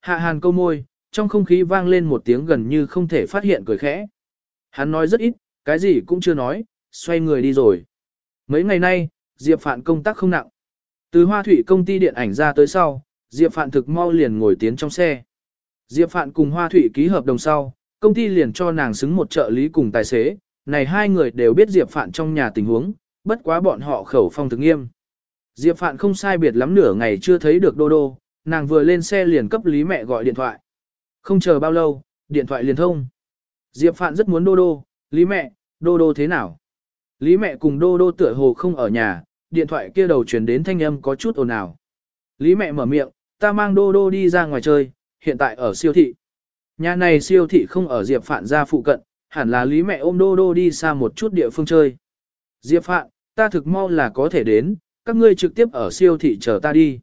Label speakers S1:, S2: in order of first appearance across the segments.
S1: Hạ hàn câu môi, trong không khí vang lên một tiếng gần như không thể phát hiện cười khẽ. Hắn nói rất ít, cái gì cũng chưa nói, xoay người đi rồi. Mấy ngày nay, Diệp Phạn công tác không nặng. Từ Hoa Thủy công ty điện ảnh ra tới sau, Diệp Phạn thực mau liền ngồi tiến trong xe. Diệp Phạn cùng Hoa Thủy ký hợp đồng sau, công ty liền cho nàng xứng một trợ lý cùng tài xế, này hai người đều biết Diệp Phạn trong nhà tình huống, bất quá bọn họ khẩu phong thực nghiêm. Diệp Phạn không sai biệt lắm nửa ngày chưa thấy được Đô Đô, nàng vừa lên xe liền cấp Lý mẹ gọi điện thoại. Không chờ bao lâu, điện thoại liền thông. Diệp Phạn rất muốn Đô Đô, Lý mẹ, Đô Đô thế nào? Lý mẹ cùng Đô Đô tựa hồ không ở nhà, điện thoại kia đầu truyền đến thanh âm có chút ồn ào. Lý mẹ mở miệng, ta mang Đô Đô đi ra ngoài chơi, hiện tại ở siêu thị. Nhà này siêu thị không ở Diệp Phạn ra phụ cận, hẳn là Lý mẹ ôm Đô Đô đi xa một chút địa phương chơi. Diệp Phạn, ta thực mau là có thể đến, các ngươi trực tiếp ở siêu thị chờ ta đi.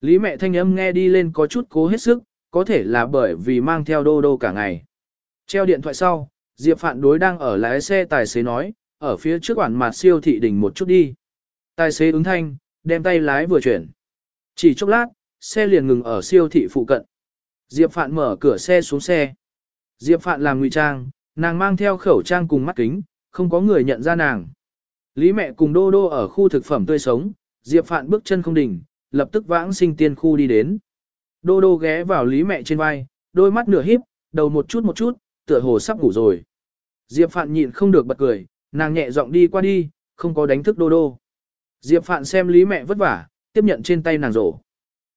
S1: Lý mẹ thanh âm nghe đi lên có chút cố hết sức, có thể là bởi vì mang theo Đô Đô cả ngày. Treo điện thoại sau, Diệp Phạn đối đang ở lái xe tài xế nói, ở phía trước quản mặt siêu thị đỉnh một chút đi. Tài xế ứng thanh, đem tay lái vừa chuyển. Chỉ chốc lát, xe liền ngừng ở siêu thị phụ cận. Diệp Phạn mở cửa xe xuống xe. Diệp Phạn làm ngụy trang, nàng mang theo khẩu trang cùng mắt kính, không có người nhận ra nàng. Lý mẹ cùng Đô Đô ở khu thực phẩm tươi sống, Diệp Phạn bước chân không đỉnh, lập tức vãng sinh tiên khu đi đến. Đô Đô ghé vào Lý mẹ trên vai, đôi mắt nửa híp, đầu một chút một chút, tựa hồ sắp ngủ rồi. Diệp Phạn nhịn không được bật cười, nàng nhẹ giọng đi qua đi, không có đánh thức Đô Đô. Diệp Phạn xem Lý mẹ vất vả, tiếp nhận trên tay nàng rổ.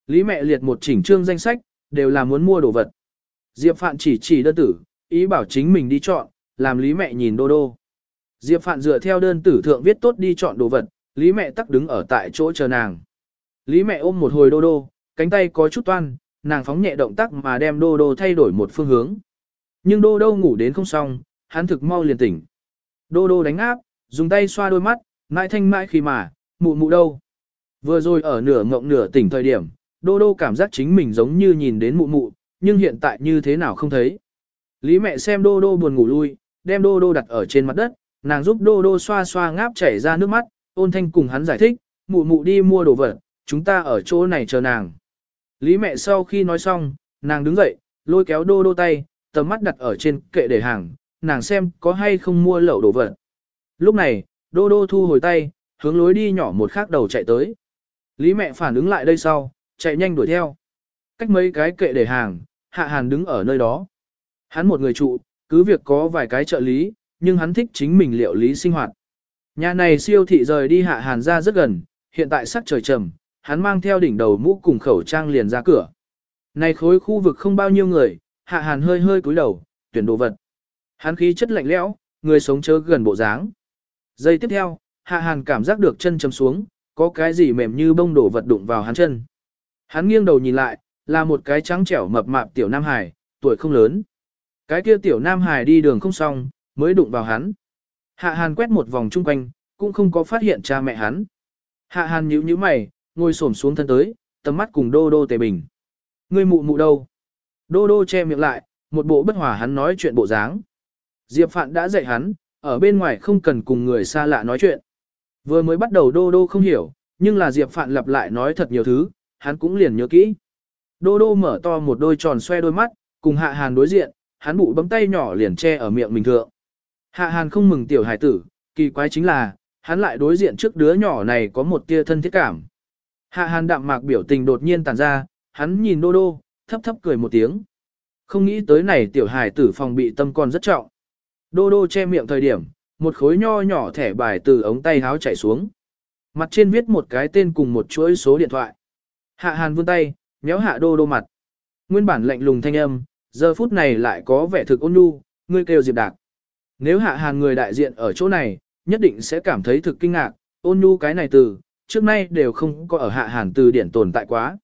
S1: Lý mẹ liệt một chỉnh trương danh sách, đều là muốn mua đồ vật. Diệp Phạn chỉ chỉ đơn tử, ý bảo chính mình đi chọn, làm Lý mẹ nhìn Đô Đô. Diệp Phạn dựa theo đơn tử thượng viết tốt đi chọn đồ vật, Lý mẹ tắc đứng ở tại chỗ chờ nàng. Lý mẹ ôm một hồi Đô Đô, cánh tay có chút toan, nàng phóng nhẹ động tác mà đem Đô Đô thay đổi một phương hướng. Nhưng Đô Đô ngủ đến không xong, hắn thực mau liền tỉnh. Đô Đô đánh áp, dùng tay xoa đôi mắt, mãi thanh mãi khi mà, mụ mụ đâu. Vừa rồi ở nửa ngộng nửa tỉnh thời điểm, Đô Đô cảm giác chính mình giống như nhìn đến mụ mụ, nhưng hiện tại như thế nào không thấy. Lý mẹ xem Đô Đô buồn ngủ lui, đem Đô Đô đặt ở trên mặt đất, nàng giúp Đô Đô xoa xoa ngáp chảy ra nước mắt, ôn thanh cùng hắn giải thích, mụ mụ đi mua đồ vật, chúng ta ở chỗ này chờ nàng. Lý mẹ sau khi nói xong, nàng đứng dậy, lôi kéo Đô Đô tay, tầm mắt đặt ở trên kệ để hàng, nàng xem có hay không mua lậu đồ vật. Lúc này, Đô Đô thu hồi tay, hướng lối đi nhỏ một khác đầu chạy tới. Lý mẹ phản ứng lại đây sau, chạy nhanh đuổi theo. Cách mấy cái kệ để hàng, Hạ Hàn đứng ở nơi đó. Hắn một người trụ, cứ việc có vài cái trợ lý, nhưng hắn thích chính mình liệu lý sinh hoạt. Nhà này siêu thị rời đi Hạ Hàn ra rất gần, hiện tại sắc trời trầm, hắn mang theo đỉnh đầu mũ cùng khẩu trang liền ra cửa. Này khối khu vực không bao nhiêu người, Hạ Hàn hơi hơi cúi đầu, tuyển đồ vật. Hắn khí chất lạnh lẽo, người sống chớ gần bộ dáng. Giây tiếp theo, Hạ Hàn cảm giác được chân chấm xuống, có cái gì mềm như bông đổ vật đụng vào hắn chân. Hắn nghiêng đầu nhìn lại, là một cái trắng trẻo mập mạp tiểu Nam Hải, tuổi không lớn. Cái kia tiểu Nam Hải đi đường không xong, mới đụng vào hắn. Hạ Hàn quét một vòng chung quanh, cũng không có phát hiện cha mẹ hắn. Hạ Hàn nhíu nhíu mày, ngồi xổm xuống thân tới, tầm mắt cùng Đô Đô tề bình. Ngươi mụ mụ đâu? Đô Đô che miệng lại, một bộ bất hòa hắn nói chuyện bộ dáng. Diệp Phạn đã dạy hắn, ở bên ngoài không cần cùng người xa lạ nói chuyện. Vừa mới bắt đầu Đô Đô không hiểu, nhưng là Diệp Phạn lặp lại nói thật nhiều thứ, hắn cũng liền nhớ kỹ. Đô Đô mở to một đôi tròn xoe đôi mắt, cùng Hạ Hàn đối diện, hắn bụ bấm tay nhỏ liền che ở miệng mình thượng. Hạ Hàn không mừng tiểu hải tử, kỳ quái chính là, hắn lại đối diện trước đứa nhỏ này có một tia thân thiết cảm. Hạ Hàn đạm mạc biểu tình đột nhiên tàn ra, hắn nhìn Đô Đô, thấp thấp cười một tiếng. Không nghĩ tới này tiểu hải tử phòng bị tâm còn rất trọng. Đô Đô che miệng thời điểm, một khối nho nhỏ thẻ bài từ ống tay háo chảy xuống. Mặt trên viết một cái tên cùng một chuỗi số điện thoại. Hạ Hàn vươn tay, méo hạ Đô Đô mặt. Nguyên bản lạnh lùng thanh âm, giờ phút này lại có vẻ thực ôn nhu, ngươi kêu Diệp Đạc. Nếu Hạ Hàn người đại diện ở chỗ này, nhất định sẽ cảm thấy thực kinh ngạc, ôn nhu cái này từ, trước nay đều không có ở Hạ Hàn từ điển tồn tại quá.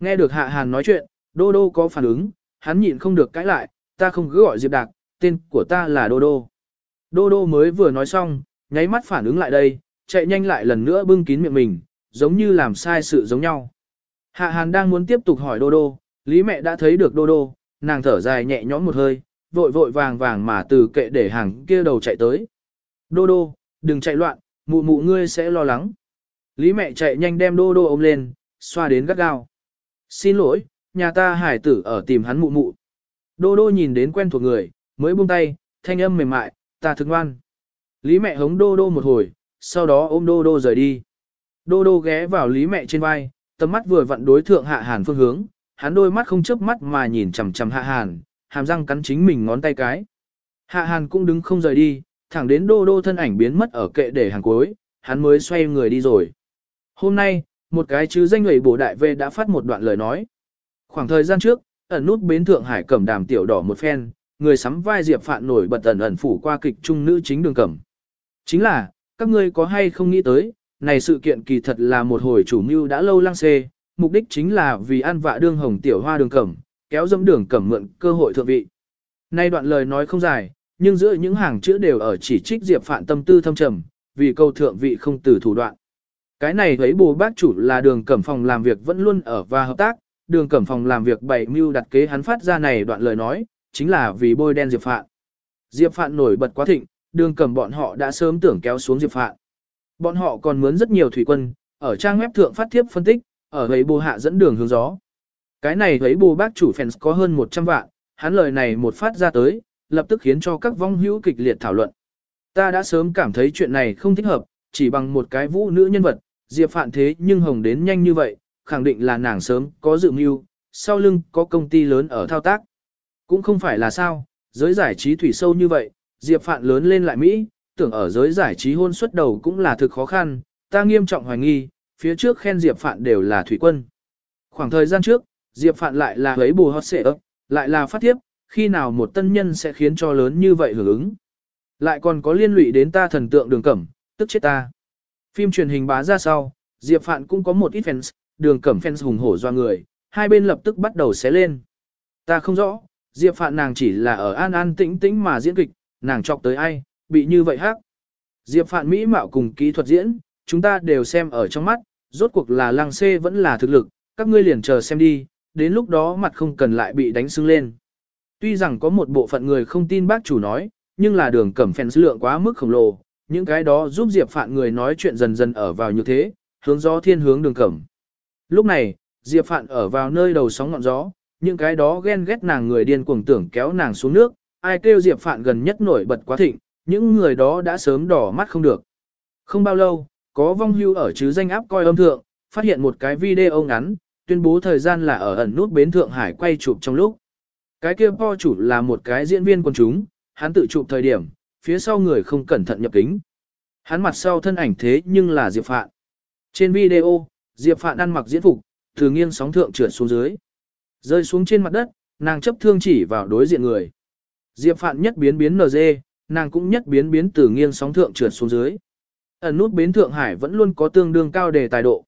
S1: Nghe được Hạ Hàn nói chuyện, Đô Đô có phản ứng, hắn nhịn không được cãi lại, ta không cứ gọi Diệp Đạc, tên của ta là Đô Đô. Đô Đô mới vừa nói xong, nháy mắt phản ứng lại đây, chạy nhanh lại lần nữa bưng kín miệng mình, giống như làm sai sự giống nhau. Hạ Hàn đang muốn tiếp tục hỏi Đô Đô, Lý mẹ đã thấy được Đô Đô, nàng thở dài nhẹ nhõm một hơi, vội vội vàng vàng mà từ kệ để hàng kia đầu chạy tới. Đô Đô, đừng chạy loạn, mụ mụ ngươi sẽ lo lắng. Lý mẹ chạy nhanh đem Đô Đô ôm lên, xoa đến gắt gao. Xin lỗi, nhà ta hải tử ở tìm hắn mụ mụ. Đô đô nhìn đến quen thuộc người, mới buông tay, thanh âm mềm mại, ta thức ngoan. Lý mẹ hống đô đô một hồi, sau đó ôm đô đô rời đi. Đô đô ghé vào lý mẹ trên vai, tầm mắt vừa vặn đối thượng hạ hàn phương hướng, hắn đôi mắt không chớp mắt mà nhìn chằm chằm hạ hàn, hàm răng cắn chính mình ngón tay cái. Hạ hàn cũng đứng không rời đi, thẳng đến đô đô thân ảnh biến mất ở kệ để hàng cuối, hắn mới xoay người đi rồi. Hôm nay, một cái chứ danh người bổ đại về đã phát một đoạn lời nói. Khoảng thời gian trước, ẩn nút bến Thượng Hải cẩm đàm tiểu đỏ một phen, người sắm vai Diệp Phạn nổi bật ẩn ẩn phủ qua kịch trung nữ chính đường cẩm. Chính là, các ngươi có hay không nghĩ tới, này sự kiện kỳ thật là một hồi chủ mưu đã lâu lăng xê, mục đích chính là vì an vạ đương hồng tiểu hoa đường cẩm, kéo dẫm đường cẩm mượn cơ hội thượng vị. Nay đoạn lời nói không dài, nhưng giữa những hàng chữ đều ở chỉ trích Diệp Phạn tâm tư thâm trầm, vì câu thượng vị không từ thủ đoạn. Cái này thấy bù bác chủ là đường cẩm phòng làm việc vẫn luôn ở và hợp tác, đường cẩm phòng làm việc bảy mưu đặt kế hắn phát ra này đoạn lời nói, chính là vì bôi đen Diệp Phạn. Diệp Phạn nổi bật quá thịnh, đường cẩm bọn họ đã sớm tưởng kéo xuống Diệp Phạn. Bọn họ còn mướn rất nhiều thủy quân, ở trang web thượng phát thiếp phân tích, ở thấy bù hạ dẫn đường hướng gió. Cái này thấy bù bác chủ fans có hơn 100 vạn, hắn lời này một phát ra tới, lập tức khiến cho các vong hữu kịch liệt thảo luận. Ta đã sớm cảm thấy chuyện này không thích hợp, chỉ bằng một cái vũ nữ nhân vật, Diệp Phạn thế nhưng hồng đến nhanh như vậy, khẳng định là nàng sớm có dự mưu, sau lưng có công ty lớn ở thao tác. Cũng không phải là sao, giới giải trí thủy sâu như vậy, Diệp Phạn lớn lên lại Mỹ, tưởng ở giới giải trí hôn xuất đầu cũng là thực khó khăn, ta nghiêm trọng hoài nghi, phía trước khen Diệp Phạn đều là thủy quân. Khoảng thời gian trước, Diệp Phạn lại là ấy bù hót xệ ấp, lại là phát tiếp, khi nào một tân nhân sẽ khiến cho lớn như vậy hưởng ứng. Lại còn có liên lụy đến ta thần tượng đường cẩm, tức chết ta. Phim truyền hình bá ra sau, Diệp Phạn cũng có một ít fans, đường cẩm fans hùng hổ do người, hai bên lập tức bắt đầu xé lên. Ta không rõ, Diệp Phạn nàng chỉ là ở an an tĩnh tĩnh mà diễn kịch, nàng chọc tới ai, bị như vậy hắc. Diệp Phạn Mỹ mạo cùng kỹ thuật diễn, chúng ta đều xem ở trong mắt, rốt cuộc là lăng xê vẫn là thực lực, các ngươi liền chờ xem đi, đến lúc đó mặt không cần lại bị đánh sưng lên. Tuy rằng có một bộ phận người không tin bác chủ nói, nhưng là đường cẩm fans lượng quá mức khổng lồ, những cái đó giúp Diệp Phạn người nói chuyện dần dần ở vào như thế, hướng gió thiên hướng đường cẩm. Lúc này, Diệp Phạn ở vào nơi đầu sóng ngọn gió, những cái đó ghen ghét nàng người điên cuồng tưởng kéo nàng xuống nước, ai kêu Diệp Phạn gần nhất nổi bật quá thịnh, những người đó đã sớm đỏ mắt không được. Không bao lâu, có vong hưu ở chứ danh áp coi âm thượng, phát hiện một cái video ngắn, tuyên bố thời gian là ở ẩn nút bến Thượng Hải quay chụp trong lúc. Cái kia po chủ là một cái diễn viên quần chúng, hắn tự chụp thời điểm, phía sau người không cẩn thận nhập kính. Hắn mặt sau thân ảnh thế nhưng là Diệp Phạn. Trên video, Diệp Phạn ăn mặc diễn phục, từ nghiêng sóng thượng trượt xuống dưới. Rơi xuống trên mặt đất, nàng chấp thương chỉ vào đối diện người. Diệp Phạn nhất biến biến NG, nàng cũng nhất biến biến từ nghiêng sóng thượng trượt xuống dưới. Ẩn nút bến Thượng Hải vẫn luôn có tương đương cao đề tài độ.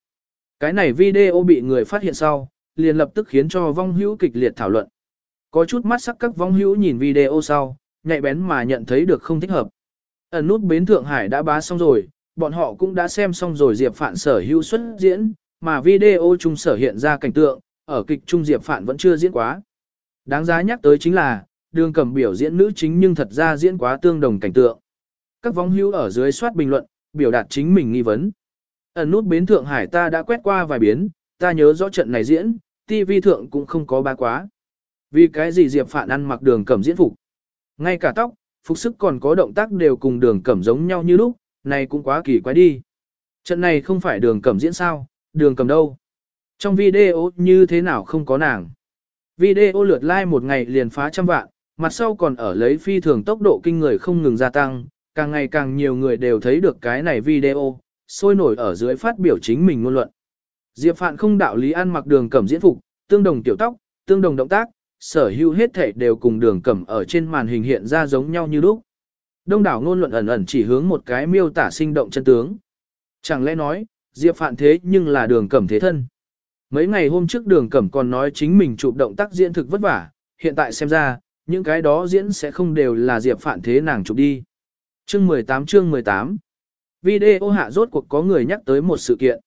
S1: Cái này video bị người phát hiện sau, liền lập tức khiến cho vong hữu kịch liệt thảo luận. Có chút mắt sắc các vong hữu nhìn video sau, nhạy bén mà nhận thấy được không thích hợp. Ẩn nút bến Thượng Hải đã bá xong rồi, bọn họ cũng đã xem xong rồi Diệp Phạn sở hữu xuất diễn, mà video chung sở hiện ra cảnh tượng, ở kịch trung Diệp Phạn vẫn chưa diễn quá. Đáng giá nhắc tới chính là, đường cầm biểu diễn nữ chính nhưng thật ra diễn quá tương đồng cảnh tượng. Các vong hữu ở dưới soát bình luận, biểu đạt chính mình nghi vấn. Ẩn nút bến Thượng Hải ta đã quét qua vài biến, ta nhớ rõ trận này diễn, TV thượng cũng không có ba quá. Vì cái gì Diệp Phạn ăn mặc đường cẩm diễn phục. Ngay cả tóc, phục sức còn có động tác đều cùng đường cẩm giống nhau như lúc, này cũng quá kỳ quái đi. Trận này không phải đường cẩm diễn sao, đường cẩm đâu. Trong video như thế nào không có nàng. Video lượt like một ngày liền phá trăm vạn, mặt sau còn ở lấy phi thường tốc độ kinh người không ngừng gia tăng, càng ngày càng nhiều người đều thấy được cái này video, sôi nổi ở dưới phát biểu chính mình ngôn luận. Diệp Phạn không đạo lý ăn mặc đường cẩm diễn phục, tương đồng tiểu tóc, tương đồng động tác, sở hữu hết thể đều cùng đường cẩm ở trên màn hình hiện ra giống nhau như lúc. Đông đảo ngôn luận ẩn ẩn chỉ hướng một cái miêu tả sinh động chân tướng. Chẳng lẽ nói, Diệp Phạn thế nhưng là đường cẩm thế thân. Mấy ngày hôm trước đường cẩm còn nói chính mình chụp động tác diễn thực vất vả, hiện tại xem ra, những cái đó diễn sẽ không đều là Diệp Phạn thế nàng chụp đi. Chương 18 chương 18 Video hạ rốt cuộc có người nhắc tới một sự kiện.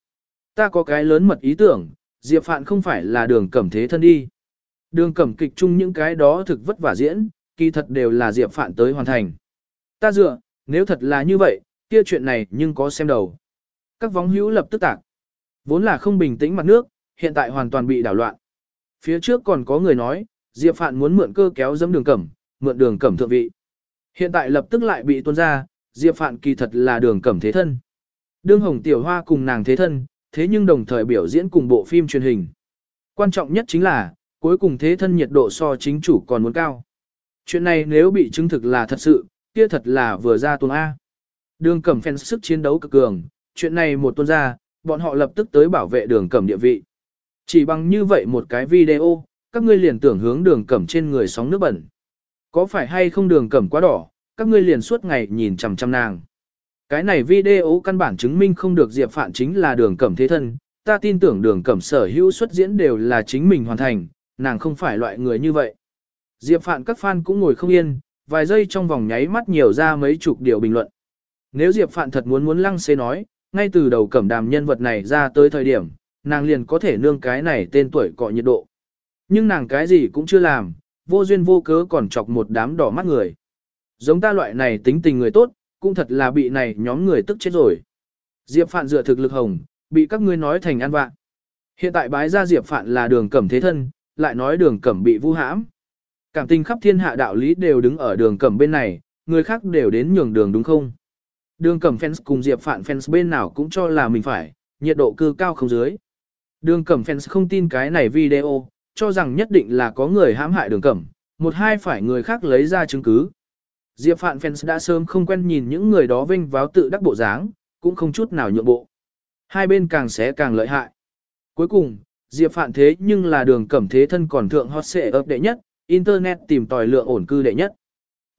S1: Ta có cái lớn mật ý tưởng, Diệp Phạn không phải là đường cẩm thế thân đi. Đường cẩm kịch chung những cái đó thực vất vả diễn, kỳ thật đều là Diệp Phạn tới hoàn thành. Ta dựa, nếu thật là như vậy, kia chuyện này nhưng có xem đầu. Các vóng hữu lập tức tạc. Vốn là không bình tĩnh mặt nước, hiện tại hoàn toàn bị đảo loạn. Phía trước còn có người nói, Diệp Phạn muốn mượn cơ kéo dẫm đường cẩm, mượn đường cẩm thượng vị. Hiện tại lập tức lại bị tuôn ra, Diệp Phạn kỳ thật là đường cẩm thế thân. Đương Hồng Tiểu Hoa cùng nàng thế thân, thế nhưng đồng thời biểu diễn cùng bộ phim truyền hình. Quan trọng nhất chính là, cuối cùng thế thân nhiệt độ so chính chủ còn muốn cao. Chuyện này nếu bị chứng thực là thật sự, kia thật là vừa ra tuần A. Đường cẩm phèn sức chiến đấu cực cường, chuyện này một tuần ra, bọn họ lập tức tới bảo vệ đường cẩm địa vị. Chỉ bằng như vậy một cái video, các ngươi liền tưởng hướng đường cẩm trên người sóng nước bẩn. Có phải hay không đường cẩm quá đỏ, các ngươi liền suốt ngày nhìn chằm chằm nàng. Cái này video căn bản chứng minh không được Diệp Phạn chính là đường cẩm thế thân, ta tin tưởng đường cẩm sở hữu xuất diễn đều là chính mình hoàn thành, nàng không phải loại người như vậy. Diệp Phạn các fan cũng ngồi không yên, vài giây trong vòng nháy mắt nhiều ra mấy chục điều bình luận. Nếu Diệp Phạn thật muốn muốn lăng xê nói, ngay từ đầu cẩm đàm nhân vật này ra tới thời điểm, nàng liền có thể nương cái này tên tuổi cọ nhiệt độ. Nhưng nàng cái gì cũng chưa làm, vô duyên vô cớ còn chọc một đám đỏ mắt người. Giống ta loại này tính tình người tốt, cũng thật là bị này nhóm người tức chết rồi. Diệp Phạn dựa thực lực hồng, bị các ngươi nói thành ăn vạ. Hiện tại bái ra Diệp Phạn là đường cẩm thế thân, lại nói đường cẩm bị vu hãm. Cảm tình khắp thiên hạ đạo lý đều đứng ở đường cẩm bên này, người khác đều đến nhường đường đúng không? Đường cẩm fans cùng Diệp Phạn fans bên nào cũng cho là mình phải, nhiệt độ cư cao không dưới. Đường cẩm fans không tin cái này video, cho rằng nhất định là có người hãm hại đường cẩm, một hai phải người khác lấy ra chứng cứ. Diệp Phạn fans đã sớm không quen nhìn những người đó vinh váo tự đắc bộ dáng, cũng không chút nào nhượng bộ. Hai bên càng xé càng lợi hại. Cuối cùng, Diệp Phạn thế nhưng là đường cẩm thế thân còn thượng hot xệ ấp đệ nhất, Internet tìm tòi lượng ổn cư đệ nhất.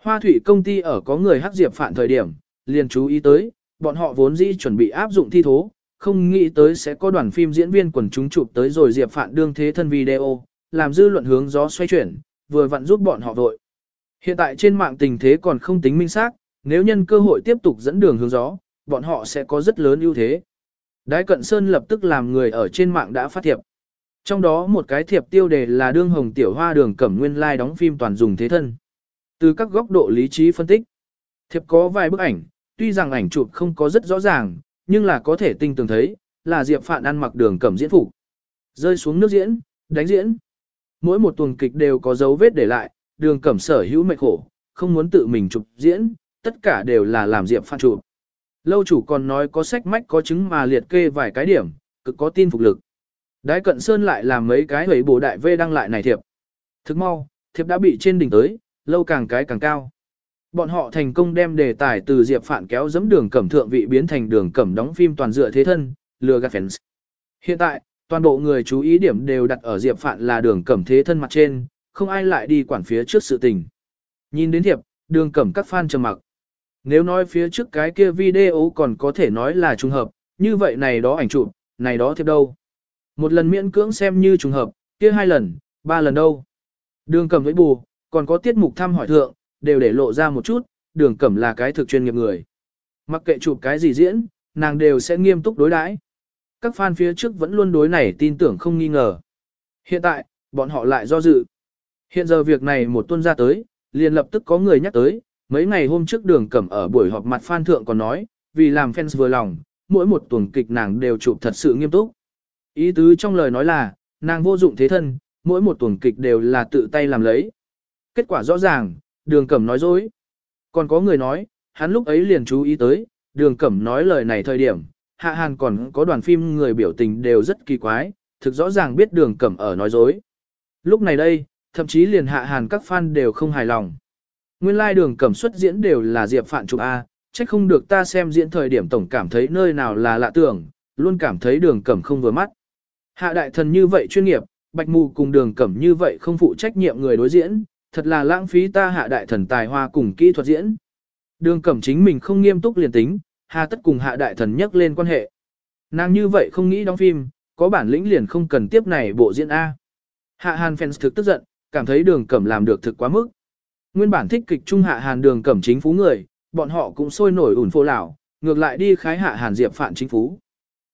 S1: Hoa thủy công ty ở có người hắc Diệp Phạn thời điểm, liền chú ý tới, bọn họ vốn dĩ chuẩn bị áp dụng thi thố, không nghĩ tới sẽ có đoàn phim diễn viên quần chúng chụp tới rồi Diệp Phạn đương thế thân video, làm dư luận hướng gió xoay chuyển, vừa vặn giúp bọn họ vội. Hiện tại trên mạng tình thế còn không tính minh xác, nếu nhân cơ hội tiếp tục dẫn đường hướng gió, bọn họ sẽ có rất lớn ưu thế. Đái Cận Sơn lập tức làm người ở trên mạng đã phát thiệp. Trong đó một cái thiệp tiêu đề là đương hồng tiểu hoa đường cẩm nguyên lai like đóng phim toàn dùng thế thân. Từ các góc độ lý trí phân tích, thiệp có vài bức ảnh, tuy rằng ảnh chụp không có rất rõ ràng, nhưng là có thể tinh tường thấy, là Diệp Phạn ăn mặc đường cẩm diễn phục. Rơi xuống nước diễn, đánh diễn. Mỗi một tuần kịch đều có dấu vết để lại, đường cẩm sở hữu mệt khổ, không muốn tự mình chụp diễn, tất cả đều là làm Diệp Phạn chụp. Lâu chủ còn nói có sách mách có chứng mà liệt kê vài cái điểm, cực có tin phục lực. Đái cận sơn lại làm mấy cái hủy bổ đại vê đăng lại này thiệp. Thức mau, thiệp đã bị trên đỉnh tới, lâu càng cái càng cao. Bọn họ thành công đem đề tài từ Diệp Phạn kéo dẫm đường cẩm thượng vị biến thành đường cẩm đóng phim toàn dựa thế thân, lừa gạt fans. Hiện tại, toàn bộ người chú ý điểm đều đặt ở Diệp Phạn là đường cẩm thế thân mặt trên, không ai lại đi quản phía trước sự tình. Nhìn đến thiệp, đường cẩm các fan trầm mặc. Nếu nói phía trước cái kia video còn có thể nói là trùng hợp, như vậy này đó ảnh chụp, này đó thiệp đâu. Một lần miễn cưỡng xem như trùng hợp, kia hai lần, ba lần đâu. Đường cẩm với bù, còn có tiết mục thăm hỏi thượng, đều để lộ ra một chút, đường cẩm là cái thực chuyên nghiệp người. Mặc kệ chụp cái gì diễn, nàng đều sẽ nghiêm túc đối đãi. Các fan phía trước vẫn luôn đối này tin tưởng không nghi ngờ. Hiện tại, bọn họ lại do dự. Hiện giờ việc này một tuần ra tới, liền lập tức có người nhắc tới, mấy ngày hôm trước đường cẩm ở buổi họp mặt fan thượng còn nói, vì làm fans vừa lòng, mỗi một tuần kịch nàng đều chụp thật sự nghiêm túc. Ý tứ trong lời nói là, nàng vô dụng thế thân, mỗi một tuần kịch đều là tự tay làm lấy. Kết quả rõ ràng, đường cẩm nói dối. Còn có người nói, hắn lúc ấy liền chú ý tới, đường cẩm nói lời này thời điểm, hạ hàn còn có đoàn phim người biểu tình đều rất kỳ quái, thực rõ ràng biết đường cẩm ở nói dối. Lúc này đây, thậm chí liền hạ hàn các fan đều không hài lòng. Nguyên lai like đường cẩm xuất diễn đều là Diệp Phạn chụp A, trách không được ta xem diễn thời điểm tổng cảm thấy nơi nào là lạ tưởng, luôn cảm thấy đường cẩm không vừa mắt. Hạ đại thần như vậy chuyên nghiệp, bạch mù cùng đường cẩm như vậy không phụ trách nhiệm người đối diễn, thật là lãng phí ta hạ đại thần tài hoa cùng kỹ thuật diễn. Đường cẩm chính mình không nghiêm túc liền tính, hà tất cùng hạ đại thần nhắc lên quan hệ. Nàng như vậy không nghĩ đóng phim, có bản lĩnh liền không cần tiếp này bộ diễn A. Hạ hàn fans thực tức giận, cảm thấy đường cẩm làm được thực quá mức. Nguyên bản thích kịch trung hạ hàn đường cẩm chính phú người, bọn họ cũng sôi nổi ủn phô lão, ngược lại đi khái hạ hàn diệp phản chính phú.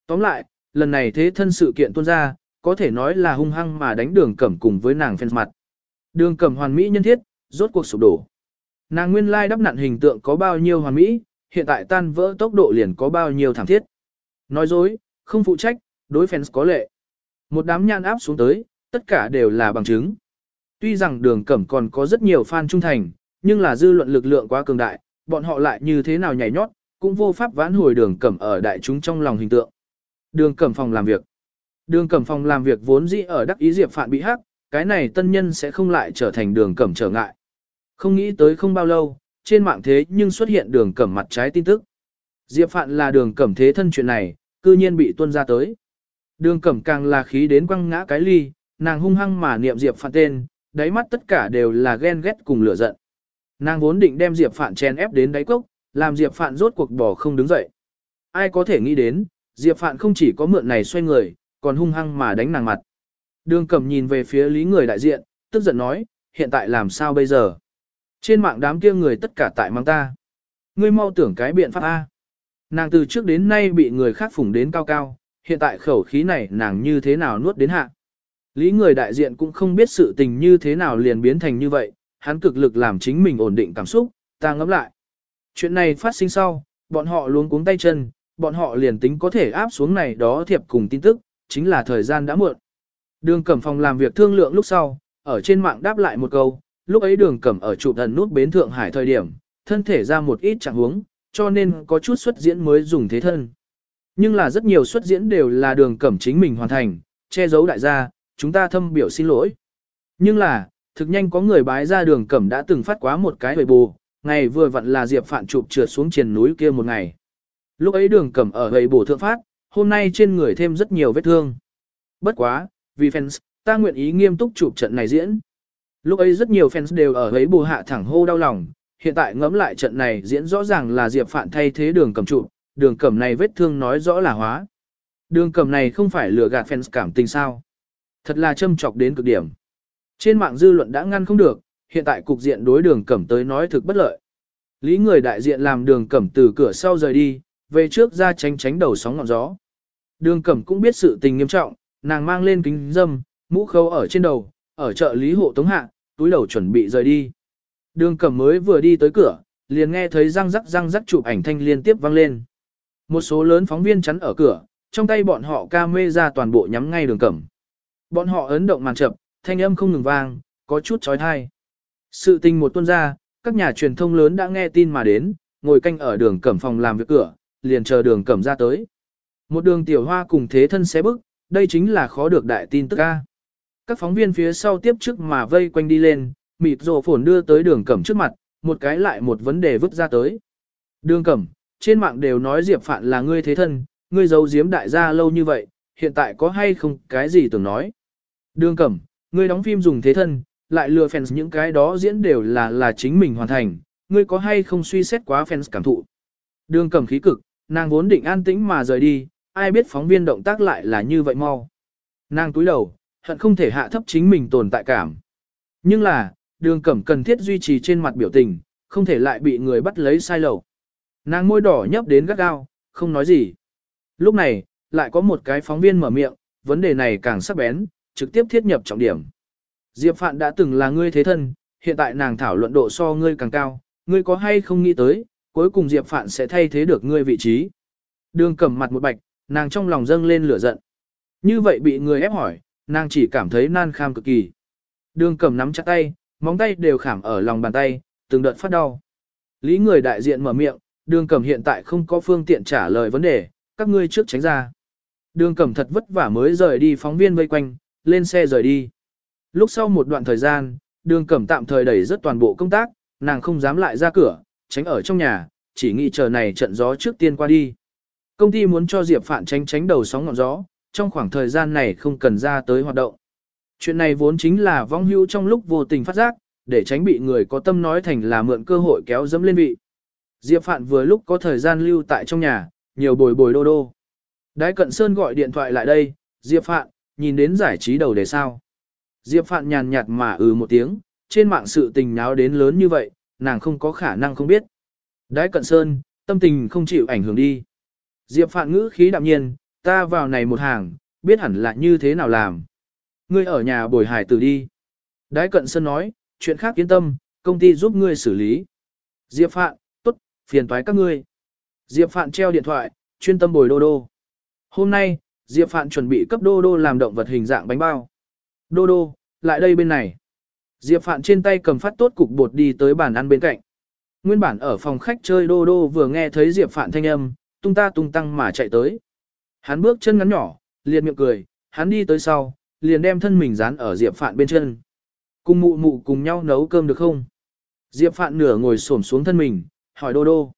S1: Tóm lại, lần này thế thân sự kiện tuôn ra, có thể nói là hung hăng mà đánh đường cẩm cùng với nàng fans mặt. Đường cẩm hoàn mỹ nhân thiết, rốt cuộc sụp đổ. Nàng nguyên lai đắp nặn hình tượng có bao nhiêu hoàn mỹ, hiện tại tan vỡ tốc độ liền có bao nhiêu thảm thiết. Nói dối, không phụ trách, đối fans có lệ. Một đám nhan áp xuống tới, Tất cả đều là bằng chứng. Tuy rằng đường cẩm còn có rất nhiều fan trung thành, nhưng là dư luận lực lượng quá cường đại, bọn họ lại như thế nào nhảy nhót, cũng vô pháp vãn hồi đường cẩm ở đại chúng trong lòng hình tượng. Đường cẩm phòng làm việc. Đường cẩm phòng làm việc vốn dĩ ở đắc ý diệp phạn bị hắc, cái này tân nhân sẽ không lại trở thành đường cẩm trở ngại. Không nghĩ tới không bao lâu, trên mạng thế nhưng xuất hiện đường cẩm mặt trái tin tức. Diệp phạn là đường cẩm thế thân chuyện này, cư nhiên bị tuân ra tới. Đường cẩm càng là khí đến quăng ngã cái ly, nàng hung hăng mà niệm Diệp phạn tên, đáy mắt tất cả đều là ghen ghét cùng lửa giận. Nàng vốn định đem Diệp phạn chen ép đến đáy cốc, làm Diệp phạn rốt cuộc bỏ không đứng dậy. Ai có thể nghĩ đến, Diệp phạn không chỉ có mượn này xoay người, còn hung hăng mà đánh nàng mặt. Đường cẩm nhìn về phía lý người đại diện, tức giận nói, hiện tại làm sao bây giờ? Trên mạng đám kia người tất cả tại mang ta. Ngươi mau tưởng cái biện pháp A. Nàng từ trước đến nay bị người khác phủng đến cao cao, hiện tại khẩu khí này nàng như thế nào nuốt đến hạ. Lý người đại diện cũng không biết sự tình như thế nào liền biến thành như vậy, hắn cực lực làm chính mình ổn định cảm xúc, ta ngẫm lại. Chuyện này phát sinh sau, bọn họ luống cuống tay chân, bọn họ liền tính có thể áp xuống này đó thiệp cùng tin tức, chính là thời gian đã muộn. Đường cẩm phòng làm việc thương lượng lúc sau, ở trên mạng đáp lại một câu, lúc ấy đường cẩm ở trụ thần nút bến Thượng Hải thời điểm, thân thể ra một ít trạng huống, cho nên có chút xuất diễn mới dùng thế thân. Nhưng là rất nhiều xuất diễn đều là đường cẩm chính mình hoàn thành, che giấu đại gia, chúng ta thâm biểu xin lỗi. Nhưng là, thực nhanh có người bái ra đường cẩm đã từng phát quá một cái hồi bù, ngày vừa vặn là Diệp Phạn chụp trượt xuống triền núi kia một ngày. Lúc ấy đường cẩm ở gầy bổ thượng phát, hôm nay trên người thêm rất nhiều vết thương. Bất quá, vì fans, ta nguyện ý nghiêm túc chụp trận này diễn. Lúc ấy rất nhiều fans đều ở ấy bù hạ thẳng hô đau lòng, hiện tại ngẫm lại trận này diễn rõ ràng là Diệp Phạn thay thế đường cầm chụp, đường cầm này vết thương nói rõ là hóa. Đường cầm này không phải lừa gạt fans cảm tình sao. Thật là châm chọc đến cực điểm. Trên mạng dư luận đã ngăn không được, hiện tại cục diện đối đường cẩm tới nói thực bất lợi. Lý người đại diện làm đường cẩm từ cửa sau rời đi, về trước ra tránh tránh đầu sóng ngọn gió. Đường cẩm cũng biết sự tình nghiêm trọng, nàng mang lên kính dâm, mũ khâu ở trên đầu, ở chợ Lý Hộ Tống Hạ, túi đầu chuẩn bị rời đi. Đường cẩm mới vừa đi tới cửa, liền nghe thấy răng rắc răng rắc chụp ảnh thanh liên tiếp vang lên. Một số lớn phóng viên chắn ở cửa, trong tay bọn họ ca mê ra toàn bộ nhắm ngay đường cẩm. Bọn họ ấn động màn chậm, thanh âm không ngừng vang, có chút trói thai. Sự tình một tuần ra, các nhà truyền thông lớn đã nghe tin mà đến, ngồi canh ở đường cẩm phòng làm việc cửa, liền chờ đường cẩm ra tới. Một đường tiểu hoa cùng thế thân xé bức, đây chính là khó được đại tin tức ca. Các phóng viên phía sau tiếp trước mà vây quanh đi lên, mịt rồ phồn đưa tới đường cẩm trước mặt, một cái lại một vấn đề vứt ra tới. Đường cẩm, trên mạng đều nói Diệp Phạn là ngươi thế thân, ngươi giấu giếm đại gia lâu như vậy, hiện tại có hay không cái gì tưởng nói. Đường cẩm, ngươi đóng phim dùng thế thân, lại lừa fans những cái đó diễn đều là là chính mình hoàn thành, ngươi có hay không suy xét quá fans cảm thụ. Đường cẩm khí cực, nàng vốn định an tĩnh mà rời đi, ai biết phóng viên động tác lại là như vậy mau. Nàng túi đầu, hận không thể hạ thấp chính mình tồn tại cảm. Nhưng là, đường cẩm cần thiết duy trì trên mặt biểu tình, không thể lại bị người bắt lấy sai lầu. Nàng môi đỏ nhấp đến gắt gao, không nói gì. Lúc này, lại có một cái phóng viên mở miệng, vấn đề này càng sắc bén, trực tiếp thiết nhập trọng điểm. Diệp Phạn đã từng là ngươi thế thân, hiện tại nàng thảo luận độ so ngươi càng cao, ngươi có hay không nghĩ tới, cuối cùng Diệp Phạn sẽ thay thế được ngươi vị trí. Đường cầm mặt một bạch, nàng trong lòng dâng lên lửa giận. Như vậy bị người ép hỏi, nàng chỉ cảm thấy nan kham cực kỳ. Đường cầm nắm chặt tay, móng tay đều khảm ở lòng bàn tay, từng đợt phát đau. Lý người đại diện mở miệng, đường cầm hiện tại không có phương tiện trả lời vấn đề, các ngươi trước tránh ra. Đường cầm thật vất vả mới rời đi phóng viên vây quanh, lên xe rời đi. Lúc sau một đoạn thời gian, đường cầm tạm thời đẩy rất toàn bộ công tác, nàng không dám lại ra cửa, tránh ở trong nhà, chỉ nghĩ chờ này trận gió trước tiên qua đi. Công ty muốn cho Diệp Phạn tránh tránh đầu sóng ngọn gió, trong khoảng thời gian này không cần ra tới hoạt động. Chuyện này vốn chính là vong hưu trong lúc vô tình phát giác, để tránh bị người có tâm nói thành là mượn cơ hội kéo dẫm lên vị. Diệp Phạn vừa lúc có thời gian lưu tại trong nhà, nhiều bồi bồi đô đô. Đái Cận Sơn gọi điện thoại lại đây, Diệp Phạn, nhìn đến giải trí đầu đề sao. Diệp Phạn nhàn nhạt mà ừ một tiếng, trên mạng sự tình náo đến lớn như vậy, nàng không có khả năng không biết. Đái Cận Sơn, tâm tình không chịu ảnh hưởng đi. Diệp Phạn ngữ khí đạm nhiên, ta vào này một hàng, biết hẳn là như thế nào làm. Ngươi ở nhà bồi hải tử đi. Đái Cận Sơn nói, chuyện khác yên tâm, công ty giúp ngươi xử lý. Diệp Phạn, tốt, phiền toái các ngươi. Diệp Phạn treo điện thoại, chuyên tâm bồi đô đô. Hôm nay, Diệp Phạn chuẩn bị cấp đô đô làm động vật hình dạng bánh bao. Đô đô, lại đây bên này. Diệp Phạn trên tay cầm phát tốt cục bột đi tới bàn ăn bên cạnh. Nguyên bản ở phòng khách chơi đô đô vừa nghe thấy Diệp Phạn thanh âm, tung ta tung tăng mà chạy tới. Hắn bước chân ngắn nhỏ, liền miệng cười, hắn đi tới sau, liền đem thân mình dán ở Diệp Phạn bên chân. Cùng mụ mụ cùng nhau nấu cơm được không? Diệp Phạn nửa ngồi xổm xuống thân mình, hỏi đô đô.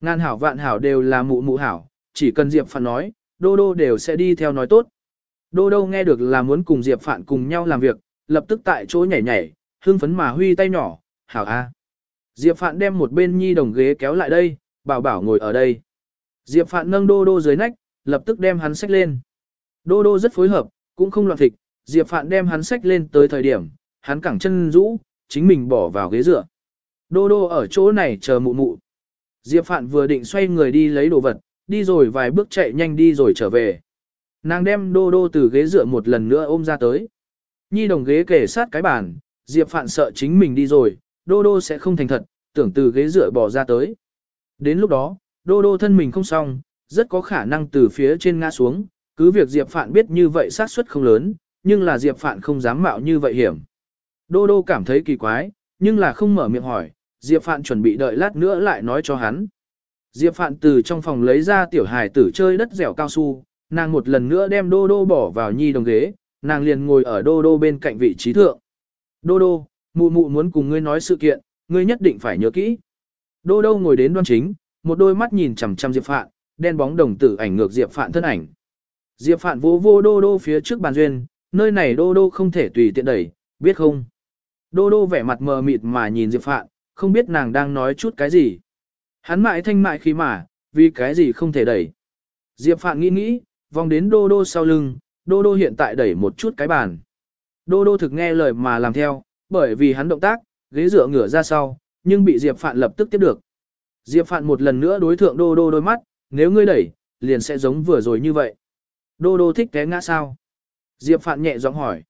S1: Ngàn hảo vạn hảo đều là mụ mụ hảo, chỉ cần Diệp Phạn nói, đô đô đều sẽ đi theo nói tốt. Đô đô nghe được là muốn cùng Diệp Phạn cùng nhau làm việc, lập tức tại chỗ nhảy nhảy, hưng phấn mà huy tay nhỏ, hảo a. Diệp Phạn đem một bên nhi đồng ghế kéo lại đây, bảo bảo ngồi ở đây. Diệp Phạn nâng đô đô dưới nách, lập tức đem hắn xách lên. Đô đô rất phối hợp, cũng không loạn thịt Diệp Phạn đem hắn xách lên tới thời điểm, hắn cẳng chân rũ, chính mình bỏ vào ghế dựa. Đô đô ở chỗ này chờ mụ mụ. Diệp Phạn vừa định xoay người đi lấy đồ vật, đi rồi vài bước chạy nhanh đi rồi trở về. Nàng đem đô đô từ ghế dựa một lần nữa ôm ra tới. Nhi đồng ghế kề sát cái bàn, Diệp Phạn sợ chính mình đi rồi, đô đô sẽ không thành thật, tưởng từ ghế dựa bỏ ra tới. Đến lúc đó, đô đô thân mình không xong, rất có khả năng từ phía trên ngã xuống, cứ việc Diệp Phạn biết như vậy xác suất không lớn, nhưng là Diệp Phạn không dám mạo như vậy hiểm. Đô đô cảm thấy kỳ quái, nhưng là không mở miệng hỏi, Diệp Phạn chuẩn bị đợi lát nữa lại nói cho hắn. Diệp Phạn từ trong phòng lấy ra tiểu hài tử chơi đất dẻo cao su, nàng một lần nữa đem đô đô bỏ vào nhi đồng ghế, nàng liền ngồi ở đô đô bên cạnh vị trí thượng. Đô đô, mụ mụ muốn cùng ngươi nói sự kiện, ngươi nhất định phải nhớ kỹ. Đô đô ngồi đến đoan chính, một đôi mắt nhìn chằm chằm Diệp Phạn, đen bóng đồng tử ảnh ngược Diệp Phạn thân ảnh. Diệp Phạn vô vô đô đô phía trước bàn duyên, nơi này đô đô không thể tùy tiện đẩy, biết không? Đô đô vẻ mặt mờ mịt mà nhìn Diệp Phạn, không biết nàng đang nói chút cái gì. Hắn mại thanh mại khí mà, vì cái gì không thể đẩy. Diệp Phạn nghĩ nghĩ, vòng đến đô đô sau lưng, đô đô hiện tại đẩy một chút cái bàn. Đô đô thực nghe lời mà làm theo, bởi vì hắn động tác, ghế dựa ngửa ra sau, nhưng bị Diệp Phạn lập tức tiếp được. Diệp Phạn một lần nữa đối thượng đô đô đôi mắt, nếu ngươi đẩy, liền sẽ giống vừa rồi như vậy. Đô đô thích té ngã sao? Diệp Phạn nhẹ giọng hỏi.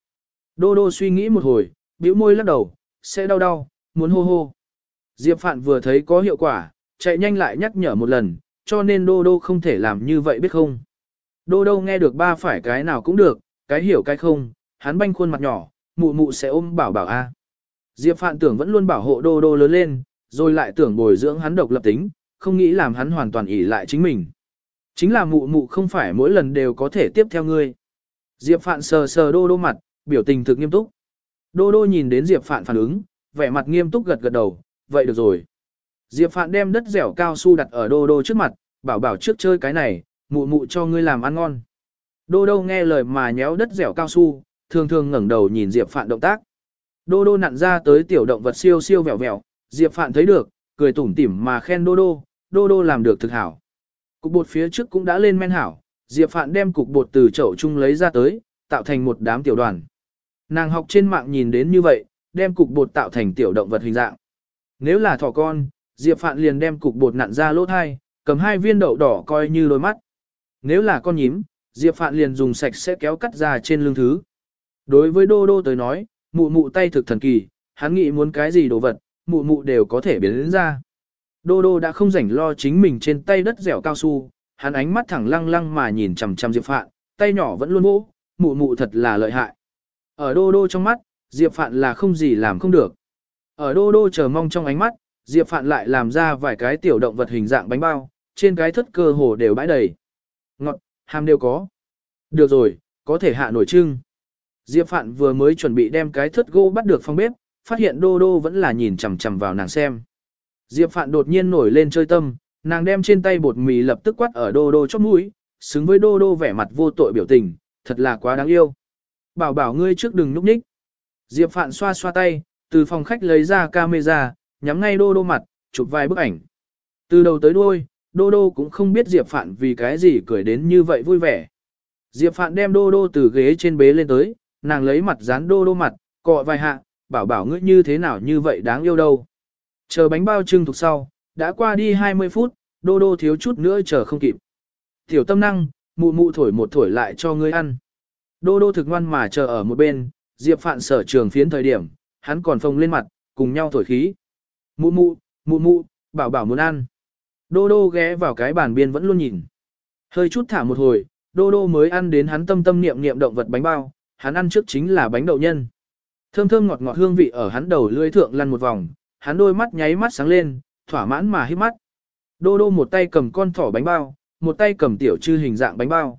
S1: Đô đô suy nghĩ một hồi, bĩu môi lắc đầu, sẽ đau đau, muốn hô hô. Diệp Phạn vừa thấy có hiệu quả, chạy nhanh lại nhắc nhở một lần, cho nên đô đô không thể làm như vậy biết không. Đô đô nghe được ba phải cái nào cũng được, cái hiểu cái không, hắn banh khuôn mặt nhỏ, mụ mụ sẽ ôm bảo bảo a. Diệp Phạn tưởng vẫn luôn bảo hộ đô đô lớn lên, rồi lại tưởng bồi dưỡng hắn độc lập tính, không nghĩ làm hắn hoàn toàn ỷ lại chính mình. Chính là mụ mụ không phải mỗi lần đều có thể tiếp theo ngươi. Diệp Phạn sờ sờ đô đô mặt, biểu tình thực nghiêm túc. Đô đô nhìn đến Diệp Phạn phản ứng, vẻ mặt nghiêm túc gật gật đầu, vậy được rồi. Diệp Phạn đem đất dẻo cao su đặt ở đô đô trước mặt, bảo bảo trước chơi cái này, mụ mụ cho ngươi làm ăn ngon. Đô đô nghe lời mà nhéo đất dẻo cao su, thường thường ngẩng đầu nhìn Diệp Phạn động tác. Đô đô nặn ra tới tiểu động vật siêu siêu vẹo vẹo, Diệp Phạn thấy được, cười tủm tỉm mà khen đô đô, đô đô làm được thực hảo. Cục bột phía trước cũng đã lên men hảo, Diệp Phạn đem cục bột từ chậu chung lấy ra tới, tạo thành một đám tiểu đoàn. Nàng học trên mạng nhìn đến như vậy, đem cục bột tạo thành tiểu động vật hình dạng. Nếu là thỏ con, Diệp Phạn liền đem cục bột nặn ra lỗ thai, cầm hai viên đậu đỏ coi như đôi mắt. Nếu là con nhím, Diệp Phạn liền dùng sạch sẽ kéo cắt ra trên lưng thứ. Đối với Đô Đô tới nói, mụ mụ tay thực thần kỳ, hắn nghĩ muốn cái gì đồ vật, mụ mụ đều có thể biến đến ra. Đô Đô đã không rảnh lo chính mình trên tay đất dẻo cao su, hắn ánh mắt thẳng lăng lăng mà nhìn chằm chằm Diệp Phạn, tay nhỏ vẫn luôn vỗ, mụ mụ thật là lợi hại. Ở Đô Đô trong mắt, Diệp Phạn là không gì làm không được. Ở Đô Đô chờ mong trong ánh mắt, Diệp Phạn lại làm ra vài cái tiểu động vật hình dạng bánh bao, trên cái thất cơ hồ đều bãi đầy. Ngọt, ham đều có. Được rồi, có thể hạ nổi trưng. Diệp Phạn vừa mới chuẩn bị đem cái thất gỗ bắt được phong bếp, phát hiện Đô Đô vẫn là nhìn chằm chằm vào nàng xem. Diệp Phạn đột nhiên nổi lên chơi tâm, nàng đem trên tay bột mì lập tức quát ở Đô Đô chóp mũi, xứng với Đô Đô vẻ mặt vô tội biểu tình, thật là quá đáng yêu. Bảo bảo ngươi trước đừng núp ních. Diệp Phạn xoa xoa tay, từ phòng khách lấy ra camera, nhắm ngay Đô Đô mặt, chụp vài bức ảnh. Từ đầu tới đuôi, Đô Đô cũng không biết Diệp Phạn vì cái gì cười đến như vậy vui vẻ. Diệp Phạn đem Đô Đô từ ghế trên bế lên tới, nàng lấy mặt dán Đô Đô mặt, cọ vài hạ, bảo bảo ngươi như thế nào như vậy đáng yêu đâu. Chờ bánh bao trưng thuộc sau, đã qua đi 20 phút, Đô Đô thiếu chút nữa chờ không kịp. Tiểu tâm năng, mụ mụ thổi một thổi lại cho ngươi ăn. Đô Đô thực ngoan mà chờ ở một bên, Diệp Phạn sở trường phiến thời điểm, hắn còn phồng lên mặt, cùng nhau thổi khí. Mụ mụ, mụ mụ, bảo bảo muốn ăn. Đô đô ghé vào cái bàn biên vẫn luôn nhìn. Hơi chút thả một hồi, đô đô mới ăn đến hắn tâm tâm niệm niệm động vật bánh bao, hắn ăn trước chính là bánh đậu nhân. Thơm thơm ngọt ngọt hương vị ở hắn đầu lưỡi thượng lăn một vòng, hắn đôi mắt nháy mắt sáng lên, thỏa mãn mà hít mắt. Đô đô một tay cầm con thỏ bánh bao, một tay cầm tiểu chư hình dạng bánh bao.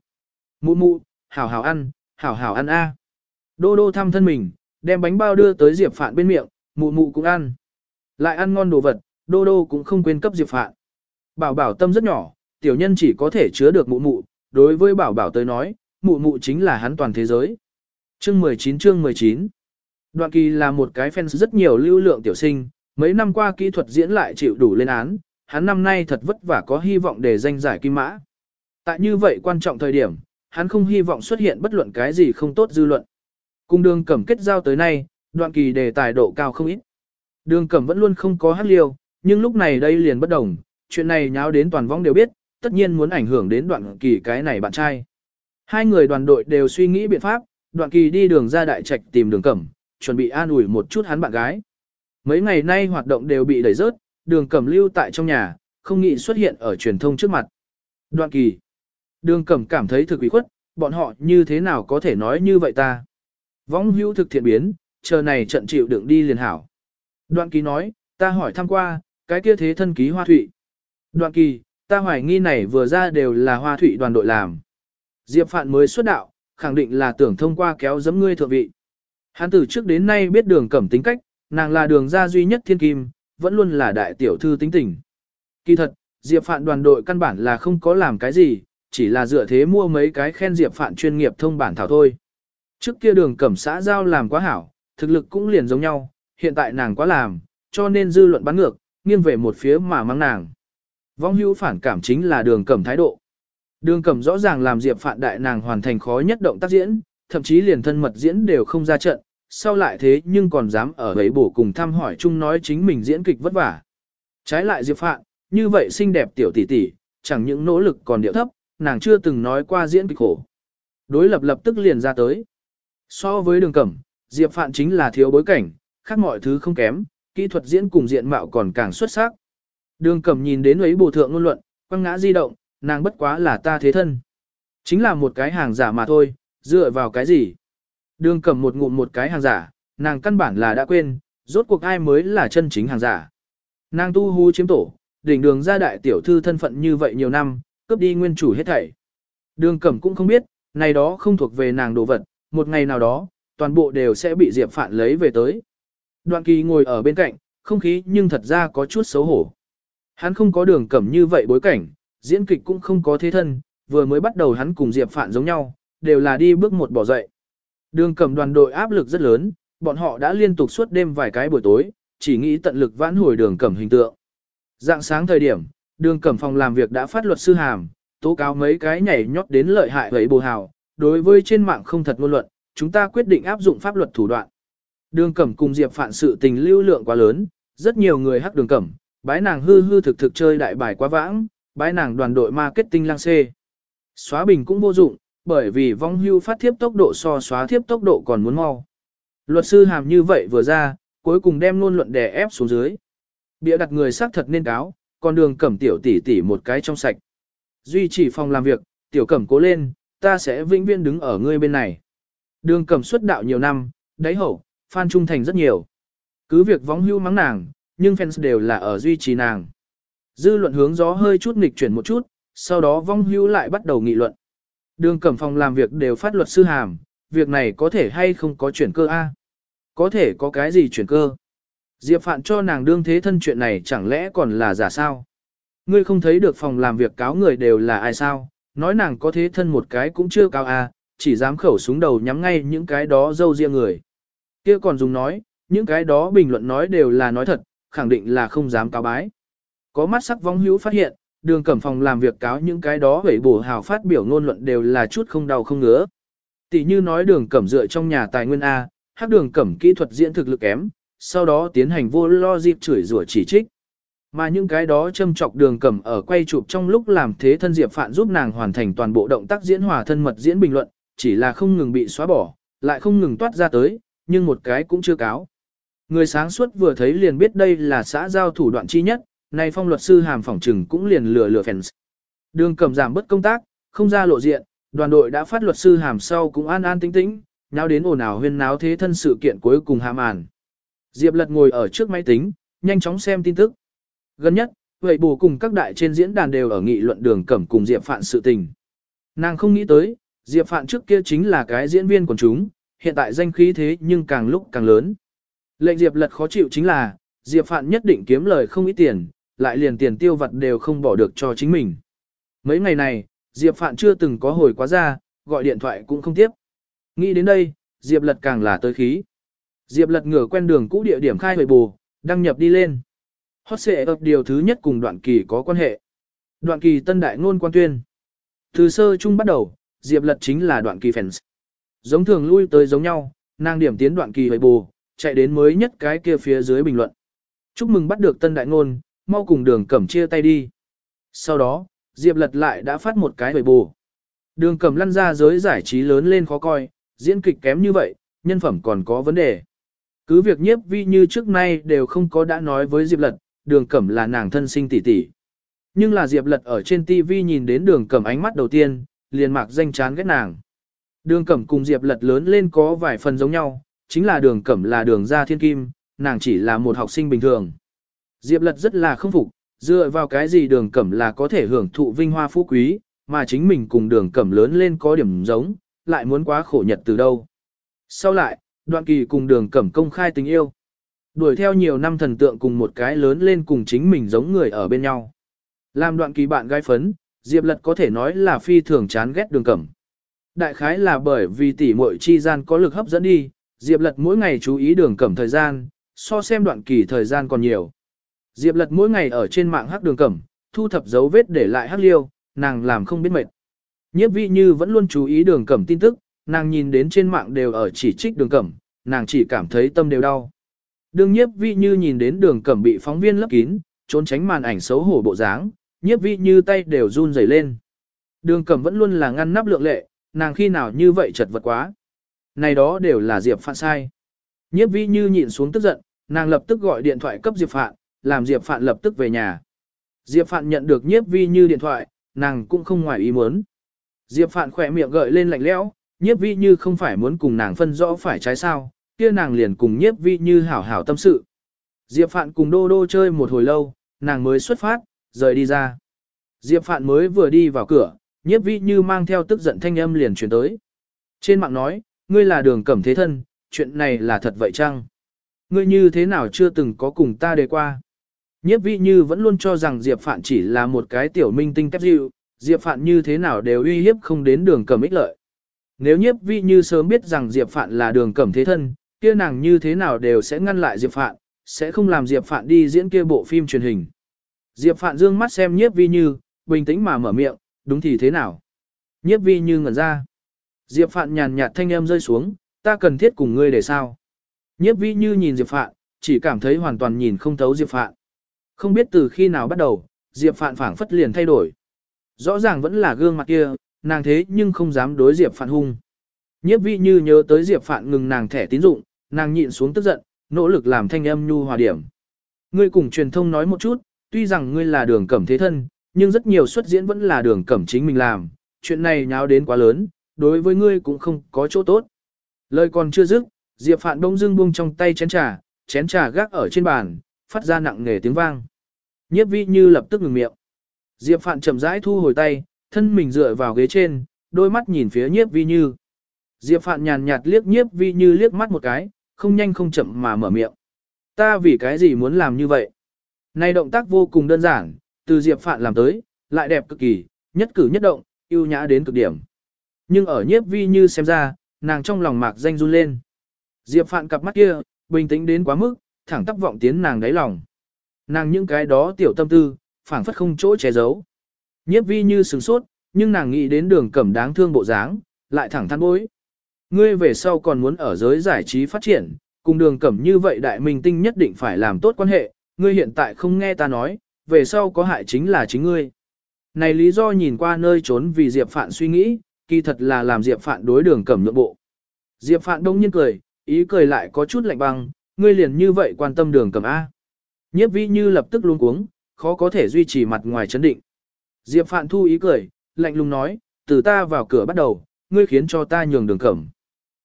S1: Mụ mụ, hảo hảo ăn, hảo hảo ăn a. Đô đô thăm thân mình, đem bánh bao đưa tới Diệp Phạn bên miệng, mụ mụ cũng ăn. Lại ăn ngon đồ vật, đô đô cũng không quên cấp Diệp Phạn. Bảo bảo tâm rất nhỏ, tiểu nhân chỉ có thể chứa được mụ mụ, đối với bảo bảo tới nói, mụ mụ chính là hắn toàn thế giới. Chương 19 chương 19 Đoạn kỳ là một cái fan rất nhiều lưu lượng tiểu sinh, mấy năm qua kỹ thuật diễn lại chịu đủ lên án, hắn năm nay thật vất vả có hy vọng để danh giải kim mã. Tại như vậy quan trọng thời điểm, hắn không hy vọng xuất hiện bất luận cái gì không tốt dư luận. Cùng đường cẩm kết giao tới nay, đoạn kỳ đề tài độ cao không ít. Đường cẩm vẫn luôn không có hát liêu, nhưng lúc này đây liền bất đồng, chuyện này nháo đến toàn vong đều biết, tất nhiên muốn ảnh hưởng đến đoạn kỳ cái này bạn trai. Hai người đoàn đội đều suy nghĩ biện pháp, đoạn kỳ đi đường ra đại trạch tìm đường cẩm, chuẩn bị an ủi một chút hắn bạn gái. Mấy ngày nay hoạt động đều bị đẩy rớt, đường cẩm lưu tại trong nhà, không nghĩ xuất hiện ở truyền thông trước mặt. Đoạn kỳ. Đường cẩm cảm thấy thực ủy khuất, bọn họ như thế nào có thể nói như vậy ta. Võng hữu thực thiện biến, chờ này trận chịu đựng đi liền hảo. Đoạn kỳ nói, ta hỏi thăm qua, cái kia thế thân ký hoa thụy. Đoạn kỳ, ta hoài nghi này vừa ra đều là hoa thụy đoàn đội làm. Diệp Phạn mới xuất đạo, khẳng định là tưởng thông qua kéo dẫm ngươi thượng vị. Hắn từ trước đến nay biết đường cẩm tính cách, nàng là đường ra duy nhất thiên kim, vẫn luôn là đại tiểu thư tính tình. Kỳ thật, Diệp Phạn đoàn đội căn bản là không có làm cái gì, chỉ là dựa thế mua mấy cái khen Diệp Phạn chuyên nghiệp thông bản thảo thôi. Trước kia đường cẩm xã giao làm quá hảo, thực lực cũng liền giống nhau, hiện tại nàng quá làm, cho nên dư luận bắn ngược, nghiêng về một phía mà mang nàng. Vong hữu phản cảm chính là đường cẩm thái độ. Đường cẩm rõ ràng làm Diệp Phạn đại nàng hoàn thành khó nhất động tác diễn, thậm chí liền thân mật diễn đều không ra trận, sau lại thế nhưng còn dám ở ấy bổ cùng thăm hỏi chung nói chính mình diễn kịch vất vả. Trái lại Diệp Phạn, như vậy xinh đẹp tiểu tỷ tỷ, chẳng những nỗ lực còn điệu thấp, nàng chưa từng nói qua diễn kịch khổ. Đối lập lập tức liền ra tới. So với đường cẩm, Diệp Phạn chính là thiếu bối cảnh, khác mọi thứ không kém, kỹ thuật diễn cùng diện mạo còn càng xuất sắc. Đường cẩm nhìn đến ấy bổ thượng ngôn luận, quăng ngã di động, nàng bất quá là ta thế thân. Chính là một cái hàng giả mà thôi, dựa vào cái gì? Đường cầm một ngụm một cái hàng giả, nàng căn bản là đã quên, rốt cuộc ai mới là chân chính hàng giả. Nàng tu hú chiếm tổ, đỉnh đường ra đại tiểu thư thân phận như vậy nhiều năm, cướp đi nguyên chủ hết thảy. Đường cẩm cũng không biết, này đó không thuộc về nàng đồ vật, một ngày nào đó, toàn bộ đều sẽ bị Diệp Phạn lấy về tới. Đoạn kỳ ngồi ở bên cạnh, không khí nhưng thật ra có chút xấu hổ. Hắn không có đường cẩm như vậy bối cảnh, diễn kịch cũng không có thế thân, vừa mới bắt đầu hắn cùng Diệp Phạn giống nhau, đều là đi bước một bỏ dậy. Đường cầm đoàn đội áp lực rất lớn, bọn họ đã liên tục suốt đêm vài cái buổi tối, chỉ nghĩ tận lực vãn hồi đường cầm hình tượng. Dạng sáng thời điểm, đường cầm phòng làm việc đã phát luật sư hàm, tố cáo mấy cái nhảy nhót đến lợi hại với bồ hào, đối với trên mạng không thật ngôn luận, chúng ta quyết định áp dụng pháp luật thủ đoạn. Đường cẩm cùng Diệp Phạn sự tình lưu lượng quá lớn, rất nhiều người hắc đường cẩm, bái nàng hư hư thực thực chơi đại bài quá vãng, bái nàng đoàn đội marketing lang xê. Xóa bình cũng vô dụng, bởi vì vong hưu phát thiếp tốc độ so xóa thiếp tốc độ còn muốn mau. Luật sư hàm như vậy vừa ra, cuối cùng đem luôn luận đè ép xuống dưới. Bịa đặt người xác thật nên cáo, còn đường cẩm tiểu tỷ tỷ một cái trong sạch. Duy trì phòng làm việc, tiểu cẩm cố lên, ta sẽ vĩnh viễn đứng ở ngươi bên này. Đường cẩm xuất đạo nhiều năm, đáy hậu, fan trung thành rất nhiều. Cứ việc vong hưu mắng nàng, nhưng fans đều là ở duy trì nàng. Dư luận hướng gió hơi chút nghịch chuyển một chút, sau đó vong hưu lại bắt đầu nghị luận. Đường cẩm phòng làm việc đều phát luật sư hàm, việc này có thể hay không có chuyển cơ A. Có thể có cái gì chuyển cơ. Diệp Phạn cho nàng đương thế thân chuyện này chẳng lẽ còn là giả sao? Ngươi không thấy được phòng làm việc cáo người đều là ai sao? Nói nàng có thế thân một cái cũng chưa cao A, chỉ dám khẩu súng đầu nhắm ngay những cái đó dâu riêng người. kia còn dùng nói, những cái đó bình luận nói đều là nói thật, khẳng định là không dám cáo bái. Có mắt sắc vong hữu phát hiện, đường cẩm phòng làm việc cáo những cái đó hủy bổ hào phát biểu ngôn luận đều là chút không đau không ngứa. Tỷ như nói đường cẩm dựa trong nhà tài nguyên A, hát đường cẩm kỹ thuật diễn thực lực kém, sau đó tiến hành vô lo dịp chửi rủa chỉ trích. Mà những cái đó châm chọc đường cẩm ở quay chụp trong lúc làm thế thân Diệp Phạn giúp nàng hoàn thành toàn bộ động tác diễn hòa thân mật diễn bình luận, chỉ là không ngừng bị xóa bỏ, lại không ngừng toát ra tới, nhưng một cái cũng chưa cáo. Người sáng suốt vừa thấy liền biết đây là xã giao thủ đoạn chi nhất, này phong luật sư hàm phỏng trừng cũng liền lừa lừa fans. Đường cầm giảm bất công tác, không ra lộ diện, đoàn đội đã phát luật sư hàm sau cũng an an tĩnh tĩnh, nháo đến ồn ào huyên náo thế thân sự kiện cuối cùng hàm màn. Diệp Lật ngồi ở trước máy tính, nhanh chóng xem tin tức. Gần nhất, vậy bù cùng các đại trên diễn đàn đều ở nghị luận đường cẩm cùng Diệp Phạn sự tình. Nàng không nghĩ tới, Diệp Phạn trước kia chính là cái diễn viên của chúng, hiện tại danh khí thế nhưng càng lúc càng lớn. Lệnh Diệp Lật khó chịu chính là, Diệp Phạn nhất định kiếm lời không ít tiền, lại liền tiền tiêu vặt đều không bỏ được cho chính mình. Mấy ngày này, Diệp Phạn chưa từng có hồi quá ra, gọi điện thoại cũng không tiếp. Nghĩ đến đây, Diệp Lật càng là tới khí. Diệp Lật ngửa quen đường cũ địa điểm khai hồi bù, đăng nhập đi lên. Hot xệ ập điều thứ nhất cùng đoạn kỳ có quan hệ. Đoạn kỳ tân đại ngôn quan tuyên. Từ sơ chung bắt đầu, Diệp Lật chính là đoạn kỳ fans. Giống thường lui tới giống nhau, nàng điểm tiến đoạn kỳ hồi bù, chạy đến mới nhất cái kia phía dưới bình luận. Chúc mừng bắt được tân đại ngôn, mau cùng đường cẩm chia tay đi. Sau đó, Diệp lật lại đã phát một cái hồi bù. Đường cẩm lăn ra giới giải trí lớn lên khó coi, diễn kịch kém như vậy, nhân phẩm còn có vấn đề. Cứ việc nhiếp vi như trước nay đều không có đã nói với Diệp lật, đường cẩm là nàng thân sinh tỷ tỷ. Nhưng là Diệp lật ở trên TV nhìn đến đường cẩm ánh mắt đầu tiên, liền mạc danh chán ghét nàng. Đường cẩm cùng Diệp lật lớn lên có vài phần giống nhau, chính là đường cẩm là đường gia thiên kim, nàng chỉ là một học sinh bình thường. Diệp lật rất là không phục, dựa vào cái gì đường cẩm là có thể hưởng thụ vinh hoa phú quý, mà chính mình cùng đường cẩm lớn lên có điểm giống, lại muốn quá khổ nhật từ đâu. Sau lại, đoạn kỳ cùng đường cẩm công khai tình yêu. Đuổi theo nhiều năm thần tượng cùng một cái lớn lên cùng chính mình giống người ở bên nhau. Làm đoạn kỳ bạn gái phấn, Diệp lật có thể nói là phi thường chán ghét đường cẩm. Đại khái là bởi vì tỷ muội chi gian có lực hấp dẫn đi, Diệp lật mỗi ngày chú ý đường cẩm thời gian, so xem đoạn kỳ thời gian còn nhiều. Diệp lật mỗi ngày ở trên mạng hắc đường cẩm, thu thập dấu vết để lại hắc liêu, nàng làm không biết mệt. Nhiếp vi như vẫn luôn chú ý đường cẩm tin tức, nàng nhìn đến trên mạng đều ở chỉ trích đường cẩm, nàng chỉ cảm thấy tâm đều đau. Đường nhiếp vi như nhìn đến đường cẩm bị phóng viên lấp kín, trốn tránh màn ảnh xấu hổ bộ dáng, nhiếp vi như tay đều run rẩy lên. Đường cẩm vẫn luôn là ngăn nắp lượng lệ, nàng khi nào như vậy chật vật quá. Này đó đều là Diệp Phạn sai. Nhiếp vi như nhịn xuống tức giận, nàng lập tức gọi điện thoại cấp Diệp Phạn, làm Diệp Phạn lập tức về nhà. Diệp Phạn nhận được nhiếp vi như điện thoại, nàng cũng không ngoài ý muốn. Diệp Phạn khỏe miệng gợi lên lạnh lẽo, nhiếp vi như không phải muốn cùng nàng phân rõ phải trái sao, kia nàng liền cùng nhiếp vi như hảo hảo tâm sự. Diệp Phạn cùng Đô Đô chơi một hồi lâu, nàng mới xuất phát, rời đi ra. Diệp Phạn mới vừa đi vào cửa, nhiếp vi như mang theo tức giận thanh âm liền chuyển tới. Trên mạng nói, ngươi là đường cẩm thế thân, chuyện này là thật vậy chăng? Ngươi như thế nào chưa từng có cùng ta đề qua? Nhiếp vi như vẫn luôn cho rằng Diệp Phạn chỉ là một cái tiểu minh tinh tép dịu, Diệp Phạn như thế nào đều uy hiếp không đến đường cẩm ích lợi. Nếu nhiếp vi như sớm biết rằng Diệp Phạn là đường cẩm thế thân, kia nàng như thế nào đều sẽ ngăn lại Diệp Phạn, sẽ không làm Diệp Phạn đi diễn kia bộ phim truyền hình. Diệp Phạn dương mắt xem nhiếp vi như, bình tĩnh mà mở miệng, đúng thì thế nào? Nhiếp vi như ngẩn ra. Diệp Phạn nhàn nhạt thanh âm rơi xuống, ta cần thiết cùng ngươi để sao? Nhiếp vi như nhìn Diệp Phạn, chỉ cảm thấy hoàn toàn nhìn không thấu Diệp Phạn. Không biết từ khi nào bắt đầu, Diệp Phạn phảng phất liền thay đổi. Rõ ràng vẫn là gương mặt kia, nàng thế nhưng không dám đối Diệp Phạn hung. Nhiếp vi như nhớ tới Diệp Phạn ngừng nàng thẻ tín dụng, nàng nhịn xuống tức giận, nỗ lực làm thanh âm nhu hòa điểm. Ngươi cùng truyền thông nói một chút, tuy rằng ngươi là đường cẩm thế thân, nhưng rất nhiều xuất diễn vẫn là đường cẩm chính mình làm, chuyện này nháo đến quá lớn, đối với ngươi cũng không có chỗ tốt. Lời còn chưa dứt, Diệp Phạn đông dưng buông trong tay chén trà, chén trà gác ở trên bàn, phát ra nặng nề tiếng vang. Nhiếp vi như lập tức ngừng miệng. Diệp Phạn chậm rãi thu hồi tay, thân mình dựa vào ghế trên, đôi mắt nhìn phía nhiếp vi như. Diệp Phạn nhàn nhạt liếc nhiếp vi như liếc mắt một cái, không nhanh không chậm mà mở miệng. Ta vì cái gì muốn làm như vậy? Này động tác vô cùng đơn giản, từ Diệp Phạn làm tới, lại đẹp cực kỳ, nhất cử nhất động, yêu nhã đến cực điểm. Nhưng ở nhiếp vi như xem ra, nàng trong lòng mạc danh run lên. Diệp Phạn cặp mắt kia, bình tĩnh đến quá mức, thẳng tắp vọng tiến nàng đáy lòng. Nàng những cái đó tiểu tâm tư, phảng phất không chỗ che giấu. Nhiếp vi như sừng sốt, nhưng nàng nghĩ đến đường cẩm đáng thương bộ dáng, lại thẳng thắn bối. Ngươi về sau còn muốn ở giới giải trí phát triển, cùng đường cẩm như vậy đại minh tinh nhất định phải làm tốt quan hệ, ngươi hiện tại không nghe ta nói, về sau có hại chính là chính ngươi. Này lý do nhìn qua nơi trốn vì Diệp Phạn suy nghĩ, kỳ thật là làm Diệp Phạn đối đường cẩm nhượng bộ. Diệp Phạn đông nhiên cười, ý cười lại có chút lạnh băng, ngươi liền như vậy quan tâm đường cẩm A. Nhiếp vi như lập tức luống cuống, khó có thể duy trì mặt ngoài chấn định. Diệp Phạn thu ý cười, lạnh lùng nói, từ ta vào cửa bắt đầu, ngươi khiến cho ta nhường đường cẩm.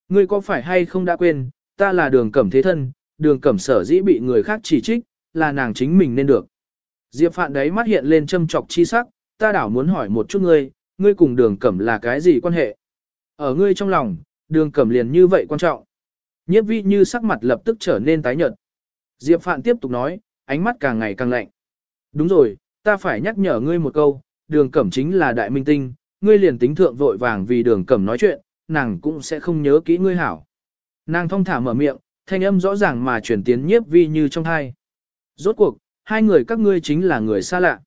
S1: Ngươi có phải hay không đã quên, ta là đường cẩm thế thân, đường cẩm sở dĩ bị người khác chỉ trích, là nàng chính mình nên được. Diệp Phạn đấy mắt hiện lên châm trọc chi sắc, ta đảo muốn hỏi một chút ngươi, ngươi cùng đường cẩm là cái gì quan hệ? Ở ngươi trong lòng, đường cẩm liền như vậy quan trọng. Nhiếp vi như sắc mặt lập tức trở nên tái nhợt. Diệp Phạn tiếp tục nói, ánh mắt càng ngày càng lạnh. Đúng rồi, ta phải nhắc nhở ngươi một câu, đường cẩm chính là đại minh tinh, ngươi liền tính thượng vội vàng vì đường cẩm nói chuyện, nàng cũng sẽ không nhớ kỹ ngươi hảo. Nàng thong thả mở miệng, thanh âm rõ ràng mà chuyển tiến nhiếp vi như trong thai. Rốt cuộc, hai người các ngươi chính là người xa lạ.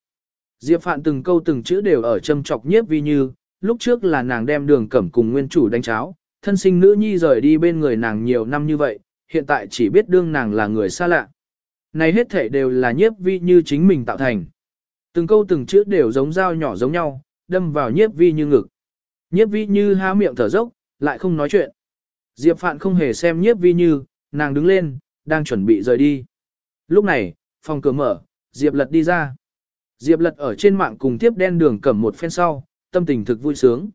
S1: Diệp Phạn từng câu từng chữ đều ở châm chọc nhiếp vi như, lúc trước là nàng đem đường cẩm cùng nguyên chủ đánh cháo, thân sinh nữ nhi rời đi bên người nàng nhiều năm như vậy, hiện tại chỉ biết đương nàng là người xa lạ. Này hết thể đều là nhiếp vi như chính mình tạo thành. Từng câu từng chữ đều giống dao nhỏ giống nhau, đâm vào nhiếp vi như ngực. Nhiếp vi như há miệng thở dốc, lại không nói chuyện. Diệp Phạn không hề xem nhiếp vi như, nàng đứng lên, đang chuẩn bị rời đi. Lúc này, phòng cửa mở, Diệp lật đi ra. Diệp lật ở trên mạng cùng tiếp đen đường cầm một phen sau, tâm tình thực vui sướng.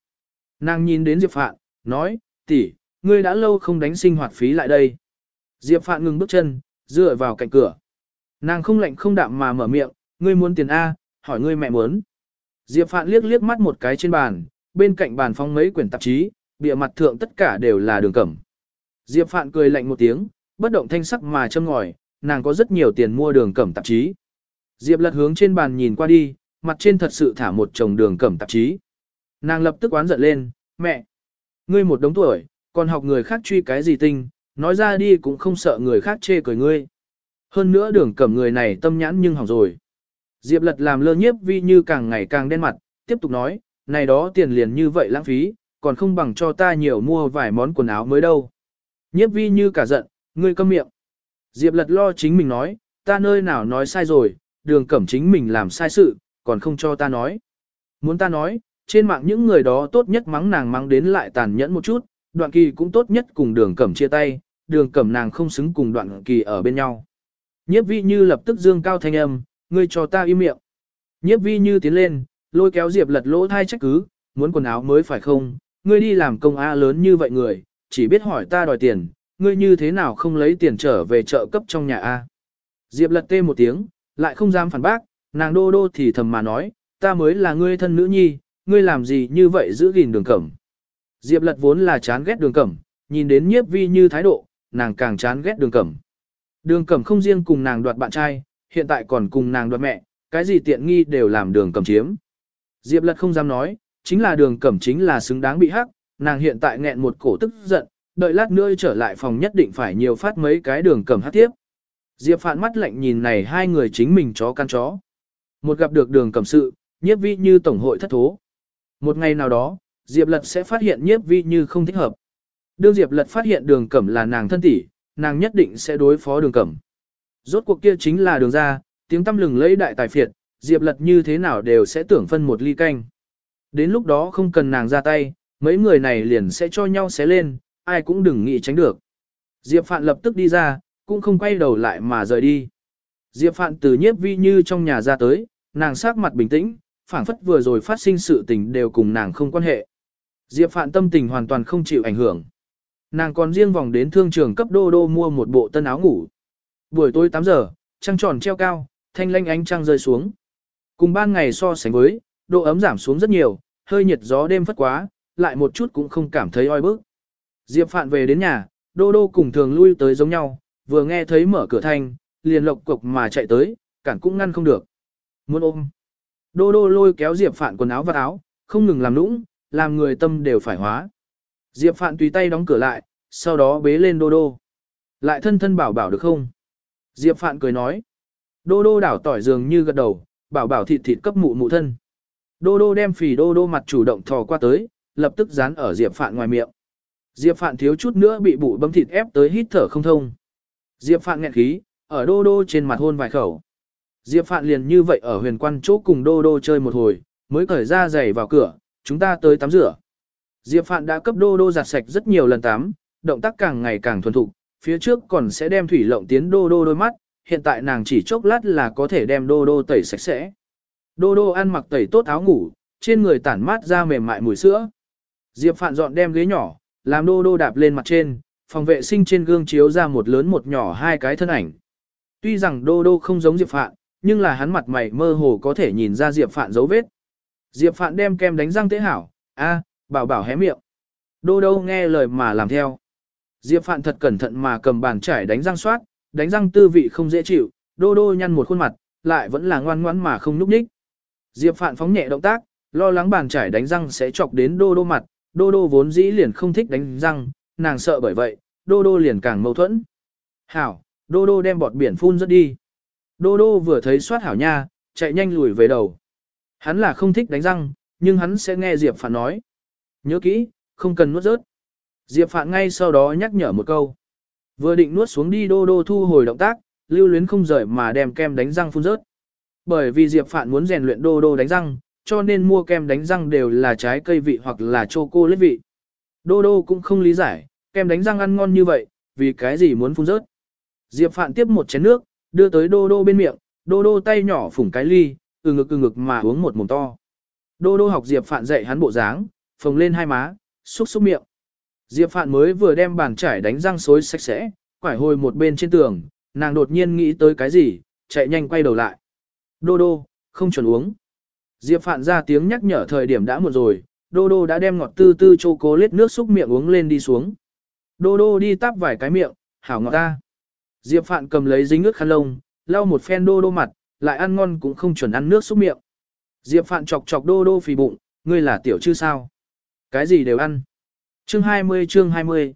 S1: Nàng nhìn đến Diệp Phạn, nói, tỷ, ngươi đã lâu không đánh sinh hoạt phí lại đây. Diệp Phạn ngừng bước chân, dựa vào cạnh cửa. Nàng không lạnh không đạm mà mở miệng, ngươi muốn tiền A, hỏi ngươi mẹ muốn. Diệp Phạn liếc liếc mắt một cái trên bàn, bên cạnh bàn phong mấy quyển tạp chí, bìa mặt thượng tất cả đều là đường cẩm. Diệp Phạn cười lạnh một tiếng, bất động thanh sắc mà châm ngòi, nàng có rất nhiều tiền mua đường cẩm tạp chí. Diệp lật hướng trên bàn nhìn qua đi, mặt trên thật sự thả một chồng đường cẩm tạp chí. Nàng lập tức oán giận lên, mẹ, ngươi một đống tuổi, còn học người khác truy cái gì tinh, nói ra đi cũng không sợ người khác chê cười ngươi. Hơn nữa đường cẩm người này tâm nhãn nhưng hỏng rồi. Diệp lật làm lơ nhiếp vi như càng ngày càng đen mặt, tiếp tục nói, này đó tiền liền như vậy lãng phí, còn không bằng cho ta nhiều mua vài món quần áo mới đâu. Nhiếp vi như cả giận, ngươi câm miệng. Diệp lật lo chính mình nói, ta nơi nào nói sai rồi, đường cẩm chính mình làm sai sự, còn không cho ta nói. Muốn ta nói, trên mạng những người đó tốt nhất mắng nàng mắng đến lại tàn nhẫn một chút, đoạn kỳ cũng tốt nhất cùng đường cẩm chia tay, đường cẩm nàng không xứng cùng đoạn kỳ ở bên nhau. Nhiếp vi như lập tức dương cao thanh âm, ngươi cho ta im miệng. Nhiếp vi như tiến lên, lôi kéo Diệp lật lỗ thai trách cứ, muốn quần áo mới phải không, ngươi đi làm công A lớn như vậy người, chỉ biết hỏi ta đòi tiền, ngươi như thế nào không lấy tiền trở về chợ cấp trong nhà A. Diệp lật tê một tiếng, lại không dám phản bác, nàng đô đô thì thầm mà nói, ta mới là ngươi thân nữ nhi, ngươi làm gì như vậy giữ gìn đường cẩm. Diệp lật vốn là chán ghét đường cẩm, nhìn đến nhiếp vi như thái độ, nàng càng chán ghét đường cẩm. Đường cẩm không riêng cùng nàng đoạt bạn trai, hiện tại còn cùng nàng đoạt mẹ, cái gì tiện nghi đều làm đường cẩm chiếm. Diệp lật không dám nói, chính là đường cẩm chính là xứng đáng bị hắc, nàng hiện tại nghẹn một cổ tức giận, đợi lát nữa trở lại phòng nhất định phải nhiều phát mấy cái đường cẩm hát tiếp. Diệp phạn mắt lạnh nhìn này hai người chính mình chó căn chó. Một gặp được đường cẩm sự, nhiếp vi như tổng hội thất thố. Một ngày nào đó, Diệp lật sẽ phát hiện nhiếp vi như không thích hợp. Đương Diệp lật phát hiện đường cẩm là nàng thân tỷ, nàng nhất định sẽ đối phó đường cẩm. Rốt cuộc kia chính là đường ra, tiếng tâm lừng lấy đại tài phiệt, Diệp lật như thế nào đều sẽ tưởng phân một ly canh. Đến lúc đó không cần nàng ra tay, mấy người này liền sẽ cho nhau xé lên, ai cũng đừng nghĩ tránh được. Diệp Phạn lập tức đi ra, cũng không quay đầu lại mà rời đi. Diệp Phạn từ nhiếp vi như trong nhà ra tới, nàng sắc mặt bình tĩnh, phảng phất vừa rồi phát sinh sự tình đều cùng nàng không quan hệ. Diệp Phạn tâm tình hoàn toàn không chịu ảnh hưởng. Nàng còn riêng vòng đến thương trường cấp đô đô mua một bộ tân áo ngủ. Buổi tối 8 giờ, trăng tròn treo cao, thanh lanh ánh trăng rơi xuống. Cùng ban ngày so sánh với, độ ấm giảm xuống rất nhiều, hơi nhiệt gió đêm phất quá, lại một chút cũng không cảm thấy oi bức. Diệp Phạn về đến nhà, đô đô cùng thường lui tới giống nhau, vừa nghe thấy mở cửa thanh, liền lộc cục mà chạy tới, cản cũng ngăn không được. Muốn ôm. Đô đô lôi kéo Diệp Phạn quần áo và áo, không ngừng làm nũng, làm người tâm đều phải hóa. Diệp Phạn tùy tay đóng cửa lại, sau đó bế lên đô đô. Lại thân thân bảo bảo được không? Diệp Phạn cười nói. Đô đô đảo tỏi dường như gật đầu, bảo bảo thịt thịt cấp mụ mụ thân. Đô đô đem phì đô đô mặt chủ động thò qua tới, lập tức dán ở Diệp Phạn ngoài miệng. Diệp Phạn thiếu chút nữa bị bụi bấm thịt ép tới hít thở không thông. Diệp Phạn nghẹn khí, ở đô đô trên mặt hôn vài khẩu. Diệp Phạn liền như vậy ở huyền quan chỗ cùng đô đô chơi một hồi, mới cởi ra giày vào cửa, chúng ta tới tắm rửa. Diệp Phạn đã cấp đô đô giặt sạch rất nhiều lần tắm, động tác càng ngày càng thuần thục, phía trước còn sẽ đem thủy lộng tiến đô đô đôi mắt, hiện tại nàng chỉ chốc lát là có thể đem đô đô tẩy sạch sẽ. Đô đô ăn mặc tẩy tốt áo ngủ, trên người tản mát ra mềm mại mùi sữa. Diệp Phạn dọn đem ghế nhỏ, làm đô đô đạp lên mặt trên, phòng vệ sinh trên gương chiếu ra một lớn một nhỏ hai cái thân ảnh. Tuy rằng đô đô không giống Diệp Phạn, nhưng là hắn mặt mày mơ hồ có thể nhìn ra Diệp Phạn dấu vết. Diệp Phạn đem kem đánh răng tế hảo, a, bảo bảo hé miệng. Đô đô nghe lời mà làm theo. Diệp Phạn thật cẩn thận mà cầm bàn chải đánh răng soát, đánh răng tư vị không dễ chịu, đô đô nhăn một khuôn mặt, lại vẫn là ngoan ngoãn mà không núp ních. Diệp Phạn phóng nhẹ động tác, lo lắng bàn chải đánh răng sẽ chọc đến đô đô mặt, đô đô vốn dĩ liền không thích đánh răng, nàng sợ bởi vậy, đô đô liền càng mâu thuẫn. Hảo, đô đô đem bọt biển phun rất đi. Đô đô vừa thấy soát hảo nha, chạy nhanh lùi về đầu. Hắn là không thích đánh răng, nhưng hắn sẽ nghe Diệp Phạn nói. Nhớ kỹ, không cần nuốt rớt. Diệp Phạn ngay sau đó nhắc nhở một câu. Vừa định nuốt xuống đi đô đô thu hồi động tác, lưu luyến không rời mà đem kem đánh răng phun rớt. Bởi vì Diệp Phạn muốn rèn luyện đô đô đánh răng, cho nên mua kem đánh răng đều là trái cây vị hoặc là chocolate vị. Đô đô cũng không lý giải, kem đánh răng ăn ngon như vậy, vì cái gì muốn phun rớt. Diệp Phạn tiếp một chén nước, đưa tới đô đô bên miệng, đô đô tay nhỏ phủng cái ly, từ ngực từ ngực mà uống một mồm to. Đô đô học Diệp Phạn dạy hắn bộ dáng, phồng lên hai má, xúc xúc miệng. Diệp Phạn mới vừa đem bàn chải đánh răng xối sạch sẽ, quải hồi một bên trên tường, nàng đột nhiên nghĩ tới cái gì, chạy nhanh quay đầu lại. Đô đô, không chuẩn uống. Diệp Phạn ra tiếng nhắc nhở thời điểm đã muộn rồi, đô đô đã đem ngọt tư tư chocolate nước xúc miệng uống lên đi xuống. Đô đô đi tắp vài cái miệng, hảo ngọt ta. Diệp Phạn cầm lấy dính nước khăn lông, lau một phen đô đô mặt, lại ăn ngon cũng không chuẩn ăn nước xúc miệng. Diệp Phạn chọc chọc đô đô phì bụng, ngươi là tiểu chư sao? Cái gì đều ăn. Chương 20 chương 20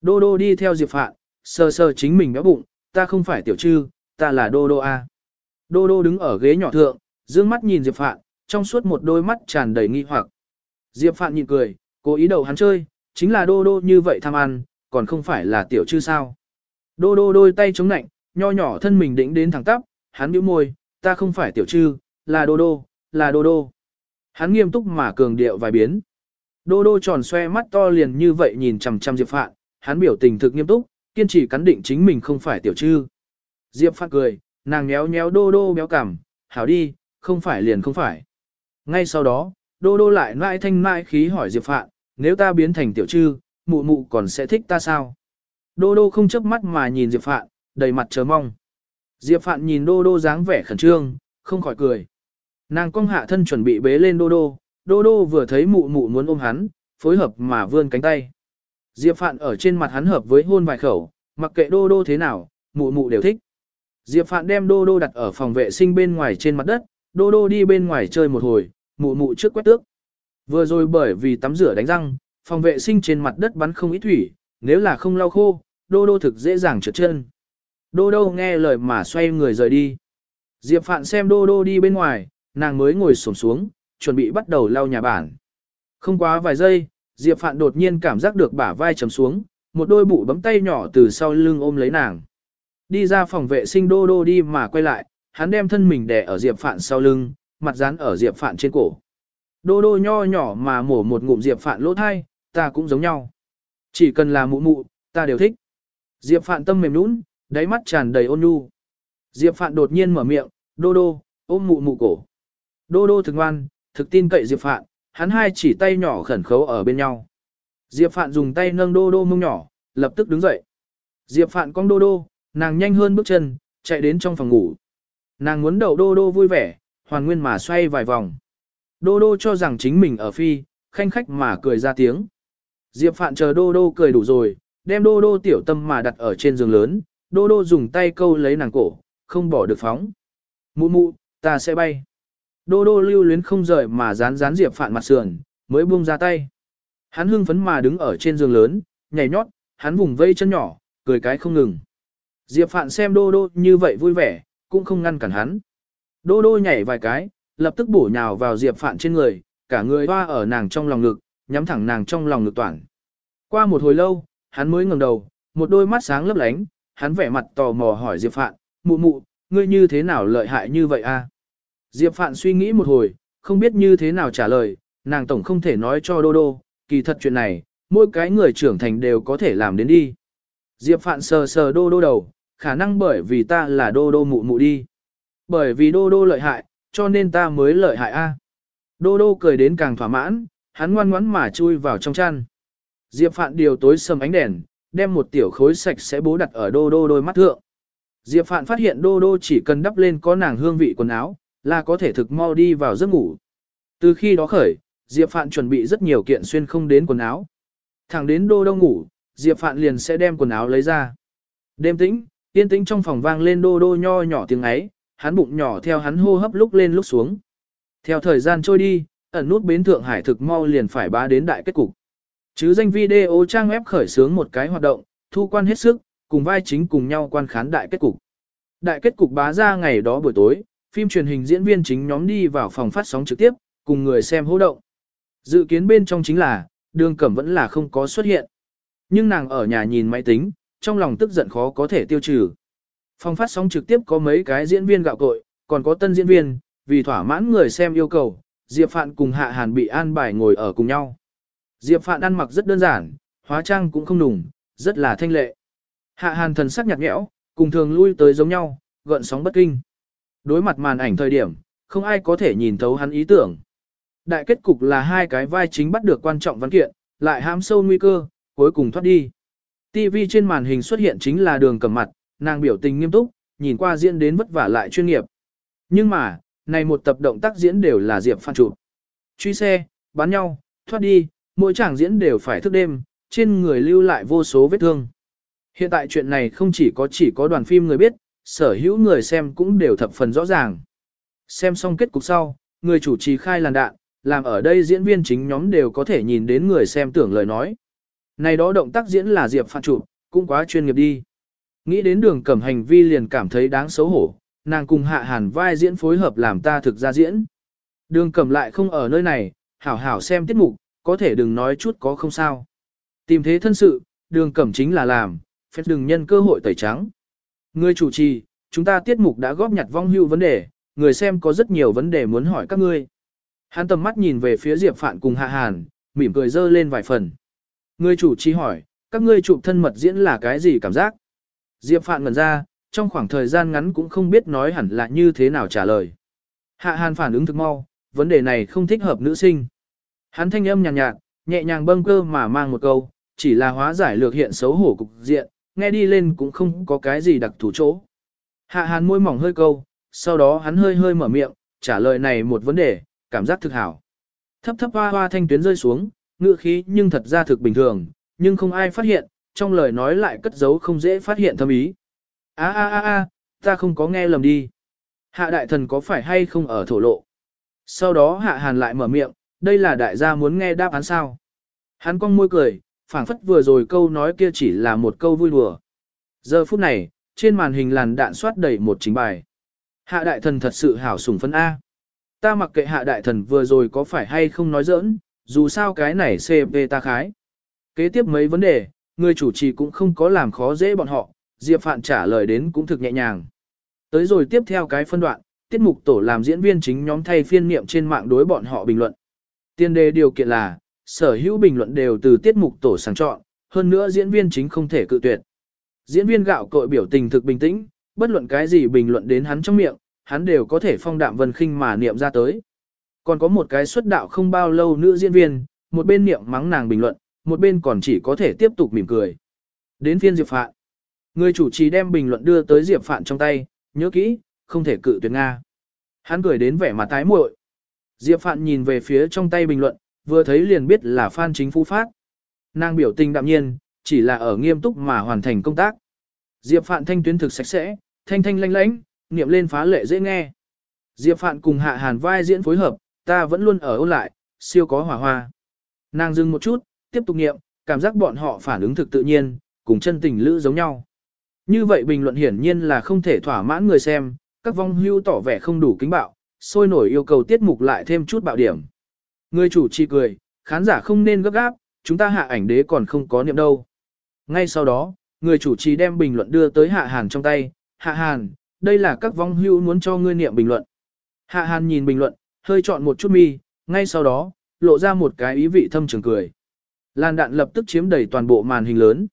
S1: Đô đô đi theo Diệp Phạn, sờ sờ chính mình béo bụng, ta không phải tiểu chư, ta là đô đô A. Đô đô đứng ở ghế nhỏ thượng, dương mắt nhìn Diệp Phạn, trong suốt một đôi mắt tràn đầy nghi hoặc. Diệp Phạn nhịn cười, cố ý đầu hắn chơi, chính là đô đô như vậy tham ăn, còn không phải là tiểu chư sao. Đô đô đôi tay chống nạnh, nho nhỏ thân mình đĩnh đến thẳng tắp, hắn bĩu môi, ta không phải tiểu trư, là đô đô, là đô đô. Hắn nghiêm túc mà cường điệu vài biến. Đô đô tròn xoe mắt to liền như vậy nhìn chằm chằm Diệp Phạn, hắn biểu tình thực nghiêm túc, kiên trì cắn định chính mình không phải tiểu trư. Diệp Phạn cười, nàng nhéo nhéo đô đô béo cằm, hảo đi, không phải liền không phải. Ngay sau đó, đô đô lại nãi thanh nãi khí hỏi Diệp Phạn, nếu ta biến thành tiểu trư, mụ mụ còn sẽ thích ta sao? Đô đô không chớp mắt mà nhìn Diệp Phạn, đầy mặt chờ mong. Diệp Phạn nhìn đô đô dáng vẻ khẩn trương, không khỏi cười. Nàng cong hạ thân chuẩn bị bế lên đô đô, đô đô vừa thấy mụ mụ muốn ôm hắn, phối hợp mà vươn cánh tay. Diệp Phạn ở trên mặt hắn hợp với hôn vài khẩu, mặc kệ đô đô thế nào, mụ mụ đều thích. Diệp Phạn đem đô đô đặt ở phòng vệ sinh bên ngoài trên mặt đất, đô đô đi bên ngoài chơi một hồi, mụ mụ trước quét tước. Vừa rồi bởi vì tắm rửa đánh răng, phòng vệ sinh trên mặt đất bắn không ít thủy, nếu là không lau khô, đô đô thực dễ dàng trượt chân. Đô đô nghe lời mà xoay người rời đi. Diệp Phạn xem đô đô đi bên ngoài, nàng mới ngồi xổm xuống, chuẩn bị bắt đầu lau nhà bản. Không quá vài giây, Diệp Phạn đột nhiên cảm giác được bả vai chấm xuống, một đôi bụ bấm tay nhỏ từ sau lưng ôm lấy nàng. Đi ra phòng vệ sinh đô đô đi mà quay lại, hắn đem thân mình đè ở Diệp Phạn sau lưng, mặt dán ở Diệp Phạn trên cổ. Đô đô nho nhỏ mà mổ một ngụm Diệp Phạn lỗ thai, ta cũng giống nhau. Chỉ cần là mụ mụ, ta đều thích. Diệp Phạn tâm mềm nũng, đáy mắt tràn đầy ôn nhu. Diệp Phạn đột nhiên mở miệng, đô đô, ôm mụ mụ cổ. Đô đô thực ngoan, thực tin cậy Diệp Phạn, hắn hai chỉ tay nhỏ khẩn khấu ở bên nhau. Diệp Phạn dùng tay nâng đô đô mông nhỏ, lập tức đứng dậy. Diệp Phạn cong đô đô, nàng nhanh hơn bước chân, chạy đến trong phòng ngủ. Nàng muốn đậu đô đô vui vẻ, hoàn nguyên mà xoay vài vòng. Đô đô cho rằng chính mình ở phi, khanh khách mà cười ra tiếng. Diệp Phạn chờ đô đô cười đủ rồi, đem đô đô tiểu tâm mà đặt ở trên giường lớn, đô đô dùng tay câu lấy nàng cổ, không bỏ được phóng. Mụ mụ, ta sẽ bay. Đô đô lưu luyến không rời mà dán dán Diệp Phạn mặt sườn, mới buông ra tay. Hắn hưng phấn mà đứng ở trên giường lớn, nhảy nhót, hắn vùng vây chân nhỏ, cười cái không ngừng. Diệp Phạn xem đô đô như vậy vui vẻ, cũng không ngăn cản hắn. Đô đô nhảy vài cái, lập tức bổ nhào vào Diệp Phạn trên người, cả người hoa ở nàng trong lòng ngực, nhắm thẳng nàng trong lòng ngực toàn. Qua một hồi lâu, hắn mới ngẩng đầu, một đôi mắt sáng lấp lánh, hắn vẻ mặt tò mò hỏi Diệp Phạn, mụ mụ, ngươi như thế nào lợi hại như vậy a? Diệp Phạn suy nghĩ một hồi, không biết như thế nào trả lời, nàng tổng không thể nói cho Đô Đô, kỳ thật chuyện này, mỗi cái người trưởng thành đều có thể làm đến đi. Diệp Phạn sờ sờ Đô Đô đầu, khả năng bởi vì ta là Đô Đô mụ mụ đi. Bởi vì Đô Đô lợi hại, cho nên ta mới lợi hại a. Đô Đô cười đến càng thỏa mãn, hắn ngoan ngoãn mà chui vào trong chăn. Diệp Phạn điều tối sầm ánh đèn, đem một tiểu khối sạch sẽ bố đặt ở đô đô đôi mắt thượng. Diệp Phạn phát hiện đô đô chỉ cần đắp lên có nàng hương vị quần áo, là có thể thực mau đi vào giấc ngủ. Từ khi đó khởi, Diệp Phạn chuẩn bị rất nhiều kiện xuyên không đến quần áo. Thẳng đến đô đô ngủ, Diệp Phạn liền sẽ đem quần áo lấy ra. Đêm tĩnh, yên tĩnh trong phòng vang lên đô đô nho nhỏ tiếng ấy, hắn bụng nhỏ theo hắn hô hấp lúc lên lúc xuống. Theo thời gian trôi đi, ẩn nút bến Thượng Hải thực mau liền phải bá đến đại kết cục. Chứ danh video trang web khởi xướng một cái hoạt động, thu quan hết sức, cùng vai chính cùng nhau quan khán đại kết cục. Đại kết cục bá ra ngày đó buổi tối, phim truyền hình diễn viên chính nhóm đi vào phòng phát sóng trực tiếp, cùng người xem hô động. Dự kiến bên trong chính là, đường cẩm vẫn là không có xuất hiện. Nhưng nàng ở nhà nhìn máy tính, trong lòng tức giận khó có thể tiêu trừ. Phòng phát sóng trực tiếp có mấy cái diễn viên gạo cội, còn có tân diễn viên, vì thỏa mãn người xem yêu cầu, Diệp Phạn cùng Hạ Hàn bị an bài ngồi ở cùng nhau. Diệp Phạn ăn mặc rất đơn giản, hóa trang cũng không nùng, rất là thanh lệ. Hạ Hàn thần sắc nhạt nhẽo, cùng thường lui tới giống nhau, gợn sóng bất kinh. Đối mặt màn ảnh thời điểm, không ai có thể nhìn thấu hắn ý tưởng. Đại kết cục là hai cái vai chính bắt được quan trọng văn kiện, lại hãm sâu nguy cơ, cuối cùng thoát đi. TV trên màn hình xuất hiện chính là đường cầm mặt, nàng biểu tình nghiêm túc, nhìn qua diễn đến vất vả lại chuyên nghiệp. Nhưng mà, này một tập động tác diễn đều là Diệp Phan chụp. Truy xe, bắn nhau, thoát đi, mỗi chàng diễn đều phải thức đêm, trên người lưu lại vô số vết thương. Hiện tại chuyện này không chỉ có chỉ có đoàn phim người biết, sở hữu người xem cũng đều thập phần rõ ràng. Xem xong kết cục sau, người chủ trì khai làn đạn, làm ở đây diễn viên chính nhóm đều có thể nhìn đến người xem tưởng lời nói. Này đó động tác diễn là Diệp Phạn chụp, cũng quá chuyên nghiệp đi. Nghĩ đến đường cẩm hành vi liền cảm thấy đáng xấu hổ, nàng cùng hạ hàn vai diễn phối hợp làm ta thực ra diễn. Đường cẩm lại không ở nơi này, hảo hảo xem tiết mục, có thể đừng nói chút có không sao. Tìm thế thân sự, đường cẩm chính là làm, phép đừng nhân cơ hội tẩy trắng. Người chủ trì, chúng ta tiết mục đã góp nhặt vong hưu vấn đề, người xem có rất nhiều vấn đề muốn hỏi các ngươi. Hắn tầm mắt nhìn về phía Diệp Phạn cùng Hạ Hàn, mỉm cười dơ lên vài phần. Người chủ trì hỏi, các ngươi chụp thân mật diễn là cái gì cảm giác? Diệp Phạn ngẩn ra, trong khoảng thời gian ngắn cũng không biết nói hẳn là như thế nào trả lời. Hạ Hàn phản ứng thực mau, vấn đề này không thích hợp nữ sinh. Hắn thanh âm nhàn nhạt, nhạt, nhẹ nhàng bâng cơ mà mang một câu, chỉ là hóa giải lược hiện xấu hổ cục diện, nghe đi lên cũng không có cái gì đặc thủ chỗ. Hạ Hàn môi mỏng hơi câu, sau đó hắn hơi hơi mở miệng, trả lời này một vấn đề, cảm giác thực hảo. Thấp thấp hoa hoa thanh tuyến rơi xuống, ngựa khí nhưng thật ra thực bình thường, nhưng không ai phát hiện, trong lời nói lại cất giấu không dễ phát hiện thâm ý. A a a a, ta không có nghe lầm đi. Hạ đại thần có phải hay không ở thổ lộ? Sau đó hạ hàn lại mở miệng, đây là đại gia muốn nghe đáp án sao? Hắn cong môi cười, phảng phất vừa rồi câu nói kia chỉ là một câu vui đùa. Giờ phút này, trên màn hình làn đạn soát đầy một chính bài. Hạ đại thần thật sự hảo sủng phân A. Ta mặc kệ hạ đại thần vừa rồi có phải hay không nói giỡn, dù sao cái này CP ta khái. Kế tiếp mấy vấn đề, người chủ trì cũng không có làm khó dễ bọn họ, Diệp Phạn trả lời đến cũng thực nhẹ nhàng. Tới rồi tiếp theo cái phân đoạn, tiết mục tổ làm diễn viên chính nhóm thay phiên niệm trên mạng đối bọn họ bình luận. Tiên đề điều kiện là, sở hữu bình luận đều từ tiết mục tổ sáng chọn, hơn nữa diễn viên chính không thể cự tuyệt. Diễn viên gạo cội biểu tình thực bình tĩnh, bất luận cái gì bình luận đến hắn trong miệng, hắn đều có thể phong đạm vân khinh mà niệm ra tới. Còn có một cái xuất đạo không bao lâu nữ diễn viên, một bên niệm mắng nàng bình luận, một bên còn chỉ có thể tiếp tục mỉm cười. Đến phiên Diệp Phạn. Người chủ trì đem bình luận đưa tới Diệp Phạn trong tay, nhớ kỹ, không thể cự tuyệt Nga. Hắn cười đến vẻ mặt tái muội. Diệp Phạn nhìn về phía trong tay bình luận, vừa thấy liền biết là Phan Chính Phú phát. Nàng biểu tình đạm nhiên, chỉ là ở nghiêm túc mà hoàn thành công tác. Diệp Phạn thanh tuyến thực sạch sẽ, thanh thanh lanh lánh, niệm lên phá lệ dễ nghe. Diệp Phạn cùng Hạ Hàn vai diễn phối hợp, ta vẫn luôn ở ôn lại, siêu có hỏa hoa. Nàng dừng một chút, tiếp tục niệm, cảm giác bọn họ phản ứng thực tự nhiên, cùng chân tình lữ giống nhau. Như vậy bình luận hiển nhiên là không thể thỏa mãn người xem, các vong hưu tỏ vẻ không đủ kính bạo, sôi nổi yêu cầu tiết mục lại thêm chút bạo điểm. Người chủ trì cười, khán giả không nên gấp gáp, chúng ta hạ ảnh đế còn không có niệm đâu. Ngay sau đó, người chủ trì đem bình luận đưa tới Hạ Hàn trong tay, Hạ Hàn, đây là các vong hưu muốn cho ngươi niệm bình luận. Hạ Hàn nhìn bình luận, hơi chọn một chút mi, ngay sau đó, lộ ra một cái ý vị thâm trường cười. Lan đạn lập tức chiếm đầy toàn bộ màn hình lớn.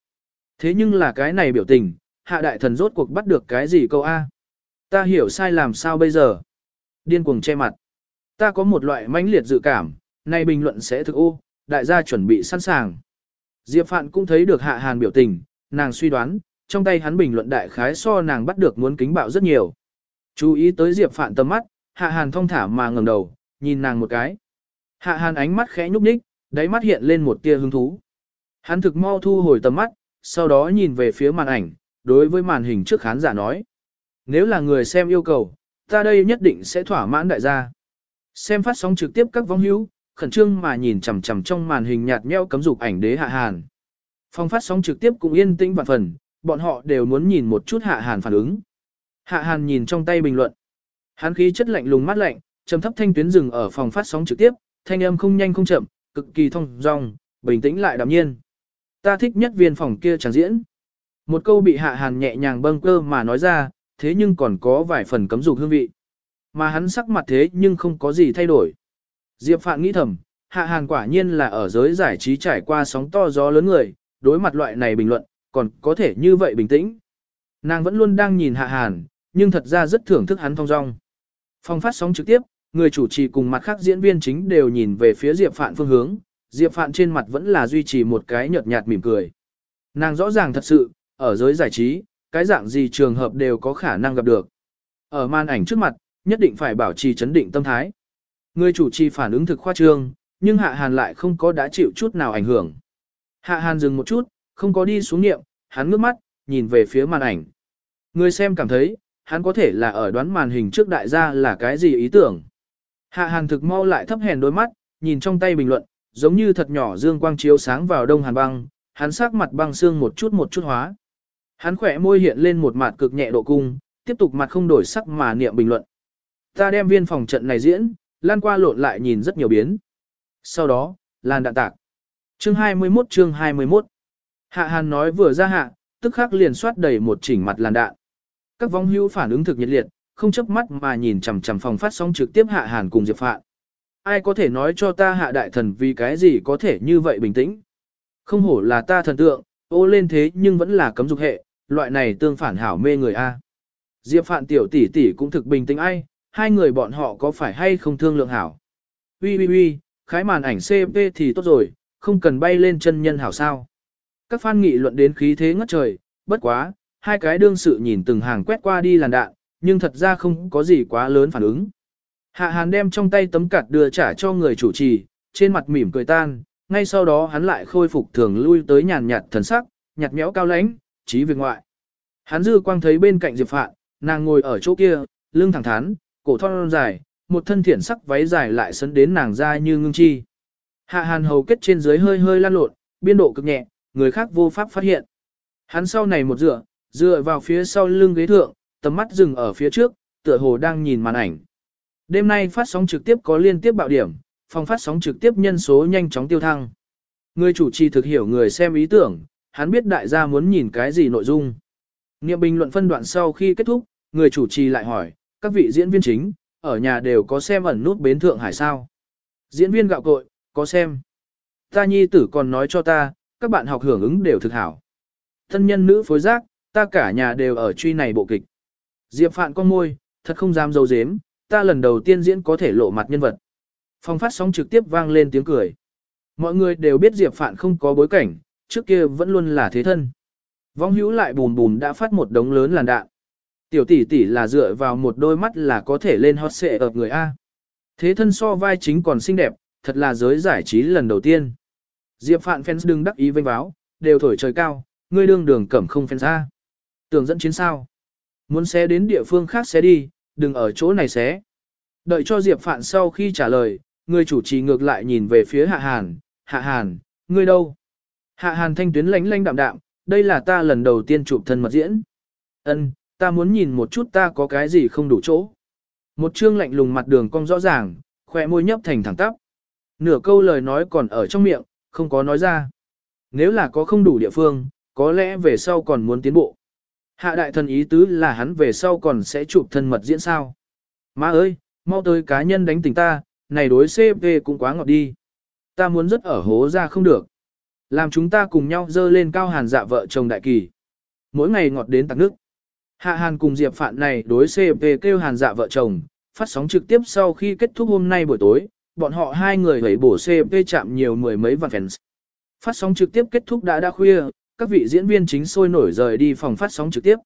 S1: Thế nhưng là cái này biểu tình, hạ đại thần rốt cuộc bắt được cái gì câu A. Ta hiểu sai làm sao bây giờ. Điên cuồng che mặt. Ta có một loại mãnh liệt dự cảm, Nay bình luận sẽ thực ô, đại gia chuẩn bị sẵn sàng. Diệp Phạn cũng thấy được Hạ Hàn biểu tình, nàng suy đoán, trong tay hắn bình luận đại khái so nàng bắt được muốn kính bạo rất nhiều. Chú ý tới Diệp Phạn tầm mắt, Hạ Hàn thong thả mà ngẩng đầu, nhìn nàng một cái. Hạ Hàn ánh mắt khẽ nhúc nhích, đáy mắt hiện lên một tia hứng thú. Hắn thực mau thu hồi tầm mắt, sau đó nhìn về phía màn ảnh, đối với màn hình trước khán giả nói. Nếu là người xem yêu cầu, ta đây nhất định sẽ thỏa mãn đại gia. Xem phát sóng trực tiếp các vong hữu, khẩn trương mà nhìn chằm chằm trong màn hình nhạt nhẽo cấm dục ảnh đế hạ hàn. Phong phát sóng trực tiếp cũng yên tĩnh vạn phần, bọn họ đều muốn nhìn một chút hạ hàn phản ứng. Hạ hàn nhìn trong tay bình luận. Hắn khí chất lạnh lùng mắt lạnh, trầm thấp thanh tuyến dừng ở phòng phát sóng trực tiếp, thanh âm không nhanh không chậm, cực kỳ thông dong, bình tĩnh lại đạm nhiên. Ta thích nhất viên phòng kia chẳng diễn. Một câu bị hạ hàn nhẹ nhàng bâng cơ mà nói ra, thế nhưng còn có vài phần cấm dục hương vị. Mà hắn sắc mặt thế nhưng không có gì thay đổi. Diệp Phạn nghĩ thầm, hạ hàn quả nhiên là ở giới giải trí trải qua sóng to gió lớn người, đối mặt loại này bình luận, còn có thể như vậy bình tĩnh. Nàng vẫn luôn đang nhìn hạ hàn, nhưng thật ra rất thưởng thức hắn thong dong. Phong phát sóng trực tiếp, người chủ trì cùng mặt khác diễn viên chính đều nhìn về phía Diệp Phạn phương hướng, Diệp Phạn trên mặt vẫn là duy trì một cái nhợt nhạt mỉm cười. Nàng rõ ràng thật sự, ở giới giải trí, cái dạng gì trường hợp đều có khả năng gặp được. Ở màn ảnh trước mặt, nhất định phải bảo trì chấn định tâm thái. Người chủ trì phản ứng thực khoa trương, nhưng Hạ Hàn lại không có đã chịu chút nào ảnh hưởng. Hạ Hàn dừng một chút, không có đi xuống niệm, hắn ngước mắt, nhìn về phía màn ảnh. Người xem cảm thấy, hắn có thể là ở đoán màn hình trước đại gia là cái gì ý tưởng. Hạ Hàn thực mau lại thấp hèn đôi mắt, nhìn trong tay bình luận, giống như thật nhỏ dương quang chiếu sáng vào đông hàn băng, hắn sắc mặt băng xương một chút một chút hóa. Hắn khỏe môi hiện lên một mặt cực nhẹ độ cung, tiếp tục mặt không đổi sắc mà niệm bình luận. Ta đem viên phòng trận này diễn, lan qua lộn lại nhìn rất nhiều biến. Sau đó, lan đạn tạc. Chương 21 chương 21 Hạ Hàn nói vừa ra hạ, tức khắc liền soát đầy một chỉnh mặt làn đạn. Các vong hưu phản ứng thực nhiệt liệt, không chớp mắt mà nhìn chằm chằm phòng phát sóng trực tiếp Hạ Hàn cùng Diệp Phạn. Ai có thể nói cho ta hạ đại thần vì cái gì có thể như vậy bình tĩnh? Không hổ là ta thần tượng, ô lên thế nhưng vẫn là cấm dục hệ, loại này tương phản hảo mê người A. Diệp Phạn tiểu tỷ tỷ cũng thực bình tĩnh ai, hai người bọn họ có phải hay không thương lượng hảo. Ui ui ui, khái màn ảnh CP thì tốt rồi, không cần bay lên chân nhân hảo sao. Các fan nghị luận đến khí thế ngất trời, bất quá, hai cái đương sự nhìn từng hàng quét qua đi làn đạn, nhưng thật ra không có gì quá lớn phản ứng. Hạ Hàn đem trong tay tấm cạt đưa trả cho người chủ trì, trên mặt mỉm cười tan, ngay sau đó hắn lại khôi phục thường lui tới nhàn nhạt thần sắc, nhạt méo cao lãnh, trí việc ngoại. Hắn dư quang thấy bên cạnh Diệp Phạn, nàng ngồi ở chỗ kia, lưng thẳng thắn, cổ thon dài, một thân thiển sắc váy dài lại sấn đến nàng ra như ngưng chi. Hạ Hàn hầu kết trên dưới hơi hơi lan lộn, biên độ cực nhẹ, người khác vô pháp phát hiện. Hắn sau này một dựa, dựa vào phía sau lưng ghế thượng, tầm mắt dừng ở phía trước, tựa hồ đang nhìn màn ảnh. Đêm nay phát sóng trực tiếp có liên tiếp bạo điểm, phòng phát sóng trực tiếp nhân số nhanh chóng tiêu thăng. Người chủ trì thực hiểu người xem ý tưởng, hắn biết đại gia muốn nhìn cái gì nội dung. Niệm bình luận phân đoạn sau khi kết thúc, người chủ trì lại hỏi, các vị diễn viên chính, ở nhà đều có xem ẩn nút bến Thượng Hải sao. Diễn viên gạo cội, có xem. Ta nhi tử còn nói cho ta, các bạn học hưởng ứng đều thực hảo. Thân nhân nữ phối giác, ta cả nhà đều ở truy này bộ kịch. Diệp Phạn con môi, thật không dám dấu dếm, ta lần đầu tiên diễn có thể lộ mặt nhân vật. Phong phát sóng trực tiếp vang lên tiếng cười. Mọi người đều biết Diệp Phạn không có bối cảnh, trước kia vẫn luôn là thế thân. Vong hữu lại bùm bùm đã phát một đống lớn làn đạn. Tiểu tỷ tỷ là dựa vào một đôi mắt là có thể lên hot xệ ập người A. Thế thân so vai chính còn xinh đẹp, thật là giới giải trí lần đầu tiên. Diệp Phạn fans đừng đắc ý vênh báo, đều thổi trời cao, ngươi đương đường cẩm không fans A. Tưởng dẫn chiến sao. Muốn xé đến địa phương khác xé đi, đừng ở chỗ này xé. Đợi cho Diệp Phạn sau khi trả lời, người chủ trì ngược lại nhìn về phía Hạ Hàn, Hạ Hàn, ngươi đâu? Hạ Hàn thanh tuyến lánh lánh đạm đạm, đây là ta lần đầu tiên chụp thân mật diễn. Ân, ta muốn nhìn một chút ta có cái gì không đủ chỗ. Một chương lạnh lùng mặt đường cong rõ ràng, khỏe môi nhấp thành thẳng tắp. Nửa câu lời nói còn ở trong miệng, không có nói ra. Nếu là có không đủ địa phương, có lẽ về sau còn muốn tiến bộ. Hạ đại thần ý tứ là hắn về sau còn sẽ chụp thân mật diễn sao. Má ơi, mau tới cá nhân đánh tỉnh ta, này đối CP cũng quá ngọt đi. Ta muốn rất ở hố ra không được. Làm chúng ta cùng nhau dơ lên cao hàn dạ vợ chồng đại kỳ. Mỗi ngày ngọt đến tặng nước. Hạ hàn cùng Diệp Phạn này đối CP kêu hàn dạ vợ chồng, phát sóng trực tiếp sau khi kết thúc hôm nay buổi tối, bọn họ hai người hãy bổ CP chạm nhiều mười mấy vạn fans. Phát sóng trực tiếp kết thúc đã đã khuya, các vị diễn viên chính sôi nổi rời đi phòng phát sóng trực tiếp.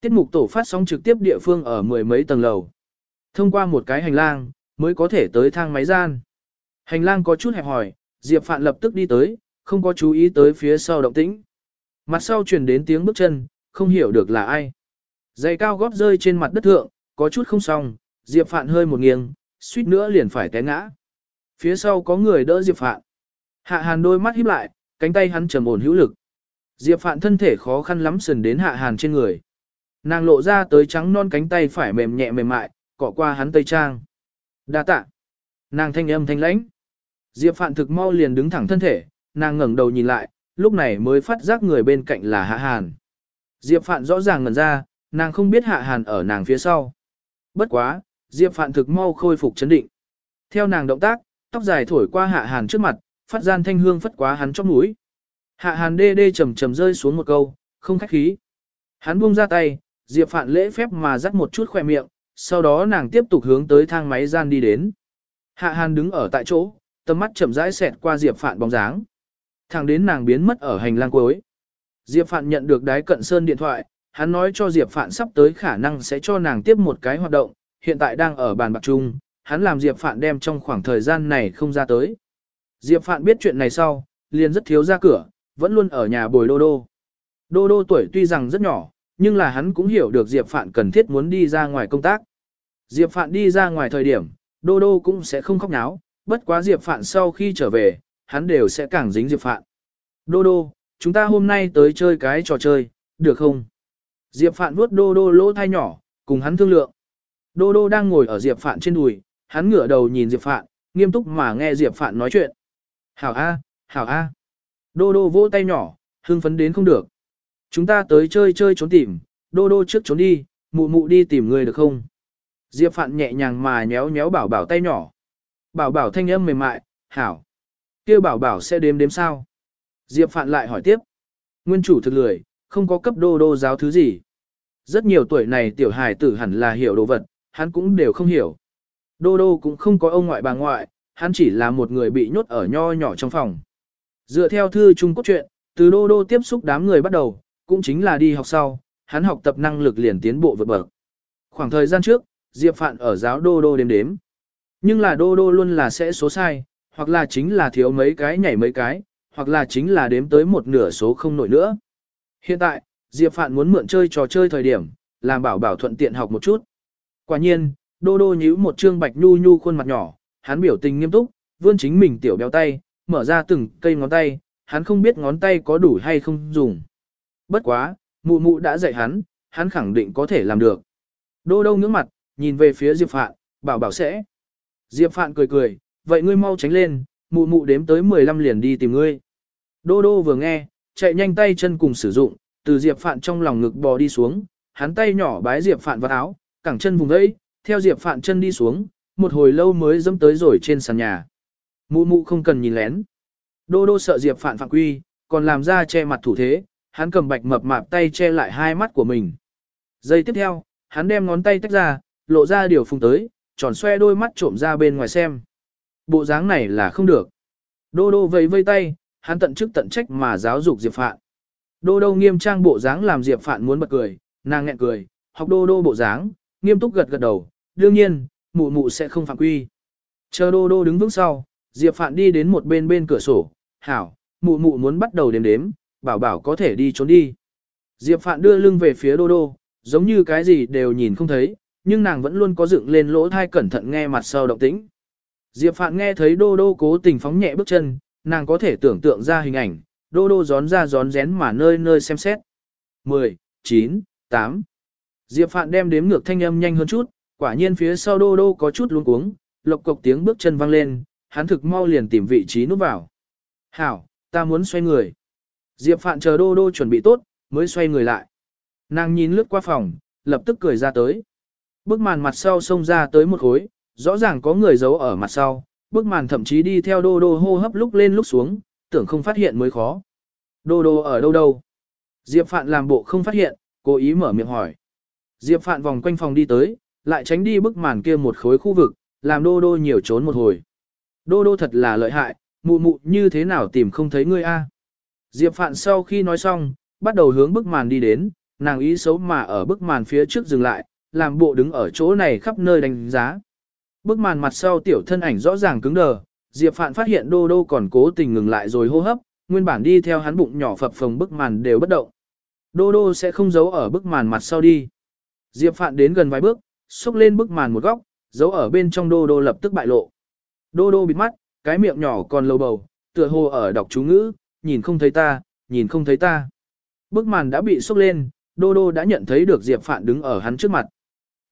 S1: Tiết mục tổ phát sóng trực tiếp địa phương ở mười mấy tầng lầu. Thông qua một cái hành lang, mới có thể tới thang máy gian. Hành lang có chút hẹp hỏi, Diệp Phạn lập tức đi tới, không có chú ý tới phía sau động tĩnh. Mặt sau truyền đến tiếng bước chân, không hiểu được là ai. Giày cao gót rơi trên mặt đất thượng, có chút không xong, Diệp Phạn hơi một nghiêng, suýt nữa liền phải té ngã. Phía sau có người đỡ Diệp Phạn. Hạ Hàn đôi mắt híp lại, cánh tay hắn trầm ổn hữu lực. Diệp Phạn thân thể khó khăn lắm sần đến Hạ Hàn trên người. Nàng lộ ra tới trắng non cánh tay phải mềm nhẹ mềm mại, cọ qua hắn tây trang. Đa tạ. Nàng thanh âm thanh lãnh. Diệp Phạn thực mau liền đứng thẳng thân thể, nàng ngẩng đầu nhìn lại, lúc này mới phát giác người bên cạnh là Hạ Hàn. Diệp Phạn rõ ràng ngẩn ra, nàng không biết Hạ Hàn ở nàng phía sau. Bất quá, Diệp Phạn thực mau khôi phục chấn định. Theo nàng động tác, tóc dài thổi qua Hạ Hàn trước mặt, phát gian thanh hương phất quá hắn chóp mũi. Hạ Hàn đê đê trầm trầm rơi xuống một câu, không khách khí. Hắn buông ra tay, Diệp Phạn lễ phép mà dắt một chút khỏe miệng, sau đó nàng tiếp tục hướng tới thang máy gian đi đến. Hạ Hàn đứng ở tại chỗ, tầm mắt chậm rãi xẹt qua Diệp Phạn bóng dáng. Thẳng đến nàng biến mất ở hành lang cuối. Diệp Phạn nhận được đái cận sơn điện thoại, hắn nói cho Diệp Phạn sắp tới khả năng sẽ cho nàng tiếp một cái hoạt động, hiện tại đang ở bàn bạc chung, hắn làm Diệp Phạn đem trong khoảng thời gian này không ra tới. Diệp Phạn biết chuyện này sau, liền rất thiếu ra cửa, vẫn luôn ở nhà bồi Đô Đô. Đô Đô tuổi tuy rằng rất nhỏ, nhưng là hắn cũng hiểu được Diệp Phạn cần thiết muốn đi ra ngoài công tác. Diệp Phạn đi ra ngoài thời điểm, Đô Đô cũng sẽ không khóc náo, bất quá Diệp Phạn sau khi trở về, hắn đều sẽ càng dính Diệp Phạn. Đô Đô, chúng ta hôm nay tới chơi cái trò chơi, được không? Diệp Phạn vuốt Đô Đô lỗ thai nhỏ, cùng hắn thương lượng. Đô Đô đang ngồi ở Diệp Phạn trên đùi, hắn ngửa đầu nhìn Diệp Phạn, nghiêm túc mà nghe Diệp Phạn nói chuyện. Hảo A, hảo A. Đô Đô vỗ tay nhỏ, hưng phấn đến không được. Chúng ta tới chơi chơi trốn tìm, Đô Đô trước trốn đi, mụ mụ đi tìm người được không? Diệp Phạn nhẹ nhàng mà nhéo nhéo bảo bảo tay nhỏ. Bảo bảo thanh âm mềm mại, hảo kia bảo bảo sẽ đếm đếm sao? Diệp Phạn lại hỏi tiếp. Nguyên chủ thực lười, không có cấp đô đô giáo thứ gì. Rất nhiều tuổi này tiểu hài tử hẳn là hiểu đồ vật, hắn cũng đều không hiểu. Đô đô cũng không có ông ngoại bà ngoại, hắn chỉ là một người bị nhốt ở nho nhỏ trong phòng. Dựa theo thư Trung Quốc truyện, từ đô đô tiếp xúc đám người bắt đầu, cũng chính là đi học sau, hắn học tập năng lực liền tiến bộ vượt bậc. Khoảng thời gian trước, Diệp Phạn ở giáo đô đô đếm đếm. Nhưng là đô đô luôn là sẽ số sai, hoặc là chính là thiếu mấy cái nhảy mấy cái, hoặc là chính là đếm tới một nửa số không nổi nữa. Hiện tại, Diệp Phạn muốn mượn chơi trò chơi thời điểm, làm bảo bảo thuận tiện học một chút. Quả nhiên, đô đô nhíu một trương bạch nhu nhu khuôn mặt nhỏ, hắn biểu tình nghiêm túc, vươn chính mình tiểu béo tay, mở ra từng cây ngón tay, hắn không biết ngón tay có đủ hay không dùng. Bất quá, mụ mụ đã dạy hắn, hắn khẳng định có thể làm được. Đô đô ngưỡng mặt, nhìn về phía Diệp Phạn, bảo bảo sẽ. Diệp Phạn cười cười, vậy ngươi mau tránh lên, mụ mụ đếm tới 15 liền đi tìm ngươi. Đô đô vừa nghe, chạy nhanh tay chân cùng sử dụng, từ Diệp Phạn trong lòng ngực bò đi xuống, hắn tay nhỏ bái Diệp Phạn vào áo, cẳng chân vùng vẫy, theo Diệp Phạn chân đi xuống, một hồi lâu mới dẫm tới rồi trên sàn nhà. Mụ mụ không cần nhìn lén. Đô đô sợ Diệp Phạn phạm quy, còn làm ra che mặt thủ thế, hắn cầm bạch mập mạp tay che lại hai mắt của mình. Giây tiếp theo, hắn đem ngón tay tách ra, lộ ra điều phùng tới, tròn xoe đôi mắt trộm ra bên ngoài xem. Bộ dáng này là không được. Đô đô vẫy vây tay, hắn tận chức tận trách mà giáo dục Diệp Phạn. Đô đô nghiêm trang bộ dáng làm Diệp Phạn muốn bật cười, nàng nghẹn cười, học đô đô bộ dáng, nghiêm túc gật gật đầu, đương nhiên, mụ mụ sẽ không phạm quy. Chờ đô đô đứng vững sau, Diệp Phạn đi đến một bên bên cửa sổ, hảo, mụ mụ muốn bắt đầu đếm đếm, bảo bảo có thể đi trốn đi. Diệp Phạn đưa lưng về phía đô đô, giống như cái gì đều nhìn không thấy, nhưng nàng vẫn luôn có dựng lên lỗ thai cẩn thận nghe mặt sau động tĩnh. Diệp Phạn nghe thấy đô đô cố tình phóng nhẹ bước chân, nàng có thể tưởng tượng ra hình ảnh, đô đô gión ra gión rén mà nơi nơi xem xét. 10, 9, 8. Diệp Phạn đem đếm ngược thanh âm nhanh hơn chút, quả nhiên phía sau đô đô có chút luống cuống, lộc cộc tiếng bước chân vang lên, hắn thực mau liền tìm vị trí núp vào. Hảo, ta muốn xoay người. Diệp Phạn chờ đô đô chuẩn bị tốt, mới xoay người lại. Nàng nhìn lướt qua phòng, lập tức cười ra tới. Bức màn mặt sau xông ra tới một khối, rõ ràng có người giấu ở mặt sau, bức màn thậm chí đi theo đô đô hô hấp lúc lên lúc xuống, tưởng không phát hiện mới khó. Đô đô ở đâu đâu? Diệp Phạn làm bộ không phát hiện, cố ý mở miệng hỏi. Diệp Phạn vòng quanh phòng đi tới, lại tránh đi bức màn kia một khối khu vực, làm đô đô nhiều trốn một hồi. Đô đô thật là lợi hại, mụ mụ như thế nào tìm không thấy ngươi a? Diệp Phạn sau khi nói xong, bắt đầu hướng bức màn đi đến, nàng ý xấu mà ở bức màn phía trước dừng lại, làm bộ đứng ở chỗ này khắp nơi đánh giá. Bức màn mặt sau tiểu thân ảnh rõ ràng cứng đờ, Diệp Phạn phát hiện Đô Đô còn cố tình ngừng lại rồi hô hấp, nguyên bản đi theo hắn bụng nhỏ phập phồng bức màn đều bất động. Đô Đô sẽ không giấu ở bức màn mặt sau đi. Diệp Phạn đến gần vài bước, xúc lên bức màn một góc, giấu ở bên trong Đô Đô lập tức bại lộ. Đô Đô bịt mắt, cái miệng nhỏ còn lầu bầu, tựa hồ ở đọc chú ngữ, nhìn không thấy ta, nhìn không thấy ta. Bức màn đã bị xúc lên, Đô Đô đã nhận thấy được Diệp Phạn đứng ở hắn trước mặt.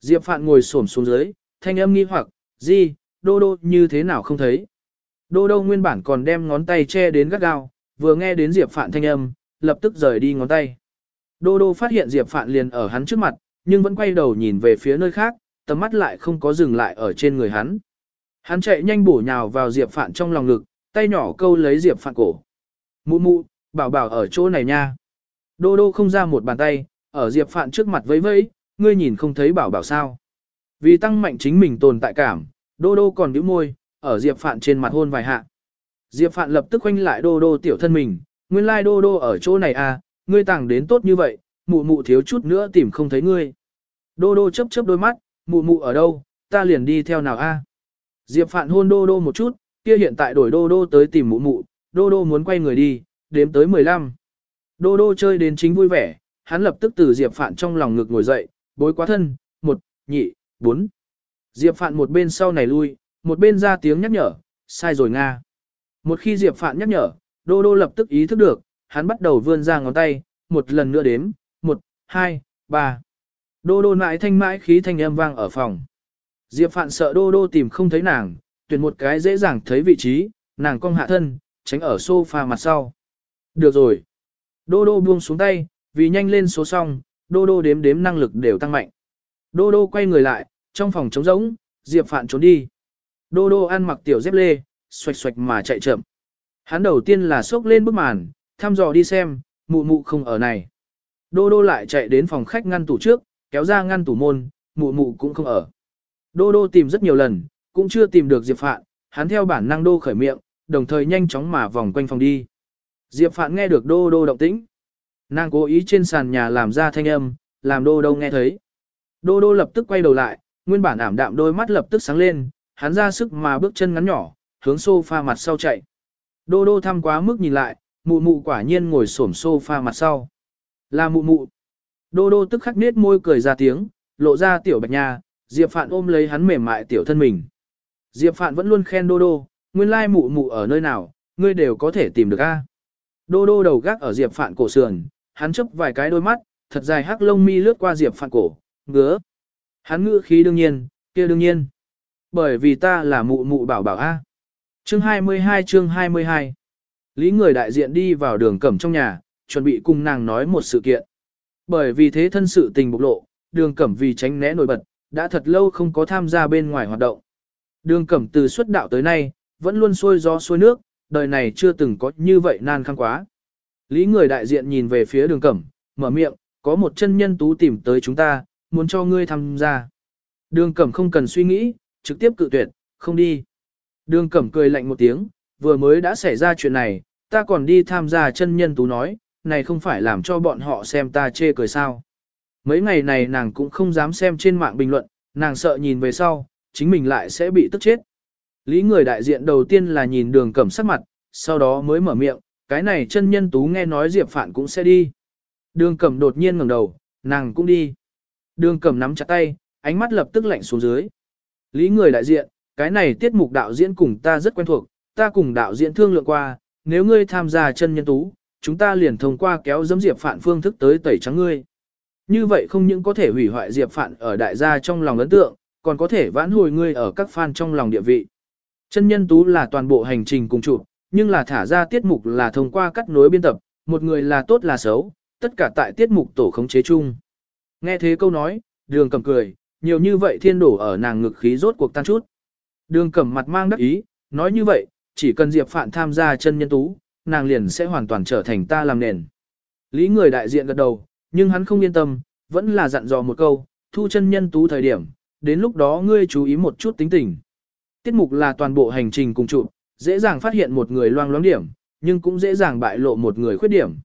S1: Diệp Phạn ngồi xổm xuống dưới, thanh âm nghi hoặc, gì, Đô Đô như thế nào không thấy. Đô Đô nguyên bản còn đem ngón tay che đến gắt gao, vừa nghe đến Diệp Phạn thanh âm, lập tức rời đi ngón tay. Đô Đô phát hiện Diệp Phạn liền ở hắn trước mặt, nhưng vẫn quay đầu nhìn về phía nơi khác, tầm mắt lại không có dừng lại ở trên người hắn. Hắn chạy nhanh bổ nhào vào Diệp Phạn trong lòng ngực, tay nhỏ câu lấy Diệp Phạn cổ. Mụ mụ, bảo bảo ở chỗ này nha. Đô đô không ra một bàn tay, ở Diệp Phạn trước mặt vẫy vẫy, ngươi nhìn không thấy bảo bảo sao. Vì tăng mạnh chính mình tồn tại cảm, đô đô còn nhíu môi, ở Diệp Phạn trên mặt hôn vài hạ. Diệp Phạn lập tức quanh lại đô đô tiểu thân mình, nguyên lai like đô đô ở chỗ này à, ngươi tàng đến tốt như vậy, mụ mụ thiếu chút nữa tìm không thấy ngươi. Đô đô chớp chớp đôi mắt, mụ mụ ở đâu, ta liền đi theo nào a? Diệp Phạn hôn đô đô một chút, kia hiện tại đổi đô đô tới tìm mụ mụ, đô đô muốn quay người đi, đếm tới 15. Đô đô chơi đến chính vui vẻ, hắn lập tức từ Diệp Phạn trong lòng ngực ngồi dậy, bối quá thân, một, nhị, bốn. Diệp Phạn một bên sau này lui, một bên ra tiếng nhắc nhở, sai rồi Nga. Một khi Diệp Phạn nhắc nhở, đô đô lập tức ý thức được, hắn bắt đầu vươn ra ngón tay, một lần nữa đếm, một, hai, ba. Đô đô mãi thanh mãi khí thanh âm vang ở phòng. Diệp Phạn sợ đô đô tìm không thấy nàng, tuyển một cái dễ dàng thấy vị trí, nàng cong hạ thân, tránh ở sofa mặt sau. Được rồi. Đô đô buông xuống tay, vì nhanh lên số xong, đô đô đếm đếm năng lực đều tăng mạnh. Đô đô quay người lại, trong phòng trống rỗng, Diệp Phạn trốn đi. Đô đô ăn mặc tiểu dép lê, xoạch xoạch mà chạy chậm. Hắn đầu tiên là sốc lên bức màn, thăm dò đi xem, mụ mụ không ở này. Đô đô lại chạy đến phòng khách ngăn tủ trước, kéo ra ngăn tủ môn, mụ mụ cũng không ở. Đô đô tìm rất nhiều lần, cũng chưa tìm được Diệp Phạn, hắn theo bản năng đô khởi miệng, đồng thời nhanh chóng mà vòng quanh phòng đi. Diệp Phạn nghe được đô đô động tĩnh. Nàng cố ý trên sàn nhà làm ra thanh âm, làm đô đô nghe thấy. Đô đô lập tức quay đầu lại, nguyên bản ảm đạm đôi mắt lập tức sáng lên, hắn ra sức mà bước chân ngắn nhỏ, hướng sofa mặt sau chạy. Đô đô thăm quá mức nhìn lại, mụ mụ quả nhiên ngồi xổm sofa mặt sau. Là mụ mụ. Đô đô tức khắc nết môi cười ra tiếng, lộ ra tiểu bạch nha, Diệp Phạn ôm lấy hắn mềm mại tiểu thân mình. Diệp Phạn vẫn luôn khen đô đô, nguyên lai mụ mụ ở nơi nào, ngươi đều có thể tìm được a. Đô đô đầu gác ở Diệp Phạn cổ sườn, hắn chấp vài cái đôi mắt, thật dài hắc lông mi lướt qua Diệp Phạn cổ, ngứa. Hắn ngữ khí đương nhiên, kia đương nhiên. Bởi vì ta là mụ mụ bảo bảo a. Chương 22 chương 22 Lý người đại diện đi vào đường cẩm trong nhà, chuẩn bị cùng nàng nói một sự kiện. Bởi vì thế thân sự tình bộc lộ, đường cẩm vì tránh né nổi bật, đã thật lâu không có tham gia bên ngoài hoạt động. Đường cẩm từ xuất đạo tới nay, vẫn luôn xuôi gió xuôi nước, đời này chưa từng có như vậy nan khăn quá. Lý người đại diện nhìn về phía đường cẩm, mở miệng, có một chân nhân tú tìm tới chúng ta, muốn cho ngươi tham gia. Đường cẩm không cần suy nghĩ, trực tiếp cự tuyệt, không đi. Đường cẩm cười lạnh một tiếng, vừa mới đã xảy ra chuyện này, ta còn đi tham gia chân nhân tú nói, này không phải làm cho bọn họ xem ta chê cười sao. Mấy ngày này nàng cũng không dám xem trên mạng bình luận, nàng sợ nhìn về sau, chính mình lại sẽ bị tức chết. Lý người đại diện đầu tiên là nhìn đường cẩm sắc mặt, sau đó mới mở miệng, cái này chân nhân tú nghe nói Diệp Phạn cũng sẽ đi. Đường cẩm đột nhiên ngẩng đầu, nàng cũng đi. Đường cẩm nắm chặt tay, ánh mắt lập tức lạnh xuống dưới. Lý người đại diện, cái này tiết mục đạo diễn cùng ta rất quen thuộc, ta cùng đạo diễn thương lượng qua, nếu ngươi tham gia chân nhân tú, chúng ta liền thông qua kéo dấm Diệp Phạn phương thức tới tẩy trắng ngươi. Như vậy không những có thể hủy hoại Diệp Phạn ở đại gia trong lòng ấn tượng, còn có thể vãn hồi ngươi ở các fan trong lòng địa vị. Chân nhân tú là toàn bộ hành trình cùng chụp, nhưng là thả ra tiết mục là thông qua cắt nối biên tập, một người là tốt là xấu, tất cả tại tiết mục tổ khống chế chung. Nghe thế câu nói, đường cầm cười, nhiều như vậy thiên đổ ở nàng ngực khí rốt cuộc tan chút. Đường cầm mặt mang đắc ý, nói như vậy, chỉ cần Diệp Phạn tham gia chân nhân tú, nàng liền sẽ hoàn toàn trở thành ta làm nền. Lý người đại diện gật đầu, nhưng hắn không yên tâm, vẫn là dặn dò một câu, thu chân nhân tú thời điểm, đến lúc đó ngươi chú ý một chút tính tình. Tiết mục là toàn bộ hành trình cùng chụp, dễ dàng phát hiện một người loang loáng điểm, nhưng cũng dễ dàng bại lộ một người khuyết điểm.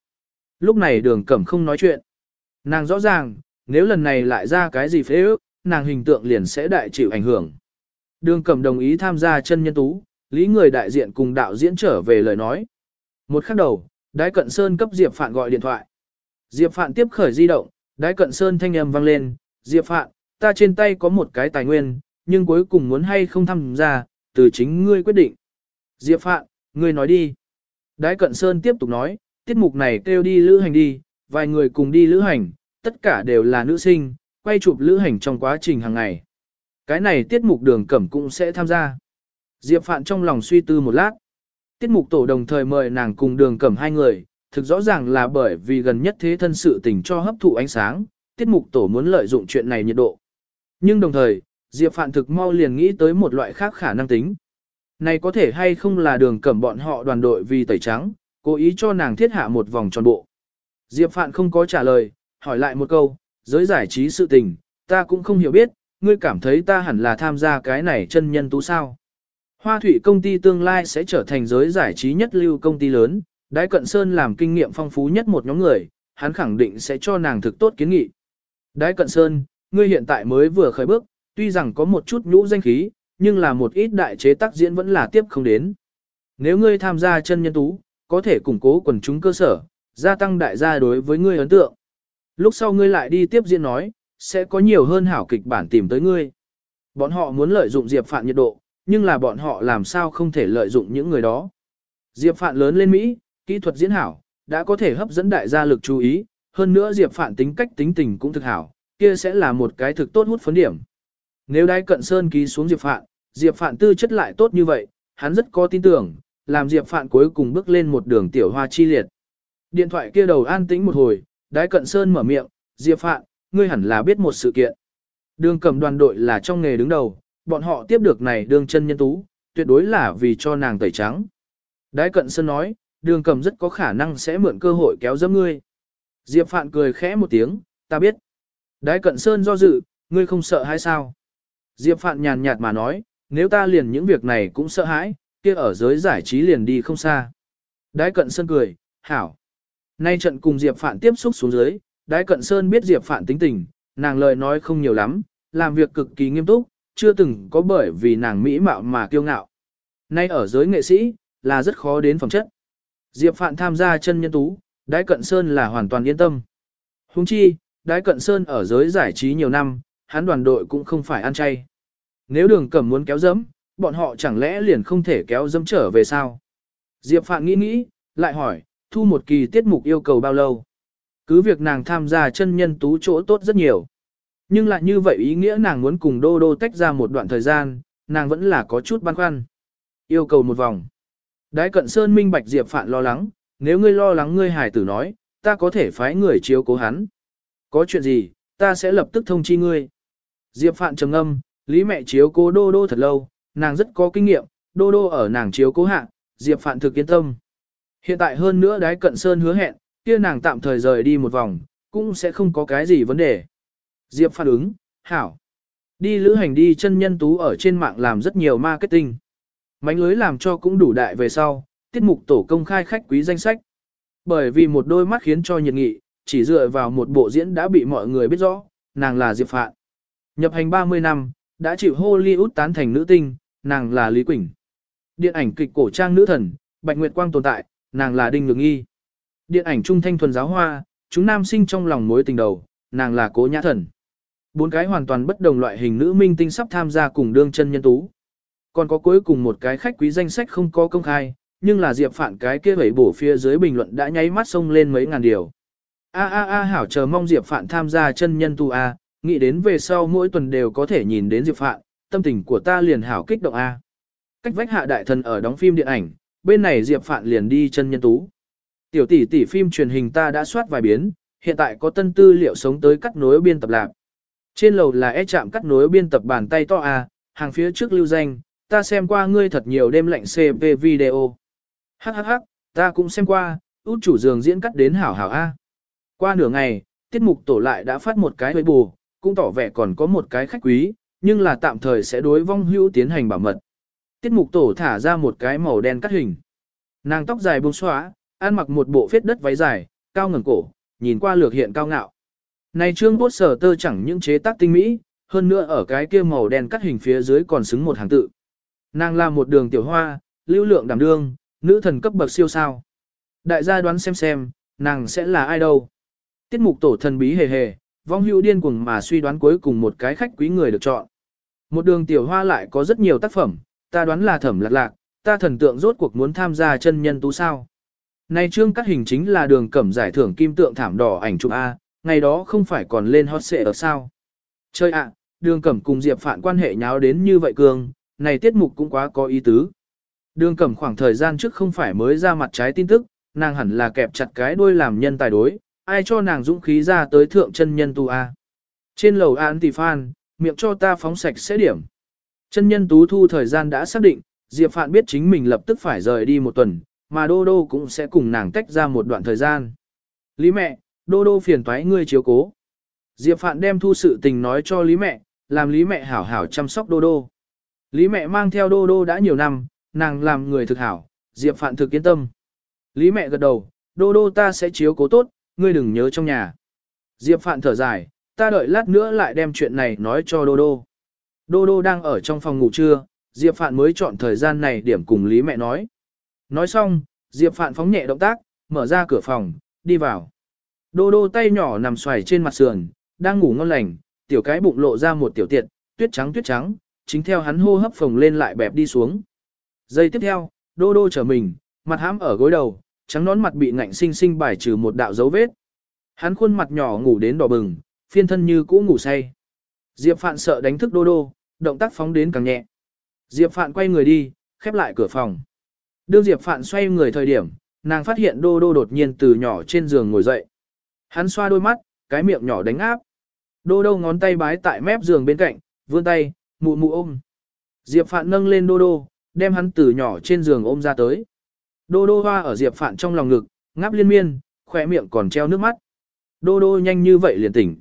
S1: Lúc này đường cẩm không nói chuyện. Nàng rõ ràng, nếu lần này lại ra cái gì phế ước, nàng hình tượng liền sẽ đại chịu ảnh hưởng. Đường cẩm đồng ý tham gia chân nhân tú, lý người đại diện cùng đạo diễn trở về lời nói. Một khắc đầu, đái cận sơn cấp Diệp Phạn gọi điện thoại. Diệp Phạn tiếp khởi di động, đái cận sơn thanh âm vang lên, Diệp Phạn, ta trên tay có một cái tài nguyên, nhưng cuối cùng muốn hay không tham gia, từ chính ngươi quyết định. Diệp Phạn, ngươi nói đi. Đái Cận Sơn tiếp tục nói, tiết mục này kêu đi lữ hành đi, vài người cùng đi lữ hành, tất cả đều là nữ sinh, quay chụp lữ hành trong quá trình hàng ngày. Cái này tiết mục đường cẩm cũng sẽ tham gia. Diệp Phạn trong lòng suy tư một lát. Tiết mục tổ đồng thời mời nàng cùng đường cẩm hai người, thực rõ ràng là bởi vì gần nhất thế thân sự tình cho hấp thụ ánh sáng, tiết mục tổ muốn lợi dụng chuyện này nhiệt độ. Nhưng đồng thời, Diệp Phạn thực mau liền nghĩ tới một loại khác khả năng tính. Này có thể hay không là đường cẩm bọn họ đoàn đội vì tẩy trắng, cố ý cho nàng thiết hạ một vòng tròn bộ. Diệp Phạn không có trả lời, hỏi lại một câu, giới giải trí sự tình, ta cũng không hiểu biết, ngươi cảm thấy ta hẳn là tham gia cái này chân nhân tú sao. Hoa thủy công ty tương lai sẽ trở thành giới giải trí nhất lưu công ty lớn, Đái Cận Sơn làm kinh nghiệm phong phú nhất một nhóm người, hắn khẳng định sẽ cho nàng thực tốt kiến nghị. Đái Cận Sơn, ngươi hiện tại mới vừa khởi bước, tuy rằng có một chút nhũ danh khí, nhưng là một ít đại chế tác diễn vẫn là tiếp không đến. Nếu ngươi tham gia chân nhân tú, có thể củng cố quần chúng cơ sở, gia tăng đại gia đối với ngươi ấn tượng. Lúc sau ngươi lại đi tiếp diễn nói, sẽ có nhiều hơn hảo kịch bản tìm tới ngươi. Bọn họ muốn lợi dụng Diệp Phạn nhiệt độ, nhưng là bọn họ làm sao không thể lợi dụng những người đó. Diệp Phạn lớn lên Mỹ, kỹ thuật diễn hảo, đã có thể hấp dẫn đại gia lực chú ý, hơn nữa Diệp Phạn tính cách tính tình cũng thực hảo, kia sẽ là một cái thực tốt hút phấn điểm. Nếu đai cận sơn ký xuống Diệp Phạn, Diệp Phạn tư chất lại tốt như vậy, hắn rất có tin tưởng, làm Diệp Phạn cuối cùng bước lên một đường tiểu hoa chi liệt. Điện thoại kia đầu an tĩnh một hồi, đái cận sơn mở miệng, Diệp Phạn, ngươi hẳn là biết một sự kiện. Đường cầm đoàn đội là trong nghề đứng đầu, bọn họ tiếp được này đường chân nhân tú, tuyệt đối là vì cho nàng tẩy trắng. Đái cận sơn nói, đường cầm rất có khả năng sẽ mượn cơ hội kéo dâm ngươi. Diệp Phạn cười khẽ một tiếng, ta biết. Đái cận sơn do dự, ngươi không sợ hay sao? Diệp Phạn nhàn nhạt mà nói, nếu ta liền những việc này cũng sợ hãi, kia ở giới giải trí liền đi không xa. Đái cận sơn cười, hảo. Nay trận cùng Diệp Phạn tiếp xúc xuống dưới, Đái cận sơn biết Diệp Phạn tính tình, nàng lời nói không nhiều lắm, làm việc cực kỳ nghiêm túc, chưa từng có bởi vì nàng mỹ mạo mà kiêu ngạo. Nay ở giới nghệ sĩ, là rất khó đến phẩm chất. Diệp Phạn tham gia chân nhân tú, Đái Cận Sơn là hoàn toàn yên tâm. Huống chi, Đái Cận Sơn ở giới giải trí nhiều năm, hắn đoàn đội cũng không phải ăn chay. Nếu đường cẩm muốn kéo dẫm, bọn họ chẳng lẽ liền không thể kéo dẫm trở về sao? Diệp Phạn nghĩ nghĩ, lại hỏi, thu một kỳ tiết mục yêu cầu bao lâu? Cứ việc nàng tham gia chân nhân tú chỗ tốt rất nhiều. Nhưng lại như vậy ý nghĩa nàng muốn cùng Đô Đô tách ra một đoạn thời gian, nàng vẫn là có chút băn khoăn. Yêu cầu một vòng. Đái cận sơn minh bạch Diệp Phạn lo lắng, nếu ngươi lo lắng ngươi hải tử nói, ta có thể phái người chiếu cố hắn. Có chuyện gì, ta sẽ lập tức thông chi ngươi. Diệp Phạn trầm âm, Lý mẹ chiếu cố Đô Đô thật lâu, nàng rất có kinh nghiệm, Đô Đô ở nàng chiếu cố hạ, Diệp Phạn thực yên tâm. Hiện tại hơn nữa đái cận sơn hứa hẹn, kia nàng tạm thời rời đi một vòng, cũng sẽ không có cái gì vấn đề. Diệp phản ứng, hảo. Đi lữ hành đi chân nhân tú ở trên mạng làm rất nhiều marketing. Mánh lưới làm cho cũng đủ đại về sau, tiết mục tổ công khai khách quý danh sách. Bởi vì một đôi mắt khiến cho nhiệt nghị, chỉ dựa vào một bộ diễn đã bị mọi người biết rõ, nàng là Diệp Phạn. Nhập hành 30 năm, đã chịu Hollywood tán thành nữ tinh, nàng là Lý Quỳnh. Điện ảnh kịch cổ trang nữ thần, Bạch Nguyệt Quang tồn tại, nàng là Đinh Nhược Nghi. Điện ảnh trung thanh thuần giáo hoa, chúng nam sinh trong lòng mối tình đầu, nàng là Cố Nhã Thần. Bốn cái hoàn toàn bất đồng loại hình nữ minh tinh sắp tham gia cùng đương chân nhân tú. Còn có cuối cùng một cái khách quý danh sách không có công khai, nhưng là Diệp Phạn cái kia bảy bổ phía dưới bình luận đã nháy mắt xông lên mấy ngàn điều. A a a hảo chờ mong Diệp Phạn tham gia chân nhân tu a, nghĩ đến về sau mỗi tuần đều có thể nhìn đến Diệp Phạn, tâm tình của ta liền hảo kích động a. Cách vách hạ đại thần ở đóng phim điện ảnh, bên này Diệp Phạn liền đi chân nhân tú. Tiểu tỷ tỷ phim truyền hình ta đã soát vài biến, hiện tại có tân tư liệu sống tới cắt nối biên tập lạc. Trên lầu là e chạm cắt nối biên tập bàn tay to a, hàng phía trước lưu danh, ta xem qua ngươi thật nhiều đêm lạnh CP video. Hắc hắc hắc, ta cũng xem qua, út chủ giường diễn cắt đến hảo hảo a. Qua nửa ngày, tiết mục tổ lại đã phát một cái hơi bù, cũng tỏ vẻ còn có một cái khách quý, nhưng là tạm thời sẽ đối vong hữu tiến hành bảo mật. Tiết mục tổ thả ra một cái màu đen cắt hình. Nàng tóc dài buông xóa, ăn mặc một bộ phết đất váy dài, cao ngẩng cổ, nhìn qua lược hiện cao ngạo. Này trương bốt sở tơ chẳng những chế tác tinh mỹ, hơn nữa ở cái kia màu đen cắt hình phía dưới còn xứng một hàng tự. Nàng là một đường tiểu hoa, lưu lượng đảm đương, nữ thần cấp bậc siêu sao. Đại gia đoán xem xem, nàng sẽ là ai đâu. Tiết mục tổ thần bí hề hề, vong hữu điên cuồng mà suy đoán cuối cùng một cái khách quý người được chọn. Một đường tiểu hoa lại có rất nhiều tác phẩm, ta đoán là thẩm lạc lạc, ta thần tượng rốt cuộc muốn tham gia chân nhân tú sao. Này trương cắt hình chính là đường cẩm giải thưởng kim tượng thảm đỏ ảnh chụp A, ngày đó không phải còn lên hot xệ ở sao. Chơi ạ, đường cẩm cùng Diệp Phạn quan hệ nháo đến như vậy cường, này tiết mục cũng quá có ý tứ. Đường cẩm khoảng thời gian trước không phải mới ra mặt trái tin tức, nàng hẳn là kẹp chặt cái đuôi làm nhân tài đối, ai cho nàng dũng khí ra tới thượng chân nhân tu A. Trên lầu an tỷ phan, miệng cho ta phóng sạch sẽ điểm. Chân nhân tú thu thời gian đã xác định, Diệp Phạn biết chính mình lập tức phải rời đi một tuần, mà Đô Đô cũng sẽ cùng nàng tách ra một đoạn thời gian. Lý mẹ, Đô Đô phiền toái ngươi chiếu cố. Diệp Phạn đem thu sự tình nói cho Lý mẹ, làm Lý mẹ hảo hảo chăm sóc Đô Đô. Lý mẹ mang theo Đô Đô đã nhiều năm, nàng làm người thực hảo, Diệp Phạn thực yên tâm. Lý mẹ gật đầu, Đô Đô ta sẽ chiếu cố tốt, ngươi đừng nhớ trong nhà. Diệp Phạn thở dài, ta đợi lát nữa lại đem chuyện này nói cho Đô Đô. Đô Đô đang ở trong phòng ngủ trưa, Diệp Phạn mới chọn thời gian này điểm cùng Lý mẹ nói. Nói xong, Diệp Phạn phóng nhẹ động tác, mở ra cửa phòng, đi vào. Đô Đô tay nhỏ nằm xoài trên mặt sườn, đang ngủ ngon lành, tiểu cái bụng lộ ra một tiểu tiệt, tuyết trắng tuyết trắng, chính theo hắn hô hấp phồng lên lại bẹp đi xuống. Giây tiếp theo, Đô Đô trở mình, mặt hãm ở gối đầu, trắng nón mặt bị ngạnh sinh sinh bài trừ một đạo dấu vết. Hắn khuôn mặt nhỏ ngủ đến đỏ bừng, phiên thân như cũ ngủ say. Diệp Phạn sợ đánh thức Đô Đô, động tác phóng đến càng nhẹ. Diệp Phạn quay người đi, khép lại cửa phòng. Đương Diệp Phạn xoay người thời điểm, nàng phát hiện Đô Đô đột nhiên từ nhỏ trên giường ngồi dậy. Hắn xoa đôi mắt, cái miệng nhỏ đánh áp. Đô Đô ngón tay bái tại mép giường bên cạnh, vươn tay, mụ mụ ôm. Diệp Phạn nâng lên Đô Đô, đem hắn từ nhỏ trên giường ôm ra tới. Đô Đô hoa ở Diệp Phạn trong lòng ngực, ngáp liên miên, khỏe miệng còn treo nước mắt. Đô Đô nhanh như vậy liền tỉnh.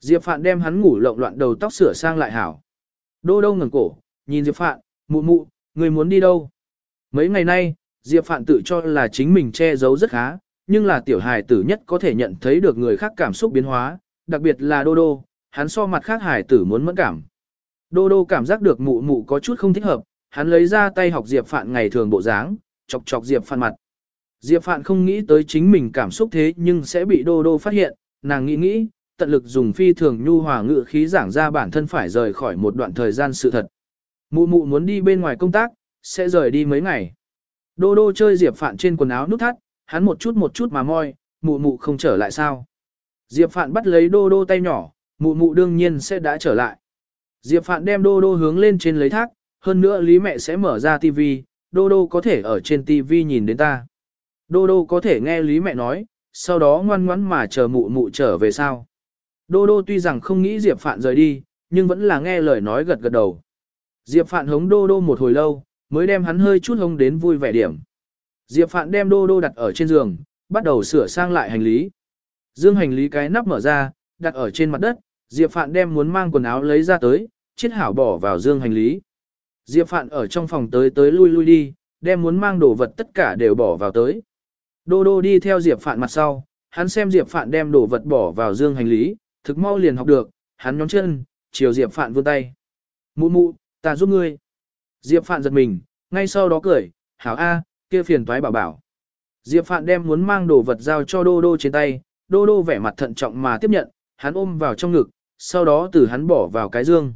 S1: Diệp Phạn đem hắn ngủ lộn loạn đầu tóc sửa sang lại hảo. Đô Đô ngẩng cổ, nhìn Diệp Phạn, mụ mụ, người muốn đi đâu? Mấy ngày nay, Diệp Phạn tự cho là chính mình che giấu rất khá, nhưng là tiểu hài tử nhất có thể nhận thấy được người khác cảm xúc biến hóa, đặc biệt là Đô Đô, hắn so mặt khác hài tử muốn mẫn cảm. Đô Đô cảm giác được mụ mụ có chút không thích hợp, hắn lấy ra tay học Diệp Phạn ngày thường bộ dáng, chọc chọc Diệp Phạn mặt. Diệp Phạn không nghĩ tới chính mình cảm xúc thế nhưng sẽ bị Đô Đô phát hiện, nàng nghĩ nghĩ, tận lực dùng phi thường nhu hòa ngữ khí giảng ra bản thân phải rời khỏi một đoạn thời gian sự thật. Mụ mụ muốn đi bên ngoài công tác, sẽ rời đi mấy ngày. Đô đô chơi Diệp Phạn trên quần áo nút thắt, hắn một chút một chút mà moi, mụ mụ không trở lại sao. Diệp Phạn bắt lấy đô đô tay nhỏ, mụ mụ đương nhiên sẽ đã trở lại. Diệp Phạn đem đô đô hướng lên trên lấy thác, hơn nữa lý mẹ sẽ mở ra tivi, đô đô có thể ở trên tivi nhìn đến ta. Đô đô có thể nghe lý mẹ nói, sau đó ngoan ngoãn mà chờ mụ mụ trở về sao. Đô đô tuy rằng không nghĩ Diệp Phạn rời đi, nhưng vẫn là nghe lời nói gật gật đầu. Diệp Phạn hống đô đô một hồi lâu, mới đem hắn hơi chút hống đến vui vẻ điểm. Diệp Phạn đem đô đô đặt ở trên giường, bắt đầu sửa sang lại hành lý. Dương hành lý cái nắp mở ra, đặt ở trên mặt đất, Diệp Phạn đem muốn mang quần áo lấy ra tới, chiết hảo bỏ vào dương hành lý. Diệp Phạn ở trong phòng tới tới lui lui đi, đem muốn mang đồ vật tất cả đều bỏ vào tới. Đô đô đi theo Diệp Phạn mặt sau, hắn xem Diệp Phạn đem đồ vật bỏ vào dương hành lý, thực mau liền học được, hắn nhón chân, chiều Diệp Phạn vươn tay. Mụ mụ, ta giúp ngươi. Diệp Phạn giật mình, ngay sau đó cười, hảo A, kia phiền toái bảo bảo. Diệp Phạn đem muốn mang đồ vật giao cho Đô Đô trên tay, Đô Đô vẻ mặt thận trọng mà tiếp nhận, hắn ôm vào trong ngực, sau đó từ hắn bỏ vào cái dương.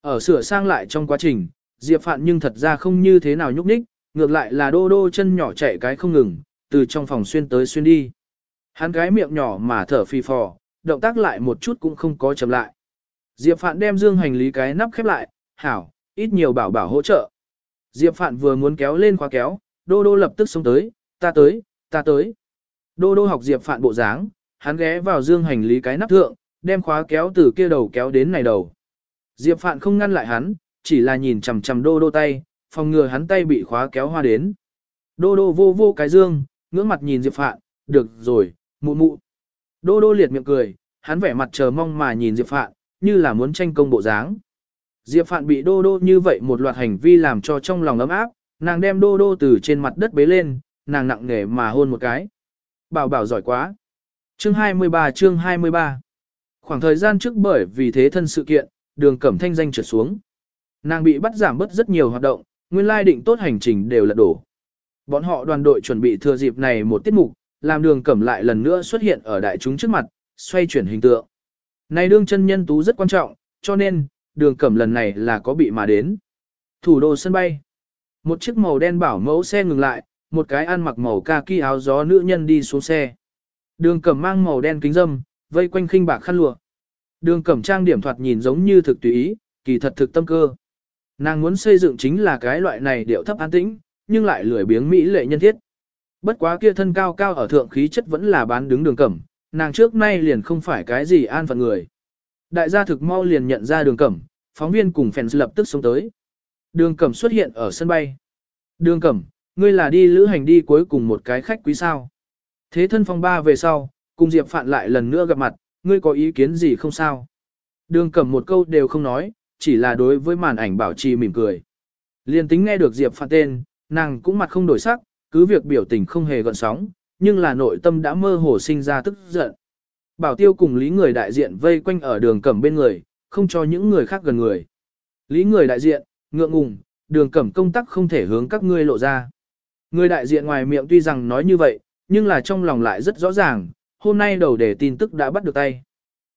S1: Ở sửa sang lại trong quá trình, Diệp Phạn nhưng thật ra không như thế nào nhúc nhích, ngược lại là Đô Đô chân nhỏ chạy cái không ngừng, từ trong phòng xuyên tới xuyên đi. Hắn cái miệng nhỏ mà thở phì phò, động tác lại một chút cũng không có chậm lại. Diệp Phạn đem dương hành lý cái nắp khép lại, hảo, ít nhiều bảo bảo hỗ trợ. Diệp Phạn vừa muốn kéo lên khóa kéo, Đô Đô lập tức xông tới, ta tới, ta tới. Đô Đô học Diệp Phạn bộ dáng, hắn ghé vào dương hành lý cái nắp thượng, đem khóa kéo từ kia đầu kéo đến này đầu. Diệp Phạn không ngăn lại hắn, chỉ là nhìn chằm chằm Đô Đô tay, phòng ngừa hắn tay bị khóa kéo hoa đến. Đô Đô vô vô cái dương, ngưỡng mặt nhìn Diệp Phạn, được rồi, mụ mụ. Đô Đô liệt miệng cười, hắn vẻ mặt chờ mong mà nhìn Diệp Phạn, như là muốn tranh công bộ dáng. Diệp Phạn bị đô đô như vậy một loạt hành vi làm cho trong lòng ấm áp, nàng đem đô đô từ trên mặt đất bế lên, nàng nặng nề mà hôn một cái. Bảo bảo giỏi quá. Chương 23 chương 23 Khoảng thời gian trước bởi vì thế thân sự kiện, đường cẩm thanh danh trượt xuống. Nàng bị bắt giảm bớt rất nhiều hoạt động, nguyên lai định tốt hành trình đều lật đổ. Bọn họ đoàn đội chuẩn bị thừa dịp này một tiết mục, làm đường cẩm lại lần nữa xuất hiện ở đại chúng trước mặt, xoay chuyển hình tượng. Này đương chân nhân tú rất quan trọng, cho nên, đường cẩm lần này là có bị mà đến. Thủ đô sân bay. Một chiếc màu đen bảo mẫu xe ngừng lại, một cái ăn mặc màu kaki áo gió nữ nhân đi xuống xe. Đường cẩm mang màu đen kính dâm, vây quanh khinh bạc khăn lụa. Đường cẩm trang điểm thoạt nhìn giống như thực tùy ý, kỳ thật thực tâm cơ. Nàng muốn xây dựng chính là cái loại này điệu thấp an tĩnh, nhưng lại lười biếng mỹ lệ nhân thiết. Bất quá kia thân cao cao ở thượng khí chất vẫn là bán đứng đường cẩm, nàng trước nay liền không phải cái gì an phận người. Đại gia thực mau liền nhận ra đường cẩm, phóng viên cùng fans lập tức xuống tới. Đường cẩm xuất hiện ở sân bay. Đường cẩm, ngươi là đi lữ hành đi cuối cùng một cái khách quý sao. Thế thân phong ba về sau, cùng Diệp Phạn lại lần nữa gặp mặt, ngươi có ý kiến gì không sao? Đường cẩm một câu đều không nói, chỉ là đối với màn ảnh bảo trì mỉm cười. Liên tính nghe được Diệp Phạn tên, nàng cũng mặt không đổi sắc, cứ việc biểu tình không hề gợn sóng, nhưng là nội tâm đã mơ hồ sinh ra tức giận. Bảo tiêu cùng lý người đại diện vây quanh ở đường cẩm bên người, không cho những người khác gần người. Lý người đại diện, ngượng ngùng, đường cẩm công tác không thể hướng các ngươi lộ ra. Người đại diện ngoài miệng tuy rằng nói như vậy, nhưng là trong lòng lại rất rõ ràng, hôm nay đầu đề tin tức đã bắt được tay.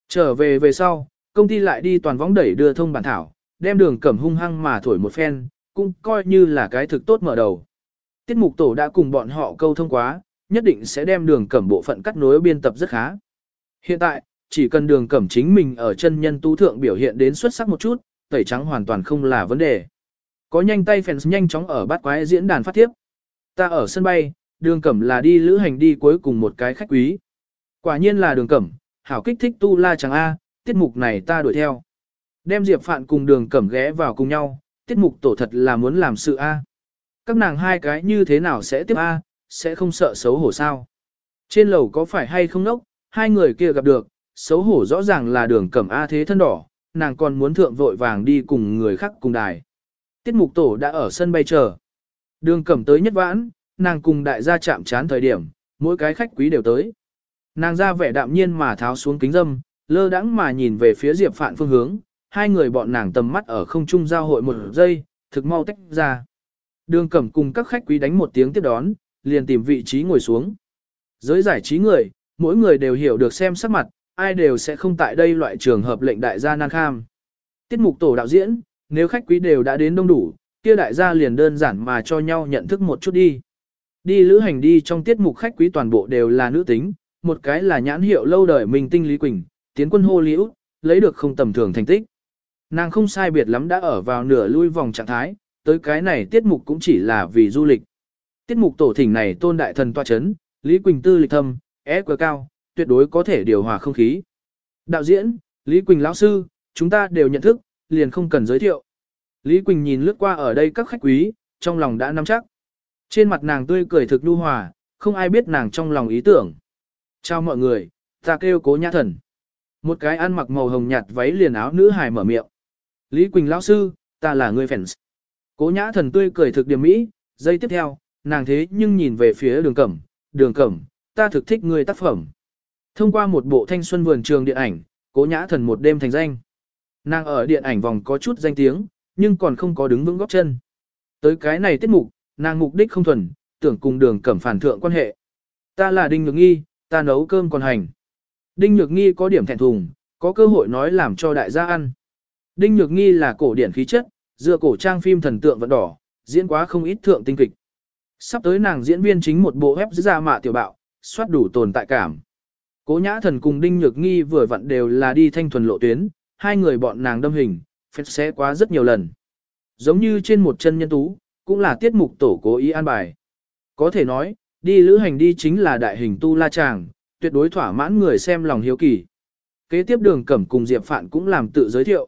S1: Trở về về sau, công ty lại đi toàn võng đẩy đưa thông bản thảo, đem đường cẩm hung hăng mà thổi một phen, cũng coi như là cái thực tốt mở đầu. Tiết mục tổ đã cùng bọn họ câu thông quá, nhất định sẽ đem đường cẩm bộ phận cắt nối biên tập rất khá. Hiện tại, chỉ cần đường cẩm chính mình ở chân nhân tu thượng biểu hiện đến xuất sắc một chút, tẩy trắng hoàn toàn không là vấn đề. Có nhanh tay fans nhanh chóng ở bát quái diễn đàn phát tiếp. Ta ở sân bay, đường cẩm là đi lữ hành đi cuối cùng một cái khách quý. Quả nhiên là đường cẩm, hảo kích thích tu la chẳng A, tiết mục này ta đuổi theo. Đem Diệp Phạn cùng đường cẩm ghé vào cùng nhau, tiết mục tổ thật là muốn làm sự A. Các nàng hai cái như thế nào sẽ tiếp A, sẽ không sợ xấu hổ sao. Trên lầu có phải hay không nốc, hai người kia gặp được, xấu hổ rõ ràng là đường cẩm A thế thân đỏ, nàng còn muốn thượng vội vàng đi cùng người khác cùng đài. Tiết mục tổ đã ở sân bay chờ. Đường cẩm tới nhất vãn, nàng cùng đại gia chạm chán thời điểm, mỗi cái khách quý đều tới. Nàng ra vẻ đạm nhiên mà tháo xuống kính dâm, lơ đãng mà nhìn về phía Diệp Phạn phương hướng, hai người bọn nàng tầm mắt ở không trung giao hội một giây, thực mau tách ra. Đường cẩm cùng các khách quý đánh một tiếng tiếp đón, liền tìm vị trí ngồi xuống. Giới giải trí người, mỗi người đều hiểu được xem sắc mặt, ai đều sẽ không tại đây loại trường hợp lệnh đại gia nan kham. Tiết mục tổ đạo diễn, nếu khách quý đều đã đến đông đủ, kia đại gia liền đơn giản mà cho nhau nhận thức một chút đi. Đi lữ hành đi trong tiết mục khách quý toàn bộ đều là nữ tính, một cái là nhãn hiệu lâu đời Minh Tinh Lý Quỳnh, tiến quân Hollywood, lấy được không tầm thường thành tích. Nàng không sai biệt lắm đã ở vào nửa lui vòng trạng thái, tới cái này tiết mục cũng chỉ là vì du lịch. Tiết mục tổ thỉnh này tôn đại thần toa chấn, Lý Quỳnh tư lịch thâm, é quá cao, tuyệt đối có thể điều hòa không khí. Đạo diễn, Lý Quỳnh lão sư, chúng ta đều nhận thức, liền không cần giới thiệu. Lý Quỳnh nhìn lướt qua ở đây các khách quý, trong lòng đã nắm chắc. Trên mặt nàng tươi cười thực nhu hòa, không ai biết nàng trong lòng ý tưởng. Chào mọi người, ta kêu cố nhã thần. Một cái ăn mặc màu hồng nhạt váy liền áo nữ hài mở miệng. Lý Quỳnh lão sư, ta là người fans. Cố nhã thần tươi cười thực điểm mỹ, giây tiếp theo, nàng thế nhưng nhìn về phía đường cẩm, đường cẩm, ta thực thích người tác phẩm. Thông qua một bộ thanh xuân vườn trường điện ảnh, cố nhã thần một đêm thành danh. Nàng ở điện ảnh vòng có chút danh tiếng, nhưng còn không có đứng vững góc chân. Tới cái này tiết mục, nàng mục đích không thuần, tưởng cùng đường cẩm phản thượng quan hệ. Ta là Đinh Nhược Nghi, ta nấu cơm còn hành. Đinh Nhược Nghi có điểm thẹn thùng, có cơ hội nói làm cho đại gia ăn. Đinh Nhược Nghi là cổ điển khí chất, dựa cổ trang phim thần tượng vận đỏ, diễn quá không ít thượng tinh kịch. Sắp tới nàng diễn viên chính một bộ ép ra dạ mạ tiểu bạo, soát đủ tồn tại cảm. Cố nhã thần cùng Đinh Nhược Nghi vừa vặn đều là đi thanh thuần lộ tuyến, hai người bọn nàng đâm hình, phép xé quá rất nhiều lần. Giống như trên một chân nhân tú, cũng là tiết mục tổ cố ý an bài. Có thể nói, đi lữ hành đi chính là đại hình tu la chàng, tuyệt đối thỏa mãn người xem lòng hiếu kỳ. Kế tiếp đường cẩm cùng Diệp Phạn cũng làm tự giới thiệu.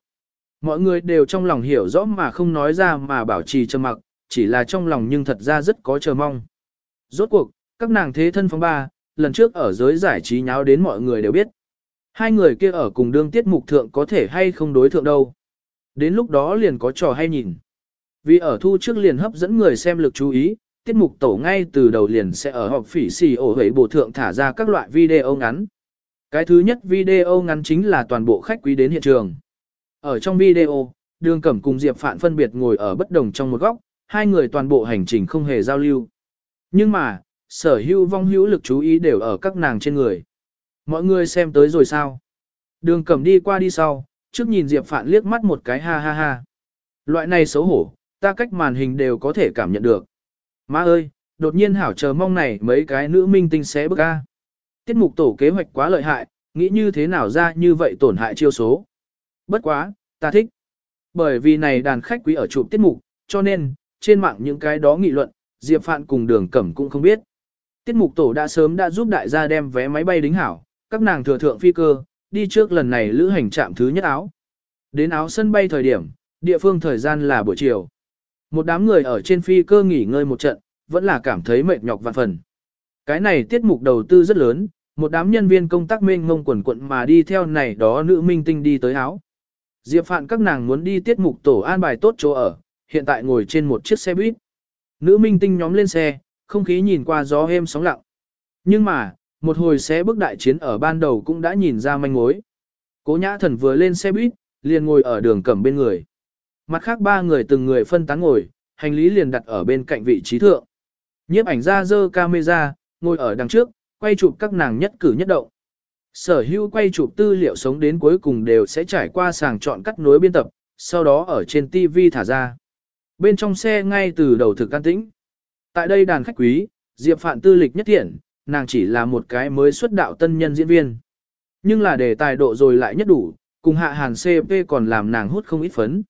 S1: Mọi người đều trong lòng hiểu rõ mà không nói ra mà bảo trì trầm mặc, chỉ là trong lòng nhưng thật ra rất có chờ mong. Rốt cuộc, các nàng thế thân phong ba, lần trước ở giới giải trí nháo đến mọi người đều biết. Hai người kia ở cùng đương tiết mục thượng có thể hay không đối thượng đâu. Đến lúc đó liền có trò hay nhìn. Vì ở thu trước liền hấp dẫn người xem lực chú ý, tiết mục tổ ngay từ đầu liền sẽ ở họp phỉ xì ổ hế bộ thượng thả ra các loại video ngắn. Cái thứ nhất video ngắn chính là toàn bộ khách quý đến hiện trường. Ở trong video, Đường Cẩm cùng Diệp Phạn phân biệt ngồi ở bất đồng trong một góc, hai người toàn bộ hành trình không hề giao lưu. Nhưng mà, sở hữu vong hữu lực chú ý đều ở các nàng trên người. Mọi người xem tới rồi sao? Đường Cẩm đi qua đi sau, trước nhìn Diệp Phạn liếc mắt một cái ha ha ha. Loại này xấu hổ, ta cách màn hình đều có thể cảm nhận được. Má ơi, đột nhiên hảo chờ mong này mấy cái nữ minh tinh sẽ bức a. Tiết mục tổ kế hoạch quá lợi hại, nghĩ như thế nào ra như vậy tổn hại chiêu số. Bất quá, ta thích. Bởi vì này đàn khách quý ở chụp tiết mục, cho nên, trên mạng những cái đó nghị luận, Diệp Phạn cùng đường cẩm cũng không biết. Tiết mục tổ đã sớm đã giúp đại gia đem vé máy bay đính hảo, các nàng thừa thượng phi cơ, đi trước lần này lữ hành trạm thứ nhất áo. Đến áo sân bay thời điểm, địa phương thời gian là buổi chiều. Một đám người ở trên phi cơ nghỉ ngơi một trận, vẫn là cảm thấy mệt nhọc vạn phần. Cái này tiết mục đầu tư rất lớn, một đám nhân viên công tác mênh ngông quần quận mà đi theo này đó nữ minh tinh đi tới áo. Diệp Phạn các nàng muốn đi tiết mục tổ an bài tốt chỗ ở, hiện tại ngồi trên một chiếc xe buýt. Nữ minh tinh nhóm lên xe, không khí nhìn qua gió êm sóng lặng. Nhưng mà, một hồi xe bước đại chiến ở ban đầu cũng đã nhìn ra manh mối. Cố nhã thần vừa lên xe buýt, liền ngồi ở đường cẩm bên người. Mặt khác ba người từng người phân tán ngồi, hành lý liền đặt ở bên cạnh vị trí thượng. Nhiếp ảnh ra dơ camera, ngồi ở đằng trước, quay chụp các nàng nhất cử nhất động. Sở hữu quay chụp tư liệu sống đến cuối cùng đều sẽ trải qua sàng chọn cắt nối biên tập, sau đó ở trên TV thả ra. Bên trong xe ngay từ đầu thực can tĩnh. Tại đây đàn khách quý, Diệp Phạn tư lịch nhất thiện, nàng chỉ là một cái mới xuất đạo tân nhân diễn viên. Nhưng là đề tài độ rồi lại nhất đủ, cùng hạ hàn CP còn làm nàng hút không ít phấn.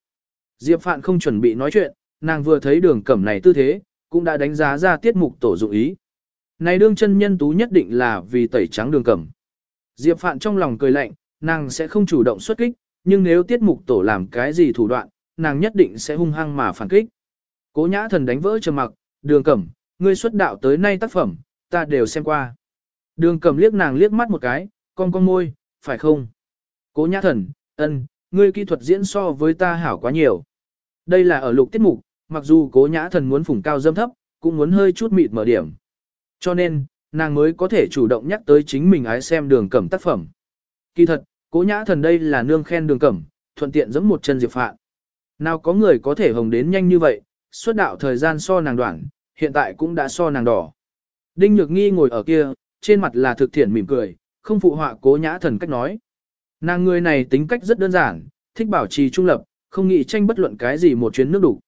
S1: Diệp Phạn không chuẩn bị nói chuyện, nàng vừa thấy đường cẩm này tư thế, cũng đã đánh giá ra tiết mục tổ dụng ý. Này đương chân nhân tú nhất định là vì tẩy trắng đường cẩm. Diệp Phạn trong lòng cười lạnh, nàng sẽ không chủ động xuất kích, nhưng nếu tiết mục tổ làm cái gì thủ đoạn, nàng nhất định sẽ hung hăng mà phản kích. Cố nhã thần đánh vỡ trầm mặc, đường cẩm, ngươi xuất đạo tới nay tác phẩm, ta đều xem qua. Đường cẩm liếc nàng liếc mắt một cái, con con môi, phải không? Cố nhã thần, ân, ngươi kỹ thuật diễn so với ta hảo quá nhiều. Đây là ở lục tiết mục, mặc dù cố nhã thần muốn phủng cao dâm thấp, cũng muốn hơi chút mịt mở điểm. Cho nên, nàng mới có thể chủ động nhắc tới chính mình ái xem đường cẩm tác phẩm. Kỳ thật, cố nhã thần đây là nương khen đường cẩm, thuận tiện giống một chân diệp phạn. Nào có người có thể hồng đến nhanh như vậy, xuất đạo thời gian so nàng đoạn, hiện tại cũng đã so nàng đỏ. Đinh Nhược Nghi ngồi ở kia, trên mặt là thực thiện mỉm cười, không phụ họa cố nhã thần cách nói. Nàng người này tính cách rất đơn giản, thích bảo trì trung lập, không nghĩ tranh bất luận cái gì một chuyến nước đủ.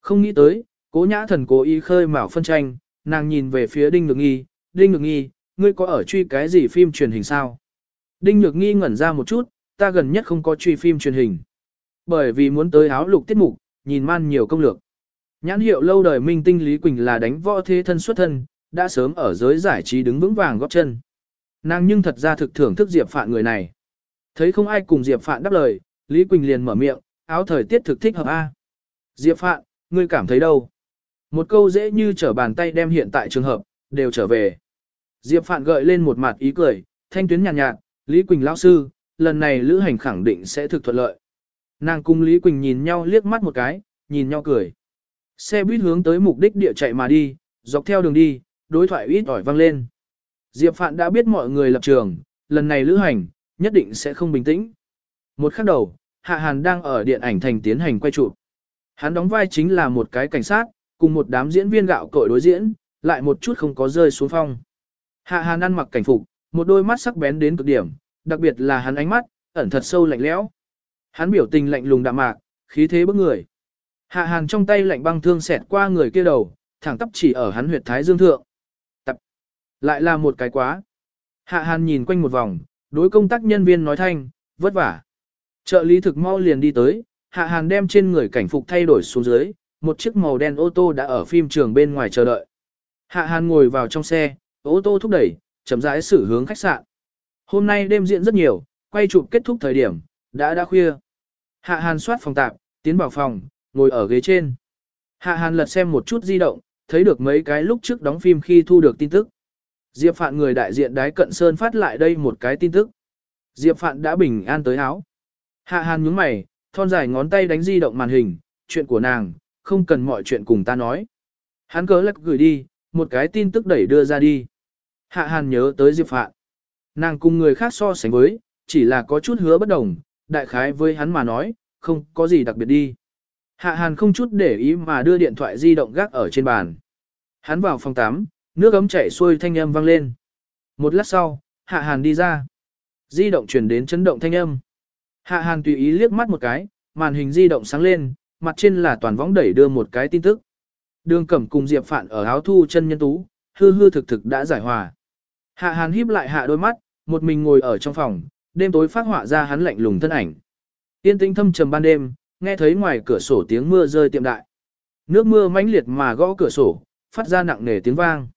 S1: Không nghĩ tới, cố nhã thần cố ý khơi mào phân tranh, nàng nhìn về phía Đinh Nhược Nghi, Đinh Nhược Nghi, ngươi có ở truy cái gì phim truyền hình sao? Đinh Nhược Nghi ngẩn ra một chút, ta gần nhất không có truy phim truyền hình. Bởi vì muốn tới áo lục tiết mục, nhìn man nhiều công lược. Nhãn hiệu lâu đời minh tinh Lý Quỳnh là đánh võ thế thân xuất thân, đã sớm ở giới giải trí đứng vững vàng góp chân. Nàng nhưng thật ra thực thưởng thức Diệp Phạn người này. Thấy không ai cùng Diệp Phạn đáp lời, Lý Quỳnh liền mở miệng, áo thời tiết thực thích hợp A. Diệp Phạn, ngươi cảm thấy đâu? Một câu dễ như trở bàn tay đem hiện tại trường hợp, đều trở về. Diệp Phạn gợi lên một mặt ý cười, thanh tuyến nhàn nhạt, nhạt, Lý Quỳnh lão sư, lần này lữ hành khẳng định sẽ thực thuận lợi. Nàng cùng Lý Quỳnh nhìn nhau liếc mắt một cái, nhìn nhau cười. Xe buýt hướng tới mục đích địa chạy mà đi, dọc theo đường đi, đối thoại ít ỏi vang lên. Diệp Phạn đã biết mọi người lập trường, lần này lữ hành, nhất định sẽ không bình tĩnh. Một khắc đầu, Hạ Hàn đang ở điện ảnh thành tiến hành quay chụp. Hắn đóng vai chính là một cái cảnh sát, cùng một đám diễn viên gạo cội đối diễn, lại một chút không có rơi xuống phong. Hạ Hàn ăn mặc cảnh phục, một đôi mắt sắc bén đến cực điểm, đặc biệt là hắn ánh mắt, ẩn thật sâu lạnh lẽo. Hắn biểu tình lạnh lùng đạm mạc, khí thế bức người. Hạ Hàn trong tay lạnh băng thương xẹt qua người kia đầu, thẳng tắp chỉ ở hắn huyệt thái dương thượng. Tập. Lại là một cái quá. Hạ Hàn nhìn quanh một vòng, đối công tác nhân viên nói thanh, vất vả. Trợ lý thực mau liền đi tới, Hạ Hàn đem trên người cảnh phục thay đổi xuống dưới, một chiếc màu đen ô tô đã ở phim trường bên ngoài chờ đợi. Hạ Hàn ngồi vào trong xe, ô tô thúc đẩy, chậm rãi xử hướng khách sạn. Hôm nay đêm diễn rất nhiều, quay chụp kết thúc thời điểm, đã đã khuya. Hạ Hàn soát phòng tạp, tiến vào phòng, ngồi ở ghế trên. Hạ Hàn lật xem một chút di động, thấy được mấy cái lúc trước đóng phim khi thu được tin tức. Diệp Phạn người đại diện đái cận sơn phát lại đây một cái tin tức. Diệp Phạn đã bình an tới áo. Hạ Hàn nhướng mày, thon dài ngón tay đánh di động màn hình, chuyện của nàng, không cần mọi chuyện cùng ta nói. Hắn cớ lắc gửi đi, một cái tin tức đẩy đưa ra đi. Hạ Hàn nhớ tới Diệp Phạn. Nàng cùng người khác so sánh với, chỉ là có chút hứa bất đồng, đại khái với hắn mà nói, không có gì đặc biệt đi. Hạ Hàn không chút để ý mà đưa điện thoại di động gác ở trên bàn. Hắn vào phòng tắm, nước ấm chảy xuôi thanh âm vang lên. Một lát sau, Hạ Hàn đi ra. Di động chuyển đến chấn động thanh âm. Hạ Hàn tùy ý liếc mắt một cái, màn hình di động sáng lên, mặt trên là toàn võng đẩy đưa một cái tin tức. Đường Cẩm cùng Diệp Phạn ở áo thu chân nhân tú, hư hư thực thực đã giải hòa. Hạ Hàn híp lại hạ đôi mắt, một mình ngồi ở trong phòng, đêm tối phát họa ra hắn lạnh lùng thân ảnh. Tiên tĩnh thâm trầm ban đêm, nghe thấy ngoài cửa sổ tiếng mưa rơi tiệm đại. Nước mưa mãnh liệt mà gõ cửa sổ, phát ra nặng nề tiếng vang.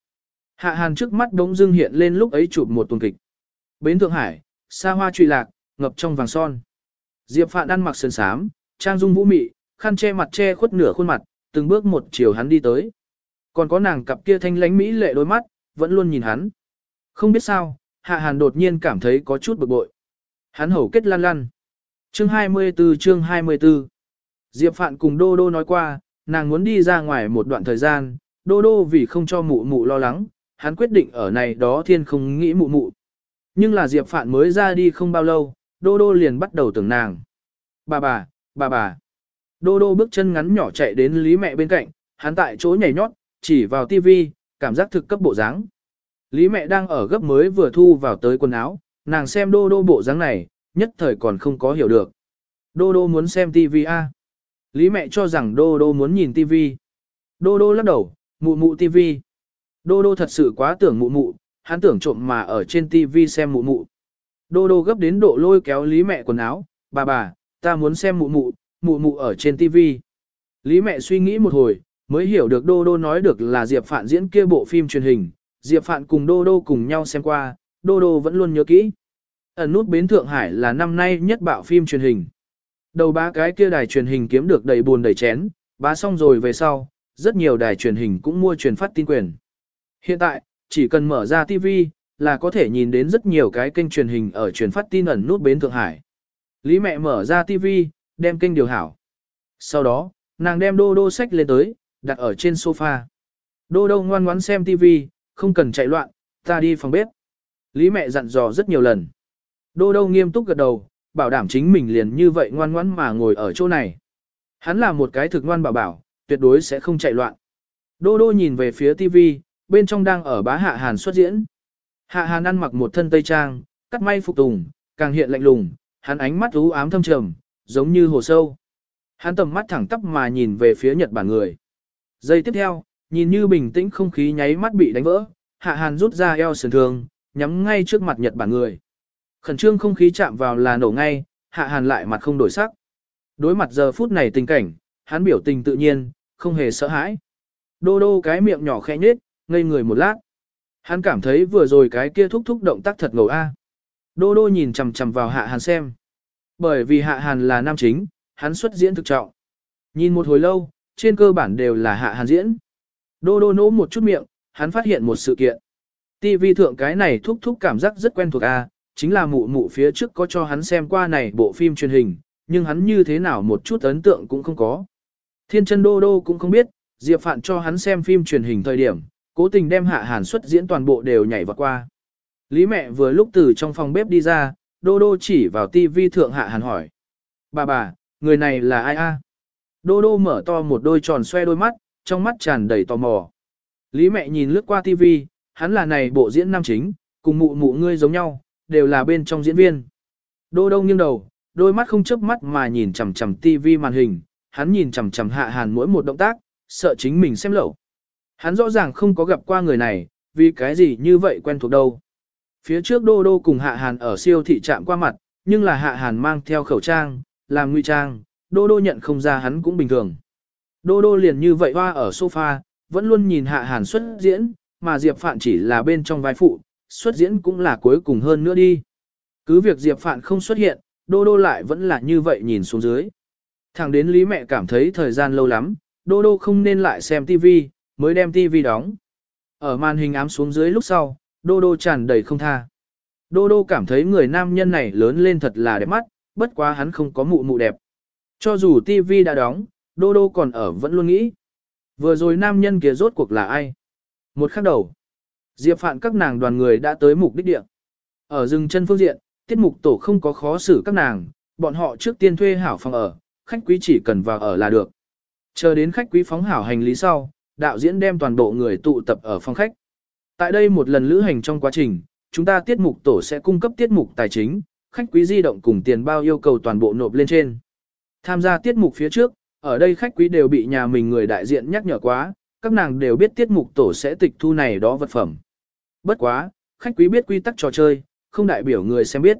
S1: Hạ Hàn trước mắt đống dưng hiện lên lúc ấy chụp một tuần kịch. Bến Thượng Hải, xa hoa trụy lạc, ngập trong vàng son. Diệp Phạn ăn mặc sơn sám, trang dung vũ mị, khăn che mặt che khuất nửa khuôn mặt, từng bước một chiều hắn đi tới. Còn có nàng cặp kia thanh lánh mỹ lệ đôi mắt, vẫn luôn nhìn hắn. Không biết sao, Hạ Hàn đột nhiên cảm thấy có chút bực bội. Hắn hầu kết lăn lăn. Chương 24 chương 24 Diệp Phạn cùng Đô Đô nói qua, nàng muốn đi ra ngoài một đoạn thời gian, Đô Đô vì không cho mụ mụ lo lắng, hắn quyết định ở này đó thiên không nghĩ mụ mụ. Nhưng là Diệp Phạn mới ra đi không bao lâu, Đô Đô liền bắt đầu tưởng nàng. Bà bà, bà bà. Đô Đô bước chân ngắn nhỏ chạy đến Lý mẹ bên cạnh, hắn tại chỗ nhảy nhót, chỉ vào tivi, cảm giác thực cấp bộ dáng. Lý mẹ đang ở gấp mới vừa thu vào tới quần áo, nàng xem Đô Đô bộ dáng này, nhất thời còn không có hiểu được. Đô Đô muốn xem tivi a. Lý mẹ cho rằng Đô Đô muốn nhìn tivi. Đô Đô lắc đầu, mụ mụ tivi. Đô Đô thật sự quá tưởng mụ mụ, hắn tưởng trộm mà ở trên tivi xem mụ mụ. Đô Đô gấp đến độ lôi kéo Lý mẹ quần áo, bà bà, ta muốn xem mụ mụ, mụ mụ ở trên tivi. Lý mẹ suy nghĩ một hồi, mới hiểu được Đô Đô nói được là Diệp Phạn diễn kia bộ phim truyền hình, Diệp Phạn cùng Đô Đô cùng nhau xem qua, Đô Đô vẫn luôn nhớ kỹ. Ẩn nút bến Thượng Hải là năm nay nhất bạo phim truyền hình. Đầu ba cái kia đài truyền hình kiếm được đầy buồn đầy chén, bá xong rồi về sau, rất nhiều đài truyền hình cũng mua truyền phát tin quyền. Hiện tại, chỉ cần mở ra TV, là có thể nhìn đến rất nhiều cái kênh truyền hình ở truyền phát tin ẩn nút bến Thượng Hải. Lý mẹ mở ra TV, đem kênh điều hảo. Sau đó, nàng đem đô đô sách lên tới, đặt ở trên sofa. Đô đô ngoan ngoãn xem TV, không cần chạy loạn, ta đi phòng bếp. Lý mẹ dặn dò rất nhiều lần. Đô đô nghiêm túc gật đầu, bảo đảm chính mình liền như vậy ngoan ngoãn mà ngồi ở chỗ này. Hắn là một cái thực ngoan bảo bảo, tuyệt đối sẽ không chạy loạn. Đô đô nhìn về phía TV, bên trong đang ở bá hạ hàn xuất diễn. Hạ hàn ăn mặc một thân tây trang, cắt may phục tùng, càng hiện lạnh lùng, hắn ánh mắt u ám thâm trầm, giống như hồ sâu. Hắn tầm mắt thẳng tắp mà nhìn về phía Nhật Bản người. Giây tiếp theo, nhìn như bình tĩnh không khí nháy mắt bị đánh vỡ, hạ hàn rút ra eo sườn thường, nhắm ngay trước mặt Nhật Bản người. Khẩn trương không khí chạm vào là nổ ngay, hạ hàn lại mặt không đổi sắc. Đối mặt giờ phút này tình cảnh, hắn biểu tình tự nhiên, không hề sợ hãi. Đô đô cái miệng nhỏ khẽ nhếch, ngây người một lát. Hắn cảm thấy vừa rồi cái kia thúc thúc động tác thật ngầu a. Đô đô nhìn chằm chằm vào hạ hàn xem. Bởi vì hạ hàn là nam chính, hắn xuất diễn thực trọng. Nhìn một hồi lâu, trên cơ bản đều là hạ hàn diễn. Đô đô nỗ một chút miệng, hắn phát hiện một sự kiện. TV thượng cái này thúc thúc cảm giác rất quen thuộc a, chính là mụ mụ phía trước có cho hắn xem qua này bộ phim truyền hình, nhưng hắn như thế nào một chút ấn tượng cũng không có. Thiên chân đô đô cũng không biết, Diệp Phạn cho hắn xem phim truyền hình thời điểm, cố tình đem hạ hàn xuất diễn toàn bộ đều nhảy vọt qua. Lý mẹ vừa lúc từ trong phòng bếp đi ra, đô đô chỉ vào tivi thượng hạ hàn hỏi. Bà bà, người này là ai a? Đô đô mở to một đôi tròn xoe đôi mắt, trong mắt tràn đầy tò mò. Lý mẹ nhìn lướt qua TV, hắn là này bộ diễn nam chính, cùng mụ mụ ngươi giống nhau, đều là bên trong diễn viên. Đô đô nghiêng đầu, đôi mắt không chớp mắt mà nhìn chằm chằm TV màn hình, hắn nhìn chằm chằm hạ hàn mỗi một động tác, sợ chính mình xem lẩu. Hắn rõ ràng không có gặp qua người này, vì cái gì như vậy quen thuộc đâu. Phía trước đô đô cùng hạ hàn ở siêu thị trạm qua mặt, nhưng là hạ hàn mang theo khẩu trang, làm ngụy trang, đô đô nhận không ra hắn cũng bình thường. Đô đô liền như vậy hoa ở sofa, vẫn luôn nhìn hạ hàn xuất diễn, mà Diệp Phạn chỉ là bên trong vai phụ, xuất diễn cũng là cuối cùng hơn nữa đi. Cứ việc Diệp Phạn không xuất hiện, đô đô lại vẫn là như vậy nhìn xuống dưới. Thẳng đến Lý mẹ cảm thấy thời gian lâu lắm, đô đô không nên lại xem TV, mới đem TV đóng. Ở màn hình ám xuống dưới lúc sau, đô đô tràn đầy không tha. Đô đô cảm thấy người nam nhân này lớn lên thật là đẹp mắt, bất quá hắn không có mụ mụ đẹp. Cho dù TV đã đóng, Đô Đô còn ở vẫn luôn nghĩ. Vừa rồi nam nhân kia rốt cuộc là ai? Một khắc đầu. Diệp Phạn các nàng đoàn người đã tới mục đích địa. Ở rừng chân phương diện, tiết mục tổ không có khó xử các nàng, bọn họ trước tiên thuê hảo phòng ở, khách quý chỉ cần vào ở là được. Chờ đến khách quý phóng hảo hành lý sau, đạo diễn đem toàn bộ người tụ tập ở phòng khách. Tại đây một lần lữ hành trong quá trình, chúng ta tiết mục tổ sẽ cung cấp tiết mục tài chính, khách quý di động cùng tiền bao yêu cầu toàn bộ nộp lên trên. Tham gia tiết mục phía trước, ở đây khách quý đều bị nhà mình người đại diện nhắc nhở quá, các nàng đều biết tiết mục tổ sẽ tịch thu này đó vật phẩm. Bất quá, khách quý biết quy tắc trò chơi, không đại biểu người xem biết.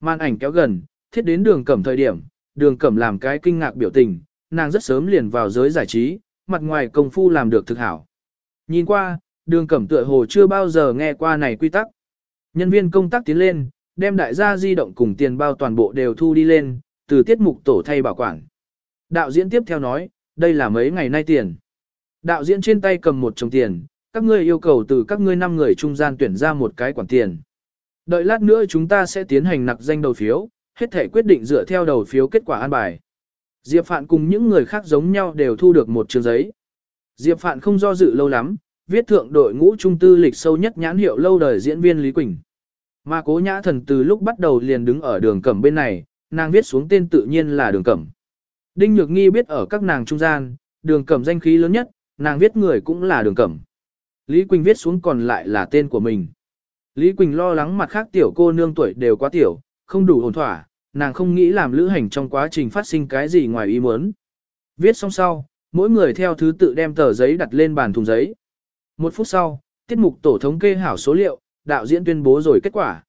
S1: Màn ảnh kéo gần, thiết đến đường cẩm thời điểm, đường cẩm làm cái kinh ngạc biểu tình, nàng rất sớm liền vào giới giải trí, mặt ngoài công phu làm được thực hảo. Nhìn qua, đường cẩm tựa hồ chưa bao giờ nghe qua này quy tắc. Nhân viên công tác tiến lên, đem đại gia di động cùng tiền bao toàn bộ đều thu đi lên, từ tiết mục tổ thay bảo quản. Đạo diễn tiếp theo nói, đây là mấy ngày nay tiền. Đạo diễn trên tay cầm một chồng tiền, các ngươi yêu cầu từ các ngươi năm người trung gian tuyển ra một cái quản tiền. Đợi lát nữa chúng ta sẽ tiến hành nặc danh đầu phiếu, hết thể quyết định dựa theo đầu phiếu kết quả an bài. Diệp Phạn cùng những người khác giống nhau đều thu được một trường giấy. Diệp Phạn không do dự lâu lắm, viết thượng đội ngũ trung tư lịch sâu nhất nhãn hiệu lâu đời diễn viên Lý Quỳnh. Mà cố nhã thần từ lúc bắt đầu liền đứng ở đường cẩm bên này, nàng viết xuống tên tự nhiên là đường cẩm. Đinh Nhược Nghi biết ở các nàng trung gian, đường cẩm danh khí lớn nhất, nàng viết người cũng là đường cẩm. Lý Quỳnh viết xuống còn lại là tên của mình. Lý Quỳnh lo lắng mặt khác tiểu cô nương tuổi đều quá tiểu, không đủ ổn thỏa, nàng không nghĩ làm lữ hành trong quá trình phát sinh cái gì ngoài ý muốn. Viết xong sau, mỗi người theo thứ tự đem tờ giấy đặt lên bàn thùng giấy. Một phút sau, tiết mục tổ thống kê hảo số liệu, đạo diễn tuyên bố rồi kết quả.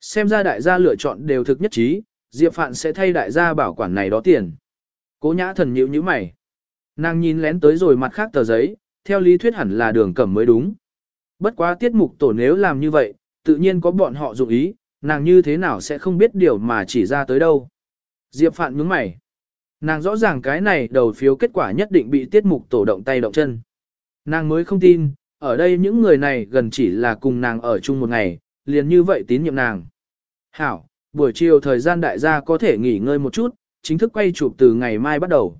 S1: Xem ra đại gia lựa chọn đều thực nhất trí, Diệp Phạn sẽ thay đại gia bảo quản này đó tiền. Cố nhã thần nhíu như mày. Nàng nhìn lén tới rồi mặt khác tờ giấy, theo lý thuyết hẳn là đường cẩm mới đúng. Bất quá tiết mục tổ nếu làm như vậy, tự nhiên có bọn họ dụng ý, nàng như thế nào sẽ không biết điều mà chỉ ra tới đâu. Diệp Phạn nhướng mày. Nàng rõ ràng cái này đầu phiếu kết quả nhất định bị tiết mục tổ động tay động chân. Nàng mới không tin, ở đây những người này gần chỉ là cùng nàng ở chung một ngày, liền như vậy tín nhiệm nàng. Hảo, buổi chiều thời gian đại gia có thể nghỉ ngơi một chút, chính thức quay chụp từ ngày mai bắt đầu.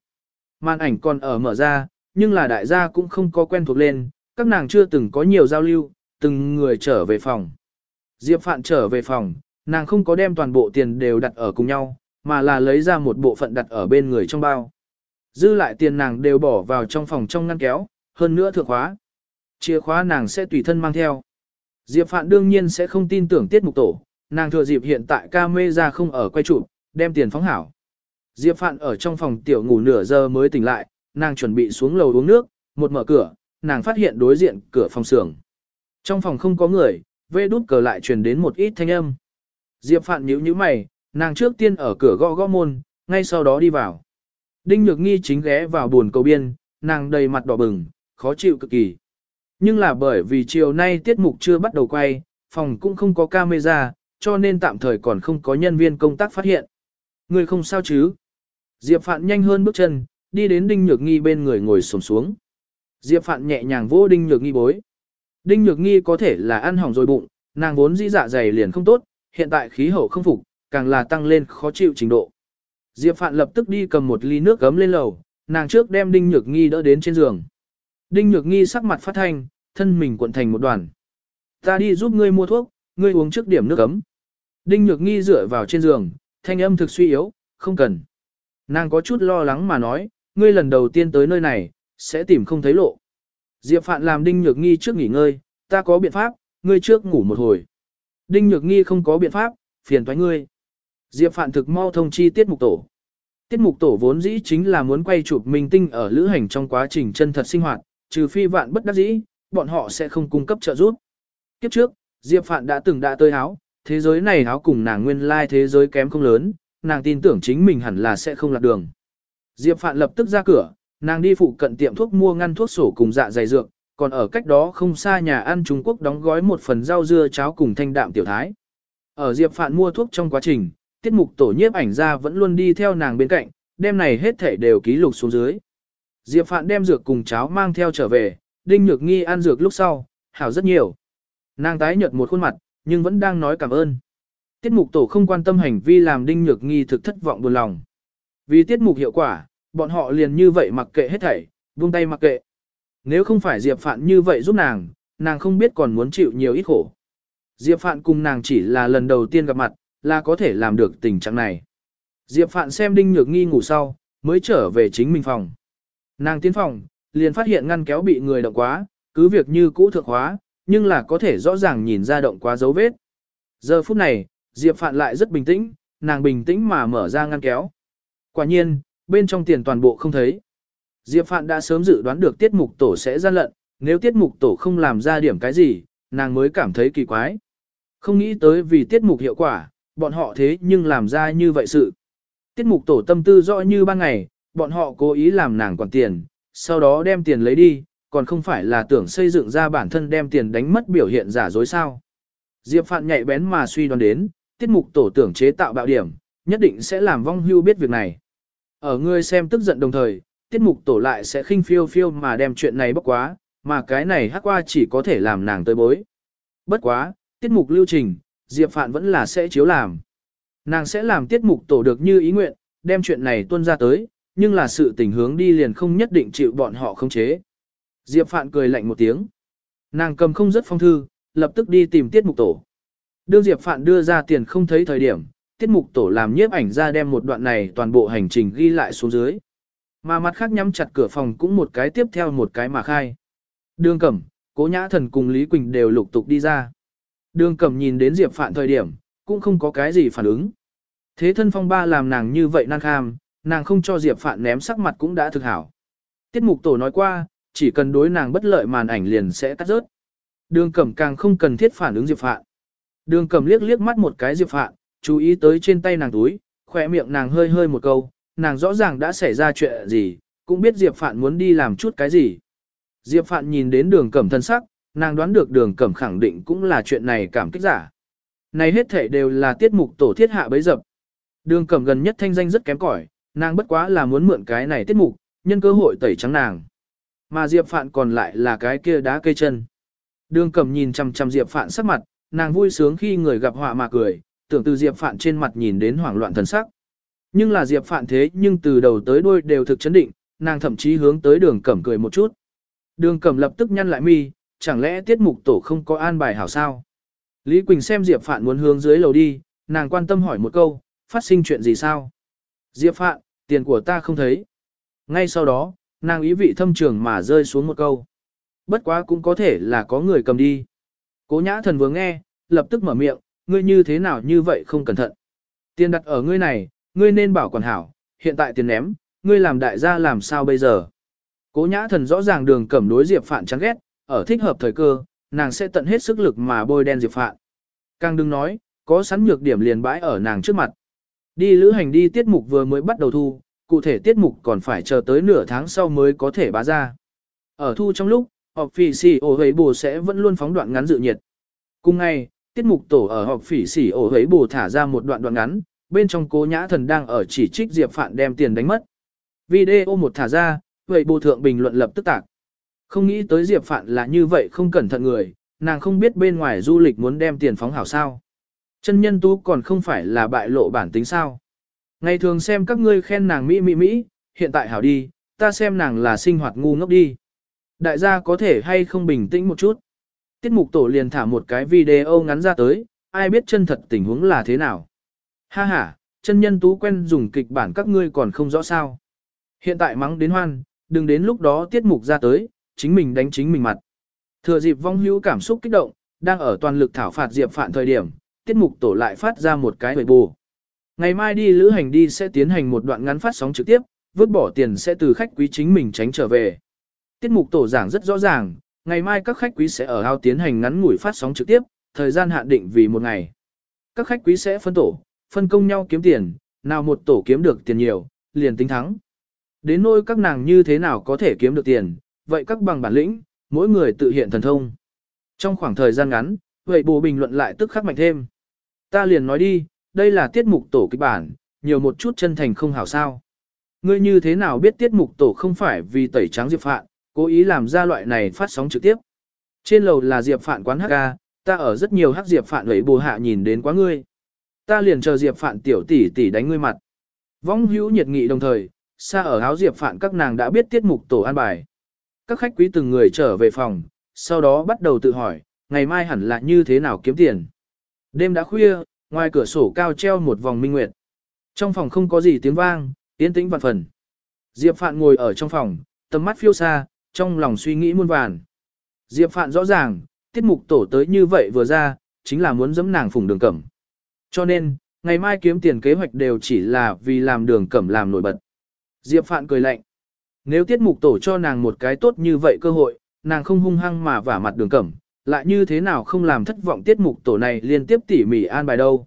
S1: Màn ảnh còn ở mở ra, nhưng là đại gia cũng không có quen thuộc lên, các nàng chưa từng có nhiều giao lưu, từng người trở về phòng. Diệp Phạn trở về phòng, nàng không có đem toàn bộ tiền đều đặt ở cùng nhau, mà là lấy ra một bộ phận đặt ở bên người trong bao. Dư lại tiền nàng đều bỏ vào trong phòng trong ngăn kéo, hơn nữa thượng khóa. Chìa khóa nàng sẽ tùy thân mang theo. Diệp Phạn đương nhiên sẽ không tin tưởng tiết mục tổ, nàng thừa dịp hiện tại ca mê ra không ở quay chụp, đem tiền phóng hảo. Diệp Phạn ở trong phòng tiểu ngủ nửa giờ mới tỉnh lại, nàng chuẩn bị xuống lầu uống nước, một mở cửa, nàng phát hiện đối diện cửa phòng xưởng. Trong phòng không có người, vê đút cờ lại truyền đến một ít thanh âm. Diệp Phạn nhíu nhíu mày, nàng trước tiên ở cửa gõ gõ môn, ngay sau đó đi vào. Đinh Nhược Nghi chính ghé vào buồn cầu biên, nàng đầy mặt đỏ bừng, khó chịu cực kỳ. Nhưng là bởi vì chiều nay tiết mục chưa bắt đầu quay, phòng cũng không có camera, cho nên tạm thời còn không có nhân viên công tác phát hiện. Người không sao chứ? Diệp Phạn nhanh hơn bước chân, đi đến Đinh Nhược Nghi bên người ngồi xổm xuống. Diệp Phạn nhẹ nhàng vỗ Đinh Nhược Nghi bối. Đinh Nhược Nghi có thể là ăn hỏng rồi bụng, nàng vốn dĩ dạ dày liền không tốt, hiện tại khí hậu không phục, càng là tăng lên khó chịu trình độ. Diệp Phạn lập tức đi cầm một ly nước gấm lên lầu, nàng trước đem Đinh Nhược Nghi đỡ đến trên giường. Đinh Nhược Nghi sắc mặt phát thanh, thân mình cuộn thành một đoàn. Ta đi giúp ngươi mua thuốc, ngươi uống trước điểm nước gấm. Đinh Nhược Nghi dựa vào trên giường, thanh âm thực suy yếu, không cần. Nàng có chút lo lắng mà nói, ngươi lần đầu tiên tới nơi này, sẽ tìm không thấy lộ. Diệp Phạn làm Đinh Nhược Nghi trước nghỉ ngơi, ta có biện pháp, ngươi trước ngủ một hồi. Đinh Nhược Nghi không có biện pháp, phiền toái ngươi. Diệp Phạn thực mau thông chi tiết mục tổ. Tiết mục tổ vốn dĩ chính là muốn quay chụp minh tinh ở lữ hành trong quá trình chân thật sinh hoạt, trừ phi vạn bất đắc dĩ, bọn họ sẽ không cung cấp trợ giúp. Kiếp trước, Diệp Phạn đã từng đã tơi áo, thế giới này áo cùng nàng nguyên lai like thế giới kém không lớn, nàng tin tưởng chính mình hẳn là sẽ không lạc đường. Diệp Phạn lập tức ra cửa, nàng đi phụ cận tiệm thuốc mua ngăn thuốc sổ cùng dạ dày dược, còn ở cách đó không xa nhà ăn Trung Quốc đóng gói một phần rau dưa cháo cùng thanh đạm tiểu thái. Ở Diệp Phạn mua thuốc trong quá trình, tiết mục tổ nhiếp ảnh ra vẫn luôn đi theo nàng bên cạnh, đêm này hết thể đều ký lục xuống dưới. Diệp Phạn đem dược cùng cháo mang theo trở về, Đinh Nhược Nghi ăn dược lúc sau, hảo rất nhiều. Nàng tái nhợt một khuôn mặt, nhưng vẫn đang nói cảm ơn. Tiết mục tổ không quan tâm hành vi làm Đinh Nhược Nghi thực thất vọng buồn lòng. Vì tiết mục hiệu quả, bọn họ liền như vậy mặc kệ hết thảy, buông tay mặc kệ. Nếu không phải Diệp Phạn như vậy giúp nàng, nàng không biết còn muốn chịu nhiều ít khổ. Diệp Phạn cùng nàng chỉ là lần đầu tiên gặp mặt, là có thể làm được tình trạng này. Diệp Phạn xem Đinh Nhược Nghi ngủ sau, mới trở về chính mình phòng. Nàng tiến phòng, liền phát hiện ngăn kéo bị người động quá, cứ việc như cũ thượng hóa, nhưng là có thể rõ ràng nhìn ra động quá dấu vết. Giờ phút này, Diệp Phạn lại rất bình tĩnh, nàng bình tĩnh mà mở ra ngăn kéo. Quả nhiên, bên trong tiền toàn bộ không thấy. Diệp Phạn đã sớm dự đoán được tiết mục tổ sẽ gian lận, nếu tiết mục tổ không làm ra điểm cái gì, nàng mới cảm thấy kỳ quái. Không nghĩ tới vì tiết mục hiệu quả, bọn họ thế nhưng làm ra như vậy sự. Tiết mục tổ tâm tư rõ như ban ngày, bọn họ cố ý làm nàng quản tiền, sau đó đem tiền lấy đi, còn không phải là tưởng xây dựng ra bản thân đem tiền đánh mất biểu hiện giả dối sao. Diệp Phạn nhạy bén mà suy đoán đến, tiết mục tổ tưởng chế tạo bạo điểm, nhất định sẽ làm vong hưu biết việc này. Ở người xem tức giận đồng thời, tiết mục tổ lại sẽ khinh phiêu phiêu mà đem chuyện này bóc quá, mà cái này hắc qua chỉ có thể làm nàng tới bối. Bất quá, tiết mục lưu trình, Diệp Phạn vẫn là sẽ chiếu làm. Nàng sẽ làm tiết mục tổ được như ý nguyện, đem chuyện này tuân ra tới, nhưng là sự tình hướng đi liền không nhất định chịu bọn họ khống chế. Diệp Phạn cười lạnh một tiếng. Nàng cầm không rất phong thư, lập tức đi tìm tiết mục tổ. Đương Diệp Phạn đưa ra tiền không thấy thời điểm, tiết mục tổ làm nhiếp ảnh ra đem một đoạn này toàn bộ hành trình ghi lại xuống dưới. Mà mặt khác nhắm chặt cửa phòng cũng một cái tiếp theo một cái mà khai. Đường Cẩm, Cố Nhã Thần cùng Lý Quỳnh đều lục tục đi ra. Đường Cẩm nhìn đến Diệp Phạn thời điểm, cũng không có cái gì phản ứng. Thế thân phong ba làm nàng như vậy nan kham, nàng không cho Diệp Phạn ném sắc mặt cũng đã thực hảo. Tiết mục tổ nói qua, chỉ cần đối nàng bất lợi màn ảnh liền sẽ cắt rớt. Đường Cẩm càng không cần thiết phản ứng Diệp Phạn. Đường Cẩm liếc liếc mắt một cái Diệp Phạn, chú ý tới trên tay nàng túi, khỏe miệng nàng hơi hơi một câu, nàng rõ ràng đã xảy ra chuyện gì, cũng biết Diệp Phạn muốn đi làm chút cái gì. Diệp Phạn nhìn đến đường cẩm thân sắc, nàng đoán được đường cẩm khẳng định cũng là chuyện này cảm kích giả. Này hết thể đều là tiết mục tổ thiết hạ bấy dập. Đường cẩm gần nhất thanh danh rất kém cỏi, nàng bất quá là muốn mượn cái này tiết mục, nhân cơ hội tẩy trắng nàng. Mà Diệp Phạn còn lại là cái kia đá cây chân. Đường cẩm nhìn chằm chằm Diệp Phạn sắc mặt, nàng vui sướng khi người gặp họa mà cười, tưởng từ Diệp Phạn trên mặt nhìn đến hoảng loạn thần sắc. Nhưng là Diệp Phạn thế nhưng từ đầu tới đuôi đều thực chấn định, nàng thậm chí hướng tới đường cẩm cười một chút. Đường cẩm lập tức nhăn lại mi, chẳng lẽ tiết mục tổ không có an bài hảo sao? Lý Quỳnh xem Diệp Phạn muốn hướng dưới lầu đi, nàng quan tâm hỏi một câu, phát sinh chuyện gì sao? Diệp Phạn, tiền của ta không thấy. Ngay sau đó, nàng ý vị thâm trường mà rơi xuống một câu. Bất quá cũng có thể là có người cầm đi. Cố nhã thần vừa nghe, lập tức mở miệng, ngươi như thế nào như vậy không cẩn thận. Tiền đặt ở ngươi này, ngươi nên bảo quản hảo, hiện tại tiền ném, ngươi làm đại gia làm sao bây giờ. Cố nhã thần rõ ràng đường cẩm đối Diệp Phạn chán ghét, ở thích hợp thời cơ, nàng sẽ tận hết sức lực mà bôi đen Diệp Phạn. Càng đừng nói, có sẵn nhược điểm liền bãi ở nàng trước mặt. Đi lữ hành đi tiết mục vừa mới bắt đầu thu, cụ thể tiết mục còn phải chờ tới nửa tháng sau mới có thể bá ra. Ở thu trong lúc, họp phỉ xỉ ổ hấy bù sẽ vẫn luôn phóng đoạn ngắn dự nhiệt. Cùng ngày, tiết mục tổ ở họp phỉ xỉ ổ hấy bù thả ra một đoạn đoạn ngắn, bên trong cố nhã thần đang ở chỉ trích Diệp Phạn đem tiền đánh mất. Video một thả ra, vậy bù thượng bình luận lập tức tạc. Không nghĩ tới Diệp Phạn là như vậy không cẩn thận người, nàng không biết bên ngoài du lịch muốn đem tiền phóng hảo sao. Chân nhân tú còn không phải là bại lộ bản tính sao. Ngày thường xem các ngươi khen nàng Mỹ Mỹ Mỹ, hiện tại hảo đi, ta xem nàng là sinh hoạt ngu ngốc đi. Đại gia có thể hay không bình tĩnh một chút. Tiết mục tổ liền thả một cái video ngắn ra tới, ai biết chân thật tình huống là thế nào. Ha ha, chân nhân tú quen dùng kịch bản các ngươi còn không rõ sao. Hiện tại mắng đến hoan, đừng đến lúc đó tiết mục ra tới, chính mình đánh chính mình mặt. Thừa dịp vong hữu cảm xúc kích động, đang ở toàn lực thảo phạt Diệp Phạn thời điểm, tiết mục tổ lại phát ra một cái hồi bù. Ngày mai đi lữ hành đi sẽ tiến hành một đoạn ngắn phát sóng trực tiếp, vứt bỏ tiền sẽ từ khách quý chính mình tránh trở về. Tiết mục tổ giảng rất rõ ràng, ngày mai các khách quý sẽ ở ao tiến hành ngắn ngủi phát sóng trực tiếp, thời gian hạn định vì một ngày. Các khách quý sẽ phân tổ, phân công nhau kiếm tiền, nào một tổ kiếm được tiền nhiều, liền tính thắng. Đến nỗi các nàng như thế nào có thể kiếm được tiền, vậy các bằng bản lĩnh, mỗi người tự hiện thần thông. Trong khoảng thời gian ngắn, vậy bù bình luận lại tức khắc mạnh thêm. Ta liền nói đi, đây là tiết mục tổ kịch bản, nhiều một chút chân thành không hảo sao. Ngươi như thế nào biết tiết mục tổ không phải vì tẩy trắng Diệp Phạn, cố ý làm ra loại này phát sóng trực tiếp. Trên lầu là Diệp Phạn quán HK, ta ở rất nhiều hắc Diệp Phạn ấy bù hạ nhìn đến quá ngươi. Ta liền chờ Diệp Phạn tiểu tỷ tỷ đánh ngươi mặt. Vong hữu nhiệt nghị đồng thời, xa ở áo diệp phạn các nàng đã biết tiết mục tổ an bài. Các khách quý từng người trở về phòng, sau đó bắt đầu tự hỏi, ngày mai hẳn là như thế nào kiếm tiền. Đêm đã khuya, ngoài cửa sổ cao treo một vòng minh nguyệt. Trong phòng không có gì tiếng vang, yên tĩnh vạn phần. Diệp Phạn ngồi ở trong phòng, tầm mắt phiêu xa, trong lòng suy nghĩ muôn vàn. Diệp Phạn rõ ràng, tiết mục tổ tới như vậy vừa ra, chính là muốn dẫm nàng phùng đường cẩm. Cho nên, ngày mai kiếm tiền kế hoạch đều chỉ là vì làm đường cẩm làm nổi bật. Diệp Phạn cười lạnh. Nếu tiết mục tổ cho nàng một cái tốt như vậy cơ hội, nàng không hung hăng mà vả mặt đường cẩm, lại như thế nào không làm thất vọng tiết mục tổ này liên tiếp tỉ mỉ an bài đâu.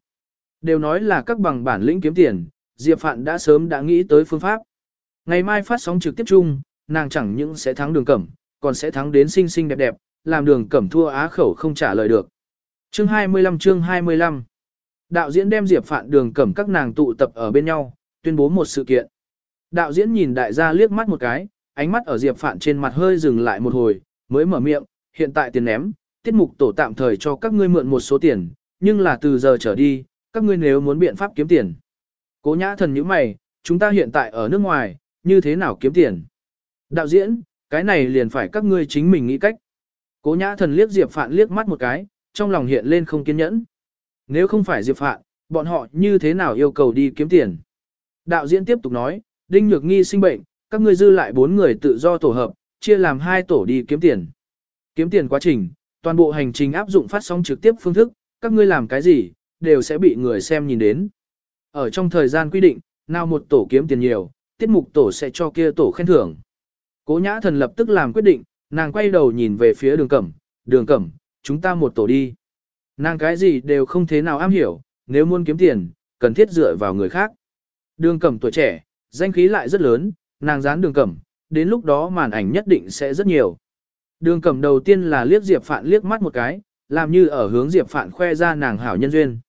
S1: Đều nói là các bằng bản lĩnh kiếm tiền, Diệp Phạn đã sớm đã nghĩ tới phương pháp. Ngày mai phát sóng trực tiếp chung, nàng chẳng những sẽ thắng đường cẩm, còn sẽ thắng đến xinh xinh đẹp đẹp, làm đường cẩm thua á khẩu không trả lời được. Chương 25 chương 25 Đạo diễn đem Diệp Phạn đường cẩm các nàng tụ tập ở bên nhau, tuyên bố một sự kiện. Đạo diễn nhìn đại gia liếc mắt một cái, ánh mắt ở Diệp Phạn trên mặt hơi dừng lại một hồi, mới mở miệng, hiện tại tiền ném, tiết mục tổ tạm thời cho các ngươi mượn một số tiền, nhưng là từ giờ trở đi, các ngươi nếu muốn biện pháp kiếm tiền. Cố nhã thần như mày, chúng ta hiện tại ở nước ngoài, như thế nào kiếm tiền? Đạo diễn, cái này liền phải các ngươi chính mình nghĩ cách. Cố nhã thần liếc Diệp Phạn liếc mắt một cái, trong lòng hiện lên không kiên nhẫn. Nếu không phải Diệp Phạn, bọn họ như thế nào yêu cầu đi kiếm tiền? Đạo diễn tiếp tục nói, Đinh Nhược Nghi sinh bệnh, các ngươi dư lại bốn người tự do tổ hợp, chia làm hai tổ đi kiếm tiền. Kiếm tiền quá trình, toàn bộ hành trình áp dụng phát sóng trực tiếp phương thức, các ngươi làm cái gì, đều sẽ bị người xem nhìn đến. Ở trong thời gian quy định, nào một tổ kiếm tiền nhiều, tiết mục tổ sẽ cho kia tổ khen thưởng. Cố nhã thần lập tức làm quyết định, nàng quay đầu nhìn về phía đường cẩm, đường cẩm, chúng ta một tổ đi. Nàng cái gì đều không thế nào am hiểu, nếu muốn kiếm tiền, cần thiết dựa vào người khác. Đường cẩm tuổi trẻ, danh khí lại rất lớn, nàng dán đường cẩm, đến lúc đó màn ảnh nhất định sẽ rất nhiều. Đường cẩm đầu tiên là liếc Diệp Phạn liếc mắt một cái, làm như ở hướng Diệp Phạn khoe ra nàng hảo nhân duyên.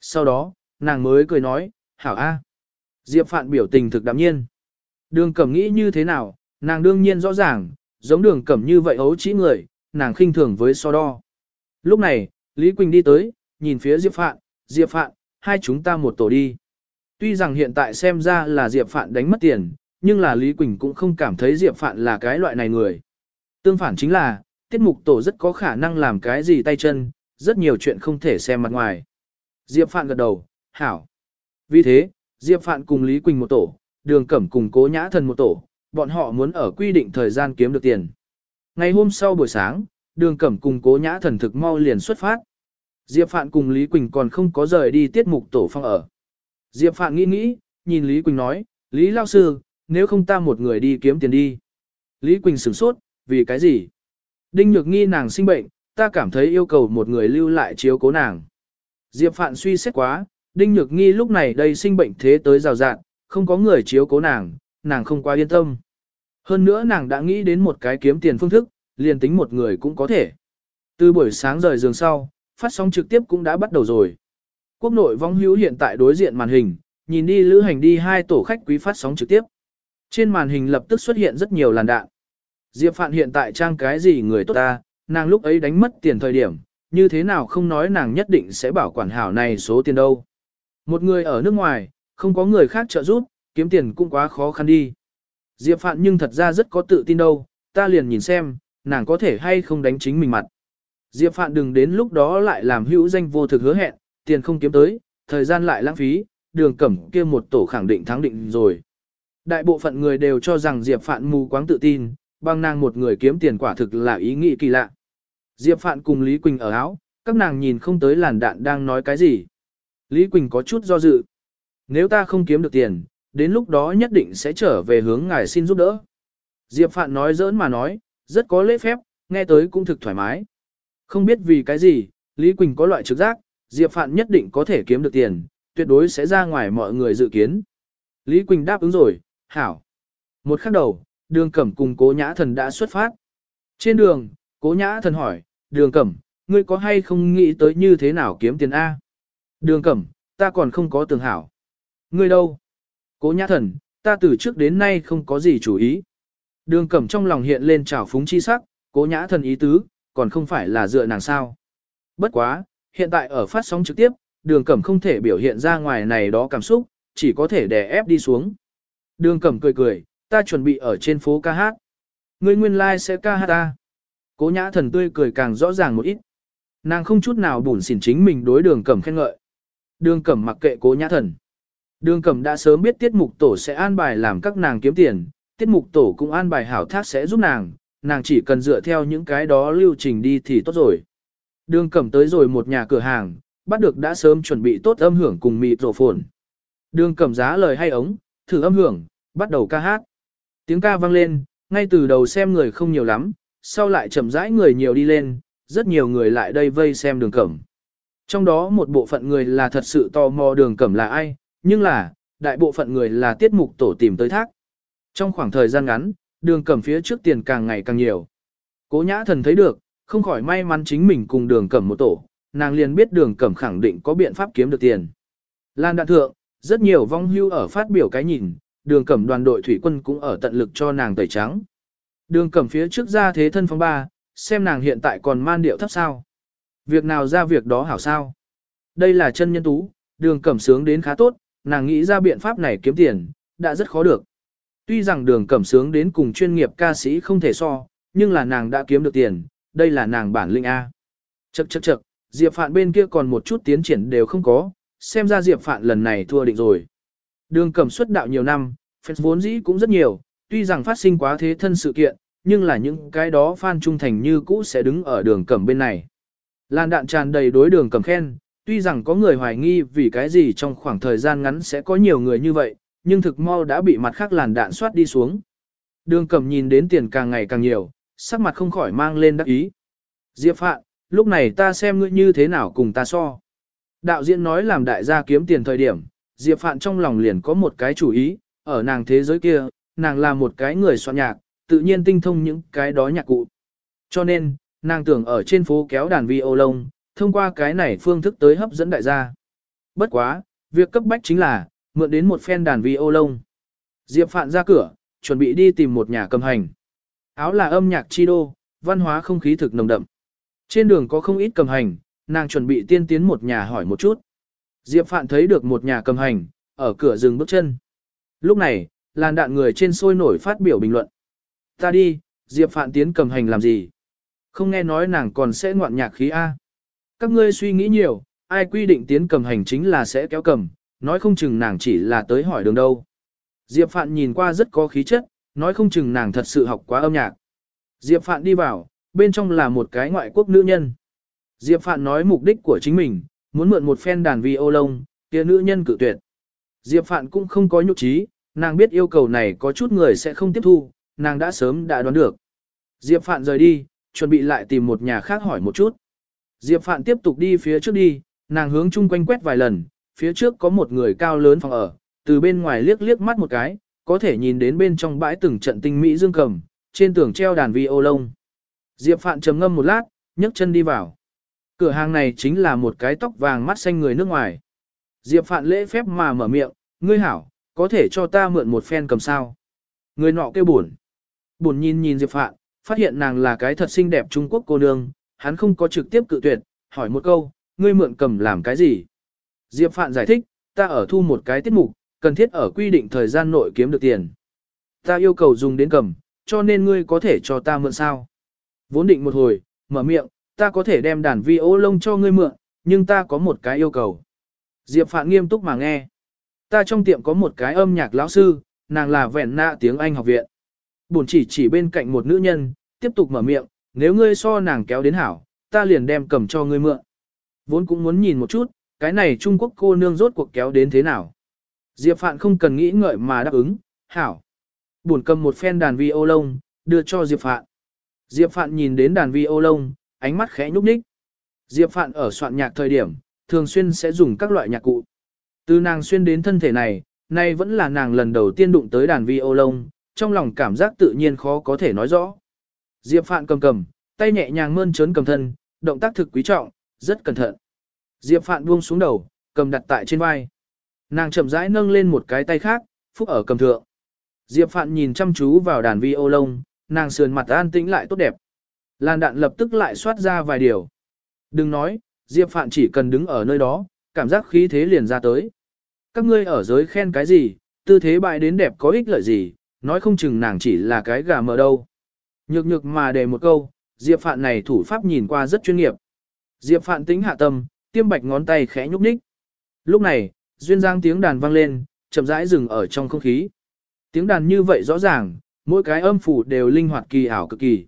S1: Sau đó, nàng mới cười nói, hảo A. Diệp Phạn biểu tình thực đạm nhiên. Đường cẩm nghĩ như thế nào, nàng đương nhiên rõ ràng, giống đường cẩm như vậy ấu chỉ người, nàng khinh thường với so đo. Lúc này, Lý Quỳnh đi tới, nhìn phía Diệp Phạn, Diệp Phạn, hai chúng ta một tổ đi. Tuy rằng hiện tại xem ra là Diệp Phạn đánh mất tiền, nhưng là Lý Quỳnh cũng không cảm thấy Diệp Phạn là cái loại này người. Tương phản chính là, tiết mục tổ rất có khả năng làm cái gì tay chân, rất nhiều chuyện không thể xem mặt ngoài. Diệp Phạn gật đầu, hảo. Vì thế, Diệp Phạn cùng Lý Quỳnh một tổ, đường cẩm cùng cố nhã thần một tổ, bọn họ muốn ở quy định thời gian kiếm được tiền. Ngày hôm sau buổi sáng, đường cẩm cùng cố nhã thần thực mau liền xuất phát. Diệp Phạn cùng Lý Quỳnh còn không có rời đi tiết mục tổ phong ở. Diệp Phạn nghĩ nghĩ, nhìn Lý Quỳnh nói, Lý Lao Sư, nếu không ta một người đi kiếm tiền đi. Lý Quỳnh sửng sốt, vì cái gì? Đinh Nhược nghi nàng sinh bệnh, ta cảm thấy yêu cầu một người lưu lại chiếu cố nàng. Diệp Phạn suy xét quá, Đinh Nhược nghi lúc này đây sinh bệnh thế tới rào rạn, không có người chiếu cố nàng, nàng không quá yên tâm. Hơn nữa nàng đã nghĩ đến một cái kiếm tiền phương thức, liền tính một người cũng có thể. Từ buổi sáng rời giường sau, phát sóng trực tiếp cũng đã bắt đầu rồi. Quốc nội vong hữu hiện tại đối diện màn hình, nhìn đi lữ hành đi hai tổ khách quý phát sóng trực tiếp. Trên màn hình lập tức xuất hiện rất nhiều làn đạn. Diệp Phạn hiện tại trang cái gì người tốt ta, nàng lúc ấy đánh mất tiền thời điểm, như thế nào không nói nàng nhất định sẽ bảo quản hảo này số tiền đâu. Một người ở nước ngoài, không có người khác trợ giúp, kiếm tiền cũng quá khó khăn đi. Diệp Phạn nhưng thật ra rất có tự tin đâu, ta liền nhìn xem, nàng có thể hay không đánh chính mình mặt. Diệp Phạn đừng đến lúc đó lại làm hữu danh vô thực hứa hẹn, tiền không kiếm tới, thời gian lại lãng phí, đường cẩm kia một tổ khẳng định thắng định rồi. Đại bộ phận người đều cho rằng Diệp Phạn mù quáng tự tin, bằng nàng một người kiếm tiền quả thực là ý nghĩ kỳ lạ. Diệp Phạn cùng Lý Quỳnh ở áo, các nàng nhìn không tới làn đạn đang nói cái gì. Lý Quỳnh có chút do dự. Nếu ta không kiếm được tiền, đến lúc đó nhất định sẽ trở về hướng ngài xin giúp đỡ. Diệp Phạn nói giỡn mà nói, rất có lễ phép, nghe tới cũng thực thoải mái. Không biết vì cái gì, Lý Quỳnh có loại trực giác, Diệp Phạn nhất định có thể kiếm được tiền, tuyệt đối sẽ ra ngoài mọi người dự kiến. Lý Quỳnh đáp ứng rồi, hảo. Một khắc đầu, đường cẩm cùng cố nhã thần đã xuất phát. Trên đường, cố nhã thần hỏi, đường cẩm, ngươi có hay không nghĩ tới như thế nào kiếm tiền A? Đường cẩm, ta còn không có tường hảo. Ngươi đâu? Cố nhã thần, ta từ trước đến nay không có gì chủ ý. Đường cẩm trong lòng hiện lên trào phúng chi sắc, cố nhã thần ý tứ, còn không phải là dựa nàng sao. Bất quá, hiện tại ở phát sóng trực tiếp, đường cẩm không thể biểu hiện ra ngoài này đó cảm xúc, chỉ có thể đè ép đi xuống. Đường cẩm cười cười, ta chuẩn bị ở trên phố ca hát. Ngươi nguyên lai like sẽ ca hát ta. Cố nhã thần tươi cười càng rõ ràng một ít. Nàng không chút nào bùn xỉn chính mình đối đường cẩm khen ngợi. Đường cẩm mặc kệ cố nhã thần. Đường cẩm đã sớm biết tiết mục tổ sẽ an bài làm các nàng kiếm tiền, tiết mục tổ cũng an bài hảo thác sẽ giúp nàng, nàng chỉ cần dựa theo những cái đó lưu trình đi thì tốt rồi. Đường cẩm tới rồi một nhà cửa hàng, bắt được đã sớm chuẩn bị tốt âm hưởng cùng mịt rổ phồn. Đường cẩm giá lời hay ống, thử âm hưởng, bắt đầu ca hát. Tiếng ca vang lên, ngay từ đầu xem người không nhiều lắm, sau lại chậm rãi người nhiều đi lên, rất nhiều người lại đây vây xem đường cẩm. Trong đó một bộ phận người là thật sự tò mò đường cẩm là ai, nhưng là, đại bộ phận người là tiết mục tổ tìm tới thác. Trong khoảng thời gian ngắn, đường cẩm phía trước tiền càng ngày càng nhiều. Cố nhã thần thấy được, không khỏi may mắn chính mình cùng đường cẩm một tổ, nàng liền biết đường cẩm khẳng định có biện pháp kiếm được tiền. Lan đạn thượng, rất nhiều vong hưu ở phát biểu cái nhìn, đường cẩm đoàn đội thủy quân cũng ở tận lực cho nàng tẩy trắng. Đường cẩm phía trước ra thế thân phong ba, xem nàng hiện tại còn man điệu thấp sao. Việc nào ra việc đó hảo sao. Đây là chân nhân tú, đường cẩm sướng đến khá tốt, nàng nghĩ ra biện pháp này kiếm tiền, đã rất khó được. Tuy rằng đường cẩm sướng đến cùng chuyên nghiệp ca sĩ không thể so, nhưng là nàng đã kiếm được tiền, đây là nàng bản linh A. Chậc chậc chậc, Diệp Phạn bên kia còn một chút tiến triển đều không có, xem ra Diệp Phạn lần này thua định rồi. Đường cẩm xuất đạo nhiều năm, fans vốn dĩ cũng rất nhiều, tuy rằng phát sinh quá thế thân sự kiện, nhưng là những cái đó fan trung thành như cũ sẽ đứng ở đường cẩm bên này. Lan đạn tràn đầy đối đường cẩm khen, tuy rằng có người hoài nghi vì cái gì trong khoảng thời gian ngắn sẽ có nhiều người như vậy, nhưng thực mau đã bị mặt khác làn đạn soát đi xuống. Đường cẩm nhìn đến tiền càng ngày càng nhiều, sắc mặt không khỏi mang lên đắc ý. Diệp Phạn, lúc này ta xem ngươi như thế nào cùng ta so. Đạo diễn nói làm đại gia kiếm tiền thời điểm, Diệp Phạn trong lòng liền có một cái chủ ý, ở nàng thế giới kia, nàng là một cái người soạn nhạc, tự nhiên tinh thông những cái đó nhạc cụ. Cho nên, nàng tưởng ở trên phố kéo đàn vi ô lông, thông qua cái này phương thức tới hấp dẫn đại gia. Bất quá, việc cấp bách chính là, mượn đến một phen đàn vi ô lông. Diệp Phạn ra cửa, chuẩn bị đi tìm một nhà cầm hành. Áo là âm nhạc chi đô, văn hóa không khí thực nồng đậm. Trên đường có không ít cầm hành, nàng chuẩn bị tiên tiến một nhà hỏi một chút. Diệp Phạn thấy được một nhà cầm hành, ở cửa dừng bước chân. Lúc này, làn đạn người trên sôi nổi phát biểu bình luận. Ta đi, Diệp Phạn tiến cầm hành làm gì? Không nghe nói nàng còn sẽ ngoạn nhạc khí A. Các ngươi suy nghĩ nhiều, ai quy định tiến cầm hành chính là sẽ kéo cầm, nói không chừng nàng chỉ là tới hỏi đường đâu. Diệp Phạn nhìn qua rất có khí chất, nói không chừng nàng thật sự học quá âm nhạc. Diệp Phạn đi vào, bên trong là một cái ngoại quốc nữ nhân. Diệp Phạn nói mục đích của chính mình, muốn mượn một phen đàn vi ô lông, kia nữ nhân cự tuyệt. Diệp Phạn cũng không có nhục trí, nàng biết yêu cầu này có chút người sẽ không tiếp thu, nàng đã sớm đã đoán được. Diệp Phạn rời đi, chuẩn bị lại tìm một nhà khác hỏi một chút. Diệp Phạn tiếp tục đi phía trước đi, nàng hướng chung quanh quét vài lần, phía trước có một người cao lớn phòng ở, từ bên ngoài liếc liếc mắt một cái, có thể nhìn đến bên trong bãi từng trận tinh mỹ dương cầm, trên tường treo đàn vi ô lông. Diệp Phạn trầm ngâm một lát, nhấc chân đi vào. Cửa hàng này chính là một cái tóc vàng mắt xanh người nước ngoài. Diệp Phạn lễ phép mà mở miệng, ngươi hảo, có thể cho ta mượn một phen cầm sao. Người nọ kêu buồn. Buồn nhìn nhìn Diệp Phạn, phát hiện nàng là cái thật xinh đẹp Trung Quốc cô nương, hắn không có trực tiếp cự tuyệt, hỏi một câu, ngươi mượn cầm làm cái gì? Diệp Phạn giải thích, ta ở thu một cái tiết mục, cần thiết ở quy định thời gian nội kiếm được tiền. Ta yêu cầu dùng đến cầm, cho nên ngươi có thể cho ta mượn sao? Vốn định một hồi, mở miệng, ta có thể đem đàn vi ô lông cho ngươi mượn, nhưng ta có một cái yêu cầu. Diệp Phạn nghiêm túc mà nghe. Ta trong tiệm có một cái âm nhạc lão sư, nàng là vẹn nạ tiếng Anh học viện. Bổn chỉ chỉ bên cạnh một nữ nhân, tiếp tục mở miệng, nếu ngươi so nàng kéo đến hảo, ta liền đem cầm cho ngươi mượn. Vốn cũng muốn nhìn một chút, cái này Trung Quốc cô nương rốt cuộc kéo đến thế nào. Diệp Phạn không cần nghĩ ngợi mà đáp ứng, hảo. Bổn cầm một phen đàn vi ô lông, đưa cho Diệp Phạn. Diệp Phạn nhìn đến đàn vi ô lông, ánh mắt khẽ nhúc nhích. Diệp Phạn ở soạn nhạc thời điểm, thường xuyên sẽ dùng các loại nhạc cụ. Từ nàng xuyên đến thân thể này, nay vẫn là nàng lần đầu tiên đụng tới đàn vi ô lông, trong lòng cảm giác tự nhiên khó có thể nói rõ. Diệp Phạn cầm cầm, tay nhẹ nhàng mơn trớn cầm thân, động tác thực quý trọng, rất cẩn thận. Diệp Phạn buông xuống đầu, cầm đặt tại trên vai. Nàng chậm rãi nâng lên một cái tay khác, phúc ở cầm thượng. Diệp Phạn nhìn chăm chú vào đàn vi ô lông, nàng sườn mặt an tĩnh lại tốt đẹp. Lan đạn lập tức lại xoát ra vài điều. Đừng nói, Diệp Phạn chỉ cần đứng ở nơi đó, cảm giác khí thế liền ra tới. Các ngươi ở giới khen cái gì, tư thế bại đến đẹp có ích lợi gì, nói không chừng nàng chỉ là cái gà mờ đâu. Nhược nhược mà đề một câu, Diệp Phạn này thủ pháp nhìn qua rất chuyên nghiệp. Diệp Phạn tính hạ tâm, tiêm bạch ngón tay khẽ nhúc nhích. Lúc này, duyên giang tiếng đàn vang lên, chậm rãi dừng ở trong không khí. Tiếng đàn như vậy rõ ràng, mỗi cái âm phủ đều linh hoạt kỳ ảo cực kỳ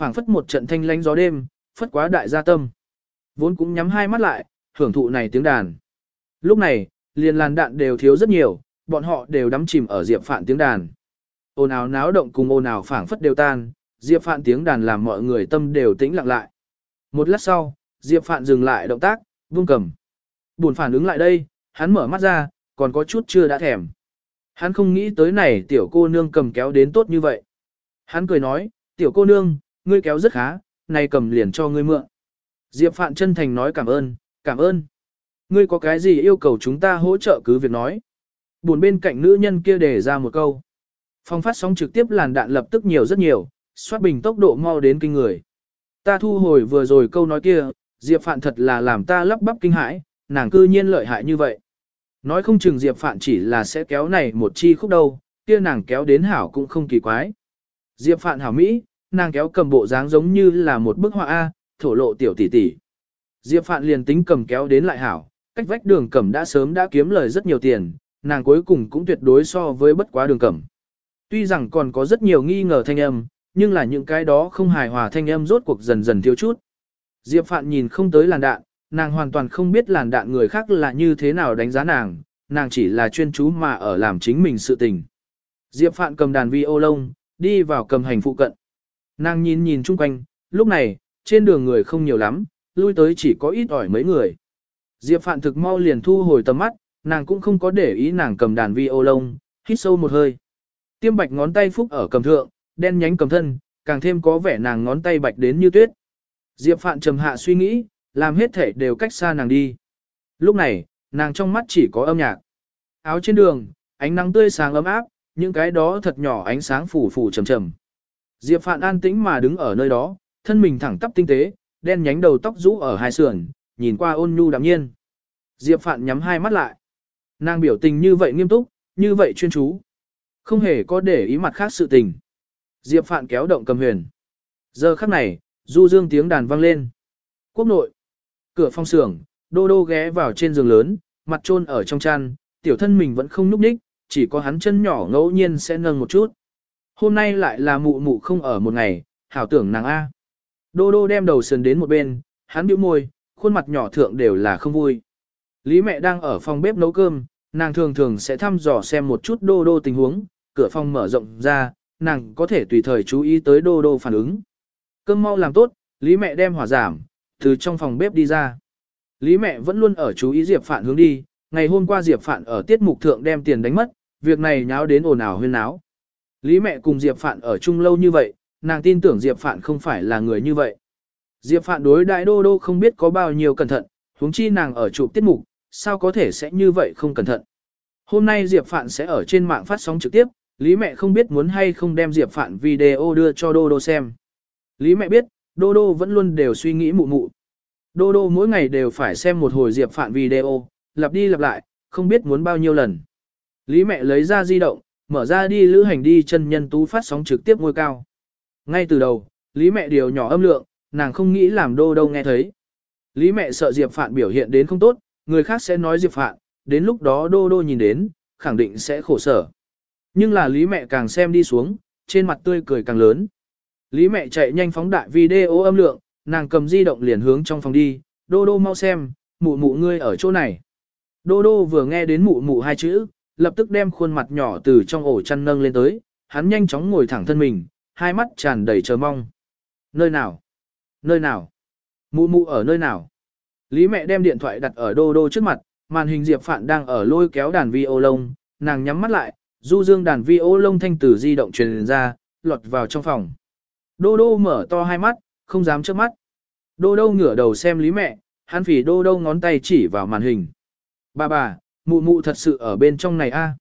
S1: phảng phất một trận thanh lánh gió đêm, phất quá đại gia tâm. Vốn cũng nhắm hai mắt lại, hưởng thụ này tiếng đàn. Lúc này, liền làn đạn đều thiếu rất nhiều, bọn họ đều đắm chìm ở Diệp Phạn tiếng đàn. Ồn ào náo động cùng ồn ào phảng phất đều tan, Diệp Phạn tiếng đàn làm mọi người tâm đều tĩnh lặng lại. Một lát sau, Diệp Phạn dừng lại động tác, vung cầm. Buồn phản ứng lại đây, hắn mở mắt ra, còn có chút chưa đã thèm. Hắn không nghĩ tới này tiểu cô nương cầm kéo đến tốt như vậy. Hắn cười nói, tiểu cô nương, ngươi kéo rất khá, này cầm liền cho ngươi mượn. Diệp Phạn chân thành nói cảm ơn, cảm ơn. Ngươi có cái gì yêu cầu chúng ta hỗ trợ cứ việc nói. Buồn bên cạnh nữ nhân kia đề ra một câu. Phong phát sóng trực tiếp làn đạn lập tức nhiều rất nhiều, xoát bình tốc độ mau đến kinh người. Ta thu hồi vừa rồi câu nói kia, Diệp Phạn thật là làm ta lắp bắp kinh hãi, nàng cư nhiên lợi hại như vậy. Nói không chừng Diệp Phạn chỉ là sẽ kéo này một chi khúc đâu, kia nàng kéo đến hảo cũng không kỳ quái. Diệp Phạn hảo Mỹ, nàng kéo cầm bộ dáng giống như là một bức họa A, thổ lộ tiểu tỷ tỷ. Diệp Phạn liền tính cầm kéo đến lại hảo, cách vách đường cẩm đã sớm đã kiếm lời rất nhiều tiền, nàng cuối cùng cũng tuyệt đối so với bất quá đường cẩm. Tuy rằng còn có rất nhiều nghi ngờ thanh âm, nhưng là những cái đó không hài hòa thanh âm rốt cuộc dần dần thiếu chút. Diệp Phạn nhìn không tới làn đạn, nàng hoàn toàn không biết làn đạn người khác là như thế nào đánh giá nàng, nàng chỉ là chuyên chú mà ở làm chính mình sự tình. Diệp Phạn cầm đàn vi ô lông, đi vào cầm hành phụ cận. Nàng nhìn nhìn chung quanh, lúc này, trên đường người không nhiều lắm, lui tới chỉ có ít ỏi mấy người. Diệp Phạn thực mau liền thu hồi tầm mắt, nàng cũng không có để ý nàng cầm đàn vi ô lông, hít sâu một hơi. Tiêm bạch ngón tay phúc ở cầm thượng, đen nhánh cầm thân, càng thêm có vẻ nàng ngón tay bạch đến như tuyết. Diệp Phạn trầm hạ suy nghĩ, làm hết thể đều cách xa nàng đi. Lúc này, nàng trong mắt chỉ có âm nhạc. Áo trên đường, ánh nắng tươi sáng ấm áp, những cái đó thật nhỏ ánh sáng phủ phủ trầm trầm. Diệp Phạn an tĩnh mà đứng ở nơi đó, thân mình thẳng tắp tinh tế, đen nhánh đầu tóc rũ ở hai sườn, nhìn qua ôn nhu đạm nhiên. Diệp Phạn nhắm hai mắt lại. Nàng biểu tình như vậy nghiêm túc, như vậy chuyên chú. Không hề có để ý mặt khác sự tình. Diệp Phạn kéo động cầm huyền. Giờ khắc này, du dương tiếng đàn vang lên. Quốc nội. Cửa phong xưởng, đô đô ghé vào trên giường lớn, mặt trôn ở trong chăn, tiểu thân mình vẫn không núp ních, chỉ có hắn chân nhỏ ngẫu nhiên sẽ nâng một chút. Hôm nay lại là mụ mụ không ở một ngày, hảo tưởng nàng A. Đô đô đem đầu sườn đến một bên, hắn bĩu môi, khuôn mặt nhỏ thượng đều là không vui. Lý mẹ đang ở phòng bếp nấu cơm, nàng thường thường sẽ thăm dò xem một chút đô đô tình huống, cửa phòng mở rộng ra, nàng có thể tùy thời chú ý tới đô đô phản ứng. Cơm mau làm tốt, Lý mẹ đem hỏa giảm, từ trong phòng bếp đi ra. Lý mẹ vẫn luôn ở chú ý Diệp Phạn hướng đi, ngày hôm qua Diệp Phạn ở tiết mục thượng đem tiền đánh mất, việc này nháo đến ồn ào huyên náo. Lý mẹ cùng Diệp Phạn ở chung lâu như vậy, nàng tin tưởng Diệp Phạn không phải là người như vậy. Diệp Phạn đối đại đô đô không biết có bao nhiêu cẩn thận, huống chi nàng ở chụp tiết mục, sao có thể sẽ như vậy không cẩn thận. Hôm nay Diệp Phạn sẽ ở trên mạng phát sóng trực tiếp, Lý mẹ không biết muốn hay không đem Diệp Phạn video đưa cho Đô Đô xem. Lý mẹ biết, Đô Đô vẫn luôn đều suy nghĩ mụ mụ. Đô Đô mỗi ngày đều phải xem một hồi Diệp Phạn video, lặp đi lặp lại, không biết muốn bao nhiêu lần. Lý mẹ lấy ra di động, mở ra đi lữ hành đi chân nhân tú phát sóng trực tiếp ngôi cao. Ngay từ đầu, Lý mẹ điều nhỏ âm lượng, nàng không nghĩ làm Đô Đô nghe thấy. Lý mẹ sợ Diệp Phạn biểu hiện đến không tốt, người khác sẽ nói Diệp Phạn, đến lúc đó Đô Đô nhìn đến, khẳng định sẽ khổ sở. Nhưng là Lý mẹ càng xem đi xuống, trên mặt tươi cười càng lớn. Lý mẹ chạy nhanh phóng đại video âm lượng, nàng cầm di động liền hướng trong phòng đi, đô đô mau xem, mụ mụ ngươi ở chỗ này. Đô đô vừa nghe đến mụ mụ hai chữ, lập tức đem khuôn mặt nhỏ từ trong ổ chăn nâng lên tới, hắn nhanh chóng ngồi thẳng thân mình, hai mắt tràn đầy chờ mong. Nơi nào? Nơi nào? Mụ mụ ở nơi nào? Lý mẹ đem điện thoại đặt ở đô đô trước mặt, màn hình Diệp Phạn đang ở lôi kéo đàn vi ô lông, nàng nhắm mắt lại, du dương đàn vi ô lông thanh từ di động truyền ra, lọt vào trong phòng. Đô đô mở to hai mắt, không dám trước mắt. Đô đô ngửa đầu xem lý mẹ, hắn phỉ đô đô ngón tay chỉ vào màn hình. Bà bà, mụ mụ thật sự ở bên trong này a.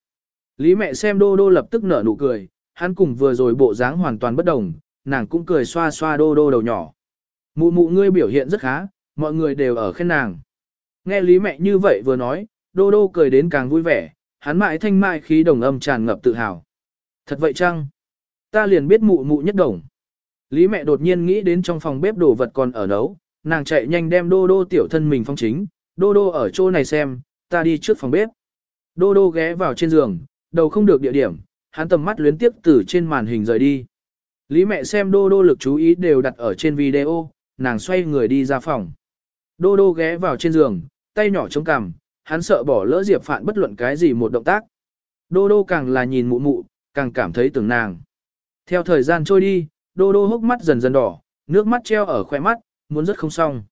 S1: Lý mẹ xem đô đô lập tức nở nụ cười, hắn cùng vừa rồi bộ dáng hoàn toàn bất đồng, nàng cũng cười xoa xoa đô đô đầu nhỏ. Mụ mụ ngươi biểu hiện rất khá, mọi người đều ở khen nàng. Nghe lý mẹ như vậy vừa nói, đô đô cười đến càng vui vẻ, hắn mãi thanh mại khí đồng âm tràn ngập tự hào. Thật vậy chăng? Ta liền biết mụ mụ nhất đồng. Lý mẹ đột nhiên nghĩ đến trong phòng bếp đồ vật còn ở nấu, nàng chạy nhanh đem đô đô tiểu thân mình phong chính, đô đô ở chỗ này xem, ta đi trước phòng bếp. Đô đô ghé vào trên giường, đầu không được địa điểm, hắn tầm mắt luyến tiếp từ trên màn hình rời đi. Lý mẹ xem đô đô lực chú ý đều đặt ở trên video, nàng xoay người đi ra phòng. Đô đô ghé vào trên giường, tay nhỏ chống cằm, hắn sợ bỏ lỡ Diệp Phạn bất luận cái gì một động tác. Đô đô càng là nhìn mụ mụ, càng cảm thấy tưởng nàng. Theo thời gian trôi đi, đô đô hốc mắt dần dần đỏ, nước mắt treo ở khoe mắt, muốn rất không xong.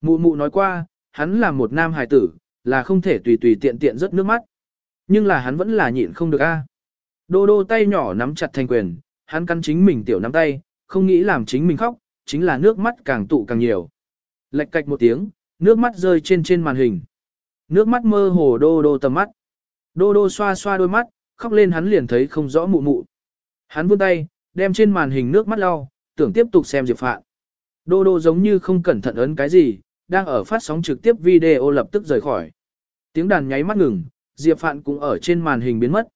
S1: Mụ mụ nói qua, hắn là một nam hài tử, là không thể tùy tùy tiện tiện rớt nước mắt. Nhưng là hắn vẫn là nhịn không được a. Đô đô tay nhỏ nắm chặt thành quyền, hắn căn chính mình tiểu nắm tay, không nghĩ làm chính mình khóc, chính là nước mắt càng tụ càng nhiều. Lệch cạch một tiếng, nước mắt rơi trên trên màn hình. Nước mắt mơ hồ đô đô tầm mắt. Đô đô xoa xoa đôi mắt, khóc lên hắn liền thấy không rõ mụ mụ. Hắn vươn tay, đem trên màn hình nước mắt lau, tưởng tiếp tục xem Diệp Phạn. Đô đô giống như không cẩn thận ấn cái gì, đang ở phát sóng trực tiếp video lập tức rời khỏi. Tiếng đàn nháy mắt ngừng, Diệp Phạn cũng ở trên màn hình biến mất.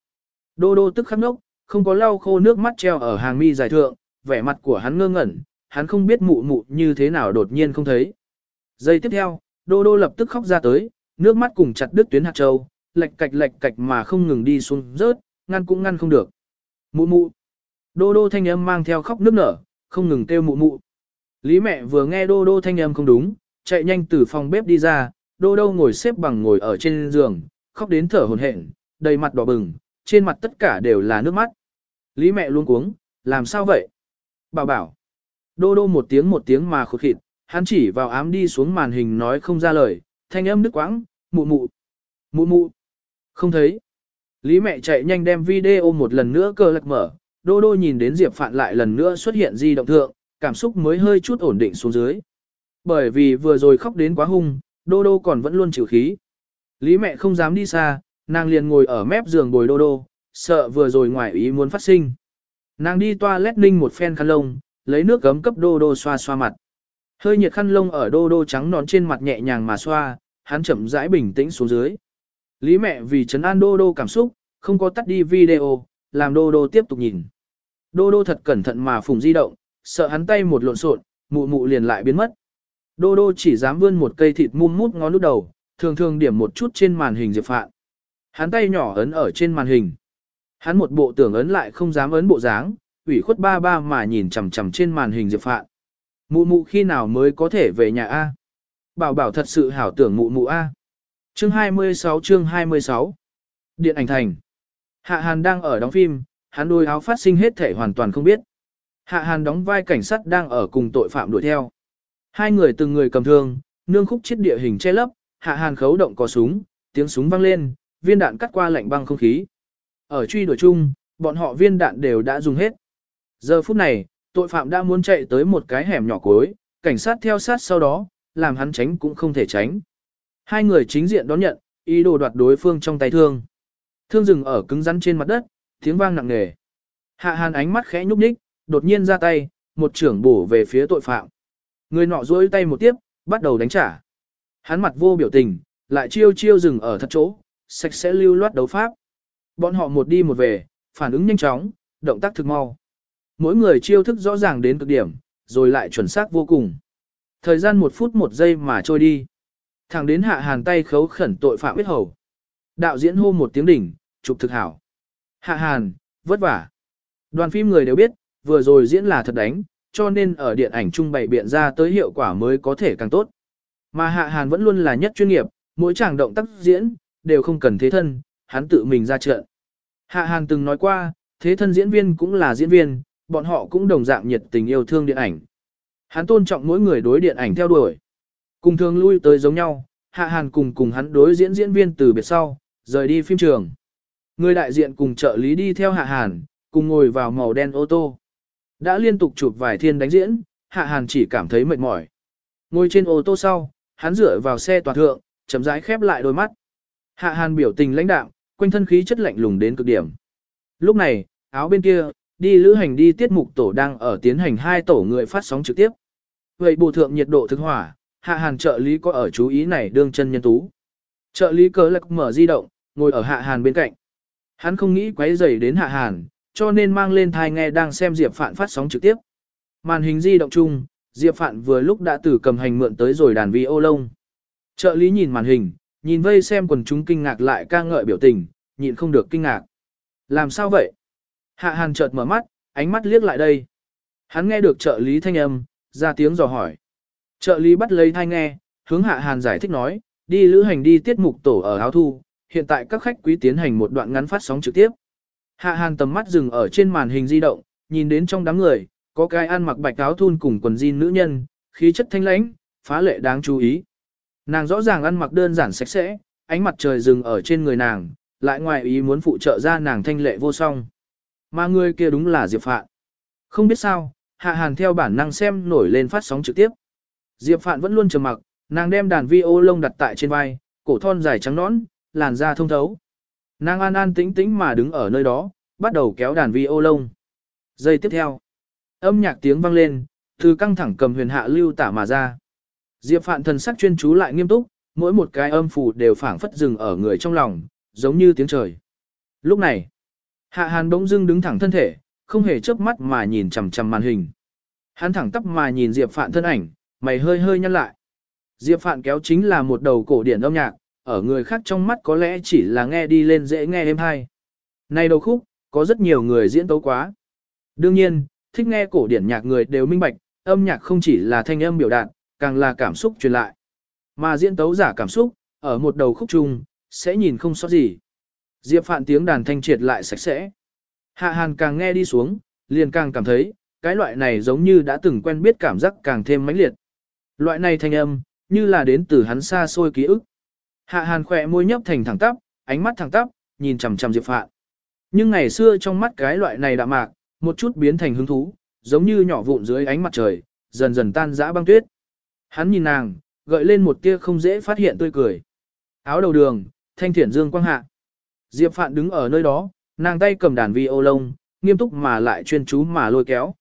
S1: Đô đô tức khắc nốc, không có lau khô nước mắt treo ở hàng mi dài thượng, vẻ mặt của hắn ngơ ngẩn, hắn không biết mụ mụ như thế nào đột nhiên không thấy. Giây tiếp theo, đô đô lập tức khóc ra tới, nước mắt cùng chặt đứt tuyến hạt châu, lệch cạch lệch cạch mà không ngừng đi xuống rớt, ngăn cũng ngăn không được. Mụ mụ. Đô đô thanh âm mang theo khóc nước nở, không ngừng kêu mụ mụ. Lý mẹ vừa nghe đô đô thanh âm không đúng, chạy nhanh từ phòng bếp đi ra, đô đô ngồi xếp bằng ngồi ở trên giường, khóc đến thở hổn hển, đầy mặt đỏ bừng, trên mặt tất cả đều là nước mắt. Lý mẹ luôn cuống, làm sao vậy? Bảo bảo. Đô đô một tiếng một tiếng mà khụt khịt, hắn chỉ vào ám đi xuống màn hình nói không ra lời, thanh âm nước quãng, mụ mụ, mụ mụ. Không thấy. Lý mẹ chạy nhanh đem video một lần nữa cơ lạc mở, đô đô nhìn đến Diệp Phạn lại lần nữa xuất hiện di động thượng, cảm xúc mới hơi chút ổn định xuống dưới. Bởi vì vừa rồi khóc đến quá hung, đô đô còn vẫn luôn chịu khí. Lý mẹ không dám đi xa, nàng liền ngồi ở mép giường bồi đô đô, sợ vừa rồi ngoài ý muốn phát sinh. Nàng đi toilet ninh một phen khăn lông, lấy nước gấm cấp đô đô xoa xoa mặt. Hơi nhiệt khăn lông ở đô đô trắng nón trên mặt nhẹ nhàng mà xoa, hắn chậm rãi bình tĩnh xuống dưới. Lý mẹ vì chấn an đô đô cảm xúc, không có tắt đi video, làm đô đô tiếp tục nhìn. Đô đô thật cẩn thận mà phùng di động, sợ hắn tay một lộn xộn, mụ mụ liền lại biến mất. Đô đô chỉ dám vươn một cây thịt mum mút ngón lút đầu, thường thường điểm một chút trên màn hình Diệp Phạn. Hắn tay nhỏ ấn ở trên màn hình. Hắn một bộ tưởng ấn lại không dám ấn bộ dáng, ủy khuất ba ba mà nhìn chằm chằm trên màn hình Diệp Phạn. Mụ mụ khi nào mới có thể về nhà A? Bảo bảo thật sự hảo tưởng mụ mụ A. Chương 26 chương 26 Điện ảnh thành Hạ Hàn đang ở đóng phim, hắn đôi áo phát sinh hết thể hoàn toàn không biết. Hạ Hàn đóng vai cảnh sát đang ở cùng tội phạm đuổi theo. Hai người từng người cầm thương, nương khúc chết địa hình che lấp, Hạ Hàn khấu động có súng, tiếng súng vang lên, viên đạn cắt qua lạnh băng không khí. Ở truy đuổi chung, bọn họ viên đạn đều đã dùng hết. Giờ phút này, tội phạm đã muốn chạy tới một cái hẻm nhỏ cuối cảnh sát theo sát sau đó, làm hắn tránh cũng không thể tránh. Hai người chính diện đón nhận, ý đồ đoạt đối phương trong tay thương. Thương dừng ở cứng rắn trên mặt đất, tiếng vang nặng nề. Hạ Hàn ánh mắt khẽ nhúc nhích, đột nhiên ra tay, một trưởng bổ về phía tội phạm. Người nọ duỗi tay một tiếp, bắt đầu đánh trả. Hắn mặt vô biểu tình, lại chiêu chiêu dừng ở thật chỗ, sạch sẽ lưu loát đấu pháp. Bọn họ một đi một về, phản ứng nhanh chóng, động tác thực mau. Mỗi người chiêu thức rõ ràng đến cực điểm, rồi lại chuẩn xác vô cùng. Thời gian một phút một giây mà trôi đi. Thẳng đến hạ hàn tay khấu khẩn tội phạm biết hầu. Đạo diễn hô một tiếng đỉnh, chụp thực hảo. Hạ hàn, vất vả. Đoàn phim người đều biết, vừa rồi diễn là thật đánh, cho nên ở điện ảnh trung bày biện ra tới hiệu quả mới có thể càng tốt. Mà hạ hàn vẫn luôn là nhất chuyên nghiệp, mỗi chàng động tác diễn, đều không cần thế thân, hắn tự mình ra trận. Hạ hàn từng nói qua, thế thân diễn viên cũng là diễn viên, bọn họ cũng đồng dạng nhiệt tình yêu thương điện ảnh. Hắn tôn trọng mỗi người đối điện ảnh theo đuổi. Cùng thường lui tới giống nhau, Hạ Hàn cùng cùng hắn đối diễn diễn viên từ biệt sau, rời đi phim trường. Người đại diện cùng trợ lý đi theo Hạ Hàn, cùng ngồi vào màu đen ô tô. Đã liên tục chụp vài thiên đánh diễn, Hạ Hàn chỉ cảm thấy mệt mỏi. Ngồi trên ô tô sau, hắn dựa vào xe toàn thượng, chậm rãi khép lại đôi mắt. Hạ Hàn biểu tình lãnh đạm, quanh thân khí chất lạnh lùng đến cực điểm. Lúc này, áo bên kia, đi lữ hành đi tiết mục tổ đang ở tiến hành hai tổ người phát sóng trực tiếp. Vậy bù thượng nhiệt độ thực hỏa, hạ hàn trợ lý có ở chú ý này đương chân nhân tú. Trợ lý cớ lạc mở di động, ngồi ở hạ hàn bên cạnh. Hắn không nghĩ quấy rầy đến hạ hàn, cho nên mang lên thai nghe đang xem Diệp Phạn phát sóng trực tiếp. Màn hình di động chung, Diệp Phạn vừa lúc đã từ cầm hành mượn tới rồi đàn vi ô lông. Trợ lý nhìn màn hình, nhìn vây xem quần chúng kinh ngạc lại ca ngợi biểu tình, nhịn không được kinh ngạc. Làm sao vậy? Hạ hàn chợt mở mắt, ánh mắt liếc lại đây. Hắn nghe được trợ lý thanh âm, ra tiếng dò hỏi. Trợ lý bắt lấy thai nghe, hướng hạ hàn giải thích nói, đi lữ hành đi tiết mục tổ ở áo thu, hiện tại các khách quý tiến hành một đoạn ngắn phát sóng trực tiếp. Hạ hàn tầm mắt dừng ở trên màn hình di động, nhìn đến trong đám người, có cái ăn mặc bạch áo thun cùng quần jean nữ nhân, khí chất thanh lãnh, phá lệ đáng chú ý. Nàng rõ ràng ăn mặc đơn giản sạch sẽ, ánh mặt trời dừng ở trên người nàng, lại ngoài ý muốn phụ trợ ra nàng thanh lệ vô song. Mà người kia đúng là Diệp Phạn. Không biết sao, Hạ Hàn theo bản năng xem nổi lên phát sóng trực tiếp. Diệp Phạn vẫn luôn trầm mặc, nàng đem đàn vi ô lông đặt tại trên vai, cổ thon dài trắng nõn, làn da thông thấu. Nàng an an tĩnh tĩnh mà đứng ở nơi đó, bắt đầu kéo đàn vi ô lông. Giây tiếp theo, âm nhạc tiếng vang lên, từ căng thẳng cầm huyền hạ lưu tả mà ra. Diệp Phạn thần sắc chuyên chú lại nghiêm túc, mỗi một cái âm phù đều phảng phất dừng ở người trong lòng, giống như tiếng trời. Lúc này, Hạ Hàn bỗng dưng đứng thẳng thân thể, không hề chớp mắt mà nhìn chằm chằm màn hình. Hắn thẳng tắp mà nhìn Diệp Phạn thân ảnh, mày hơi hơi nhăn lại. Diệp Phạn kéo chính là một đầu cổ điển âm nhạc, ở người khác trong mắt có lẽ chỉ là nghe đi lên dễ nghe êm hay. Này đầu khúc, có rất nhiều người diễn tấu quá. Đương nhiên, thích nghe cổ điển nhạc người đều minh bạch, âm nhạc không chỉ là thanh âm biểu đạt, càng là cảm xúc truyền lại. Mà diễn tấu giả cảm xúc, ở một đầu khúc chung, sẽ nhìn không sót gì. Diệp Phạn tiếng đàn thanh triệt lại sạch sẽ. Hạ Hàn càng nghe đi xuống, liền càng cảm thấy, cái loại này giống như đã từng quen biết cảm giác càng thêm mãnh liệt. Loại này thanh âm, như là đến từ hắn xa xôi ký ức. Hạ Hàn khỏe môi nhấp thành thẳng tắp, ánh mắt thẳng tắp, nhìn chằm chằm Diệp Phạn. Nhưng ngày xưa trong mắt cái loại này đạm mạc, một chút biến thành hứng thú, giống như nhỏ vụn dưới ánh mặt trời, dần dần tan rã băng tuyết. Hắn nhìn nàng, gợi lên một tia không dễ phát hiện tươi cười. Áo đầu đường, thanh thiển dương quang hạ. Diệp Phạn đứng ở nơi đó, nàng tay cầm đàn vi ô lông, nghiêm túc mà lại chuyên chú mà lôi kéo.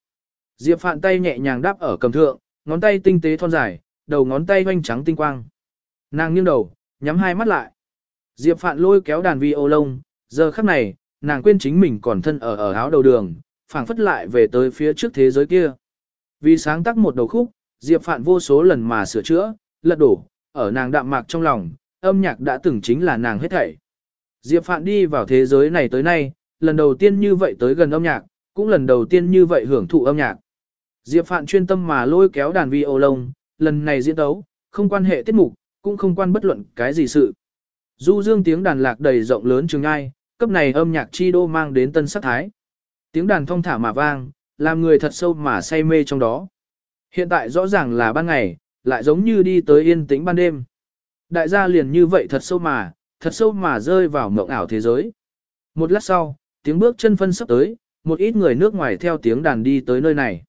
S1: Diệp Phạn tay nhẹ nhàng đáp ở cầm thượng, ngón tay tinh tế thon dài, đầu ngón tay hoanh trắng tinh quang. Nàng nghiêng đầu, nhắm hai mắt lại. Diệp Phạn lôi kéo đàn vi ô lông, giờ khắc này, nàng quên chính mình còn thân ở ở áo đầu đường, phảng phất lại về tới phía trước thế giới kia. Vì sáng tác một đầu khúc, Diệp Phạn vô số lần mà sửa chữa, lật đổ, ở nàng đạm mạc trong lòng, âm nhạc đã từng chính là nàng hết thảy. Diệp Phạn đi vào thế giới này tới nay, lần đầu tiên như vậy tới gần âm nhạc, cũng lần đầu tiên như vậy hưởng thụ âm nhạc. Diệp Phạn chuyên tâm mà lôi kéo đàn vi ô lông, lần này diễn đấu, không quan hệ tiết mục, cũng không quan bất luận cái gì sự. Du dương tiếng đàn lạc đầy rộng lớn trường ai, cấp này âm nhạc chi đô mang đến tân sắc thái. Tiếng đàn thong thả mà vang, làm người thật sâu mà say mê trong đó. Hiện tại rõ ràng là ban ngày, lại giống như đi tới yên tĩnh ban đêm. Đại gia liền như vậy thật sâu mà, thật sâu mà rơi vào mộng ảo thế giới. Một lát sau, tiếng bước chân phân sắp tới, một ít người nước ngoài theo tiếng đàn đi tới nơi này.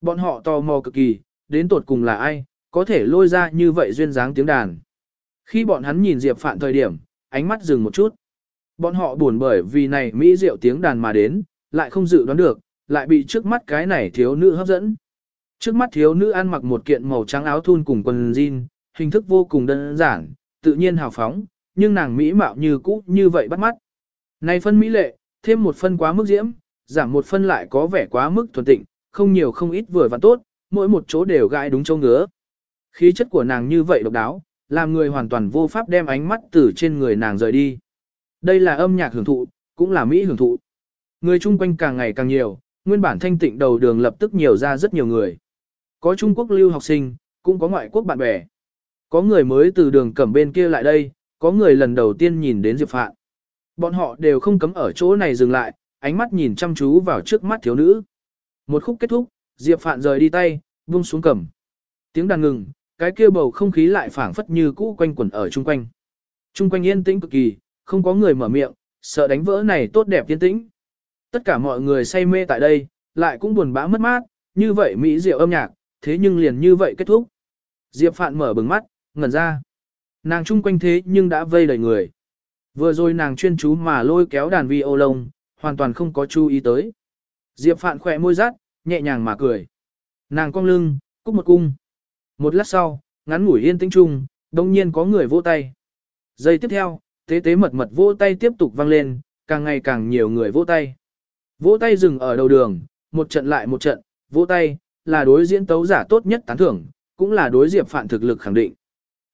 S1: Bọn họ tò mò cực kỳ, đến tột cùng là ai, có thể lôi ra như vậy duyên dáng tiếng đàn. Khi bọn hắn nhìn Diệp Phạn thời điểm, ánh mắt dừng một chút. Bọn họ buồn bởi vì này Mỹ diệu tiếng đàn mà đến, lại không dự đoán được, lại bị trước mắt cái này thiếu nữ hấp dẫn. Trước mắt thiếu nữ ăn mặc một kiện màu trắng áo thun cùng quần jean, hình thức vô cùng đơn giản, tự nhiên hào phóng, nhưng nàng mỹ mạo như cũ như vậy bắt mắt. Này phân mỹ lệ, thêm một phân quá mức diễm, giảm một phân lại có vẻ quá mức thuần tịnh, không nhiều không ít vừa và tốt, mỗi một chỗ đều gãi đúng châu ngứa. Khí chất của nàng như vậy độc đáo, làm người hoàn toàn vô pháp đem ánh mắt từ trên người nàng rời đi. Đây là âm nhạc hưởng thụ, cũng là mỹ hưởng thụ. Người chung quanh càng ngày càng nhiều, nguyên bản thanh tịnh đầu đường lập tức nhiều ra rất nhiều người. Có Trung Quốc lưu học sinh, cũng có ngoại quốc bạn bè. Có người mới từ đường cẩm bên kia lại đây, có người lần đầu tiên nhìn đến Diệp Phạn. Bọn họ đều không cấm ở chỗ này dừng lại, ánh mắt nhìn chăm chú vào trước mắt thiếu nữ. Một khúc kết thúc, Diệp Phạn rời đi tay, buông xuống cầm. Tiếng đàn ngừng, cái kia bầu không khí lại phảng phất như cũ quanh quẩn ở chung quanh. Chung quanh yên tĩnh cực kỳ, không có người mở miệng, sợ đánh vỡ này tốt đẹp yên tĩnh. Tất cả mọi người say mê tại đây, lại cũng buồn bã mất mát, như vậy mỹ diệu âm nhạc, thế nhưng liền như vậy kết thúc. Diệp Phạn mở bừng mắt, ngẩn ra. Nàng chung quanh thế nhưng đã vây đầy người. Vừa rồi nàng chuyên chú mà lôi kéo đàn vi ô lông, hoàn toàn không có chú ý tới. Diệp Phạn khỏe môi rát, nhẹ nhàng mà cười. Nàng cong lưng, cúc một cung. Một lát sau, ngắn ngủi yên tĩnh chung, đông nhiên có người vỗ tay. Giây tiếp theo, tế tế mật mật vỗ tay tiếp tục vang lên, càng ngày càng nhiều người vỗ tay. Vỗ tay dừng ở đầu đường, một trận lại một trận, vỗ tay, là đối diễn tấu giả tốt nhất tán thưởng, cũng là đối Diệp Phạn thực lực khẳng định.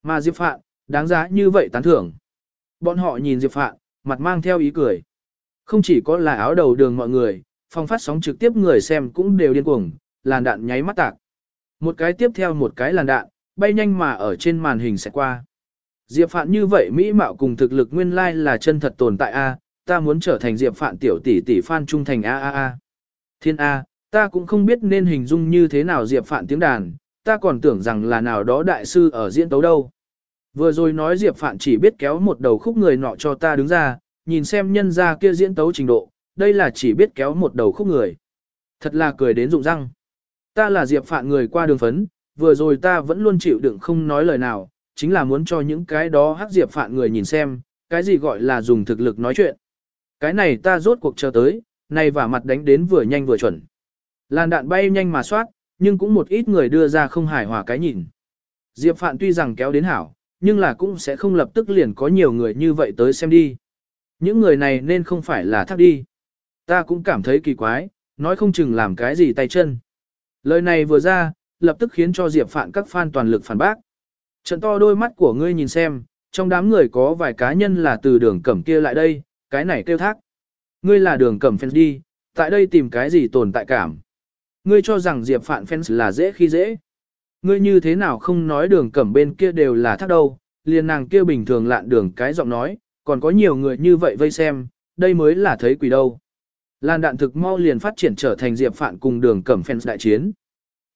S1: Mà Diệp Phạn, đáng giá như vậy tán thưởng. Bọn họ nhìn Diệp Phạn, mặt mang theo ý cười. Không chỉ có là áo đầu đường mọi người, phong phát sóng trực tiếp người xem cũng đều điên cuồng, làn đạn nháy mắt tạc. Một cái tiếp theo một cái làn đạn, bay nhanh mà ở trên màn hình sẽ qua. Diệp Phạn như vậy mỹ mạo cùng thực lực nguyên lai là chân thật tồn tại A, ta muốn trở thành Diệp Phạn tiểu tỷ tỷ fan trung thành A A A. Thiên A, ta cũng không biết nên hình dung như thế nào Diệp Phạn tiếng đàn, ta còn tưởng rằng là nào đó đại sư ở diễn tấu đâu. Vừa rồi nói Diệp Phạn chỉ biết kéo một đầu khúc người nọ cho ta đứng ra, nhìn xem nhân ra kia diễn tấu trình độ, đây là chỉ biết kéo một đầu khúc người. Thật là cười đến rụng răng. Ta là Diệp Phạn người qua đường phấn, vừa rồi ta vẫn luôn chịu đựng không nói lời nào, chính là muốn cho những cái đó hắc Diệp Phạn người nhìn xem, cái gì gọi là dùng thực lực nói chuyện. Cái này ta rốt cuộc chờ tới, này và mặt đánh đến vừa nhanh vừa chuẩn. Làn đạn bay nhanh mà soát, nhưng cũng một ít người đưa ra không hài hòa cái nhìn. Diệp Phạn tuy rằng kéo đến hảo, nhưng là cũng sẽ không lập tức liền có nhiều người như vậy tới xem đi. Những người này nên không phải là thác đi. Ta cũng cảm thấy kỳ quái, nói không chừng làm cái gì tay chân. Lời này vừa ra, lập tức khiến cho Diệp Phạn các fan toàn lực phản bác. Trận to đôi mắt của ngươi nhìn xem, trong đám người có vài cá nhân là từ đường cẩm kia lại đây, cái này kêu thác. Ngươi là đường cẩm fans đi, tại đây tìm cái gì tồn tại cảm. Ngươi cho rằng Diệp Phạn fans là dễ khi dễ. Ngươi như thế nào không nói đường cẩm bên kia đều là thác đâu, liền nàng kia bình thường lạn đường cái giọng nói, còn có nhiều người như vậy vây xem, đây mới là thấy quỷ đâu. Lan đạn thực mau liền phát triển trở thành Diệp Phạn cùng đường cẩm fans đại chiến.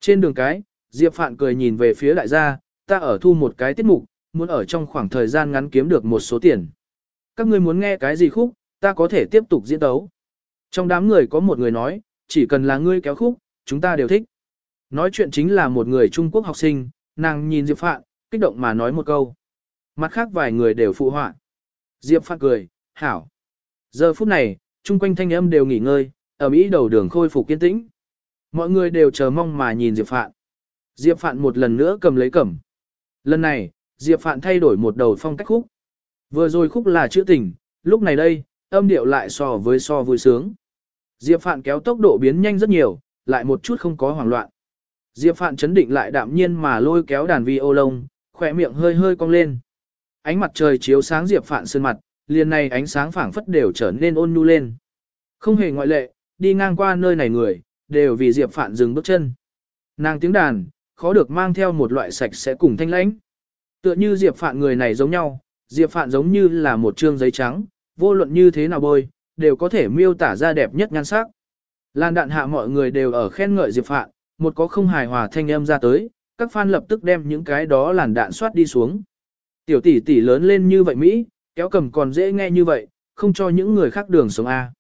S1: Trên đường cái, Diệp Phạn cười nhìn về phía đại gia, ta ở thu một cái tiết mục, muốn ở trong khoảng thời gian ngắn kiếm được một số tiền. Các ngươi muốn nghe cái gì khúc, ta có thể tiếp tục diễn tấu. Trong đám người có một người nói, chỉ cần là ngươi kéo khúc, chúng ta đều thích. Nói chuyện chính là một người Trung Quốc học sinh, nàng nhìn Diệp Phạn, kích động mà nói một câu. Mặt khác vài người đều phụ họa. Diệp Phạn cười, hảo. Giờ phút này, chung quanh thanh âm đều nghỉ ngơi, ở Mỹ đầu đường khôi phục kiên tĩnh. Mọi người đều chờ mong mà nhìn Diệp Phạn. Diệp Phạn một lần nữa cầm lấy cẩm. Lần này, Diệp Phạn thay đổi một đầu phong cách khúc. Vừa rồi khúc là chữ tình, lúc này đây, âm điệu lại so với so vui sướng. Diệp Phạn kéo tốc độ biến nhanh rất nhiều, lại một chút không có hoảng loạn. Diệp Phạn chấn định lại đạm nhiên mà lôi kéo đàn vi ô lông, khỏe miệng hơi hơi cong lên. Ánh mặt trời chiếu sáng Diệp Phạn sơn mặt, liền này ánh sáng phảng phất đều trở nên ôn nhu lên. Không hề ngoại lệ, đi ngang qua nơi này người, đều vì Diệp Phạn dừng bước chân. Nàng tiếng đàn, khó được mang theo một loại sạch sẽ cùng thanh lãnh. Tựa như Diệp Phạn người này giống nhau, Diệp Phạn giống như là một trương giấy trắng, vô luận như thế nào bôi, đều có thể miêu tả ra đẹp nhất nhan sắc. Lan đạn hạ mọi người đều ở khen ngợi Diệp Phạn, một có không hài hòa thanh âm ra tới, các fan lập tức đem những cái đó làn đạn soát đi xuống. Tiểu tỷ tỷ lớn lên như vậy Mỹ, kéo cầm còn dễ nghe như vậy, không cho những người khác đường sống A.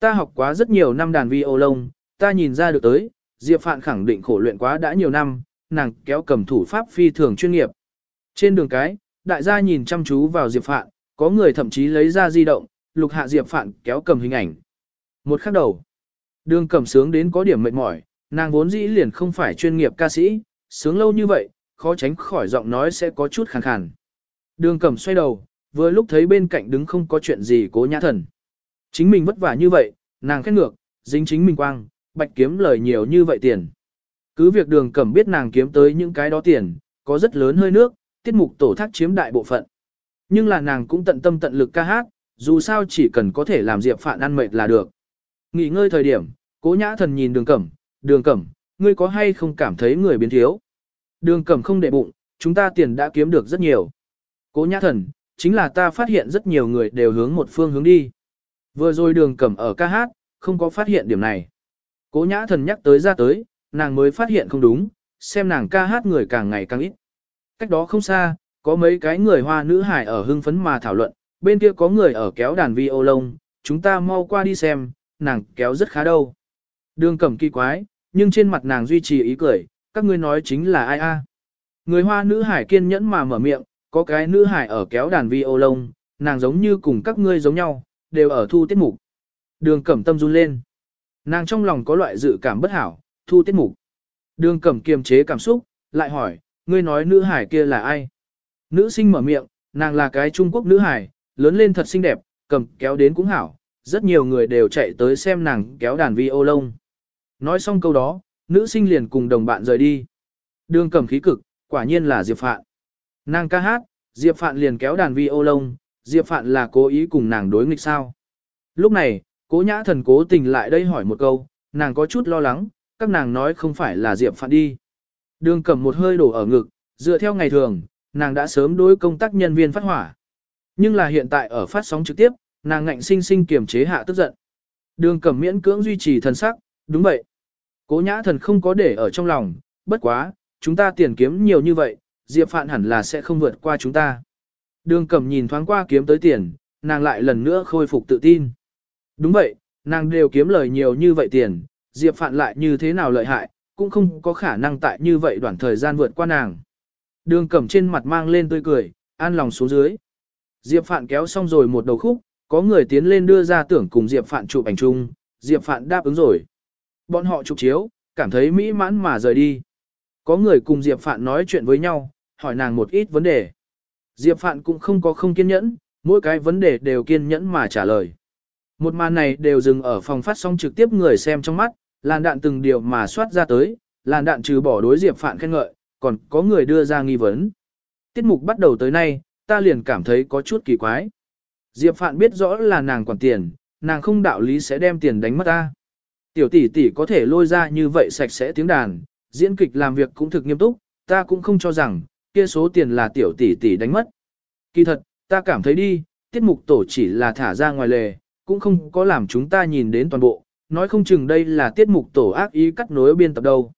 S1: Ta học quá rất nhiều năm đàn vi ô lông, ta nhìn ra được tới, Diệp Phạn khẳng định khổ luyện quá đã nhiều năm, nàng kéo cầm thủ pháp phi thường chuyên nghiệp. Trên đường cái, đại gia nhìn chăm chú vào Diệp Phạn, có người thậm chí lấy ra di động, lục hạ Diệp Phạn kéo cầm hình ảnh. Một khắc đầu, đường cầm sướng đến có điểm mệt mỏi, nàng vốn dĩ liền không phải chuyên nghiệp ca sĩ, sướng lâu như vậy, khó tránh khỏi giọng nói sẽ có chút khàn khàn. Đường cầm xoay đầu, vừa lúc thấy bên cạnh đứng không có chuyện gì cố nhã thần. Chính mình vất vả như vậy, nàng khét ngược, dính chính mình quang, bạch kiếm lời nhiều như vậy tiền. Cứ việc đường cẩm biết nàng kiếm tới những cái đó tiền, có rất lớn hơi nước, tiết mục tổ thác chiếm đại bộ phận. Nhưng là nàng cũng tận tâm tận lực ca hát, dù sao chỉ cần có thể làm Diệp Phạn ăn mệt là được. Nghỉ ngơi thời điểm, cố nhã thần nhìn đường cẩm, đường cẩm, ngươi có hay không cảm thấy người biến thiếu. Đường cẩm không để bụng, chúng ta tiền đã kiếm được rất nhiều. Cố nhã thần, chính là ta phát hiện rất nhiều người đều hướng một phương hướng đi. Vừa rồi đường cẩm ở ca hát, không có phát hiện điểm này. Cố nhã thần nhắc tới ra tới, nàng mới phát hiện không đúng, xem nàng ca hát người càng ngày càng ít. Cách đó không xa, có mấy cái người hoa nữ hải ở hưng phấn mà thảo luận, bên kia có người ở kéo đàn vi ô lông, chúng ta mau qua đi xem, nàng kéo rất khá đâu. Đường cẩm kỳ quái, nhưng trên mặt nàng duy trì ý cười, các ngươi nói chính là ai a? Người hoa nữ hải kiên nhẫn mà mở miệng, có cái nữ hải ở kéo đàn vi ô lông, nàng giống như cùng các ngươi giống nhau, đều ở thu tiết mục. Đường cẩm tâm run lên. Nàng trong lòng có loại dự cảm bất hảo, thu tiết mục. Đường cẩm kiềm chế cảm xúc, lại hỏi, ngươi nói nữ hải kia là ai? Nữ sinh mở miệng, nàng là cái Trung Quốc nữ hải lớn lên thật xinh đẹp, cầm kéo đến cũng hảo, rất nhiều người đều chạy tới xem nàng kéo đàn vi ô lông. Nói xong câu đó, nữ sinh liền cùng đồng bạn rời đi. Đường cẩm khí cực, quả nhiên là Diệp Phạn. Nàng ca hát, Diệp Phạn liền kéo đàn vi ô lông, Diệp Phạn là cố ý cùng nàng đối nghịch sao. Lúc này, cố nhã thần cố tình lại đây hỏi một câu, nàng có chút lo lắng, các nàng nói không phải là Diệp Phạn đi. Đường cầm một hơi đổ ở ngực, dựa theo ngày thường, nàng đã sớm đối công tác nhân viên phát hỏa. Nhưng là hiện tại ở phát sóng trực tiếp, nàng ngạnh sinh sinh kiềm chế hạ tức giận. Đường cẩm miễn cưỡng duy trì thần sắc, đúng vậy. Cố nhã thần không có để ở trong lòng, bất quá, chúng ta tiền kiếm nhiều như vậy, Diệp Phạn hẳn là sẽ không vượt qua chúng ta. Đường cẩm nhìn thoáng qua kiếm tới tiền, nàng lại lần nữa khôi phục tự tin. Đúng vậy, nàng đều kiếm lời nhiều như vậy tiền, Diệp Phạn lại như thế nào lợi hại, cũng không có khả năng tại như vậy đoạn thời gian vượt qua nàng. Đường cẩm trên mặt mang lên tươi cười, an lòng xuống dưới. Diệp Phạn kéo xong rồi một đầu khúc, có người tiến lên đưa ra tưởng cùng Diệp Phạn chụp ảnh chung, Diệp Phạn đáp ứng rồi. Bọn họ chụp chiếu, cảm thấy mỹ mãn mà rời đi. Có người cùng Diệp Phạn nói chuyện với nhau, hỏi nàng một ít vấn đề. Diệp Phạn cũng không có không kiên nhẫn, mỗi cái vấn đề đều kiên nhẫn mà trả lời. Một màn này đều dừng ở phòng phát sóng trực tiếp người xem trong mắt, làn đạn từng điều mà soát ra tới, làn đạn trừ bỏ đối Diệp Phạn khen ngợi, còn có người đưa ra nghi vấn. Tiết mục bắt đầu tới nay, ta liền cảm thấy có chút kỳ quái. Diệp Phạn biết rõ là nàng quản tiền, nàng không đạo lý sẽ đem tiền đánh mất ta. Tiểu tỷ tỷ có thể lôi ra như vậy sạch sẽ tiếng đàn, diễn kịch làm việc cũng thực nghiêm túc, ta cũng không cho rằng, kia số tiền là tiểu tỷ tỷ đánh mất. Kỳ thật, ta cảm thấy đi, tiết mục tổ chỉ là thả ra ngoài lề, cũng không có làm chúng ta nhìn đến toàn bộ, nói không chừng đây là tiết mục tổ ác ý cắt nối biên tập đâu.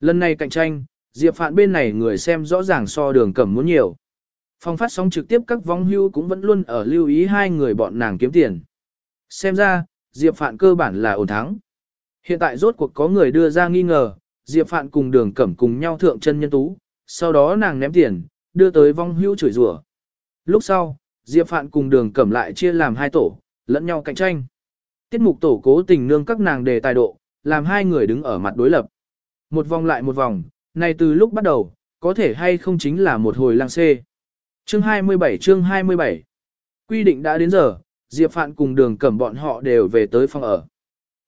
S1: Lần này cạnh tranh, Diệp Phạn bên này người xem rõ ràng so đường cẩm muốn nhiều. Phòng phát sóng trực tiếp các vong hưu cũng vẫn luôn ở lưu ý hai người bọn nàng kiếm tiền. Xem ra, Diệp Phạn cơ bản là ổn thắng. Hiện tại rốt cuộc có người đưa ra nghi ngờ, Diệp Phạn cùng đường cẩm cùng nhau thượng chân nhân tú, sau đó nàng ném tiền, đưa tới vong hưu chửi rủa. Lúc sau, Diệp Phạn cùng đường cẩm lại chia làm hai tổ, lẫn nhau cạnh tranh. Tiết mục tổ cố tình nương các nàng đề tài độ, làm hai người đứng ở mặt đối lập. Một vòng lại một vòng, này từ lúc bắt đầu, có thể hay không chính là một hồi lang xê. Chương 27 chương 27 Quy định đã đến giờ, Diệp Phạn cùng đường cẩm bọn họ đều về tới phòng ở.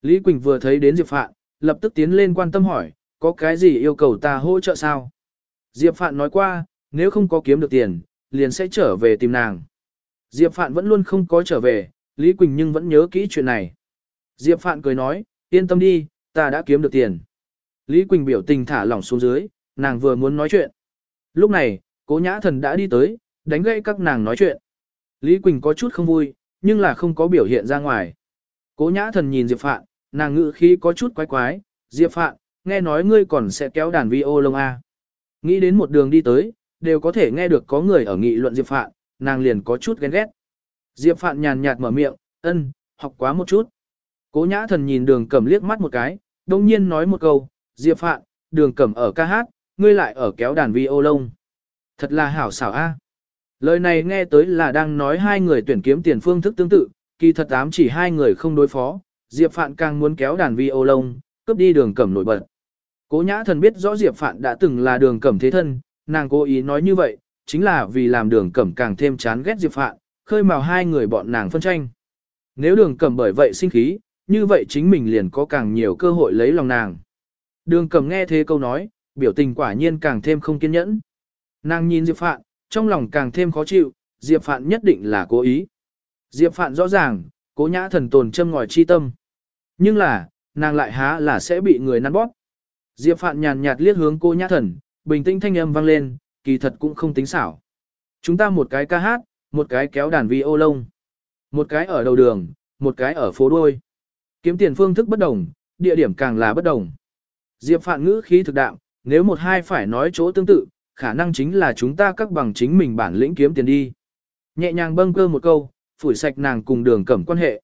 S1: Lý Quỳnh vừa thấy đến Diệp Phạn, lập tức tiến lên quan tâm hỏi, có cái gì yêu cầu ta hỗ trợ sao? Diệp Phạn nói qua, nếu không có kiếm được tiền, liền sẽ trở về tìm nàng. Diệp Phạn vẫn luôn không có trở về, Lý Quỳnh nhưng vẫn nhớ kỹ chuyện này. Diệp Phạn cười nói, yên tâm đi, ta đã kiếm được tiền. Lý Quỳnh biểu tình thả lỏng xuống dưới, nàng vừa muốn nói chuyện. Lúc này, cố nhã thần đã đi tới, đánh gãy các nàng nói chuyện. Lý Quỳnh có chút không vui, nhưng là không có biểu hiện ra ngoài. Cố nhã thần nhìn Diệp Phạn, nàng ngữ khí có chút quái quái, Diệp Phạn, nghe nói ngươi còn sẽ kéo đàn vi ô lông A. Nghĩ đến một đường đi tới, đều có thể nghe được có người ở nghị luận Diệp Phạn, nàng liền có chút ghen ghét. Diệp Phạn nhàn nhạt mở miệng, ân, học quá một chút. Cố nhã thần nhìn đường cẩm liếc mắt một cái, đông nhiên nói một câu, Diệp Phạn, đường cẩm ở ca hát, ngươi lại ở kéo đàn vi ô lông. Thật là hảo xảo a. Lời này nghe tới là đang nói hai người tuyển kiếm tiền phương thức tương tự, kỳ thật ám chỉ hai người không đối phó, Diệp Phạn càng muốn kéo đàn vi ô lông, cướp đi đường cẩm nổi bật. Cố nhã thần biết rõ Diệp Phạn đã từng là đường cẩm thế thân, nàng cố ý nói như vậy, chính là vì làm đường cẩm càng thêm chán ghét Diệp Phạn, khơi mào hai người bọn nàng phân tranh. Nếu đường cẩm bởi vậy sinh khí, như vậy chính mình liền có càng nhiều cơ hội lấy lòng nàng. Đường cẩm nghe thế câu nói, biểu tình quả nhiên càng thêm không kiên nhẫn. Nàng nhìn Diệp Phạn, trong lòng càng thêm khó chịu, Diệp Phạn nhất định là cố ý. Diệp Phạn rõ ràng, cố nhã thần tồn châm ngòi chi tâm. Nhưng là, nàng lại há là sẽ bị người năn bóp. Diệp Phạn nhàn nhạt liếc hướng cô nhã thần, bình tĩnh thanh âm vang lên, kỳ thật cũng không tính xảo. Chúng ta một cái ca hát, một cái kéo đàn vi ô lông. Một cái ở đầu đường, một cái ở phố đuôi. Kiếm tiền phương thức bất đồng, địa điểm càng là bất đồng. Diệp Phạn ngữ khí thực đạo, nếu một hai phải nói chỗ tương tự, khả năng chính là chúng ta các bằng chính mình bản lĩnh kiếm tiền đi. Nhẹ nhàng bâng cơ một câu, phủi sạch nàng cùng đường cẩm quan hệ.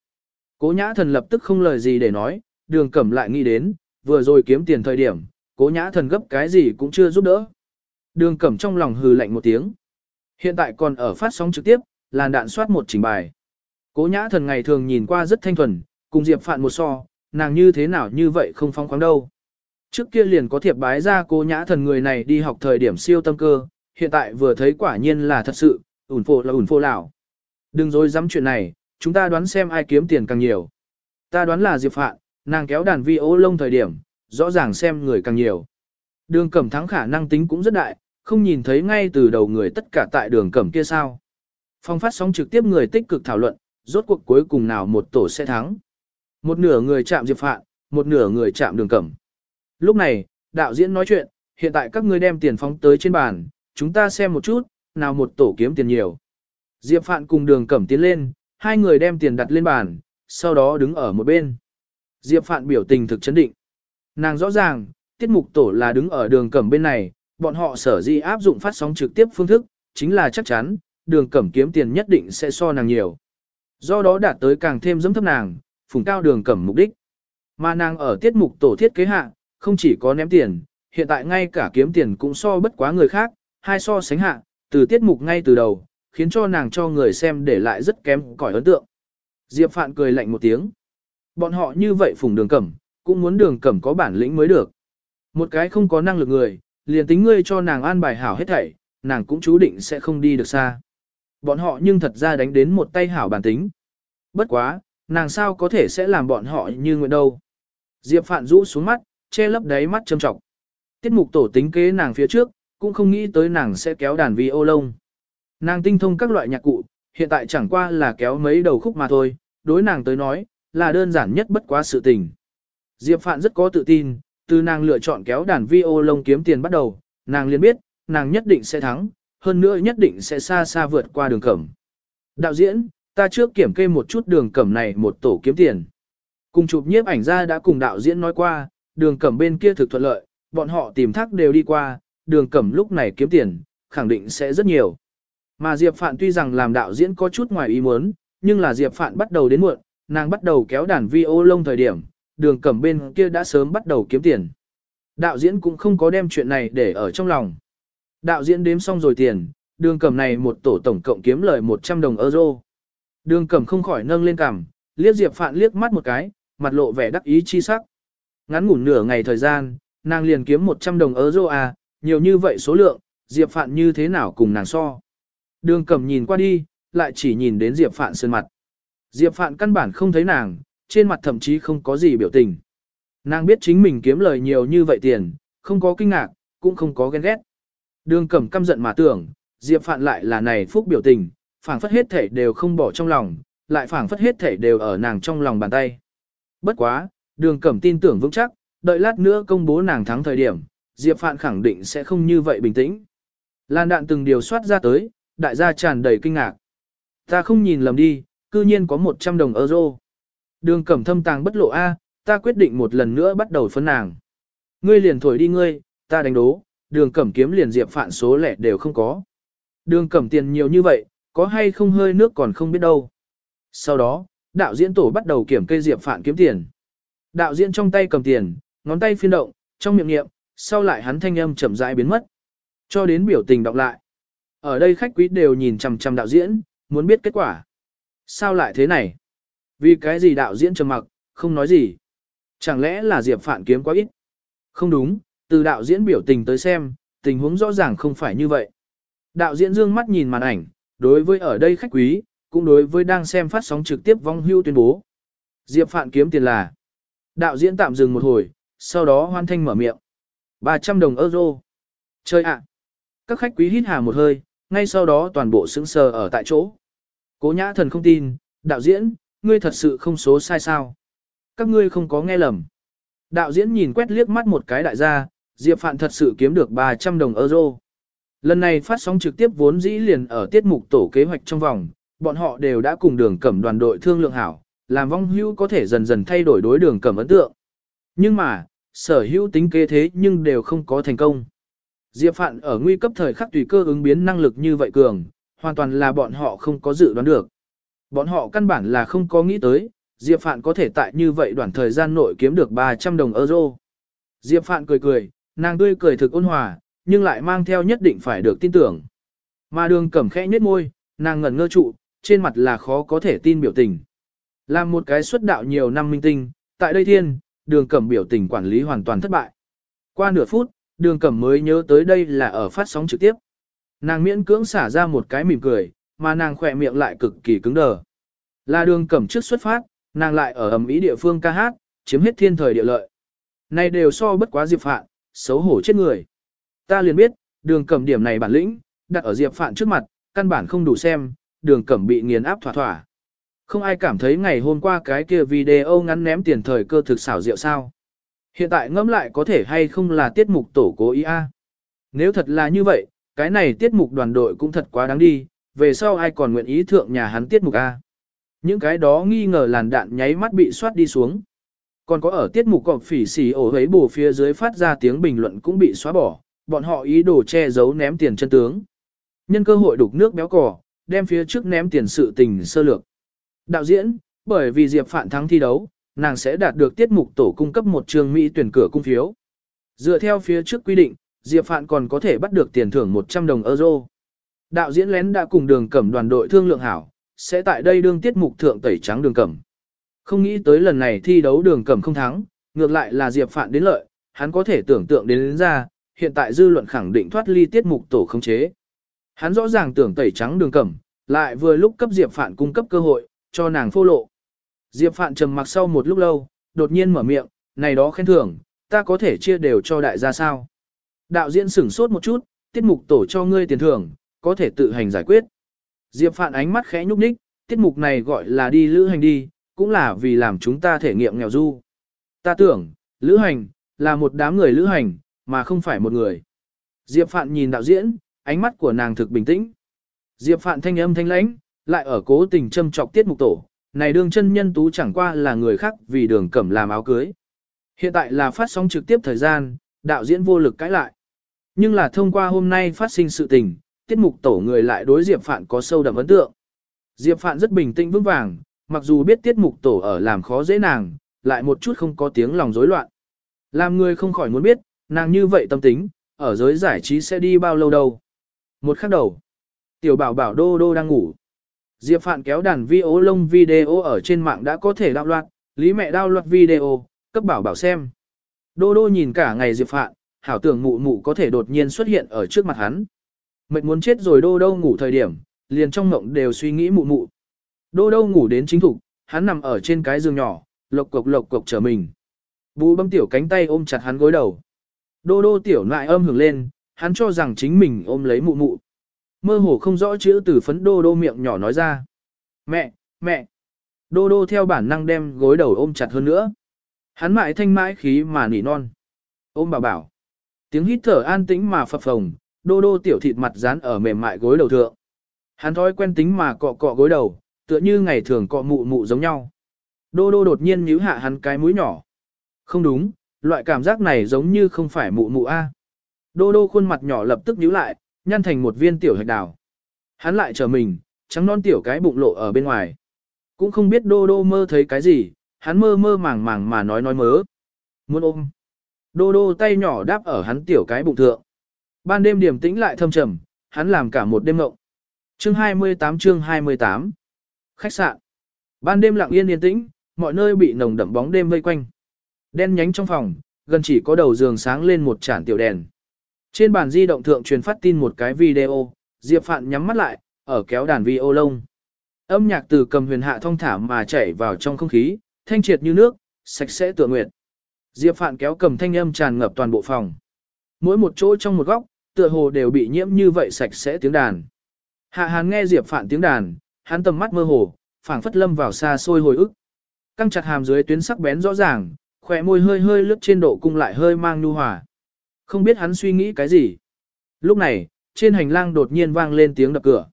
S1: Cố nhã thần lập tức không lời gì để nói, đường cẩm lại nghĩ đến, vừa rồi kiếm tiền thời điểm, cố nhã thần gấp cái gì cũng chưa giúp đỡ. Đường cẩm trong lòng hừ lạnh một tiếng. Hiện tại còn ở phát sóng trực tiếp, làn đạn soát một trình bài. Cố nhã thần ngày thường nhìn qua rất thanh thuần, cùng Diệp Phạn một so, nàng như thế nào như vậy không phong khoáng đâu. Trước kia liền có thiệp bái ra cô nhã thần người này đi học thời điểm siêu tâm cơ, hiện tại vừa thấy quả nhiên là thật sự, ủn phô là ủn phô lão. Đừng dối dám chuyện này, chúng ta đoán xem ai kiếm tiền càng nhiều. Ta đoán là Diệp Phạn, nàng kéo đàn vi ô lông thời điểm, rõ ràng xem người càng nhiều. Đường cẩm thắng khả năng tính cũng rất đại, không nhìn thấy ngay từ đầu người tất cả tại đường cẩm kia sao. Phong phát sóng trực tiếp người tích cực thảo luận, rốt cuộc cuối cùng nào một tổ sẽ thắng. Một nửa người chạm Diệp Phạn, một nửa người chạm đường cẩm. Lúc này, đạo diễn nói chuyện, hiện tại các ngươi đem tiền phóng tới trên bàn, chúng ta xem một chút, nào một tổ kiếm tiền nhiều. Diệp Phạn cùng đường cẩm tiến lên, hai người đem tiền đặt lên bàn, sau đó đứng ở một bên. Diệp Phạn biểu tình thực chấn định. Nàng rõ ràng, tiết mục tổ là đứng ở đường cẩm bên này, bọn họ sở di áp dụng phát sóng trực tiếp phương thức, chính là chắc chắn, đường cẩm kiếm tiền nhất định sẽ so nàng nhiều. Do đó đạt tới càng thêm dẫm thấp nàng, phùng cao đường cẩm mục đích. Mà nàng ở tiết mục tổ thiết kế hạ, không chỉ có ném tiền, hiện tại ngay cả kiếm tiền cũng so bất quá người khác, hai so sánh hạ, từ tiết mục ngay từ đầu, khiến cho nàng cho người xem để lại rất kém cỏi ấn tượng. Diệp Phạn cười lạnh một tiếng. Bọn họ như vậy phủng đường cẩm, cũng muốn đường cẩm có bản lĩnh mới được. Một cái không có năng lực người, liền tính ngươi cho nàng an bài hảo hết thảy, nàng cũng chú định sẽ không đi được xa. Bọn họ nhưng thật ra đánh đến một tay hảo bản tính. Bất quá, nàng sao có thể sẽ làm bọn họ như nguyện đâu. Diệp Phạn rũ xuống mắt, che lấp đáy mắt châm trọng. Tiết mục tổ tính kế nàng phía trước, cũng không nghĩ tới nàng sẽ kéo đàn vi ô lông. Nàng tinh thông các loại nhạc cụ, hiện tại chẳng qua là kéo mấy đầu khúc mà thôi, đối nàng tới nói, là đơn giản nhất bất quá sự tình. Diệp Phạn rất có tự tin, từ nàng lựa chọn kéo đàn vi ô lông kiếm tiền bắt đầu, nàng liền biết, nàng nhất định sẽ thắng, hơn nữa nhất định sẽ xa xa vượt qua đường cẩm. Đạo diễn, ta trước kiểm kê một chút đường cẩm này một tổ kiếm tiền. Cùng chụp nhiếp ảnh ra đã cùng đạo diễn nói qua, đường cẩm bên kia thực thuận lợi, bọn họ tìm thác đều đi qua, đường cẩm lúc này kiếm tiền, khẳng định sẽ rất nhiều. Mà Diệp Phạn tuy rằng làm đạo diễn có chút ngoài ý muốn, nhưng là Diệp Phạn bắt đầu đến muộn, nàng bắt đầu kéo đàn vi ô lông thời điểm, đường cẩm bên kia đã sớm bắt đầu kiếm tiền. Đạo diễn cũng không có đem chuyện này để ở trong lòng. Đạo diễn đếm xong rồi tiền, đường cẩm này một tổ tổng cộng kiếm lời 100 đồng euro. Đường cẩm không khỏi nâng lên cằm, liếc Diệp Phạn liếc mắt một cái, mặt lộ vẻ đắc ý chi sắc. Ngắn ngủn nửa ngày thời gian, nàng liền kiếm 100 đồng euro à, nhiều như vậy số lượng, Diệp Phạn như thế nào cùng nàng so. Đường cẩm nhìn qua đi, lại chỉ nhìn đến Diệp Phạn sơn mặt. Diệp Phạn căn bản không thấy nàng, trên mặt thậm chí không có gì biểu tình. Nàng biết chính mình kiếm lời nhiều như vậy tiền, không có kinh ngạc, cũng không có ghen ghét. Đường cẩm căm giận mà tưởng, Diệp Phạn lại là này phúc biểu tình, phảng phất hết thể đều không bỏ trong lòng, lại phảng phất hết thể đều ở nàng trong lòng bàn tay. Bất quá, đường cẩm tin tưởng vững chắc, đợi lát nữa công bố nàng thắng thời điểm, Diệp Phạn khẳng định sẽ không như vậy bình tĩnh. Lan đạn từng điều soát ra tới, đại gia tràn đầy kinh ngạc. Ta không nhìn lầm đi, cư nhiên có 100 đồng euro. Đường cẩm thâm tàng bất lộ A, ta quyết định một lần nữa bắt đầu phân nàng. Ngươi liền thổi đi ngươi, ta đánh đố, đường cẩm kiếm liền diệp phạn số lẻ đều không có. Đường cẩm tiền nhiều như vậy, có hay không hơi nước còn không biết đâu. Sau đó, đạo diễn tổ bắt đầu kiểm kê diệp phạn kiếm tiền. Đạo diễn trong tay cầm tiền, ngón tay phiên động, trong miệng niệm, sau lại hắn thanh âm chậm rãi biến mất. Cho đến biểu tình đọc lại. Ở đây khách quý đều nhìn chằm chằm đạo diễn, muốn biết kết quả. Sao lại thế này? Vì cái gì đạo diễn trầm mặc, không nói gì? Chẳng lẽ là Diệp Phạn kiếm quá ít? Không đúng, từ đạo diễn biểu tình tới xem, tình huống rõ ràng không phải như vậy. Đạo diễn dương mắt nhìn màn ảnh, đối với ở đây khách quý, cũng đối với đang xem phát sóng trực tiếp vong hưu tuyên bố. Diệp Phạn kiếm tiền là. Đạo diễn tạm dừng một hồi, sau đó hoan thanh mở miệng. 300 đồng euro. Chơi ạ. Các khách quý hít hà một hơi, ngay sau đó toàn bộ sững sờ ở tại chỗ. Cố nhã thần không tin, đạo diễn, ngươi thật sự không số sai sao. Các ngươi không có nghe lầm. Đạo diễn nhìn quét liếc mắt một cái đại gia, Diệp Phạn thật sự kiếm được 300 đồng euro. Lần này phát sóng trực tiếp vốn dĩ liền ở tiết mục tổ kế hoạch trong vòng, bọn họ đều đã cùng đường cẩm đoàn đội thương lượng hảo, làm vong hưu có thể dần dần thay đổi đối đường cẩm ấn tượng. Nhưng mà, sở hữu tính kế thế nhưng đều không có thành công. Diệp Phạn ở nguy cấp thời khắc tùy cơ ứng biến năng lực như vậy cường, hoàn toàn là bọn họ không có dự đoán được. Bọn họ căn bản là không có nghĩ tới, Diệp Phạn có thể tại như vậy đoạn thời gian nội kiếm được 300 đồng euro. Diệp Phạn cười cười, nàng tươi cười thực ôn hòa, nhưng lại mang theo nhất định phải được tin tưởng. Mà đường cẩm khẽ nhếch môi, nàng ngẩn ngơ trụ, trên mặt là khó có thể tin biểu tình. Làm một cái xuất đạo nhiều năm minh tinh, tại đây thiên, đường cẩm biểu tình quản lý hoàn toàn thất bại. Qua nửa phút, đường cẩm mới nhớ tới đây là ở phát sóng trực tiếp. Nàng miễn cưỡng xả ra một cái mỉm cười, mà nàng khỏe miệng lại cực kỳ cứng đờ. Là đường cẩm trước xuất phát, nàng lại ở ẩm ý địa phương ca hát, chiếm hết thiên thời địa lợi. Này đều so bất quá Diệp Phạn, xấu hổ chết người. Ta liền biết, đường cẩm điểm này bản lĩnh, đặt ở Diệp Phạn trước mặt, căn bản không đủ xem, đường cẩm bị nghiền áp thỏa thỏa. Không ai cảm thấy ngày hôm qua cái kia video ngắn ném tiền thời cơ thực xảo diệu sao. Hiện tại ngẫm lại có thể hay không là tiết mục tổ cố ý a. Nếu thật là như vậy, cái này tiết mục đoàn đội cũng thật quá đáng đi, về sau ai còn nguyện ý thượng nhà hắn tiết mục a. Những cái đó nghi ngờ làn đạn nháy mắt bị soát đi xuống. Còn có ở tiết mục cọp phỉ xì ổ ấy bù phía dưới phát ra tiếng bình luận cũng bị xóa bỏ, bọn họ ý đồ che giấu ném tiền chân tướng. Nhân cơ hội đục nước béo cỏ, đem phía trước ném tiền sự tình sơ lược. Đạo diễn, bởi vì Diệp Phạn thắng thi đấu, nàng sẽ đạt được tiết mục tổ cung cấp một trường Mỹ tuyển cửa cung phiếu. Dựa theo phía trước quy định, Diệp Phạn còn có thể bắt được tiền thưởng 100 đồng euro. Đạo diễn lén đã cùng đường cẩm đoàn đội thương lượng hảo, sẽ tại đây đương tiết mục thượng tẩy trắng đường cẩm. Không nghĩ tới lần này thi đấu đường cẩm không thắng, ngược lại là Diệp Phạn đến lợi, hắn có thể tưởng tượng đến, đến ra, hiện tại dư luận khẳng định thoát ly tiết mục tổ khống chế. Hắn rõ ràng tưởng tẩy trắng đường cẩm, lại vừa lúc cấp Diệp Phạn cung cấp cơ hội, cho nàng phô lộ. Diệp Phạn trầm mặc sau một lúc lâu, đột nhiên mở miệng, này đó khen thưởng, ta có thể chia đều cho đại gia sao. Đạo diễn sửng sốt một chút, tiết mục tổ cho ngươi tiền thưởng, có thể tự hành giải quyết. Diệp Phạn ánh mắt khẽ nhúc nhích, tiết mục này gọi là đi lữ hành đi, cũng là vì làm chúng ta thể nghiệm nghèo du. Ta tưởng, lữ hành, là một đám người lữ hành, mà không phải một người. Diệp Phạn nhìn đạo diễn, ánh mắt của nàng thực bình tĩnh. Diệp Phạn thanh âm thanh lãnh, lại ở cố tình châm trọc tiết mục tổ, này đương chân nhân tú chẳng qua là người khác vì đường cẩm làm áo cưới. Hiện tại là phát sóng trực tiếp thời gian, đạo diễn vô lực cãi lại. Nhưng là thông qua hôm nay phát sinh sự tình, tiết mục tổ người lại đối Diệp Phạn có sâu đậm ấn tượng. Diệp Phạn rất bình tĩnh vững vàng, mặc dù biết tiết mục tổ ở làm khó dễ nàng, lại một chút không có tiếng lòng rối loạn. Làm người không khỏi muốn biết, nàng như vậy tâm tính, ở giới giải trí sẽ đi bao lâu đâu. Một khắc đầu, tiểu bảo bảo đô đô đang ngủ. Diệp Phạn kéo đàn vi ố lông video ở trên mạng đã có thể đạo loạt, lý mẹ đao loạt video, cấp bảo bảo xem. Đô đô nhìn cả ngày Diệp Phạn, hảo tưởng mụ mụ có thể đột nhiên xuất hiện ở trước mặt hắn. Mệt muốn chết rồi đô đô ngủ thời điểm, liền trong mộng đều suy nghĩ mụ mụ. Đô đô ngủ đến chính thủ, hắn nằm ở trên cái giường nhỏ, lộc cộc lộc cộc trở mình. Bú bấm tiểu cánh tay ôm chặt hắn gối đầu. Đô đô tiểu lại âm hưởng lên, hắn cho rằng chính mình ôm lấy mụ mụ. Mơ hồ không rõ chữ từ phấn đô đô miệng nhỏ nói ra. Mẹ, mẹ. Đô đô theo bản năng đem gối đầu ôm chặt hơn nữa. Hắn mãi thanh mãi khí mà nỉ non. Ôm bảo bảo. Tiếng hít thở an tĩnh mà phập phồng, đô đô tiểu thịt mặt dán ở mềm mại gối đầu thượng. Hắn thói quen tính mà cọ cọ gối đầu, tựa như ngày thường cọ mụ mụ giống nhau. Đô đô đột nhiên nhíu hạ hắn cái mũi nhỏ. Không đúng, loại cảm giác này giống như không phải mụ mụ a. Đô đô khuôn mặt nhỏ lập tức nhíu lại, nhăn thành một viên tiểu hạch đào. Hắn lại chờ mình, trắng non tiểu cái bụng lộ ở bên ngoài. Cũng không biết đô đô mơ thấy cái gì, hắn mơ mơ màng màng mà nói nói mớ. Muốn ôm. Đô đô tay nhỏ đáp ở hắn tiểu cái bụng thượng. Ban đêm điểm tĩnh lại thâm trầm, hắn làm cả một đêm ngộng. Chương 28 chương 28 Khách sạn Ban đêm lặng yên yên tĩnh, mọi nơi bị nồng đậm bóng đêm vây quanh. Đen nhánh trong phòng, gần chỉ có đầu giường sáng lên một chản tiểu đèn. Trên bàn di động thượng truyền phát tin một cái video, Diệp Phạn nhắm mắt lại, ở kéo đàn vi ô lông. Âm nhạc từ cầm huyền hạ thông thả mà chảy vào trong không khí, thanh triệt như nước, sạch sẽ tựa nguyện. Diệp Phạn kéo cầm thanh âm tràn ngập toàn bộ phòng. Mỗi một chỗ trong một góc, tựa hồ đều bị nhiễm như vậy sạch sẽ tiếng đàn. Hạ Hàn nghe Diệp Phạn tiếng đàn, hắn tầm mắt mơ hồ, phảng phất lâm vào xa xôi hồi ức. Căng chặt hàm dưới tuyến sắc bén rõ ràng, khỏe môi hơi hơi lướt trên độ cung lại hơi mang nhu hòa. Không biết hắn suy nghĩ cái gì. Lúc này, trên hành lang đột nhiên vang lên tiếng đập cửa.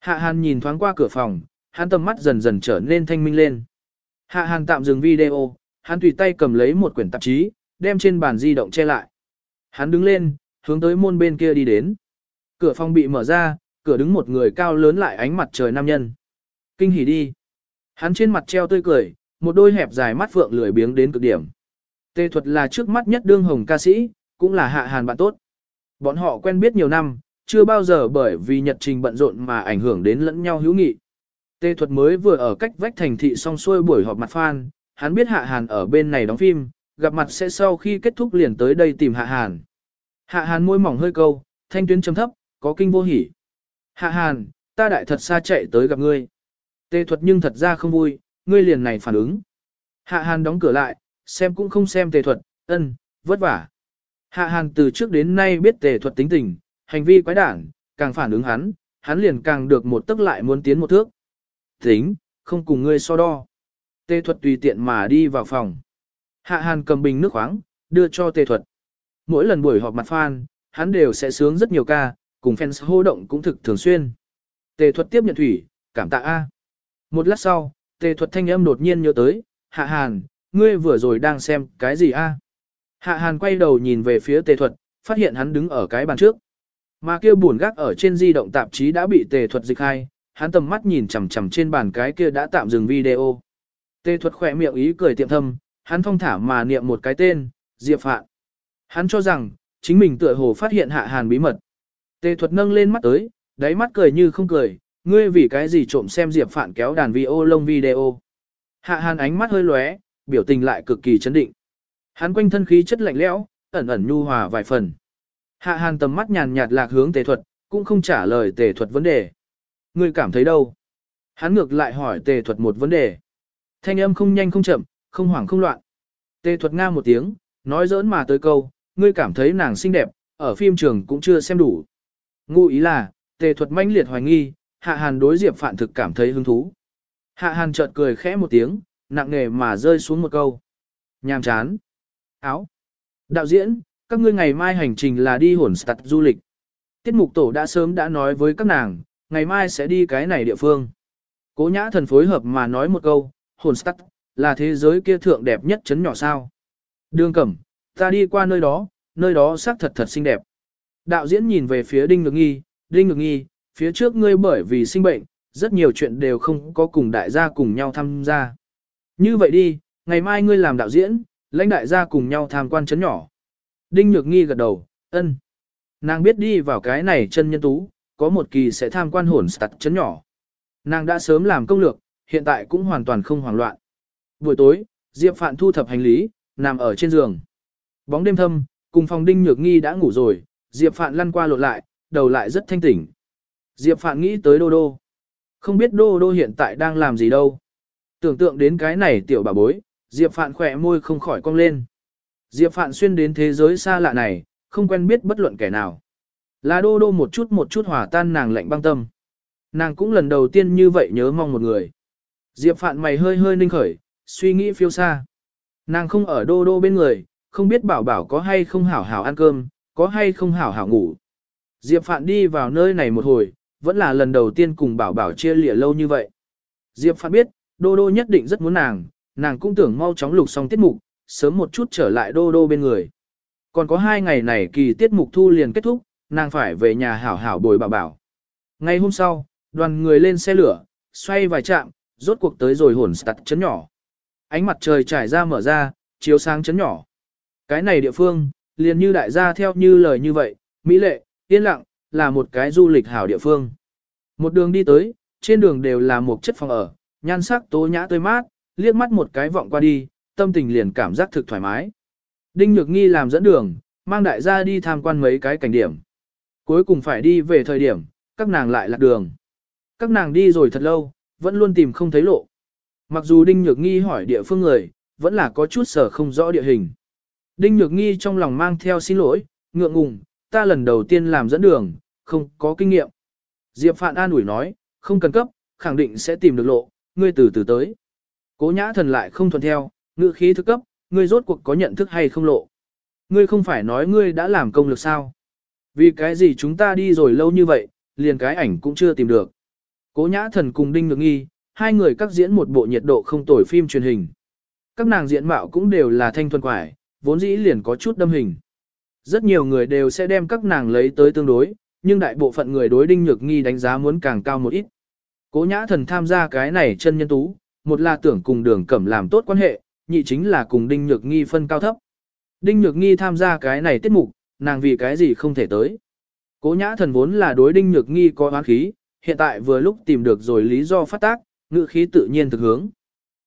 S1: Hạ Hàn nhìn thoáng qua cửa phòng, hắn tầm mắt dần dần trở nên thanh minh lên. Hạ Hàn tạm dừng video, hắn tùy tay cầm lấy một quyển tạp chí, đem trên bàn di động che lại. Hắn đứng lên, hướng tới môn bên kia đi đến. Cửa phòng bị mở ra, cửa đứng một người cao lớn lại ánh mặt trời nam nhân. Kinh hỉ đi. Hắn trên mặt treo tươi cười, một đôi hẹp dài mắt phượng lười biếng đến cực điểm. Tê thuật là trước mắt nhất đương hồng ca sĩ, cũng là hạ hàn bạn tốt. Bọn họ quen biết nhiều năm, chưa bao giờ bởi vì nhật trình bận rộn mà ảnh hưởng đến lẫn nhau hữu nghị. Tê thuật mới vừa ở cách vách thành thị xong xuôi buổi họp mặt fan, hắn biết hạ hàn ở bên này đóng phim, gặp mặt sẽ sau khi kết thúc liền tới đây tìm hạ hàn. Hạ hàn môi mỏng hơi câu, thanh tuyến chấm thấp, có kinh vô hỉ. Hạ hàn, ta đại thật xa chạy tới gặp ngươi. Tề thuật nhưng thật ra không vui, ngươi liền này phản ứng. Hạ hàn đóng cửa lại, xem cũng không xem tề thuật, ân, vất vả. Hạ hàn từ trước đến nay biết tề thuật tính tình, hành vi quái đản, càng phản ứng hắn, hắn liền càng được một tức lại muốn tiến một thước. Tính, không cùng ngươi so đo. Tề thuật tùy tiện mà đi vào phòng. Hạ hàn cầm bình nước khoáng, đưa cho tề thuật. Mỗi lần buổi họp mặt fan, hắn đều sẽ sướng rất nhiều ca, cùng fans hô động cũng thực thường xuyên. Tề thuật tiếp nhận thủy, cảm tạ A. Một lát sau, tề thuật thanh âm đột nhiên nhớ tới, hạ hàn, ngươi vừa rồi đang xem cái gì A. Hạ hàn quay đầu nhìn về phía tề thuật, phát hiện hắn đứng ở cái bàn trước. Mà kia buồn gác ở trên di động tạp chí đã bị tề thuật dịch hai, hắn tầm mắt nhìn chằm chằm trên bàn cái kia đã tạm dừng video. Tề thuật khỏe miệng ý cười tiệm thâm, hắn thong thả mà niệm một cái tên, Diệp Phạn. Hắn cho rằng, chính mình tựa hồ phát hiện hạ hàn bí mật. Tề thuật nâng lên mắt tới, đáy mắt cười như không cười, ngươi vì cái gì trộm xem Diệp Phạn kéo đàn vi ô lông video. Hạ hàn ánh mắt hơi lóe, biểu tình lại cực kỳ chấn định. Hắn quanh thân khí chất lạnh lẽo, ẩn ẩn nhu hòa vài phần. Hạ hàn tầm mắt nhàn nhạt lạc hướng tề thuật, cũng không trả lời tề thuật vấn đề. Ngươi cảm thấy đâu? Hắn ngược lại hỏi tề thuật một vấn đề. Thanh âm không nhanh không chậm, không hoảng không loạn. Tề thuật nga một tiếng, nói giỡn mà tới câu, ngươi cảm thấy nàng xinh đẹp, ở phim trường cũng chưa xem đủ. Ngụ ý là, tề thuật manh liệt hoài nghi, hạ hàn đối diệp phản thực cảm thấy hứng thú. Hạ hàn chợt cười khẽ một tiếng, nặng nề mà rơi xuống một câu. Nhàm chán. Áo. Đạo diễn, các ngươi ngày mai hành trình là đi hồn start du lịch. Tiết mục tổ đã sớm đã nói với các nàng, ngày mai sẽ đi cái này địa phương. Cố nhã thần phối hợp mà nói một câu, hồn start, là thế giới kia thượng đẹp nhất chấn nhỏ sao. Đường cẩm, ta đi qua nơi đó, nơi đó xác thật thật xinh đẹp. Đạo diễn nhìn về phía Đinh Ngược Nghi, Đinh Ngược Nghi, phía trước ngươi bởi vì sinh bệnh, rất nhiều chuyện đều không có cùng đại gia cùng nhau tham gia. Như vậy đi, ngày mai ngươi làm đạo diễn, lãnh đại gia cùng nhau tham quan chấn nhỏ. Đinh Nhược Nghi gật đầu, ân. Nàng biết đi vào cái này chân nhân tú, có một kỳ sẽ tham quan hồn stat chấn nhỏ. Nàng đã sớm làm công lược, hiện tại cũng hoàn toàn không hoảng loạn. Buổi tối, Diệp Phạn thu thập hành lý, nằm ở trên giường. Bóng đêm thâm, cùng phòng Đinh Nhược Nghi đã ngủ rồi, Diệp Phạn lăn qua lộn lại, đầu lại rất thanh tỉnh. Diệp Phạn nghĩ tới Đô Đô. Không biết Đô Đô hiện tại đang làm gì đâu. Tưởng tượng đến cái này tiểu bà bối, Diệp Phạn khỏe môi không khỏi cong lên. Diệp Phạn xuyên đến thế giới xa lạ này, không quen biết bất luận kẻ nào. Là Đô Đô một chút một chút hòa tan nàng lạnh băng tâm. Nàng cũng lần đầu tiên như vậy nhớ mong một người. Diệp Phạn mày hơi hơi ninh khởi, suy nghĩ phiêu xa. Nàng không ở Đô Đô bên người, không biết bảo bảo có hay không hảo hảo ăn cơm, có hay không hảo hảo ngủ. Diệp Phạn đi vào nơi này một hồi, vẫn là lần đầu tiên cùng bảo bảo chia lìa lâu như vậy. Diệp Phạn biết, Đô Đô nhất định rất muốn nàng, nàng cũng tưởng mau chóng lục xong tiết mục, sớm một chút trở lại Đô Đô bên người. Còn có hai ngày này kỳ tiết mục thu liền kết thúc, nàng phải về nhà hảo hảo bồi bảo bảo. Ngày hôm sau, đoàn người lên xe lửa, xoay vài trạm, rốt cuộc tới rồi hồn sạt chấn nhỏ. Ánh mặt trời trải ra mở ra, chiếu sáng chấn nhỏ. Cái này địa phương, liền như đại gia theo như lời như vậy, mỹ lệ, yên lặng, là một cái du lịch hảo địa phương. Một đường đi tới, trên đường đều là một chất phòng ở, nhan sắc tố nhã tươi mát, liếc mắt một cái vọng qua đi, tâm tình liền cảm giác thực thoải mái. Đinh Nhược Nghi làm dẫn đường, mang đại gia đi tham quan mấy cái cảnh điểm. Cuối cùng phải đi về thời điểm, các nàng lại lạc đường. Các nàng đi rồi thật lâu, vẫn luôn tìm không thấy lộ. Mặc dù Đinh Nhược Nghi hỏi địa phương người, vẫn là có chút sở không rõ địa hình. Đinh Nhược Nghi trong lòng mang theo xin lỗi, ngượng ngùng, ta lần đầu tiên làm dẫn đường, không có kinh nghiệm. Diệp Phạn an ủi nói, không cần cấp, khẳng định sẽ tìm được lộ, ngươi từ từ tới. Cố nhã thần lại không thuận theo, ngữ khí thức cấp, ngươi rốt cuộc có nhận thức hay không lộ. Ngươi không phải nói ngươi đã làm công lực sao. Vì cái gì chúng ta đi rồi lâu như vậy, liền cái ảnh cũng chưa tìm được. Cố nhã thần cùng Đinh Nhược Nghi, hai người các diễn một bộ nhiệt độ không tồi phim truyền hình. Các nàng diện mạo cũng đều là thanh thuần quải, vốn dĩ liền có chút đâm hình. Rất nhiều người đều sẽ đem các nàng lấy tới tương đối, nhưng đại bộ phận người đối Đinh Nhược Nghi đánh giá muốn càng cao một ít. Cố nhã thần tham gia cái này chân nhân tú, một là tưởng cùng đường cẩm làm tốt quan hệ, nhị chính là cùng Đinh Nhược Nghi phân cao thấp. Đinh Nhược Nghi tham gia cái này tiết mục, nàng vì cái gì không thể tới. Cố nhã thần vốn là đối Đinh Nhược Nghi có oán khí, hiện tại vừa lúc tìm được rồi lý do phát tác, ngữ khí tự nhiên thực hướng.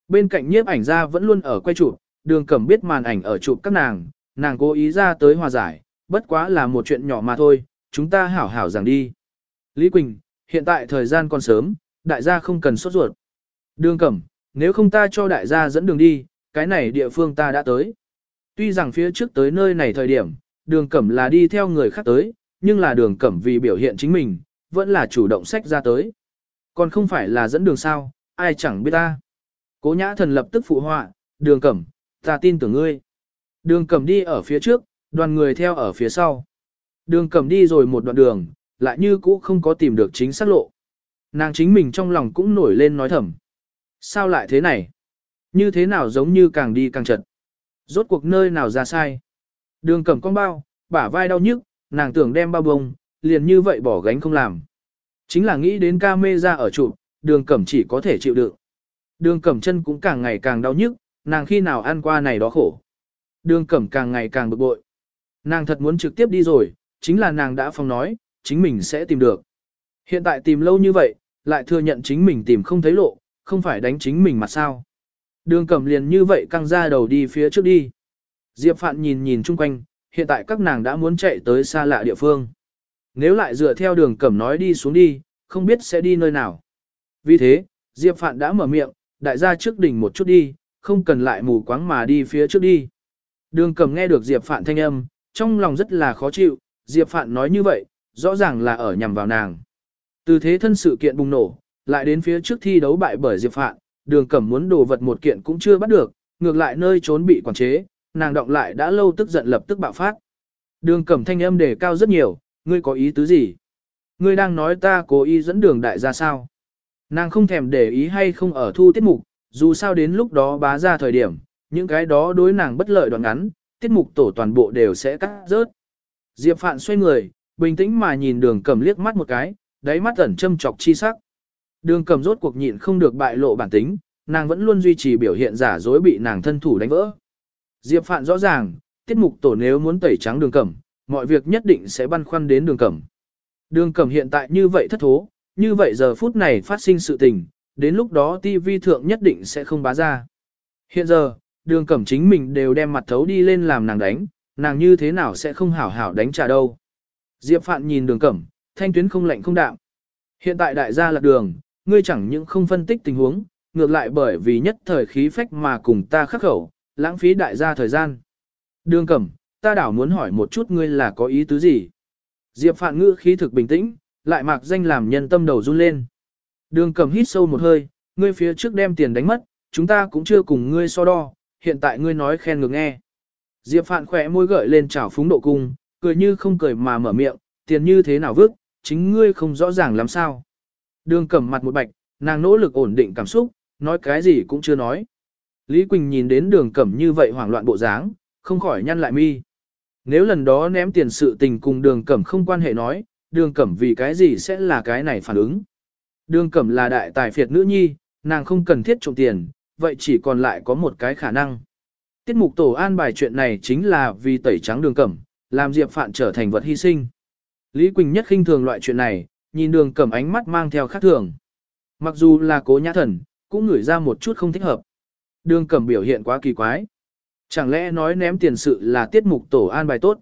S1: Bên cạnh nhiếp ảnh ra vẫn luôn ở quay chụp, đường cẩm biết màn ảnh ở chụp các nàng, nàng cố ý ra tới hòa giải, bất quá là một chuyện nhỏ mà thôi, chúng ta hảo hảo rằng đi. Lý Quỳnh, hiện tại thời gian còn sớm, đại gia không cần sốt ruột. Đường cẩm, nếu không ta cho đại gia dẫn đường đi, cái này địa phương ta đã tới. Tuy rằng phía trước tới nơi này thời điểm, đường cẩm là đi theo người khác tới, nhưng là đường cẩm vì biểu hiện chính mình, vẫn là chủ động sách ra tới. Còn không phải là dẫn đường sao, ai chẳng biết ta. Cố nhã thần lập tức phụ họa, đường cẩm, ta tin tưởng ngươi. Đường cẩm đi ở phía trước, đoàn người theo ở phía sau. Đường cẩm đi rồi một đoạn đường, lại như cũ không có tìm được chính xác lộ. Nàng chính mình trong lòng cũng nổi lên nói thầm. Sao lại thế này? Như thế nào giống như càng đi càng chật? Rốt cuộc nơi nào ra sai? Đường cẩm con bao, bả vai đau nhức, nàng tưởng đem bao bông, liền như vậy bỏ gánh không làm. Chính là nghĩ đến ca mê ra ở trụ, đường cẩm chỉ có thể chịu đựng. Đường cẩm chân cũng càng ngày càng đau nhức, nàng khi nào ăn qua này đó khổ. Đường cẩm càng ngày càng bực bội. Nàng thật muốn trực tiếp đi rồi, chính là nàng đã phong nói, chính mình sẽ tìm được. Hiện tại tìm lâu như vậy, lại thừa nhận chính mình tìm không thấy lộ, không phải đánh chính mình mà sao. Đường cẩm liền như vậy căng ra đầu đi phía trước đi. Diệp Phạn nhìn nhìn chung quanh, hiện tại các nàng đã muốn chạy tới xa lạ địa phương. Nếu lại dựa theo đường cẩm nói đi xuống đi, không biết sẽ đi nơi nào. Vì thế, Diệp Phạn đã mở miệng, đại gia trước đỉnh một chút đi, không cần lại mù quáng mà đi phía trước đi. Đường cẩm nghe được Diệp Phạn thanh âm, trong lòng rất là khó chịu, Diệp Phạn nói như vậy, rõ ràng là ở nhằm vào nàng. Từ thế thân sự kiện bùng nổ, lại đến phía trước thi đấu bại bởi Diệp Phạn, đường cẩm muốn đồ vật một kiện cũng chưa bắt được, ngược lại nơi trốn bị quản chế, nàng động lại đã lâu tức giận lập tức bạo phát. Đường cẩm thanh âm đề cao rất nhiều, ngươi có ý tứ gì? Ngươi đang nói ta cố ý dẫn đường đại ra sao? Nàng không thèm để ý hay không ở thu tiết mục, dù sao đến lúc đó bá ra thời điểm, những cái đó đối nàng bất lợi đoạn ngắn, tiết mục tổ toàn bộ đều sẽ cắt rớt. Diệp Phạn xoay người, bình tĩnh mà nhìn đường cầm liếc mắt một cái, đáy mắt ẩn châm chọc chi sắc. Đường cầm rốt cuộc nhịn không được bại lộ bản tính, nàng vẫn luôn duy trì biểu hiện giả dối bị nàng thân thủ đánh vỡ. Diệp Phạn rõ ràng, tiết mục tổ nếu muốn tẩy trắng đường cẩm, mọi việc nhất định sẽ băn khoăn đến đường cẩm. Đường cẩm hiện tại như vậy thất thố, như vậy giờ phút này phát sinh sự tình, đến lúc đó TV thượng nhất định sẽ không bá ra. Hiện giờ, đường cẩm chính mình đều đem mặt thấu đi lên làm nàng đánh, nàng như thế nào sẽ không hảo hảo đánh trả đâu. Diệp Phạn nhìn đường cẩm, thanh tuyến không lạnh không đạm. Hiện tại đại gia lạc đường, ngươi chẳng những không phân tích tình huống, ngược lại bởi vì nhất thời khí phách mà cùng ta khắc khẩu, lãng phí đại gia thời gian. Đường cẩm, ta đảo muốn hỏi một chút ngươi là có ý tứ gì? Diệp Phạn ngữ khí thực bình tĩnh, lại mặc danh làm nhân tâm đầu run lên. Đường cẩm hít sâu một hơi, ngươi phía trước đem tiền đánh mất, chúng ta cũng chưa cùng ngươi so đo, hiện tại ngươi nói khen ngược nghe. Diệp Phạn khỏe môi gợi lên chảo phúng độ cung, cười như không cười mà mở miệng, tiền như thế nào vứt, chính ngươi không rõ ràng làm sao. Đường cẩm mặt một bạch, nàng nỗ lực ổn định cảm xúc, nói cái gì cũng chưa nói. Lý Quỳnh nhìn đến đường cẩm như vậy hoảng loạn bộ dáng, không khỏi nhăn lại mi. Nếu lần đó ném tiền sự tình cùng đường cẩm không quan hệ nói, đường cẩm vì cái gì sẽ là cái này phản ứng. Đường cẩm là đại tài phiệt nữ nhi, nàng không cần thiết trộm tiền, vậy chỉ còn lại có một cái khả năng. Tiết mục tổ an bài chuyện này chính là vì tẩy trắng đường cẩm, làm Diệp Phạn trở thành vật hy sinh. Lý Quỳnh nhất khinh thường loại chuyện này, nhìn đường cẩm ánh mắt mang theo khác thường. Mặc dù là cố nhã thần, cũng ngửi ra một chút không thích hợp. Đường cẩm biểu hiện quá kỳ quái. Chẳng lẽ nói ném tiền sự là tiết mục tổ an bài tốt?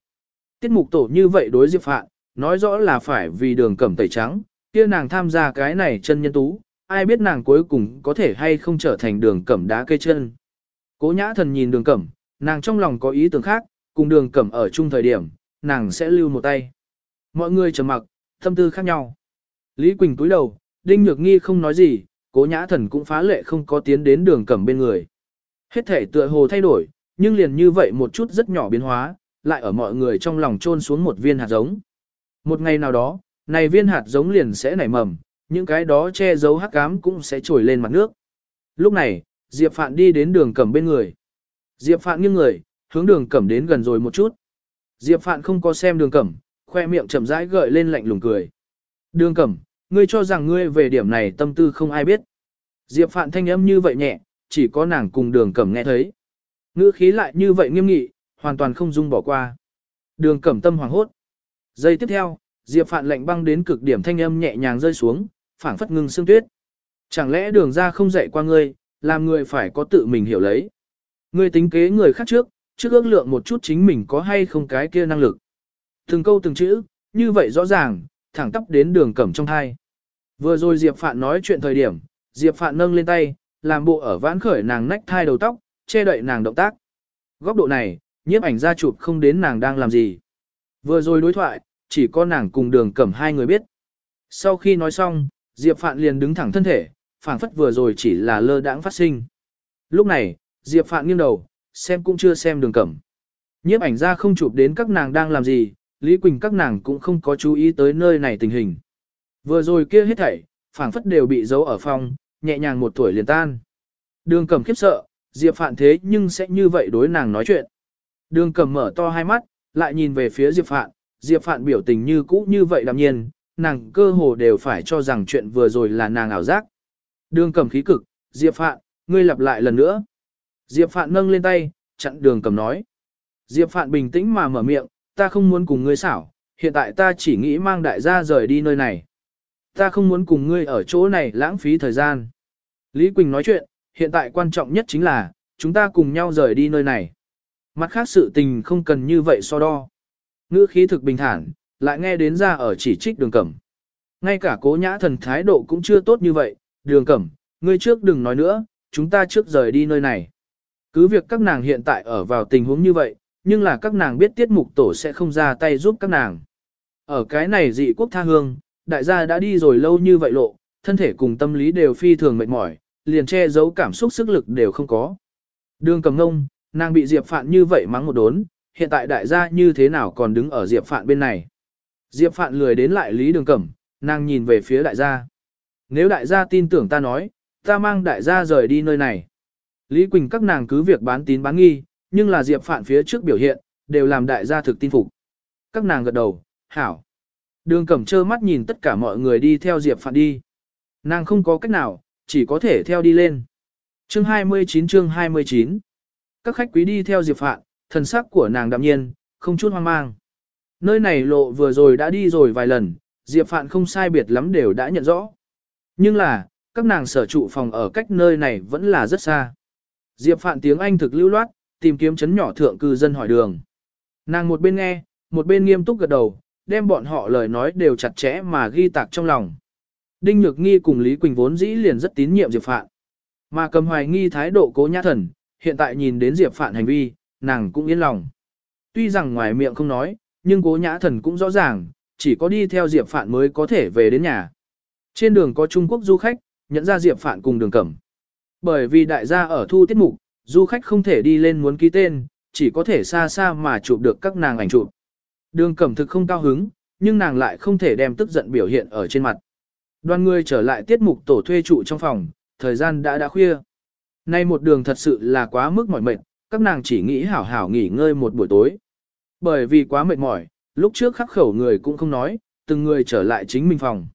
S1: Tiết mục tổ như vậy đối Diệp Phạn, nói rõ là phải vì đường cẩm tẩy trắng, kia nàng tham gia cái này chân nhân tú, ai biết nàng cuối cùng có thể hay không trở thành đường cẩm đá cây chân. Cố nhã thần nhìn đường cẩm, nàng trong lòng có ý tưởng khác, cùng đường cẩm ở chung thời điểm, nàng sẽ lưu một tay. Mọi người trầm mặc, tâm tư khác nhau. Lý Quỳnh túi đầu, Đinh Nhược Nghi không nói gì, cố nhã thần cũng phá lệ không có tiến đến đường cẩm bên người. Hết thể tựa hồ thay đổi, nhưng liền như vậy một chút rất nhỏ biến hóa, lại ở mọi người trong lòng trôn xuống một viên hạt giống. Một ngày nào đó, này viên hạt giống liền sẽ nảy mầm, những cái đó che giấu hắc ám cũng sẽ trồi lên mặt nước. Lúc này, Diệp Phạn đi đến đường cẩm bên người. Diệp Phạn nghiêng người, hướng đường cẩm đến gần rồi một chút. Diệp Phạn không có xem đường cẩm, khoe miệng chậm rãi gợi lên lạnh lùng cười. Đường cẩm, ngươi cho rằng ngươi về điểm này tâm tư không ai biết. Diệp Phạn thanh âm như vậy nhẹ, chỉ có nàng cùng đường cẩm nghe thấy. Ngữ khí lại như vậy nghiêm nghị, hoàn toàn không dung bỏ qua. Đường cẩm tâm hoàng hốt. Giây tiếp theo, Diệp Phạn lạnh băng đến cực điểm thanh âm nhẹ nhàng rơi xuống, phảng phất ngưng xương tuyết. Chẳng lẽ đường ra không dạy qua ngươi, làm người phải có tự mình hiểu lấy. Ngươi tính kế người khác trước, trước ước lượng một chút chính mình có hay không cái kia năng lực. Từng câu từng chữ, như vậy rõ ràng, thẳng tắp đến đường cẩm trong thai. Vừa rồi Diệp Phạn nói chuyện thời điểm, Diệp Phạn nâng lên tay, làm bộ ở vãn khởi nàng nách thai đầu tóc, che đậy nàng động tác. Góc độ này, nhiếp ảnh ra chụp không đến nàng đang làm gì. Vừa rồi đối thoại, chỉ có nàng cùng đường cẩm hai người biết. Sau khi nói xong, Diệp Phạn liền đứng thẳng thân thể, phảng phất vừa rồi chỉ là lơ đãng phát sinh. Lúc này, Diệp Phạn nghiêng đầu, xem cũng chưa xem đường cẩm. Nhiếp ảnh ra không chụp đến các nàng đang làm gì, Lý Quỳnh các nàng cũng không có chú ý tới nơi này tình hình. Vừa rồi kia hết thảy, phảng phất đều bị giấu ở phòng, nhẹ nhàng một tuổi liền tan. Đường cẩm khiếp sợ, Diệp Phạn thế nhưng sẽ như vậy đối nàng nói chuyện. Đường cẩm mở to hai mắt, lại nhìn về phía Diệp Phạn, Diệp Phạn biểu tình như cũ như vậy đạm nhiên, nàng cơ hồ đều phải cho rằng chuyện vừa rồi là nàng ảo giác. Đường cẩm khí cực, Diệp Phạn, ngươi lặp lại lần nữa. Diệp Phạn nâng lên tay, chặn đường cẩm nói. Diệp Phạn bình tĩnh mà mở miệng, ta không muốn cùng ngươi xảo, hiện tại ta chỉ nghĩ mang đại gia rời đi nơi này. Ta không muốn cùng ngươi ở chỗ này lãng phí thời gian. Lý Quỳnh nói chuyện, hiện tại quan trọng nhất chính là, chúng ta cùng nhau rời đi nơi này. Mặt khác sự tình không cần như vậy so đo. Ngữ khí thực bình thản, lại nghe đến ra ở chỉ trích đường cẩm. Ngay cả cố nhã thần thái độ cũng chưa tốt như vậy, đường cẩm, ngươi trước đừng nói nữa, chúng ta trước rời đi nơi này. Cứ việc các nàng hiện tại ở vào tình huống như vậy, nhưng là các nàng biết tiết mục tổ sẽ không ra tay giúp các nàng. Ở cái này dị quốc tha hương, đại gia đã đi rồi lâu như vậy lộ, thân thể cùng tâm lý đều phi thường mệt mỏi, liền che giấu cảm xúc sức lực đều không có. Đường cầm ngông, nàng bị Diệp Phạn như vậy mắng một đốn, hiện tại đại gia như thế nào còn đứng ở Diệp Phạn bên này. Diệp Phạn lười đến lại Lý Đường Cẩm, nàng nhìn về phía đại gia. Nếu đại gia tin tưởng ta nói, ta mang đại gia rời đi nơi này. Lý Quỳnh các nàng cứ việc bán tín bán nghi, nhưng là Diệp Phạn phía trước biểu hiện, đều làm đại gia thực tin phục. Các nàng gật đầu, hảo. Đường Cẩm trơ mắt nhìn tất cả mọi người đi theo Diệp Phạn đi. Nàng không có cách nào, chỉ có thể theo đi lên. Chương 29 chương 29 Các khách quý đi theo Diệp Phạn, thần sắc của nàng đạm nhiên, không chút hoang mang. Nơi này lộ vừa rồi đã đi rồi vài lần, Diệp Phạn không sai biệt lắm đều đã nhận rõ. Nhưng là, các nàng sở trụ phòng ở cách nơi này vẫn là rất xa. Diệp Phạn tiếng Anh thực lưu loát, tìm kiếm chấn nhỏ thượng cư dân hỏi đường. Nàng một bên nghe, một bên nghiêm túc gật đầu, đem bọn họ lời nói đều chặt chẽ mà ghi tạc trong lòng. Đinh Nhược Nghi cùng Lý Quỳnh vốn dĩ liền rất tín nhiệm Diệp Phạn. Mà cầm hoài nghi thái độ cố nhã thần, hiện tại nhìn đến Diệp Phạn hành vi, nàng cũng yên lòng. Tuy rằng ngoài miệng không nói, nhưng cố nhã thần cũng rõ ràng, chỉ có đi theo Diệp Phạn mới có thể về đến nhà. Trên đường có Trung Quốc du khách, nhận ra Diệp Phạn cùng đường cẩm. Bởi vì đại gia ở thu tiết mục, du khách không thể đi lên muốn ký tên, chỉ có thể xa xa mà chụp được các nàng ảnh chụp. Đường cẩm thực không cao hứng, nhưng nàng lại không thể đem tức giận biểu hiện ở trên mặt. Đoàn người trở lại tiết mục tổ thuê trụ trong phòng, thời gian đã đã khuya. Nay một đường thật sự là quá mức mỏi mệt, các nàng chỉ nghĩ hảo hảo nghỉ ngơi một buổi tối. Bởi vì quá mệt mỏi, lúc trước khắc khẩu người cũng không nói, từng người trở lại chính mình phòng.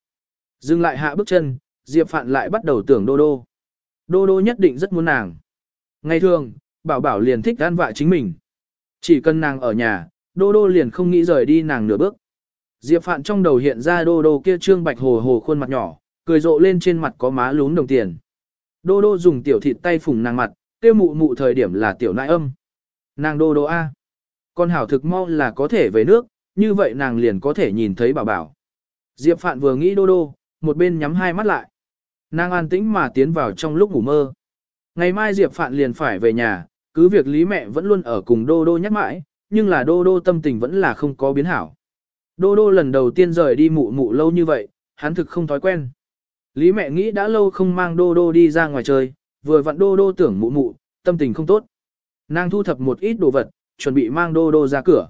S1: Dừng lại hạ bước chân, Diệp Phạn lại bắt đầu tưởng Đô Đô. Đô Đô nhất định rất muốn nàng. Ngày thường, Bảo Bảo liền thích gan vạ chính mình. Chỉ cần nàng ở nhà, Đô Đô liền không nghĩ rời đi nàng nửa bước. Diệp Phạn trong đầu hiện ra Đô Đô kia trương bạch hồ hồ khuôn mặt nhỏ, cười rộ lên trên mặt có má lún đồng tiền. Đô Đô dùng tiểu thịt tay phủng nàng mặt, tiêu mụ mụ thời điểm là tiểu nại âm. Nàng Đô Đô A. Con hảo thực mau là có thể về nước, như vậy nàng liền có thể nhìn thấy bảo bảo. Diệp Phạn vừa nghĩ Đô Đô, một bên nhắm hai mắt lại. Nàng an tĩnh mà tiến vào trong lúc ngủ mơ. Ngày mai Diệp Phạn liền phải về nhà, cứ việc lý mẹ vẫn luôn ở cùng Đô Đô nhắc mãi, nhưng là Đô Đô tâm tình vẫn là không có biến hảo. Đô Đô lần đầu tiên rời đi mụ mụ lâu như vậy, hắn thực không thói quen. Lý mẹ nghĩ đã lâu không mang Đô Đô đi ra ngoài chơi, vừa vặn Đô Đô tưởng mụ mụ, tâm tình không tốt. Nàng thu thập một ít đồ vật, chuẩn bị mang Đô Đô ra cửa.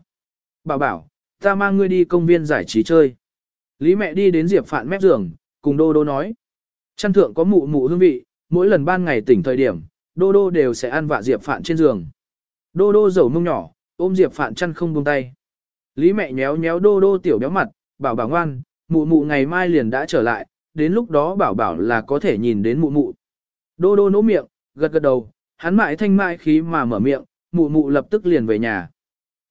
S1: Bảo bảo, ta mang ngươi đi công viên giải trí chơi. Lý mẹ đi đến Diệp Phạn mép giường, cùng Đô Đô nói. Chăn thượng có mụ mụ hương vị, mỗi lần ban ngày tỉnh thời điểm, Đô Đô đều sẽ ăn vạ Diệp Phạn trên giường. Đô Đô dầu mông nhỏ, ôm Diệp Phạn chăn không buông tay. Lý mẹ nhéo nhéo Đô Đô tiểu béo mặt, bảo bảo ngoan, mụ mụ ngày mai liền đã trở lại, đến lúc đó bảo bảo là có thể nhìn đến mụ mụ. Đô Đô nỗ miệng, gật gật đầu, hắn mãi thanh mãi khí mà mở miệng, mụ mụ lập tức liền về nhà.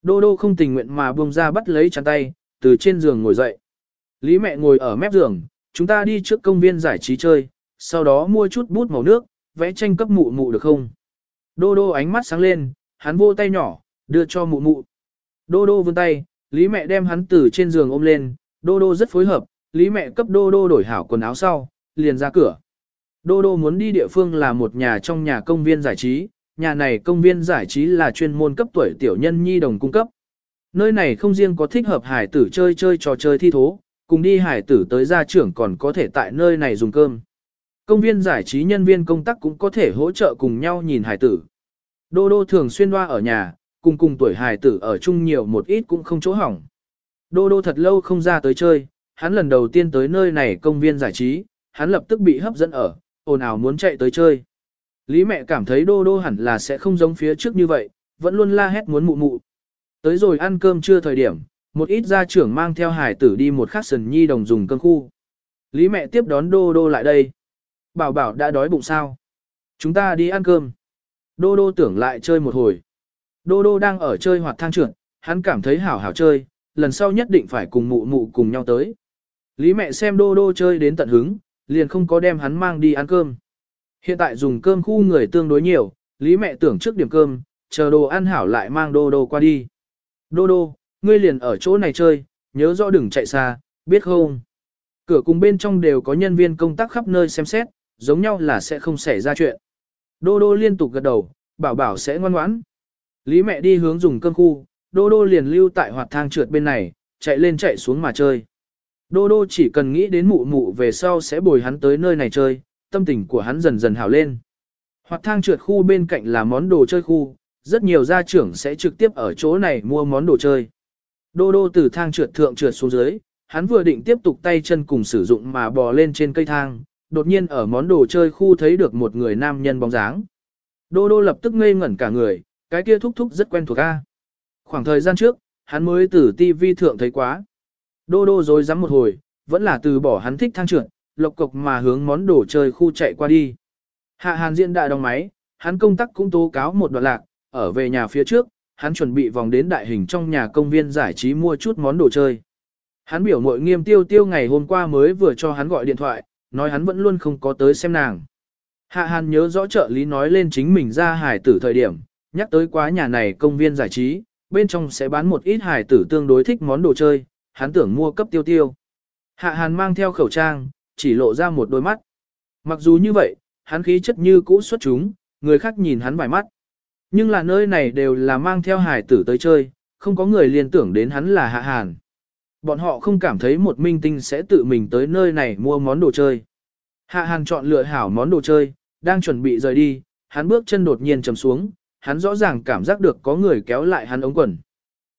S1: Đô Đô không tình nguyện mà buông ra bắt lấy chăn tay, từ trên giường ngồi dậy. Lý mẹ ngồi ở mép giường, chúng ta đi trước công viên giải trí chơi, sau đó mua chút bút màu nước, vẽ tranh cấp mụ mụ được không? Đô đô ánh mắt sáng lên, hắn vô tay nhỏ, đưa cho mụ mụ. Đô đô vươn tay, Lý mẹ đem hắn từ trên giường ôm lên, đô đô rất phối hợp, Lý mẹ cấp đô đô đổi hảo quần áo sau, liền ra cửa. Đô đô muốn đi địa phương là một nhà trong nhà công viên giải trí, nhà này công viên giải trí là chuyên môn cấp tuổi tiểu nhân nhi đồng cung cấp. Nơi này không riêng có thích hợp hải tử chơi chơi trò chơi thi thố, cùng đi hải tử tới gia trưởng còn có thể tại nơi này dùng cơm. Công viên giải trí nhân viên công tác cũng có thể hỗ trợ cùng nhau nhìn hải tử. Đô đô thường xuyên loa ở nhà, cùng cùng tuổi hải tử ở chung nhiều một ít cũng không chỗ hỏng. Đô đô thật lâu không ra tới chơi, hắn lần đầu tiên tới nơi này công viên giải trí, hắn lập tức bị hấp dẫn ở, ồn ào muốn chạy tới chơi. Lý mẹ cảm thấy đô đô hẳn là sẽ không giống phía trước như vậy, vẫn luôn la hét muốn mụ mụ. Tới rồi ăn cơm trưa thời điểm, một ít gia trưởng mang theo hải tử đi một khắc sần nhi đồng dùng cơm khu. Lý mẹ tiếp đón đô đô lại đây. Bảo bảo đã đói bụng sao? Chúng ta đi ăn cơm. Đô đô tưởng lại chơi một hồi. Đô đô đang ở chơi hoạt thang trượt, hắn cảm thấy hảo hảo chơi, lần sau nhất định phải cùng mụ mụ cùng nhau tới. Lý mẹ xem đô đô chơi đến tận hứng, liền không có đem hắn mang đi ăn cơm. Hiện tại dùng cơm khu người tương đối nhiều, Lý mẹ tưởng trước điểm cơm, chờ đồ ăn hảo lại mang đô đô qua đi. Đô đô, ngươi liền ở chỗ này chơi, nhớ rõ đừng chạy xa, biết không? Cửa cùng bên trong đều có nhân viên công tác khắp nơi xem xét, giống nhau là sẽ không xảy ra chuyện. Đô đô liên tục gật đầu, bảo bảo sẽ ngoan ngoãn. Lý mẹ đi hướng dùng cơm khu, đô đô liền lưu tại hoạt thang trượt bên này, chạy lên chạy xuống mà chơi. Đô đô chỉ cần nghĩ đến mụ mụ về sau sẽ bồi hắn tới nơi này chơi, tâm tình của hắn dần dần hào lên. Hoạt thang trượt khu bên cạnh là món đồ chơi khu, rất nhiều gia trưởng sẽ trực tiếp ở chỗ này mua món đồ chơi. Đô đô từ thang trượt thượng trượt xuống dưới, hắn vừa định tiếp tục tay chân cùng sử dụng mà bò lên trên cây thang, đột nhiên ở món đồ chơi khu thấy được một người nam nhân bóng dáng. Đô đô lập tức ngây ngẩn cả người, cái kia thúc thúc rất quen thuộc a. Khoảng thời gian trước, hắn mới từ TV thượng thấy quá. Đô đô rồi dám một hồi, vẫn là từ bỏ hắn thích thang trượt, lộc cộc mà hướng món đồ chơi khu chạy qua đi. Hạ Hàn Diễn đại đóng máy, hắn công tác cũng tố cáo một đoạn lạc, ở về nhà phía trước, hắn chuẩn bị vòng đến đại hình trong nhà công viên giải trí mua chút món đồ chơi. Hắn biểu mội nghiêm tiêu tiêu ngày hôm qua mới vừa cho hắn gọi điện thoại, nói hắn vẫn luôn không có tới xem nàng. Hạ Hàn nhớ rõ trợ lý nói lên chính mình ra hải tử thời điểm, nhắc tới quá nhà này công viên giải trí, bên trong sẽ bán một ít hải tử tương đối thích món đồ chơi, hắn tưởng mua cấp tiêu tiêu. Hạ Hàn mang theo khẩu trang, chỉ lộ ra một đôi mắt. Mặc dù như vậy, hắn khí chất như cũ xuất chúng, người khác nhìn hắn vài mắt. Nhưng là nơi này đều là mang theo hải tử tới chơi, không có người liên tưởng đến hắn là Hạ Hàn. Bọn họ không cảm thấy một minh tinh sẽ tự mình tới nơi này mua món đồ chơi. Hạ Hàn chọn lựa hảo món đồ chơi, đang chuẩn bị rời đi, hắn bước chân đột nhiên trầm xuống, hắn rõ ràng cảm giác được có người kéo lại hắn ống quần.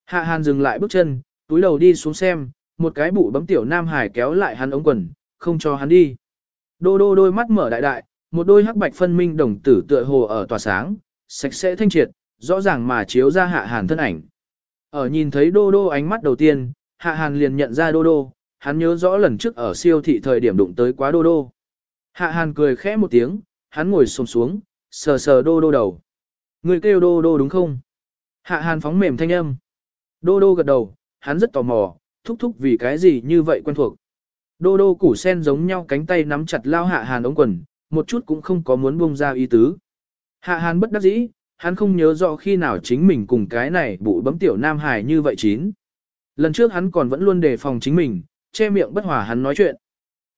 S1: Hạ Hàn dừng lại bước chân, túi đầu đi xuống xem, một cái bụ bấm tiểu nam hải kéo lại hắn ống quần, không cho hắn đi. Đô đô đôi mắt mở đại đại, một đôi hắc bạch phân minh đồng tử tựa hồ ở tòa sáng, sạch sẽ thanh triệt, rõ ràng mà chiếu ra hạ hàn thân ảnh. Ở nhìn thấy đô đô ánh mắt đầu tiên, hạ hàn liền nhận ra đô đô, hắn nhớ rõ lần trước ở siêu thị thời điểm đụng tới quá đô đô. Hạ hàn cười khẽ một tiếng, hắn ngồi xổm xuống, sờ sờ đô đô đầu. Người kêu đô đô đúng không? Hạ hàn phóng mềm thanh âm. Đô đô gật đầu, hắn rất tò mò, thúc thúc vì cái gì như vậy quen thuộc. Đô đô củ sen giống nhau cánh tay nắm chặt lao hạ hàn ống quần, một chút cũng không có muốn buông ra ý tứ. Hạ hàn bất đắc dĩ, hắn không nhớ rõ khi nào chính mình cùng cái này bụ bấm tiểu nam hài như vậy chín. Lần trước hắn còn vẫn luôn đề phòng chính mình, che miệng bất hòa hắn nói chuyện.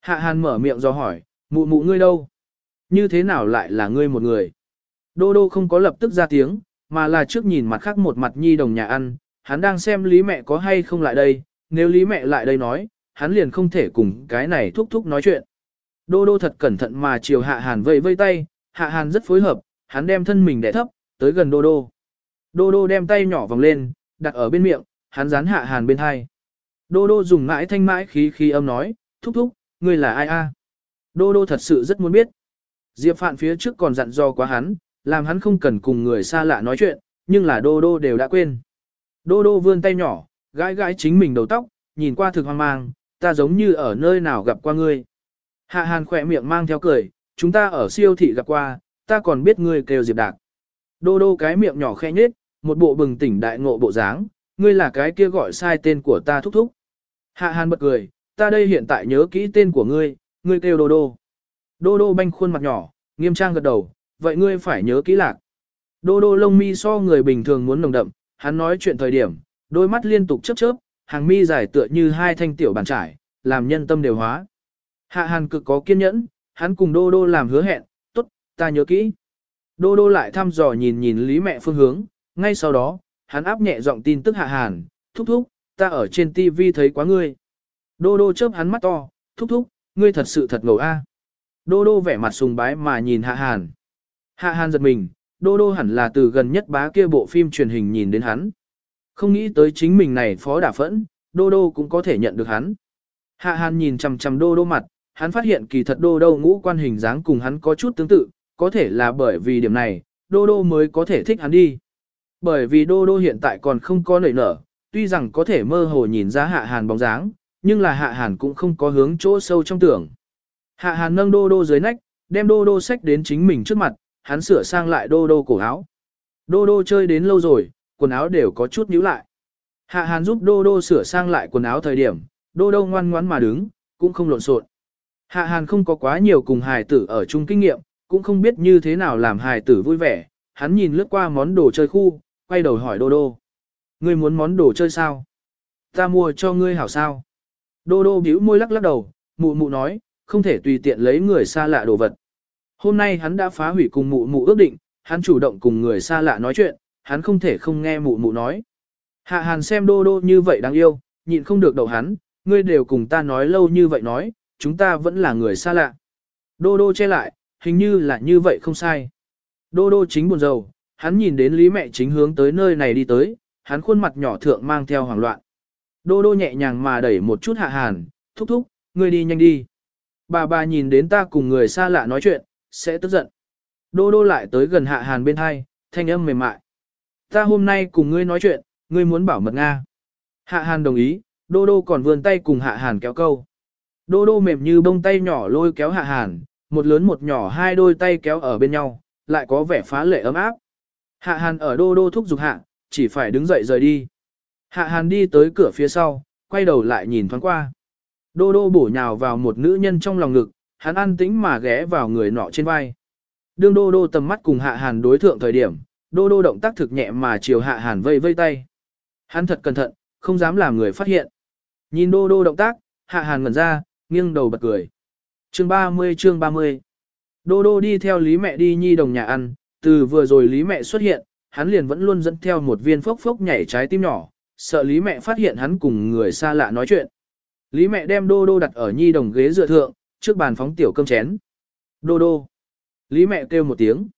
S1: Hạ hàn mở miệng do hỏi, mụ mụ ngươi đâu? Như thế nào lại là ngươi một người? Đô đô không có lập tức ra tiếng, mà là trước nhìn mặt khác một mặt nhi đồng nhà ăn, hắn đang xem lý mẹ có hay không lại đây, nếu lý mẹ lại đây nói, hắn liền không thể cùng cái này thúc thúc nói chuyện. Đô đô thật cẩn thận mà chiều hạ hàn vây vây tay, hạ hàn rất phối hợp, hắn đem thân mình đè thấp, tới gần đô đô. Đô đô đem tay nhỏ vòng lên, đặt ở bên miệng, hắn dán hạ hàn bên hai. Đô đô dùng mãi thanh mãi khí khí âm nói, thúc thúc, ngươi là ai a? Đô đô thật sự rất muốn biết. Diệp Phạn phía trước còn dặn dò quá hắn, làm hắn không cần cùng người xa lạ nói chuyện, nhưng là đô đô đều đã quên. Đô đô vươn tay nhỏ, gãi gãi chính mình đầu tóc, nhìn qua thực hoang mang, ta giống như ở nơi nào gặp qua ngươi. Hạ hàn khỏe miệng mang theo cười, chúng ta ở siêu thị gặp qua, ta còn biết ngươi kêu Diệp Đạc. Đô đô cái miệng nhỏ khẽ nhếch, một bộ bừng tỉnh đại ngộ bộ dáng, ngươi là cái kia gọi sai tên của ta thúc thúc. Hạ hàn bật cười, ta đây hiện tại nhớ kỹ tên của ngươi, ngươi kêu đô đô. Đô đô banh khuôn mặt nhỏ, nghiêm trang gật đầu, vậy ngươi phải nhớ kỹ lạc. Đô đô lông mi so người bình thường muốn nồng đậm, hắn nói chuyện thời điểm, đôi mắt liên tục chớp chớp, hàng mi dài tựa như hai thanh tiểu bàn trải, làm nhân tâm đều hóa. Hạ Hàn cực có kiên nhẫn, hắn cùng Đô Đô làm hứa hẹn, tốt, ta nhớ kỹ. Đô Đô lại thăm dò nhìn nhìn Lý mẹ phương hướng, ngay sau đó, hắn áp nhẹ giọng tin tức Hạ Hàn, thúc thúc, ta ở trên TV thấy quá ngươi. Đô Đô chớp hắn mắt to, thúc thúc, ngươi thật sự thật ngầu a. Đô Đô vẻ mặt sùng bái mà nhìn Hạ Hàn. Hạ Hàn giật mình, Đô Đô hẳn là từ gần nhất bá kia bộ phim truyền hình nhìn đến hắn. Không nghĩ tới chính mình này phó đả phẫn, Đô Đô cũng có thể nhận được hắn. Hạ Hàn nhìn chằm chằm Đô Đô mặt, hắn phát hiện kỳ thật Đô Đô ngũ quan hình dáng cùng hắn có chút tương tự, có thể là bởi vì điểm này, Đô Đô mới có thể thích hắn đi. Bởi vì Đô Đô hiện tại còn không có nảy nở, tuy rằng có thể mơ hồ nhìn ra Hạ Hàn bóng dáng, nhưng là Hạ Hàn cũng không có hướng chỗ sâu trong tưởng. Hạ Hàn nâng Đô Đô dưới nách, đem Đô Đô sách đến chính mình trước mặt, hắn sửa sang lại Đô Đô cổ áo. Đô Đô chơi đến lâu rồi, quần áo đều có chút nhíu lại. Hạ Hàn giúp Đô Đô sửa sang lại quần áo thời điểm, Đô Đô ngoan ngoãn mà đứng, cũng không lộn xộn. Hạ Hàn không có quá nhiều cùng hài tử ở chung kinh nghiệm, cũng không biết như thế nào làm hài tử vui vẻ. Hắn nhìn lướt qua món đồ chơi khu, quay đầu hỏi Đô Đô. Ngươi muốn món đồ chơi sao? Ta mua cho ngươi hảo sao? Đô Đô bĩu môi lắc lắc đầu, mụ mụ nói, không thể tùy tiện lấy người xa lạ đồ vật. Hôm nay hắn đã phá hủy cùng mụ mụ ước định, hắn chủ động cùng người xa lạ nói chuyện, hắn không thể không nghe mụ mụ nói. Hạ hàn xem đô đô như vậy đáng yêu, nhịn không được đầu hắn, ngươi đều cùng ta nói lâu như vậy nói, chúng ta vẫn là người xa lạ. Đô đô che lại, hình như là như vậy không sai. Đô đô chính buồn rầu, hắn nhìn đến lý mẹ chính hướng tới nơi này đi tới, hắn khuôn mặt nhỏ thượng mang theo hoảng loạn. Đô đô nhẹ nhàng mà đẩy một chút hạ hàn, thúc thúc, ngươi đi nhanh đi. Bà bà nhìn đến ta cùng người xa lạ nói chuyện, sẽ tức giận. Đô đô lại tới gần hạ hàn bên hai, thanh âm mềm mại. Ta hôm nay cùng ngươi nói chuyện, ngươi muốn bảo mật Nga. Hạ hàn đồng ý, đô đô còn vươn tay cùng hạ hàn kéo câu. Đô đô mềm như bông tay nhỏ lôi kéo hạ hàn, một lớn một nhỏ hai đôi tay kéo ở bên nhau, lại có vẻ phá lệ ấm áp. Hạ hàn ở đô đô thúc giục hạ, chỉ phải đứng dậy rời đi. Hạ hàn đi tới cửa phía sau, quay đầu lại nhìn thoáng qua. Đô đô bổ nhào vào một nữ nhân trong lòng ngực, hắn an tĩnh mà ghé vào người nọ trên vai. Đương đô đô tầm mắt cùng hạ hàn đối thượng thời điểm, đô đô động tác thực nhẹ mà chiều hạ hàn vây vây tay. Hắn thật cẩn thận, không dám làm người phát hiện. Nhìn đô đô động tác, hạ hàn ngẩn ra, nghiêng đầu bật cười. Chương 30 chương 30 Đô đô đi theo lý mẹ đi nhi đồng nhà ăn, từ vừa rồi lý mẹ xuất hiện, hắn liền vẫn luôn dẫn theo một viên phốc phốc nhảy trái tim nhỏ, sợ lý mẹ phát hiện hắn cùng người xa lạ nói chuyện. Lý mẹ đem đô đô đặt ở nhi đồng ghế dựa thượng, trước bàn phóng tiểu cơm chén. Đô đô. Lý mẹ kêu một tiếng.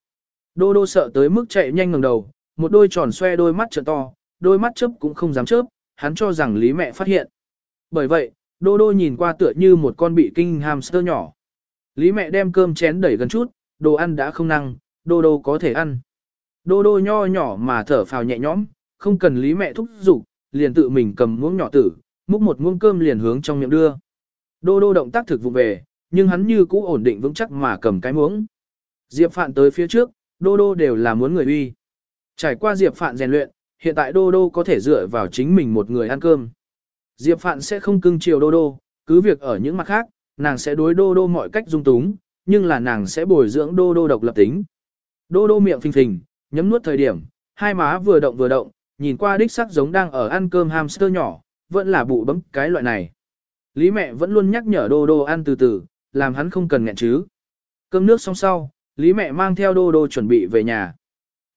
S1: Đô đô sợ tới mức chạy nhanh ngẩng đầu, một đôi tròn xoe đôi mắt trợ to, đôi mắt chớp cũng không dám chớp, hắn cho rằng lý mẹ phát hiện. Bởi vậy, đô đô nhìn qua tựa như một con bị kinh hamster nhỏ. Lý mẹ đem cơm chén đẩy gần chút, đồ ăn đã không năng, đô đô có thể ăn. Đô đô nho nhỏ mà thở phào nhẹ nhõm, không cần lý mẹ thúc giục, liền tự mình cầm muỗng nhỏ tử, múc một muỗng cơm liền hướng trong miệng đưa. Đô đô động tác thực vụ về, nhưng hắn như cũ ổn định vững chắc mà cầm cái muỗng. Diệp Phạn tới phía trước, đô đô đều là muốn người uy. Trải qua Diệp Phạn rèn luyện, hiện tại đô đô có thể dựa vào chính mình một người ăn cơm. Diệp Phạn sẽ không cưng chiều đô đô, cứ việc ở những mặt khác, nàng sẽ đối đô đô mọi cách dung túng, nhưng là nàng sẽ bồi dưỡng đô đô độc lập tính. Đô đô miệng phình phình, nhấm nuốt thời điểm, hai má vừa động vừa động, nhìn qua đích sắc giống đang ở ăn cơm hamster nhỏ, vẫn là bụ bấm cái loại này. Lý mẹ vẫn luôn nhắc nhở đô đô ăn từ từ, làm hắn không cần nghẹn chứ. Cơm nước xong sau, Lý mẹ mang theo đô đô chuẩn bị về nhà.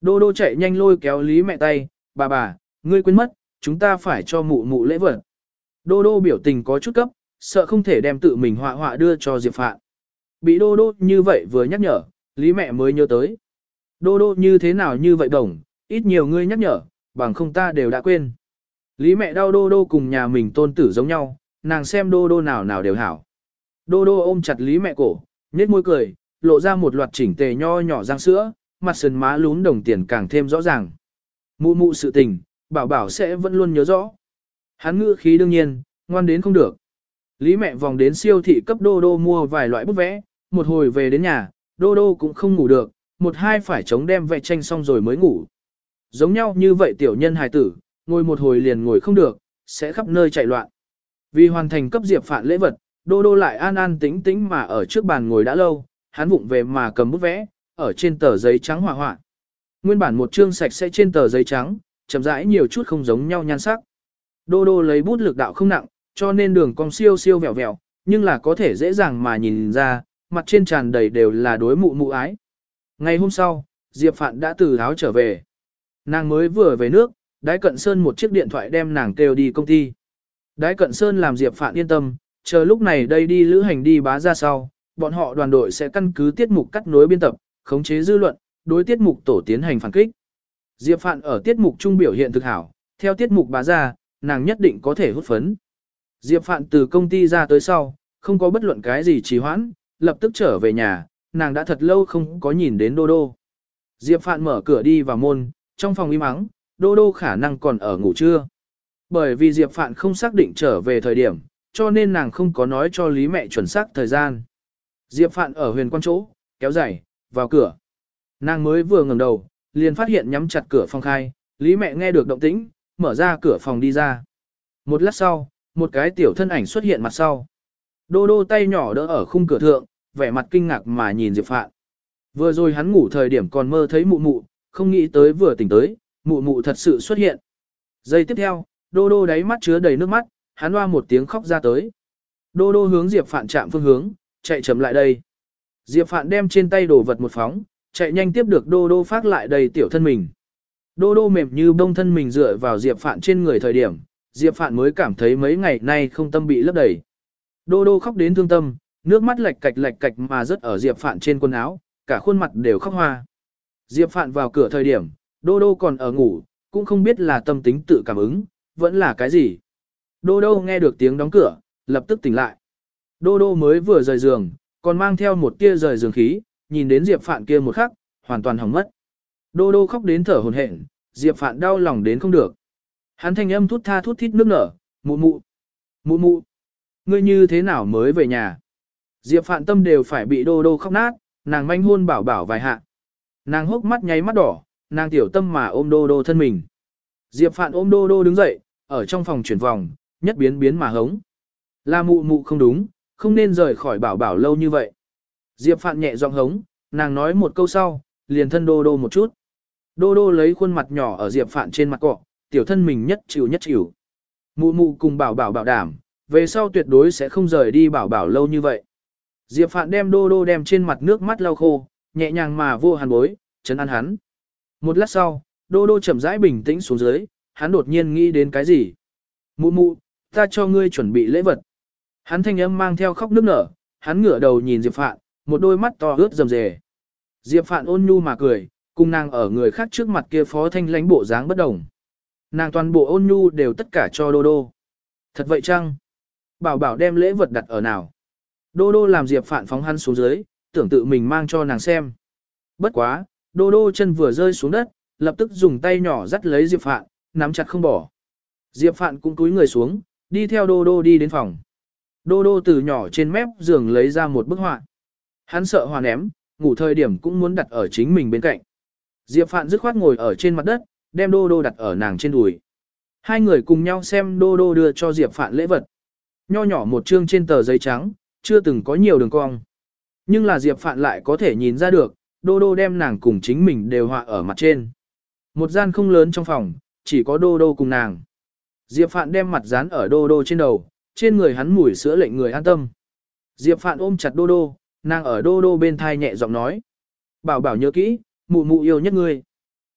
S1: Đô đô chạy nhanh lôi kéo Lý mẹ tay, bà bà, ngươi quên mất, chúng ta phải cho mụ mụ lễ vật. Đô đô biểu tình có chút cấp, sợ không thể đem tự mình họa họa đưa cho Diệp Phạn. Bị đô đô như vậy vừa nhắc nhở, Lý mẹ mới nhớ tới. Đô đô như thế nào như vậy đồng, ít nhiều ngươi nhắc nhở, bằng không ta đều đã quên. Lý mẹ đau đô đô cùng nhà mình tôn tử giống nhau, nàng xem đô đô nào nào đều hảo. Đô đô ôm chặt lý mẹ cổ, nhếch môi cười, lộ ra một loạt chỉnh tề nho nhỏ răng sữa, mặt sườn má lún đồng tiền càng thêm rõ ràng. Mụ mụ sự tình, bảo bảo sẽ vẫn luôn nhớ rõ. Hắn ngữ khí đương nhiên, ngoan đến không được. Lý mẹ vòng đến siêu thị cấp đô đô mua vài loại bút vẽ, một hồi về đến nhà, đô đô cũng không ngủ được, một hai phải chống đem vẽ tranh xong rồi mới ngủ. Giống nhau như vậy tiểu nhân hài tử, ngồi một hồi liền ngồi không được, sẽ khắp nơi chạy loạn. Vì hoàn thành cấp diệp phạn lễ vật, đô đô lại an an tĩnh tĩnh mà ở trước bàn ngồi đã lâu, hắn vụng về mà cầm bút vẽ, ở trên tờ giấy trắng họa hoạn. Nguyên bản một chương sạch sẽ trên tờ giấy trắng, chậm rãi nhiều chút không giống nhau nhan sắc. Đô đô lấy bút lực đạo không nặng, cho nên đường cong siêu siêu vẹo vẹo, nhưng là có thể dễ dàng mà nhìn ra, mặt trên tràn đầy đều là đối mụ mụ ái. Ngày hôm sau, Diệp Phạn đã từ áo trở về. Nàng mới vừa về nước, Đái Cận Sơn một chiếc điện thoại đem nàng kêu đi công ty. Đái Cận Sơn làm Diệp Phạn yên tâm, chờ lúc này đây đi lữ hành đi bá ra sau, bọn họ đoàn đội sẽ căn cứ tiết mục cắt nối biên tập, khống chế dư luận, đối tiết mục tổ tiến hành phản kích. Diệp Phạn ở tiết mục trung biểu hiện thực hảo, theo tiết mục bá ra, nàng nhất định có thể hút phấn. Diệp Phạn từ công ty ra tới sau, không có bất luận cái gì trì hoãn, lập tức trở về nhà, nàng đã thật lâu không có nhìn đến Đô Đô. Diệp Phạn mở cửa đi vào môn, trong phòng im ắng, Đô Đô khả năng còn ở ngủ trưa. Bởi vì Diệp Phạn không xác định trở về thời điểm, cho nên nàng không có nói cho Lý mẹ chuẩn xác thời gian. Diệp Phạn ở huyền quan chỗ, kéo giày, vào cửa. Nàng mới vừa ngẩng đầu, liền phát hiện nhắm chặt cửa phòng khai, Lý mẹ nghe được động tĩnh, mở ra cửa phòng đi ra. Một lát sau, một cái tiểu thân ảnh xuất hiện mặt sau. Đô đô tay nhỏ đỡ ở khung cửa thượng, vẻ mặt kinh ngạc mà nhìn Diệp Phạn. Vừa rồi hắn ngủ thời điểm còn mơ thấy mụ mụ, không nghĩ tới vừa tỉnh tới, mụ mụ thật sự xuất hiện. Giây tiếp theo, đô đô đáy mắt chứa đầy nước mắt, hắn hoa một tiếng khóc ra tới. Đô đô hướng Diệp Phạn chạm phương hướng, chạy chậm lại đây. Diệp Phạn đem trên tay đồ vật một phóng, chạy nhanh tiếp được đô đô phát lại đầy tiểu thân mình. Đô đô mềm như bông thân mình dựa vào Diệp Phạn trên người thời điểm, Diệp Phạn mới cảm thấy mấy ngày nay không tâm bị lấp đầy. Đô đô khóc đến thương tâm, nước mắt lệch cạch lệch cạch mà rớt ở Diệp Phạn trên quần áo, cả khuôn mặt đều khóc hoa. Diệp Phạn vào cửa thời điểm, Đô Đô còn ở ngủ, cũng không biết là tâm tính tự cảm ứng, vẫn là cái gì. Đô Đô nghe được tiếng đóng cửa, lập tức tỉnh lại. Đô Đô mới vừa rời giường, còn mang theo một tia rời giường khí, nhìn đến Diệp Phạn kia một khắc, hoàn toàn hỏng mất. Đô Đô khóc đến thở hổn hển, Diệp Phạn đau lòng đến không được. Hắn thanh âm thút tha thút thít nước nở, mụ mụ, mụ mụ, ngươi như thế nào mới về nhà. Diệp Phạn tâm đều phải bị Đô Đô khóc nát, nàng manh hôn bảo bảo vài hạ. Nàng hốc mắt nháy mắt đỏ, nàng tiểu tâm mà ôm Đô Đô thân mình. Diệp Phạn ôm Đô Đô đứng dậy, ở trong phòng chuyển vòng, nhất biến biến mà hống. Là mụ mụ không đúng, không nên rời khỏi bảo bảo lâu như vậy. Diệp Phạn nhẹ giọng hống, nàng nói một câu sau, liền thân Đô Đô một chút. Đô Đô lấy khuôn mặt nhỏ ở Diệp Phạn trên mặt cọ, tiểu thân mình nhất chịu nhất chịu. Mụ mụ cùng bảo bảo bảo đảm, về sau tuyệt đối sẽ không rời đi bảo bảo lâu như vậy. Diệp Phạn đem Đô Đô đem trên mặt nước mắt lau khô, nhẹ nhàng mà vô hàn bối, chấn an hắn. Một lát sau, Đô Đô chậm rãi bình tĩnh xuống dưới, hắn đột nhiên nghĩ đến cái gì. Mụ mụ, ta cho ngươi chuẩn bị lễ vật. Hắn thanh âm mang theo khóc nức nở, hắn ngửa đầu nhìn Diệp Phạn, một đôi mắt to ướt rầm rề. Diệp Phạn ôn nhu mà cười, cùng nàng ở người khác trước mặt kia phó thanh lãnh bộ dáng bất đồng. Nàng toàn bộ ôn nhu đều tất cả cho Đô Đô. Thật vậy chăng? Bảo bảo đem lễ vật đặt ở nào? Đô Đô làm Diệp Phạn phóng hắn xuống dưới, tưởng tự mình mang cho nàng xem. Bất quá, Đô Đô chân vừa rơi xuống đất, lập tức dùng tay nhỏ dắt lấy Diệp Phạn, nắm chặt không bỏ. Diệp Phạn cũng cúi người xuống, đi theo Đô Đô đi đến phòng. Đô Đô từ nhỏ trên mép giường lấy ra một bức họa. Hắn sợ hòa ném, ngủ thời điểm cũng muốn đặt ở chính mình bên cạnh. Diệp Phạn dứt khoát ngồi ở trên mặt đất, đem Đô Đô đặt ở nàng trên đùi. Hai người cùng nhau xem Đô Đô đưa cho Diệp Phạn lễ vật. Nho nhỏ một chương trên tờ giấy trắng, chưa từng có nhiều đường cong. Nhưng là Diệp Phạn lại có thể nhìn ra được, Đô Đô đem nàng cùng chính mình đều họa ở mặt trên. Một gian không lớn trong phòng, chỉ có Đô Đô cùng nàng. Diệp Phạn đem mặt dán ở Đô Đô trên đầu, trên người hắn mùi sữa lệnh người an tâm. Diệp Phạn ôm chặt Đô Đô, nàng ở Đô Đô bên thai nhẹ giọng nói. Bảo bảo nhớ kỹ, mụ mụ yêu nhất ngươi.